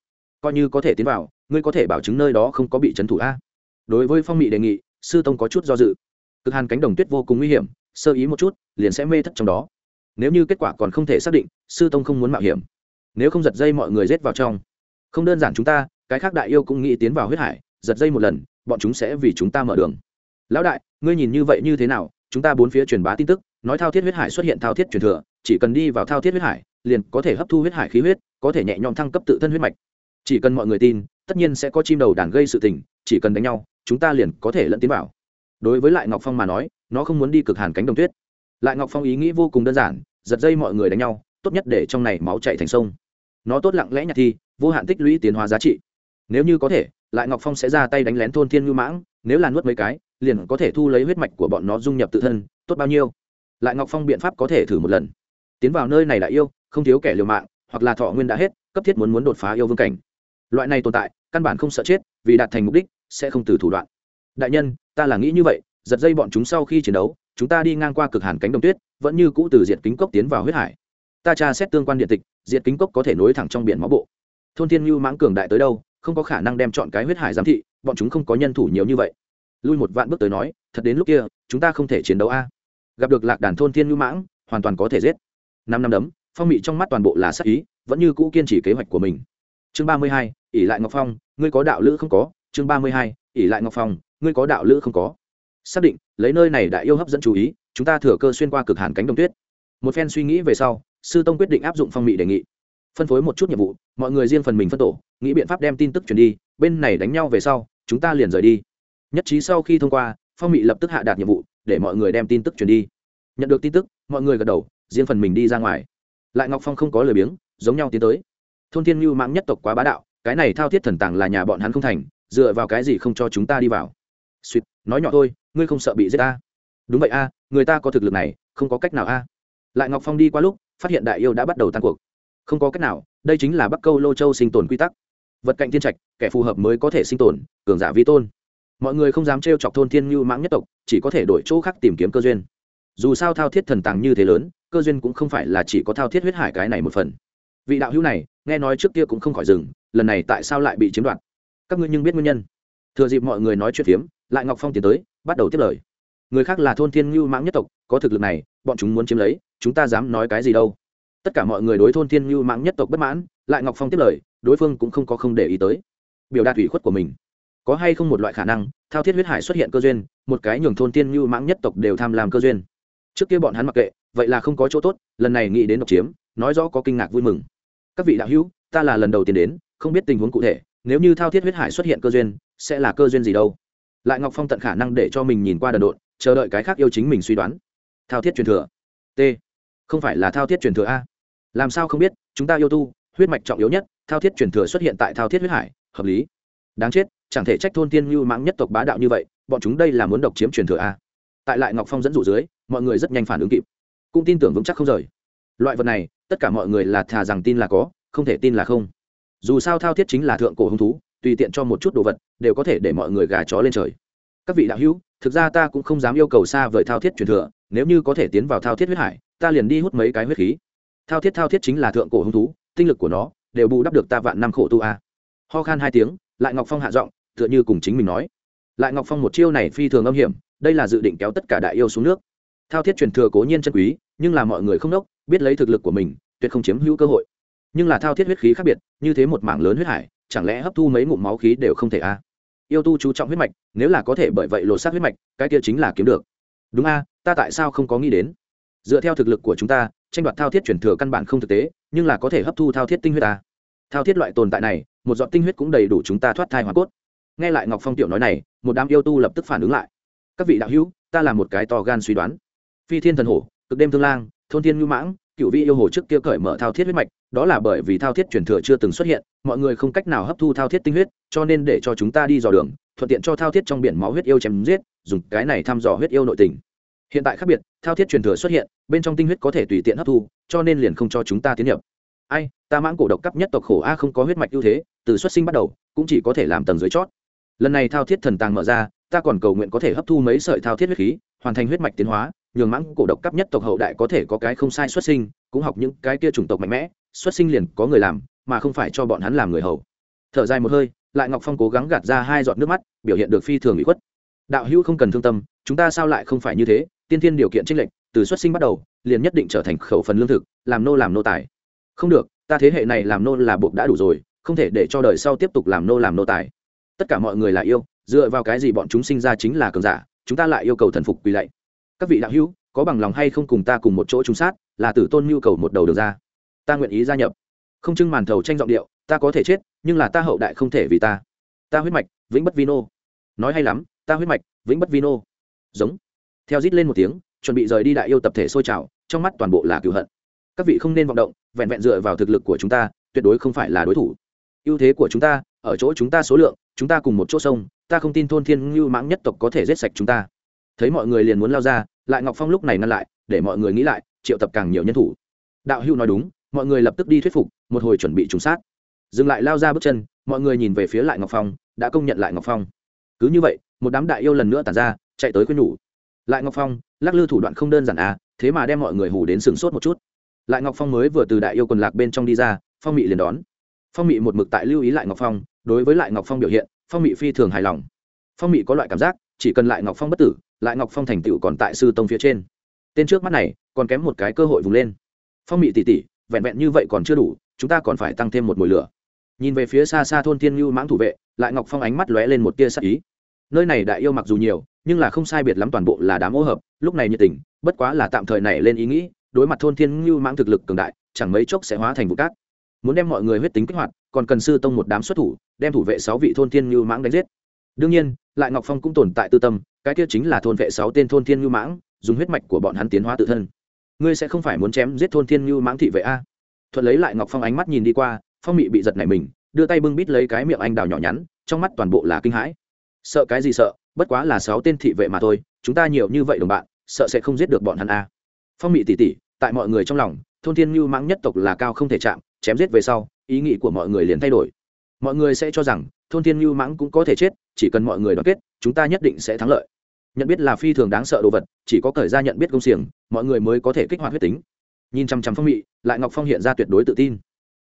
Coi như có thể tiến vào, ngươi có thể bảo chứng nơi đó không có bị trấn thủ a. Đối với phong mị đề nghị, sư tông có chút do dự. Cực hàn cánh đồng tuyết vô cùng nguy hiểm, sơ ý một chút, liền sẽ mê thất trong đó. Nếu như kết quả còn không thể xác định, sư tông không muốn mạo hiểm. Nếu không giật dây mọi người rết vào trong. Không đơn giản chúng ta, cái khác đại yêu cũng nghĩ tiến vào huyết hải, giật dây một lần, bọn chúng sẽ vì chúng ta mở đường. Lão đại, ngươi nhìn như vậy như thế nào? Chúng ta bốn phía truyền bá tin tức, nói thao thiết huyết hải xuất hiện thao thiết truyền thừa, chỉ cần đi vào thao thiết huyết hải, liền có thể hấp thu huyết hải khí huyết, có thể nhẹ nhõm thăng cấp tự thân huyết mạch chỉ cần mọi người tin, tất nhiên sẽ có chim đầu đàn gây sự tình, chỉ cần đánh nhau, chúng ta liền có thể lẫn tiến vào. Đối với lại ngọc phong mà nói, nó không muốn đi cực hàn cánh đồng tuyết. Lại ngọc phong ý nghĩ vô cùng đơn giản, giật dây mọi người đánh nhau, tốt nhất để trong này máu chạy thành sông. Nó tốt lặng lẽ nhặt thi, vô hạn tích lũy tiến hóa giá trị. Nếu như có thể, lại ngọc phong sẽ ra tay đánh lén thôn thiên ngư mãng, nếu là nuốt mấy cái, liền có thể thu lấy huyết mạch của bọn nó dung nhập tự thân, tốt bao nhiêu? Lại ngọc phong biện pháp có thể thử một lần. Tiến vào nơi này đã yêu, không thiếu kẻ liều mạng, hoặc là thọ nguyên đã hết, cấp thiết muốn muốn đột phá yêu vương cảnh loại này tồn tại, căn bản không sợ chết, vì đạt thành mục đích, sẽ không từ thủ đoạn. Đại nhân, ta là nghĩ như vậy, giật dây bọn chúng sau khi chiến đấu, chúng ta đi ngang qua cực hàn cánh đồng tuyết, vẫn như cũ từ diện kính cốc tiến vào huyết hải. Ta tra xét tương quan điện tịch diện kính cốc có thể nối thẳng trong biển máu bộ. Thôn thiên mưu mãng cường đại tới đâu, không có khả năng đem chọn cái huyết hải giám thị, bọn chúng không có nhân thủ nhiều như vậy. Lui một vạn bước tới nói, thật đến lúc kia, chúng ta không thể chiến đấu a. Gặp được lạc đàn thôn thiên mưu mãng, hoàn toàn có thể giết. Năm năm đấm, phong mị trong mắt toàn bộ là sắc ý, vẫn như cũ kiên trì kế hoạch của mình. Chương ba mươi hai ỷ lại ngọc phong, ngươi có đạo lữ không có? Chương ba mươi hai, ỷ lại ngọc phong, ngươi có đạo lữ không có? Xác định, lấy nơi này đã yêu hấp dẫn chú ý, chúng ta thừa cơ xuyên qua cực hàn cánh đồng tuyết. Một phen suy nghĩ về sau, sư tông quyết định áp dụng phong mị đề nghị. Phân phối một chút nhiệm vụ, mọi người riêng phần mình phân tổ, nghĩ biện pháp đem tin tức truyền đi, bên này đánh nhau về sau, chúng ta liền rời đi. Nhất trí sau khi thông qua, phong mị lập tức hạ đạt nhiệm vụ, để mọi người đem tin tức truyền đi. Nhận được tin tức, mọi người gật đầu, riêng phần mình đi ra ngoài. Lại ngọc phong không có lời biếng, giống nhau tiến tới. Thôn thiên mưu mãng nhất tộc quá bá đạo cái này thao thiết thần tàng là nhà bọn hắn không thành, dựa vào cái gì không cho chúng ta đi vào? Suýt, nói nhỏ thôi, ngươi không sợ bị giết ta? Đúng vậy a, người ta có thực lực này, không có cách nào a. Lại ngọc phong đi qua lúc, phát hiện đại yêu đã bắt đầu tan cuộc. Không có cách nào, đây chính là bắc câu lô châu sinh tồn quy tắc. Vật cạnh thiên trạch, kẻ phù hợp mới có thể sinh tồn, cường giả vi tôn. Mọi người không dám trêu chọc thôn thiên như mãng nhất tộc, chỉ có thể đổi chỗ khác tìm kiếm cơ duyên. Dù sao thao thiết thần tàng như thế lớn, cơ duyên cũng không phải là chỉ có thao thiết huyết hải cái này một phần vị đạo hữu này, nghe nói trước kia cũng không khỏi dừng, lần này tại sao lại bị chiếm đoạt? Các ngươi nhưng biết nguyên nhân. Thừa dịp mọi người nói chuyện phiếm, lại ngọc phong tiến tới, bắt đầu tiếp lời. Người khác là thôn thiên ngưu mãng nhất tộc, có thực lực này, bọn chúng muốn chiếm lấy, chúng ta dám nói cái gì đâu. Tất cả mọi người đối thôn thiên ngưu mãng nhất tộc bất mãn, lại ngọc phong tiếp lời, đối phương cũng không có không để ý tới. Biểu đạt ủy khuất của mình. Có hay không một loại khả năng, thao thiết huyết hải xuất hiện cơ duyên, một cái nhường thôn thiên ngưu mãng nhất tộc đều tham làm cơ duyên. Trước kia bọn hắn mặc kệ, vậy là không có chỗ tốt, lần này nghĩ đến độc chiếm, nói rõ có kinh ngạc vui mừng các vị đạo hữu, ta là lần đầu tiên đến, không biết tình huống cụ thể, nếu như thao thiết huyết hải xuất hiện cơ duyên, sẽ là cơ duyên gì đâu? Lại ngọc phong tận khả năng để cho mình nhìn qua đần độn, chờ đợi cái khác yêu chính mình suy đoán. Thao thiết truyền thừa. T. Không phải là thao thiết truyền thừa a. Làm sao không biết, chúng ta yêu tu, huyết mạch trọng yếu nhất, thao thiết truyền thừa xuất hiện tại thao thiết huyết hải, hợp lý. Đáng chết, chẳng thể trách thôn tiên như mãng nhất tộc bá đạo như vậy, bọn chúng đây là muốn độc chiếm truyền thừa a. Tại lại ngọc phong dẫn dụ dưới, mọi người rất nhanh phản ứng kịp. Cũng tin tưởng vững chắc không rời. Loại vật này tất cả mọi người là thà rằng tin là có, không thể tin là không. Dù sao thao thiết chính là thượng cổ hứng thú, tùy tiện cho một chút đồ vật, đều có thể để mọi người gà chó lên trời. Các vị đạo hữu, thực ra ta cũng không dám yêu cầu xa vời thao thiết truyền thừa, nếu như có thể tiến vào thao thiết huyết hải, ta liền đi hút mấy cái huyết khí. Thao thiết thao thiết chính là thượng cổ hứng thú, tinh lực của nó đều bù đắp được ta vạn năm khổ tu a. Ho khan hai tiếng, lại ngọc phong hạ giọng, tựa như cùng chính mình nói. Lại ngọc phong một chiêu này phi thường âm hiểm, đây là dự định kéo tất cả đại yêu xuống nước thao thiết truyền thừa cố nhiên chân quý, nhưng là mọi người không đốc, biết lấy thực lực của mình, tuyệt không chiếm hữu cơ hội. Nhưng là thao thiết huyết khí khác biệt, như thế một mảng lớn huyết hải, chẳng lẽ hấp thu mấy ngụm máu khí đều không thể a yêu tu chú trọng huyết mạch, nếu là có thể bởi vậy lột xác huyết mạch, cái kia chính là kiếm được. Đúng a ta tại sao không có nghĩ đến? Dựa theo thực lực của chúng ta, tranh đoạt thao thiết chuyển thừa căn bản không thực tế, nhưng là có thể hấp thu thao thiết tinh huyết ta thao thiết loại tồn tại này, một giọt tinh huyết cũng đầy đủ chúng ta thoát thai hoa cốt. Nghe lại ngọc phong tiểu nói này, một đám yêu tu lập tức phản ứng lại. Các vị đạo hữu, ta là một cái to gan suy đoán phi thiên thần hổ, cực đêm thương lang, thôn thiên ngưu mãng cựu vị yêu hồ trước kia cởi mở thao thiết huyết mạch, đó là bởi vì thao thiết truyền thừa chưa từng xuất hiện, mọi người không cách nào hấp thu thao thiết tinh huyết, cho nên để cho chúng ta đi dò đường, thuận tiện cho thao thiết trong biển máu huyết yêu chém giết, dùng cái này thăm dò huyết yêu nội tình. Hiện tại khác biệt, thao thiết truyền thừa xuất hiện, bên trong tinh huyết có thể tùy tiện hấp thu, cho nên liền không cho chúng ta tiến nhập. Ai, ta mãng cổ độc cấp nhất tộc khổ a không có huyết mạch ưu thế, từ xuất sinh bắt đầu, cũng chỉ có thể làm tầng dưới chót. Lần này thao thiết thần tàng mở ra, ta còn cầu nguyện có thể hấp thu mấy sợi thao thiết huyết khí, hoàn thành huyết mạch tiến hóa nhường mãng cổ độc cấp nhất tộc hậu đại có thể có cái không sai xuất sinh, cũng học những cái kia chủng tộc mạnh mẽ, xuất sinh liền có người làm, mà không phải cho bọn hắn làm người hầu. Thở dài một hơi, lại ngọc phong cố gắng gạt ra hai giọt nước mắt, biểu hiện được phi thường bị khuất. Đạo hữu không cần thương tâm, chúng ta sao lại không phải như thế? Tiên thiên điều kiện tranh lệch, từ xuất sinh bắt đầu, liền nhất định trở thành khẩu phần lương thực, làm nô làm nô tài. Không được, ta thế hệ này làm nô là buộc đã đủ rồi, không thể để cho đời sau tiếp tục làm nô làm nô tài. Tất cả mọi người là yêu, dựa vào cái gì bọn chúng sinh ra chính là cường giả, chúng ta lại yêu cầu thần phục quỳ lạy các vị đạo hữu, có bằng lòng hay không cùng ta cùng một chỗ trung sát, là tử tôn nhu cầu một đầu được ra. Ta nguyện ý gia nhập. Không trưng màn thầu tranh giọng điệu, ta có thể chết, nhưng là ta hậu đại không thể vì ta. Ta huyết mạch, vĩnh bất vino nói hay lắm, ta huyết mạch, vĩnh bất vino giống. Theo rít lên một tiếng, chuẩn bị rời đi đại yêu tập thể sôi trào, trong mắt toàn bộ là cựu hận. Các vị không nên vọng động, vẹn vẹn dựa vào thực lực của chúng ta, tuyệt đối không phải là đối thủ. Ưu thế của chúng ta, ở chỗ chúng ta số lượng, chúng ta cùng một chỗ sông, ta không tin thôn thiên ngưu mãng nhất tộc có thể giết sạch chúng ta thấy mọi người liền muốn lao ra, lại ngọc phong lúc này ngăn lại, để mọi người nghĩ lại, triệu tập càng nhiều nhân thủ. Đạo hữu nói đúng, mọi người lập tức đi thuyết phục, một hồi chuẩn bị trùng sát. Dừng lại lao ra bước chân, mọi người nhìn về phía lại ngọc phong, đã công nhận lại ngọc phong. Cứ như vậy, một đám đại yêu lần nữa tàn ra, chạy tới khuyên nhủ. Lại ngọc phong, lắc lư thủ đoạn không đơn giản à thế mà đem mọi người hù đến sừng sốt một chút. Lại ngọc phong mới vừa từ đại yêu quần lạc bên trong đi ra, phong mị liền đón. Phong mị một mực tại lưu ý lại ngọc phong, đối với lại ngọc phong biểu hiện, phong mị phi thường hài lòng. Phong mị có loại cảm giác, chỉ cần lại ngọc phong bất tử lại ngọc phong thành tựu còn tại sư tông phía trên. Tên trước mắt này còn kém một cái cơ hội vùng lên. Phong mị tỉ tỉ vẹn vẹn như vậy còn chưa đủ, chúng ta còn phải tăng thêm một mùi lửa. Nhìn về phía xa xa thôn thiên ngưu mãng thủ vệ, lại ngọc phong ánh mắt lóe lên một tia sắc ý. Nơi này đại yêu mặc dù nhiều, nhưng là không sai biệt lắm toàn bộ là đám ô hợp, lúc này nhiệt tình, bất quá là tạm thời này lên ý nghĩ, đối mặt thôn thiên ngưu mãng thực lực cường đại, chẳng mấy chốc sẽ hóa thành vụ cát. Muốn đem mọi người huyết tính kích hoạt, còn cần sư tông một đám xuất thủ, đem thủ vệ sáu vị thôn thiên ngưu mãng đánh giết. Đương nhiên, lại ngọc phong cũng tồn tại tư tâm cái kia chính là thôn vệ sáu tên thôn thiên ngưu mãng, dùng huyết mạch của bọn hắn tiến hóa tự thân. Ngươi sẽ không phải muốn chém giết thôn thiên ngưu mãng thị vệ a? Thuận lấy lại ngọc phong ánh mắt nhìn đi qua, phong mị bị giật nảy mình, đưa tay bưng bít lấy cái miệng anh đào nhỏ nhắn, trong mắt toàn bộ là kinh hãi. Sợ cái gì sợ, bất quá là sáu tên thị vệ mà thôi, chúng ta nhiều như vậy đồng bạn, sợ sẽ không giết được bọn hắn a. Phong mị tỉ tỉ, tại mọi người trong lòng, thôn thiên ngưu mãng nhất tộc là cao không thể chạm, chém giết về sau, ý nghĩ của mọi người liền thay đổi. Mọi người sẽ cho rằng, thôn thiên ngưu mãng cũng có thể chết, chỉ cần mọi người đoàn kết, chúng ta nhất định sẽ thắng lợi nhận biết là phi thường đáng sợ đồ vật, chỉ có thời gian nhận biết công xiềng, mọi người mới có thể kích hoạt huyết tính. Nhìn chăm chăm phong mị, lại ngọc phong hiện ra tuyệt đối tự tin.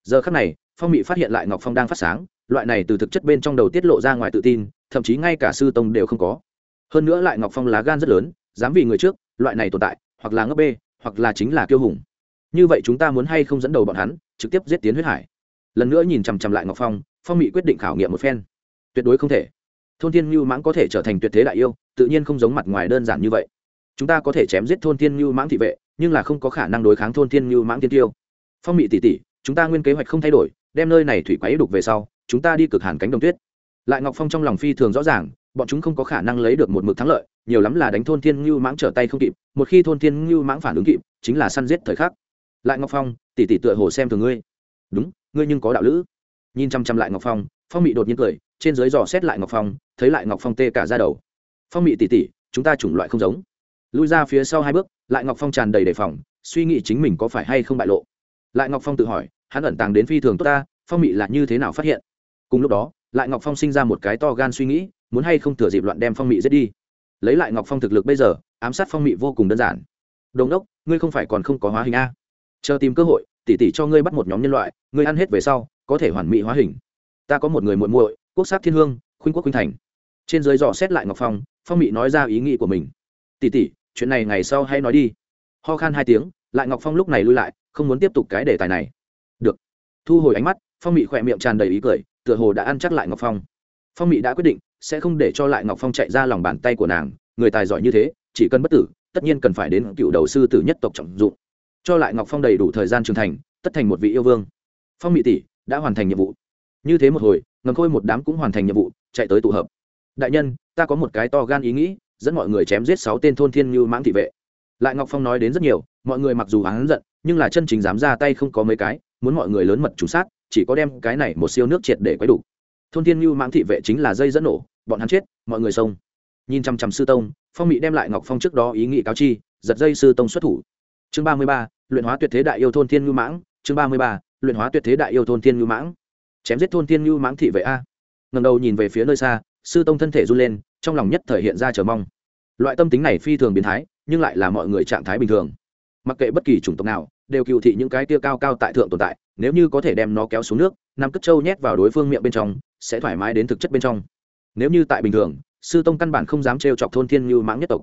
Giờ khắc này, phong mị phát hiện lại ngọc phong đang phát sáng, loại này từ thực chất bên trong đầu tiết lộ ra ngoài tự tin, thậm chí ngay cả sư tông đều không có. Hơn nữa lại ngọc phong lá gan rất lớn, dám vì người trước, loại này tồn tại, hoặc là ngấp bê, hoặc là chính là kiêu hùng. Như vậy chúng ta muốn hay không dẫn đầu bọn hắn, trực tiếp giết tiến huyết hải? Lần nữa nhìn chằm chằm lại ngọc phong phong mị quyết định khảo nghiệm một phen. Tuyệt đối không thể. Thôn thiên như mãng có thể trở thành tuyệt thế đại yêu tự nhiên không giống mặt ngoài đơn giản như vậy. Chúng ta có thể chém giết thôn thiên như mãng thị vệ, nhưng là không có khả năng đối kháng thôn thiên như mãng tiên tiêu. Phong mị tỷ tỷ, chúng ta nguyên kế hoạch không thay đổi, đem nơi này thủy quái đục về sau, chúng ta đi cực hàn cánh đồng tuyết. Lại ngọc phong trong lòng phi thường rõ ràng, bọn chúng không có khả năng lấy được một mực thắng lợi, nhiều lắm là đánh thôn thiên như mãng trở tay không kịp, một khi thôn thiên như mãng phản ứng kịp, chính là săn giết thời khắc. Lại ngọc phong, tỷ tỷ tựa hồ xem thường ngươi. Đúng, ngươi nhưng có đạo lữ. Nhìn chăm chăm lại ngọc phong phong mị đột nhiên cười, trên dưới dò xét lại ngọc phong, thấy lại ngọc phong tê cả ra đầu phong mị tỷ tỷ, chúng ta chủng loại không giống. Lui ra phía sau hai bước, lại ngọc phong tràn đầy đề phòng, suy nghĩ chính mình có phải hay không bại lộ. Lại ngọc phong tự hỏi, hắn ẩn tàng đến phi thường tốt ta, phong mị là như thế nào phát hiện? Cùng lúc đó, lại ngọc phong sinh ra một cái to gan suy nghĩ, muốn hay không thừa dịp loạn đem phong mị giết đi. Lấy lại ngọc phong thực lực bây giờ, ám sát phong mị vô cùng đơn giản. Đồn đốc, ngươi không phải còn không có hóa hình a? Chờ tìm cơ hội tỉ tỉ cho ngươi bắt một nhóm nhân loại, ngươi ăn hết về sau, có thể hoàn mỹ hóa hình. Ta có một người muội muội, quốc sắc thiên hương, khuynh quốc khuynh thành. Trên dưới dò xét lại ngọc phong phong mị nói ra ý nghĩ của mình. Tỉ tỉ chuyện này ngày sau hay nói đi. Ho khan hai tiếng, lại ngọc phong lúc này lui lại, không muốn tiếp tục cái đề tài này. Được. Thu hồi ánh mắt, phong mị khỏe miệng tràn đầy ý cười, tựa hồ đã ăn chắc lại ngọc phong. Phong mị đã quyết định, sẽ không để cho lại ngọc phong chạy ra lòng bàn tay của nàng, người tài giỏi như thế, chỉ cần bất tử, tất nhiên cần phải đến cựu đầu sư tử nhất tộc trọng dụng. Cho lại ngọc phong đầy đủ thời gian trưởng thành, tất thành một vị yêu vương. Phong mị tỷ, đã hoàn thành nhiệm vụ. Như thế một hồi, ngầm khôi một đám cũng hoàn thành nhiệm vụ, chạy tới tụ hợp. Đại nhân ta có một cái to gan ý nghĩ, dẫn mọi người chém giết sáu tên thôn thiên như mãng thị vệ. Lại ngọc phong nói đến rất nhiều, mọi người mặc dù hắn giận, nhưng là chân chính dám ra tay không có mấy cái, muốn mọi người lớn mật trùng sát, chỉ có đem cái này một siêu nước triệt để quấy đủ. Thôn thiên như mãng thị vệ chính là dây dẫn nổ, bọn hắn chết, mọi người xông. Nhìn chăm chăm sư tông, phong mỹ đem lại ngọc phong trước đó ý nghĩ cáo chi, giật dây sư tông xuất thủ. Chương ba mươi ba, luyện hóa tuyệt thế đại yêu thôn thiên ngưu mãng, chương ba mươi ba, luyện hóa tuyệt thế đại yêu thôn thiên ngưu mãng. Chém giết thôn thiên ngưu mãng thị vệ a. Ngầm đầu nhìn về phía nơi xa sư tông thân thể run lên, trong lòng nhất thể hiện ra chờ mong. Loại tâm tính này phi thường biến thái, nhưng lại là mọi người trạng thái bình thường. Mặc kệ bất kỳ chủng tộc nào, đều cựu thị những cái tia cao cao tại thượng tồn tại, nếu như có thể đem nó kéo xuống nước nằm cất trâu nhét vào đối phương miệng bên trong, sẽ thoải mái đến thực chất bên trong. Nếu như tại bình thường, sư tông căn bản không dám trêu chọc thôn thiên như mãng nhất tộc.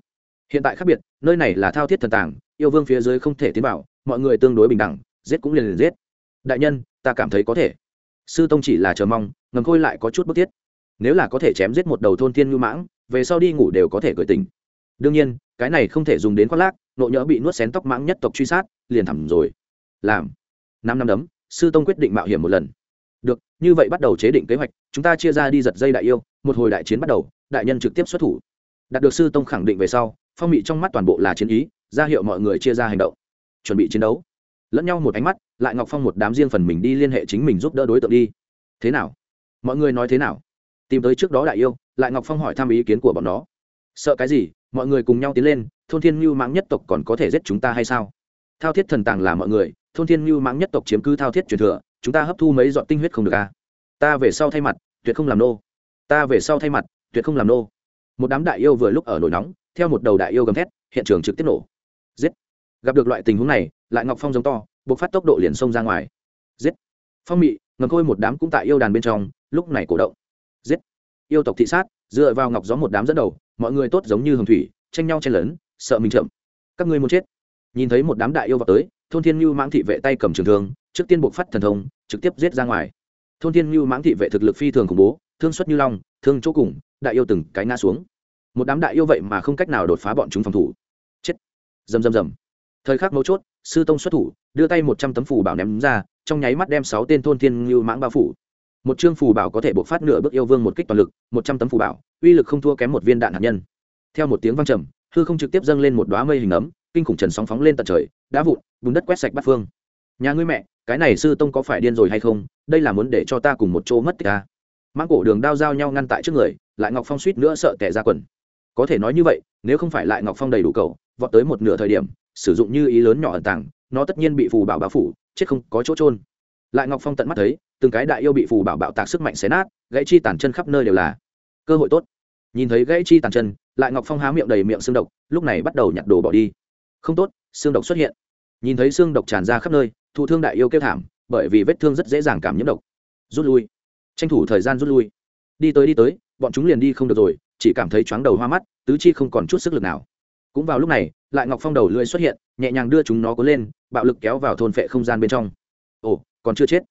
Hiện tại khác biệt, nơi này là thao thiết thần tàng, yêu vương phía dưới không thể tiến vào, mọi người tương đối bình đẳng, giết cũng liền liền giết. Đại nhân, ta cảm thấy có thể. Sư tông chỉ là chờ mong, ngầm khôi lại có chút bức thiết nếu là có thể chém giết một đầu thôn thiên ngưu mãng, về sau đi ngủ đều có thể cười tình đương nhiên, cái này không thể dùng đến khoác lác nộ nhỡ bị nuốt xén tóc mãng nhất tộc truy sát, liền thẳm rồi. Làm. Năm năm đấm, sư tông quyết định mạo hiểm một lần. Được, như vậy bắt đầu chế định kế hoạch, chúng ta chia ra đi giật dây đại yêu, một hồi đại chiến bắt đầu, đại nhân trực tiếp xuất thủ. Đạt được sư tông khẳng định về sau, phong bị trong mắt toàn bộ là chiến ý, ra hiệu mọi người chia ra hành động. Chuẩn bị chiến đấu. Lẫn nhau một ánh mắt, lại ngọc phong một đám riêng phần mình đi liên hệ chính mình giúp đỡ đối tượng đi. Thế nào? Mọi người nói thế nào? Tìm tới trước đó đại yêu, lại ngọc phong hỏi thăm ý kiến của bọn nó. Sợ cái gì, mọi người cùng nhau tiến lên, thôn thiên mưu mãng nhất tộc còn có thể giết chúng ta hay sao? Thao thiết thần tàng là mọi người, thôn thiên mưu mãng nhất tộc chiếm cứ thao thiết truyền thừa, chúng ta hấp thu mấy giọt tinh huyết không được à? Ta về sau thay mặt, tuyệt không làm nô. Ta về sau thay mặt, tuyệt không làm nô. Một đám đại yêu vừa lúc ở nổi nóng, theo một đầu đại yêu gầm thét, hiện trường trực tiếp nổ. Giết. Gặp được loại tình huống này, lại ngọc phong giống to buộc phát tốc độ liền xông ra ngoài. Giết. Phong mị, ngầm khôi một đám cũng tại yêu đàn bên trong, lúc này cổ động giết. Yêu tộc thị sát, dựa vào ngọc gió một đám dẫn đầu, mọi người tốt giống như hồng thủy, tranh nhau chen lớn sợ mình chậm. Các ngươi muốn chết. Nhìn thấy một đám đại yêu vào tới, thôn thiên như mãng thị vệ tay cầm trường thương, trước tiên buộc phát thần thông, trực tiếp giết ra ngoài. Thôn thiên như mãng thị vệ thực lực phi thường khủng bố, thương xuất như long, thương chỗ cùng, đại yêu từng cái ngã xuống. Một đám đại yêu vậy mà không cách nào đột phá bọn chúng phòng thủ. Chết. Rầm rầm rầm. Thời khắc mấu chốt, sư tông xuất thủ, đưa tay một trăm tấm phủ bảo ném ra, trong nháy mắt đem sáu tên thôn thiên như mãng bao phủ một chương phù bảo có thể bộc phát nửa bước yêu vương một kích toàn lực, một trăm tấm phù bảo, uy lực không thua kém một viên đạn hạt nhân. Theo một tiếng vang trầm, hư không trực tiếp dâng lên một đoá mây hình ấm, kinh khủng trần sóng phóng lên tận trời, đá vụn, bùn đất quét sạch bát phương. Nhà ngươi mẹ, cái này sư tông có phải điên rồi hay không? Đây là muốn để cho ta cùng một chỗ mất tích à? mang cổ đường đao giao nhau ngăn tại trước người, lại ngọc phong suýt nữa sợ tẻ ra quần. Có thể nói như vậy, nếu không phải lại ngọc phong đầy đủ cầu, vọt tới một nửa thời điểm, sử dụng như ý lớn nhỏ ẩn tàng, nó tất nhiên bị phù bảo bao phủ, chết không có chỗ trôn lại ngọc phong tận mắt thấy từng cái đại yêu bị phù bảo bạo tạc sức mạnh xé nát, gãy chi tàn chân khắp nơi đều là. Cơ hội tốt. Nhìn thấy gãy chi tàn chân, lại ngọc phong há miệng đầy miệng xương độc, lúc này bắt đầu nhặt đồ bỏ đi. Không tốt, xương độc xuất hiện. Nhìn thấy xương độc tràn ra khắp nơi, thụ thương đại yêu kêu thảm, bởi vì vết thương rất dễ dàng cảm nhiễm độc. Rút lui. Tranh thủ thời gian rút lui. Đi tới đi tới, bọn chúng liền đi không được rồi, chỉ cảm thấy chóng đầu hoa mắt, tứ chi không còn chút sức lực nào. Cũng vào lúc này, lại ngọc phong đầu lưỡi xuất hiện, nhẹ nhàng đưa chúng nó cuốn lên, bạo lực kéo vào thôn phệ không gian bên trong. Ồ, còn chưa chết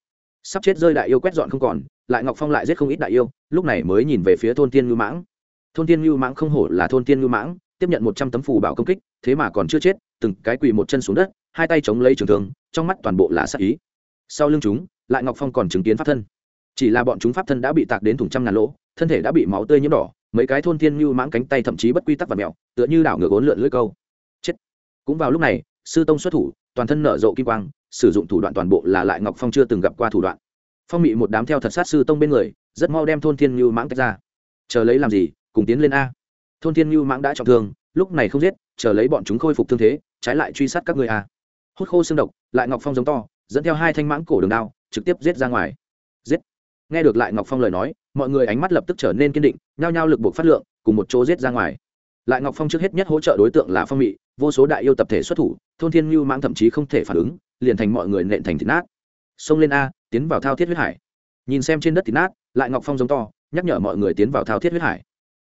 sắp chết rơi đại yêu quét dọn không còn, lại ngọc phong lại giết không ít đại yêu, lúc này mới nhìn về phía thôn tiên ngưu mãng. Thôn tiên ngưu mãng không hổ là thôn tiên ngưu mãng, tiếp nhận một trăm tấm phù bảo công kích, thế mà còn chưa chết, từng cái quỳ một chân xuống đất, hai tay chống lấy trường thương, trong mắt toàn bộ là sắc ý. Sau lưng chúng, lại ngọc phong còn chứng kiến pháp thân. Chỉ là bọn chúng pháp thân đã bị tạc đến thùng trăm ngàn lỗ, thân thể đã bị máu tươi nhiễm đỏ, mấy cái thôn tiên ngưu mãng cánh tay thậm chí bất quy tắc và mèo, tựa như đảo ngược ốn lượn lưỡi câu. Chết. Cũng vào lúc này, sư tông xuất thủ, toàn thân nở rộ kim quang sử dụng thủ đoạn toàn bộ là lại ngọc phong chưa từng gặp qua thủ đoạn. Phong mị một đám theo thật sát sư tông bên người, rất mau đem thôn thiên ngưu mãng tách ra. Chờ lấy làm gì? Cùng tiến lên a. Thôn thiên ngưu mãng đã trọng thương, lúc này không giết, chờ lấy bọn chúng khôi phục thương thế, trái lại truy sát các người a. Hút khô xương độc, lại ngọc phong giống to, dẫn theo hai thanh mãng cổ đường đao, trực tiếp giết ra ngoài. Giết. Nghe được lại ngọc phong lời nói, mọi người ánh mắt lập tức trở nên kiên định, nhao nhao lực buộc phát lượng, cùng một chỗ giết ra ngoài lại ngọc phong trước hết nhất hỗ trợ đối tượng là phong mị, vô số đại yêu tập thể xuất thủ, thôn thiên mưu mãng thậm chí không thể phản ứng, liền thành mọi người nện thành thịt nát. Xông lên a, tiến vào thao thiết huyết hải. Nhìn xem trên đất thịt nát, lại ngọc phong giống to, nhắc nhở mọi người tiến vào thao thiết huyết hải.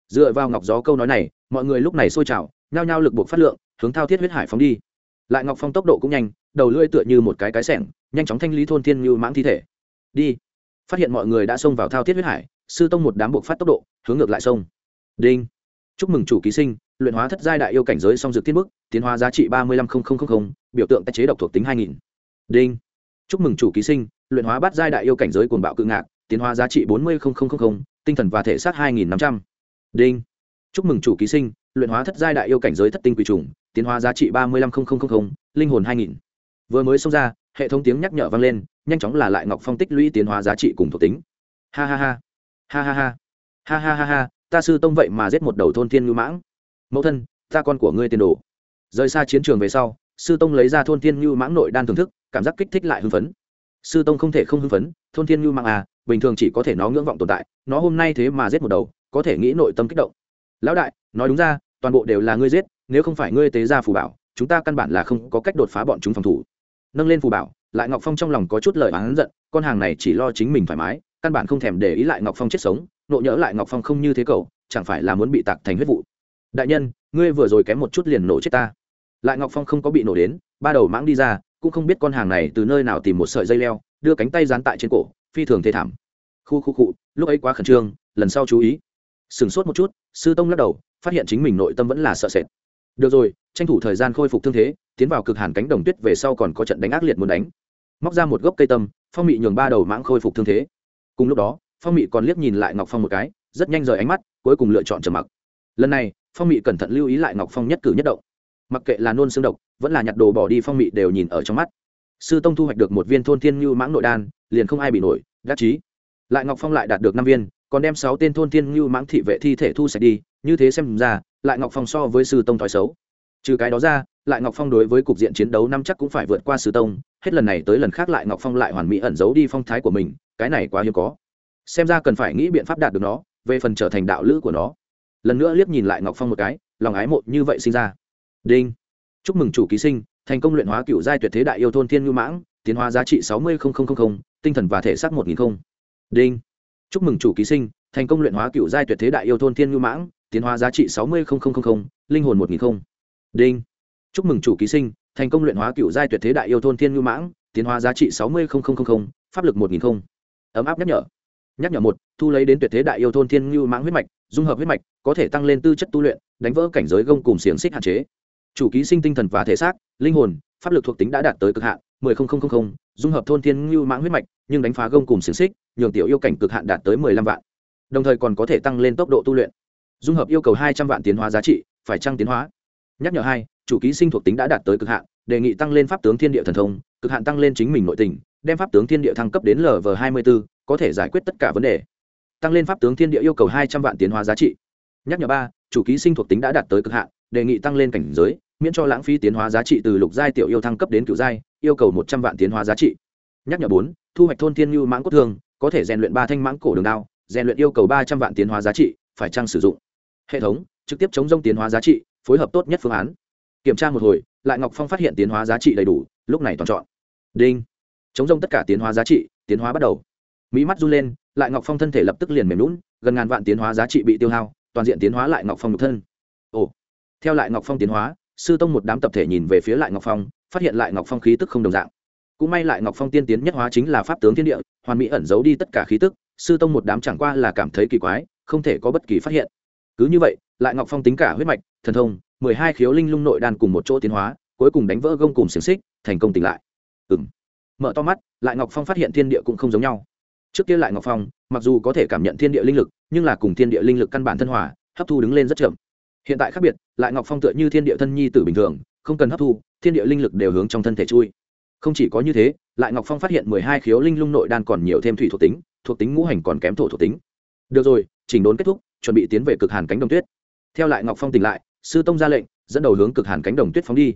Dựa vào ngọc gió câu nói này, mọi người lúc này sôi trào, nhao nhao lực buộc phát lượng, hướng thao thiết huyết hải phóng đi. Lại ngọc phong tốc độ cũng nhanh, đầu lưỡi tựa như một cái cái sẻng, nhanh chóng thanh lý thôn thiên như mãng thi thể. Đi. Phát hiện mọi người đã xông vào thao thiết huyết hải, sư tông một đám buộc phát tốc độ, hướng ngược lại sông đinh chúc mừng chủ ký sinh, luyện hóa thất giai đại yêu cảnh giới song dược thiên mức tiến hóa giá trị ba mươi lăm biểu tượng tái chế độc thuộc tính hai nghìn. Đinh. Chúc mừng chủ ký sinh, luyện hóa bát giai đại yêu cảnh giới cuồng bạo cự ngạc, tiến hóa giá trị bốn mươi tinh thần và thể xác hai nghìn năm trăm. Đinh. Chúc mừng chủ ký sinh, luyện hóa thất giai đại yêu cảnh giới thất tinh quỷ trùng, tiến hóa giá trị ba mươi lăm linh hồn hai nghìn. Vừa mới xông ra, hệ thống tiếng nhắc nhở vang lên, nhanh chóng là lại ngọc phong tích lũy tiến hóa giá trị cùng thuộc tính. Ha ha ha. Ha ha ha. Ha ha ha ha ta sư tông vậy mà giết một đầu thôn thiên ngưu mãng. Mẫu thân, ta con của ngươi tiền đồ. Rời xa chiến trường về sau, sư tông lấy ra thôn thiên ngưu mãng nội đan thưởng thức, cảm giác kích thích lại hưng phấn. Sư tông không thể không hưng phấn, thôn thiên ngưu mãng à bình thường chỉ có thể nó ngưỡng vọng tồn tại, nó hôm nay thế mà giết một đầu, có thể nghĩ nội tâm kích động. Lão đại, nói đúng ra, toàn bộ đều là ngươi giết, nếu không phải ngươi tế ra phù bảo, chúng ta căn bản là không có cách đột phá bọn chúng phòng thủ. Nâng lên phù bảo, lại ngọc phong trong lòng có chút lời oán giận, con hàng này chỉ lo chính mình thoải mái, căn bản không thèm để ý lại ngọc phong chết sống nộ nhỡ lại ngọc phong không như thế cầu chẳng phải là muốn bị tạc thành huyết vụ. Đại nhân, ngươi vừa rồi kém một chút liền nổ chết ta. Lại ngọc phong không có bị nổ đến, ba đầu mãng đi ra, cũng không biết con hàng này từ nơi nào tìm một sợi dây leo, đưa cánh tay dán tại trên cổ, phi thường thê thảm. Khu khu cụ lúc ấy quá khẩn trương, lần sau chú ý. Sửng sốt một chút, sư tông lắc đầu, phát hiện chính mình nội tâm vẫn là sợ sệt. Được rồi, tranh thủ thời gian khôi phục thương thế, tiến vào cực hàn cánh đồng tuyết về sau còn có trận đánh ác liệt muốn đánh. Móc ra một gốc cây tâm, phong bị nhường ba đầu mãng khôi phục thương thế. Cùng lúc đó phong mị còn liếc nhìn lại ngọc phong một cái, rất nhanh rời ánh mắt, cuối cùng lựa chọn trầm mặc. Lần này, phong mị cẩn thận lưu ý lại ngọc phong nhất cử nhất động. Mặc kệ là nôn xương độc, vẫn là nhặt đồ bỏ đi phong mị đều nhìn ở trong mắt. Sư tông thu hoạch được một viên thôn thiên ngưu mãng nội đan, liền không ai bị nổi, đắc chí. Lại ngọc phong lại đạt được năm viên, còn đem sáu tên thôn thiên ngưu mãng thị vệ thi thể thu sạch đi, như thế xem ra, lại ngọc phong so với sư tông thói xấu. Trừ cái đó ra, lại ngọc phong đối với cục diện chiến đấu năm chắc cũng phải vượt qua sư tông, hết lần này tới lần khác lại ngọc phong lại hoàn mỹ ẩn giấu đi phong thái của mình, cái này quá hiếm có xem ra cần phải nghĩ biện pháp đạt được nó, về phần trở thành đạo lữ của nó. Lần nữa liếc nhìn lại ngọc phong một cái, lòng ái mộ như vậy sinh ra. Đinh. Chúc mừng chủ ký sinh, thành công luyện hóa cựu giai tuyệt thế đại yêu thôn thiên ngưu mãng, tiến hóa giá trị sáu mươi tinh thần và thể xác một nghìn đinh. Chúc mừng chủ ký sinh, thành công luyện hóa cựu giai tuyệt thế đại yêu thôn thiên ngưu mãng, tiến hóa giá trị sáu mươi linh hồn một nghìn đinh. Chúc mừng chủ ký sinh, thành công luyện hóa cựu giai tuyệt thế đại yêu thôn thiên ngưu mãng, tiến hóa giá trị sáu mươi pháp lực một nghìn ấm áp nhắc nhở nhắc nhở một, thu lấy đến tuyệt thế đại yêu thôn thiên ngưu mãng huyết mạch, dung hợp huyết mạch, có thể tăng lên tư chất tu luyện, đánh vỡ cảnh giới gông cùng xiềng xích hạn chế. Chủ ký sinh tinh thần và thể xác, linh hồn, pháp lực thuộc tính đã đạt tới cực hạn, mười không không không không, dung hợp thôn thiên ngưu mãng huyết mạch, nhưng đánh phá gông cùng xiềng xích, nhường tiểu yêu cảnh cực hạn đạt tới mười lăm vạn. Đồng thời còn có thể tăng lên tốc độ tu luyện. Dung hợp yêu cầu hai trăm vạn tiến hóa giá trị, phải trăng tiến hóa? Nhắc nhở hai, chủ ký sinh thuộc tính đã đạt tới cực hạn, đề nghị tăng lên pháp tướng thiên địa thần thông, cực hạn tăng lên chính mình nội tình, đem pháp tướng thiên địa thăng cấp đến lv hai mươi bốn có thể giải quyết tất cả vấn đề. Tăng lên pháp tướng thiên địa yêu cầu hai trăm vạn tiến hóa giá trị. Nhắc nhở ba, chủ ký sinh thuộc tính đã đạt tới cực hạn, đề nghị tăng lên cảnh giới, miễn cho lãng phí tiến hóa giá trị từ lục giai tiểu yêu thăng cấp đến cựu giai, yêu cầu một trăm vạn tiến hóa giá trị. Nhắc nhở bốn, thu hoạch thôn thiên như mãng cốt thương có thể rèn luyện ba thanh mãng cổ đường đao, rèn luyện yêu cầu ba trăm vạn tiến hóa giá trị, phải chăng sử dụng? Hệ thống, trực tiếp chống rông tiến hóa giá trị, phối hợp tốt nhất phương án. Kiểm tra một hồi, lại ngọc phong phát hiện tiến hóa giá trị đầy đủ, lúc này toàn chọn. Đinh. Chống rông tất cả tiến hóa giá trị, tiến hóa bắt đầu mỹ mắt run lên, lại ngọc phong thân thể lập tức liền mềm lún gần ngàn vạn tiến hóa giá trị bị tiêu hao, toàn diện tiến hóa lại ngọc phong nhục thân. Ồ. Theo lại ngọc phong tiến hóa, sư tông một đám tập thể nhìn về phía lại ngọc phong, phát hiện lại ngọc phong khí tức không đồng dạng. Cũng may lại ngọc phong tiên tiến nhất hóa chính là pháp tướng thiên địa, hoàn mỹ ẩn giấu đi tất cả khí tức, sư tông một đám chẳng qua là cảm thấy kỳ quái, không thể có bất kỳ phát hiện. Cứ như vậy, lại ngọc phong tính cả huyết mạch, thần thông, mười hai khiếu linh lung nội đan cùng một chỗ tiến hóa, cuối cùng đánh vỡ gông cùng xiềng xích, thành công tỉnh lại. Ừng mở to mắt, lại ngọc phong phát hiện thiên địa cũng không giống nhau trước kia lại ngọc phong, mặc dù có thể cảm nhận thiên địa linh lực, nhưng là cùng thiên địa linh lực căn bản thân hòa, hấp thu đứng lên rất chậm. Hiện tại khác biệt, lại ngọc phong tựa như thiên địa thân nhi tử bình thường, không cần hấp thu, thiên địa linh lực đều hướng trong thân thể chui. Không chỉ có như thế, lại ngọc phong phát hiện mười hai khiếu linh lung nội đan còn nhiều thêm thủy thuộc tính thuộc tính ngũ hành còn kém thổ thuộc tính. Được rồi, chỉnh đốn kết thúc, chuẩn bị tiến về cực hàn cánh đồng tuyết. Theo lại ngọc phong tỉnh lại, sư tông ra lệnh, dẫn đầu hướng cực hàn cánh đồng tuyết phóng đi.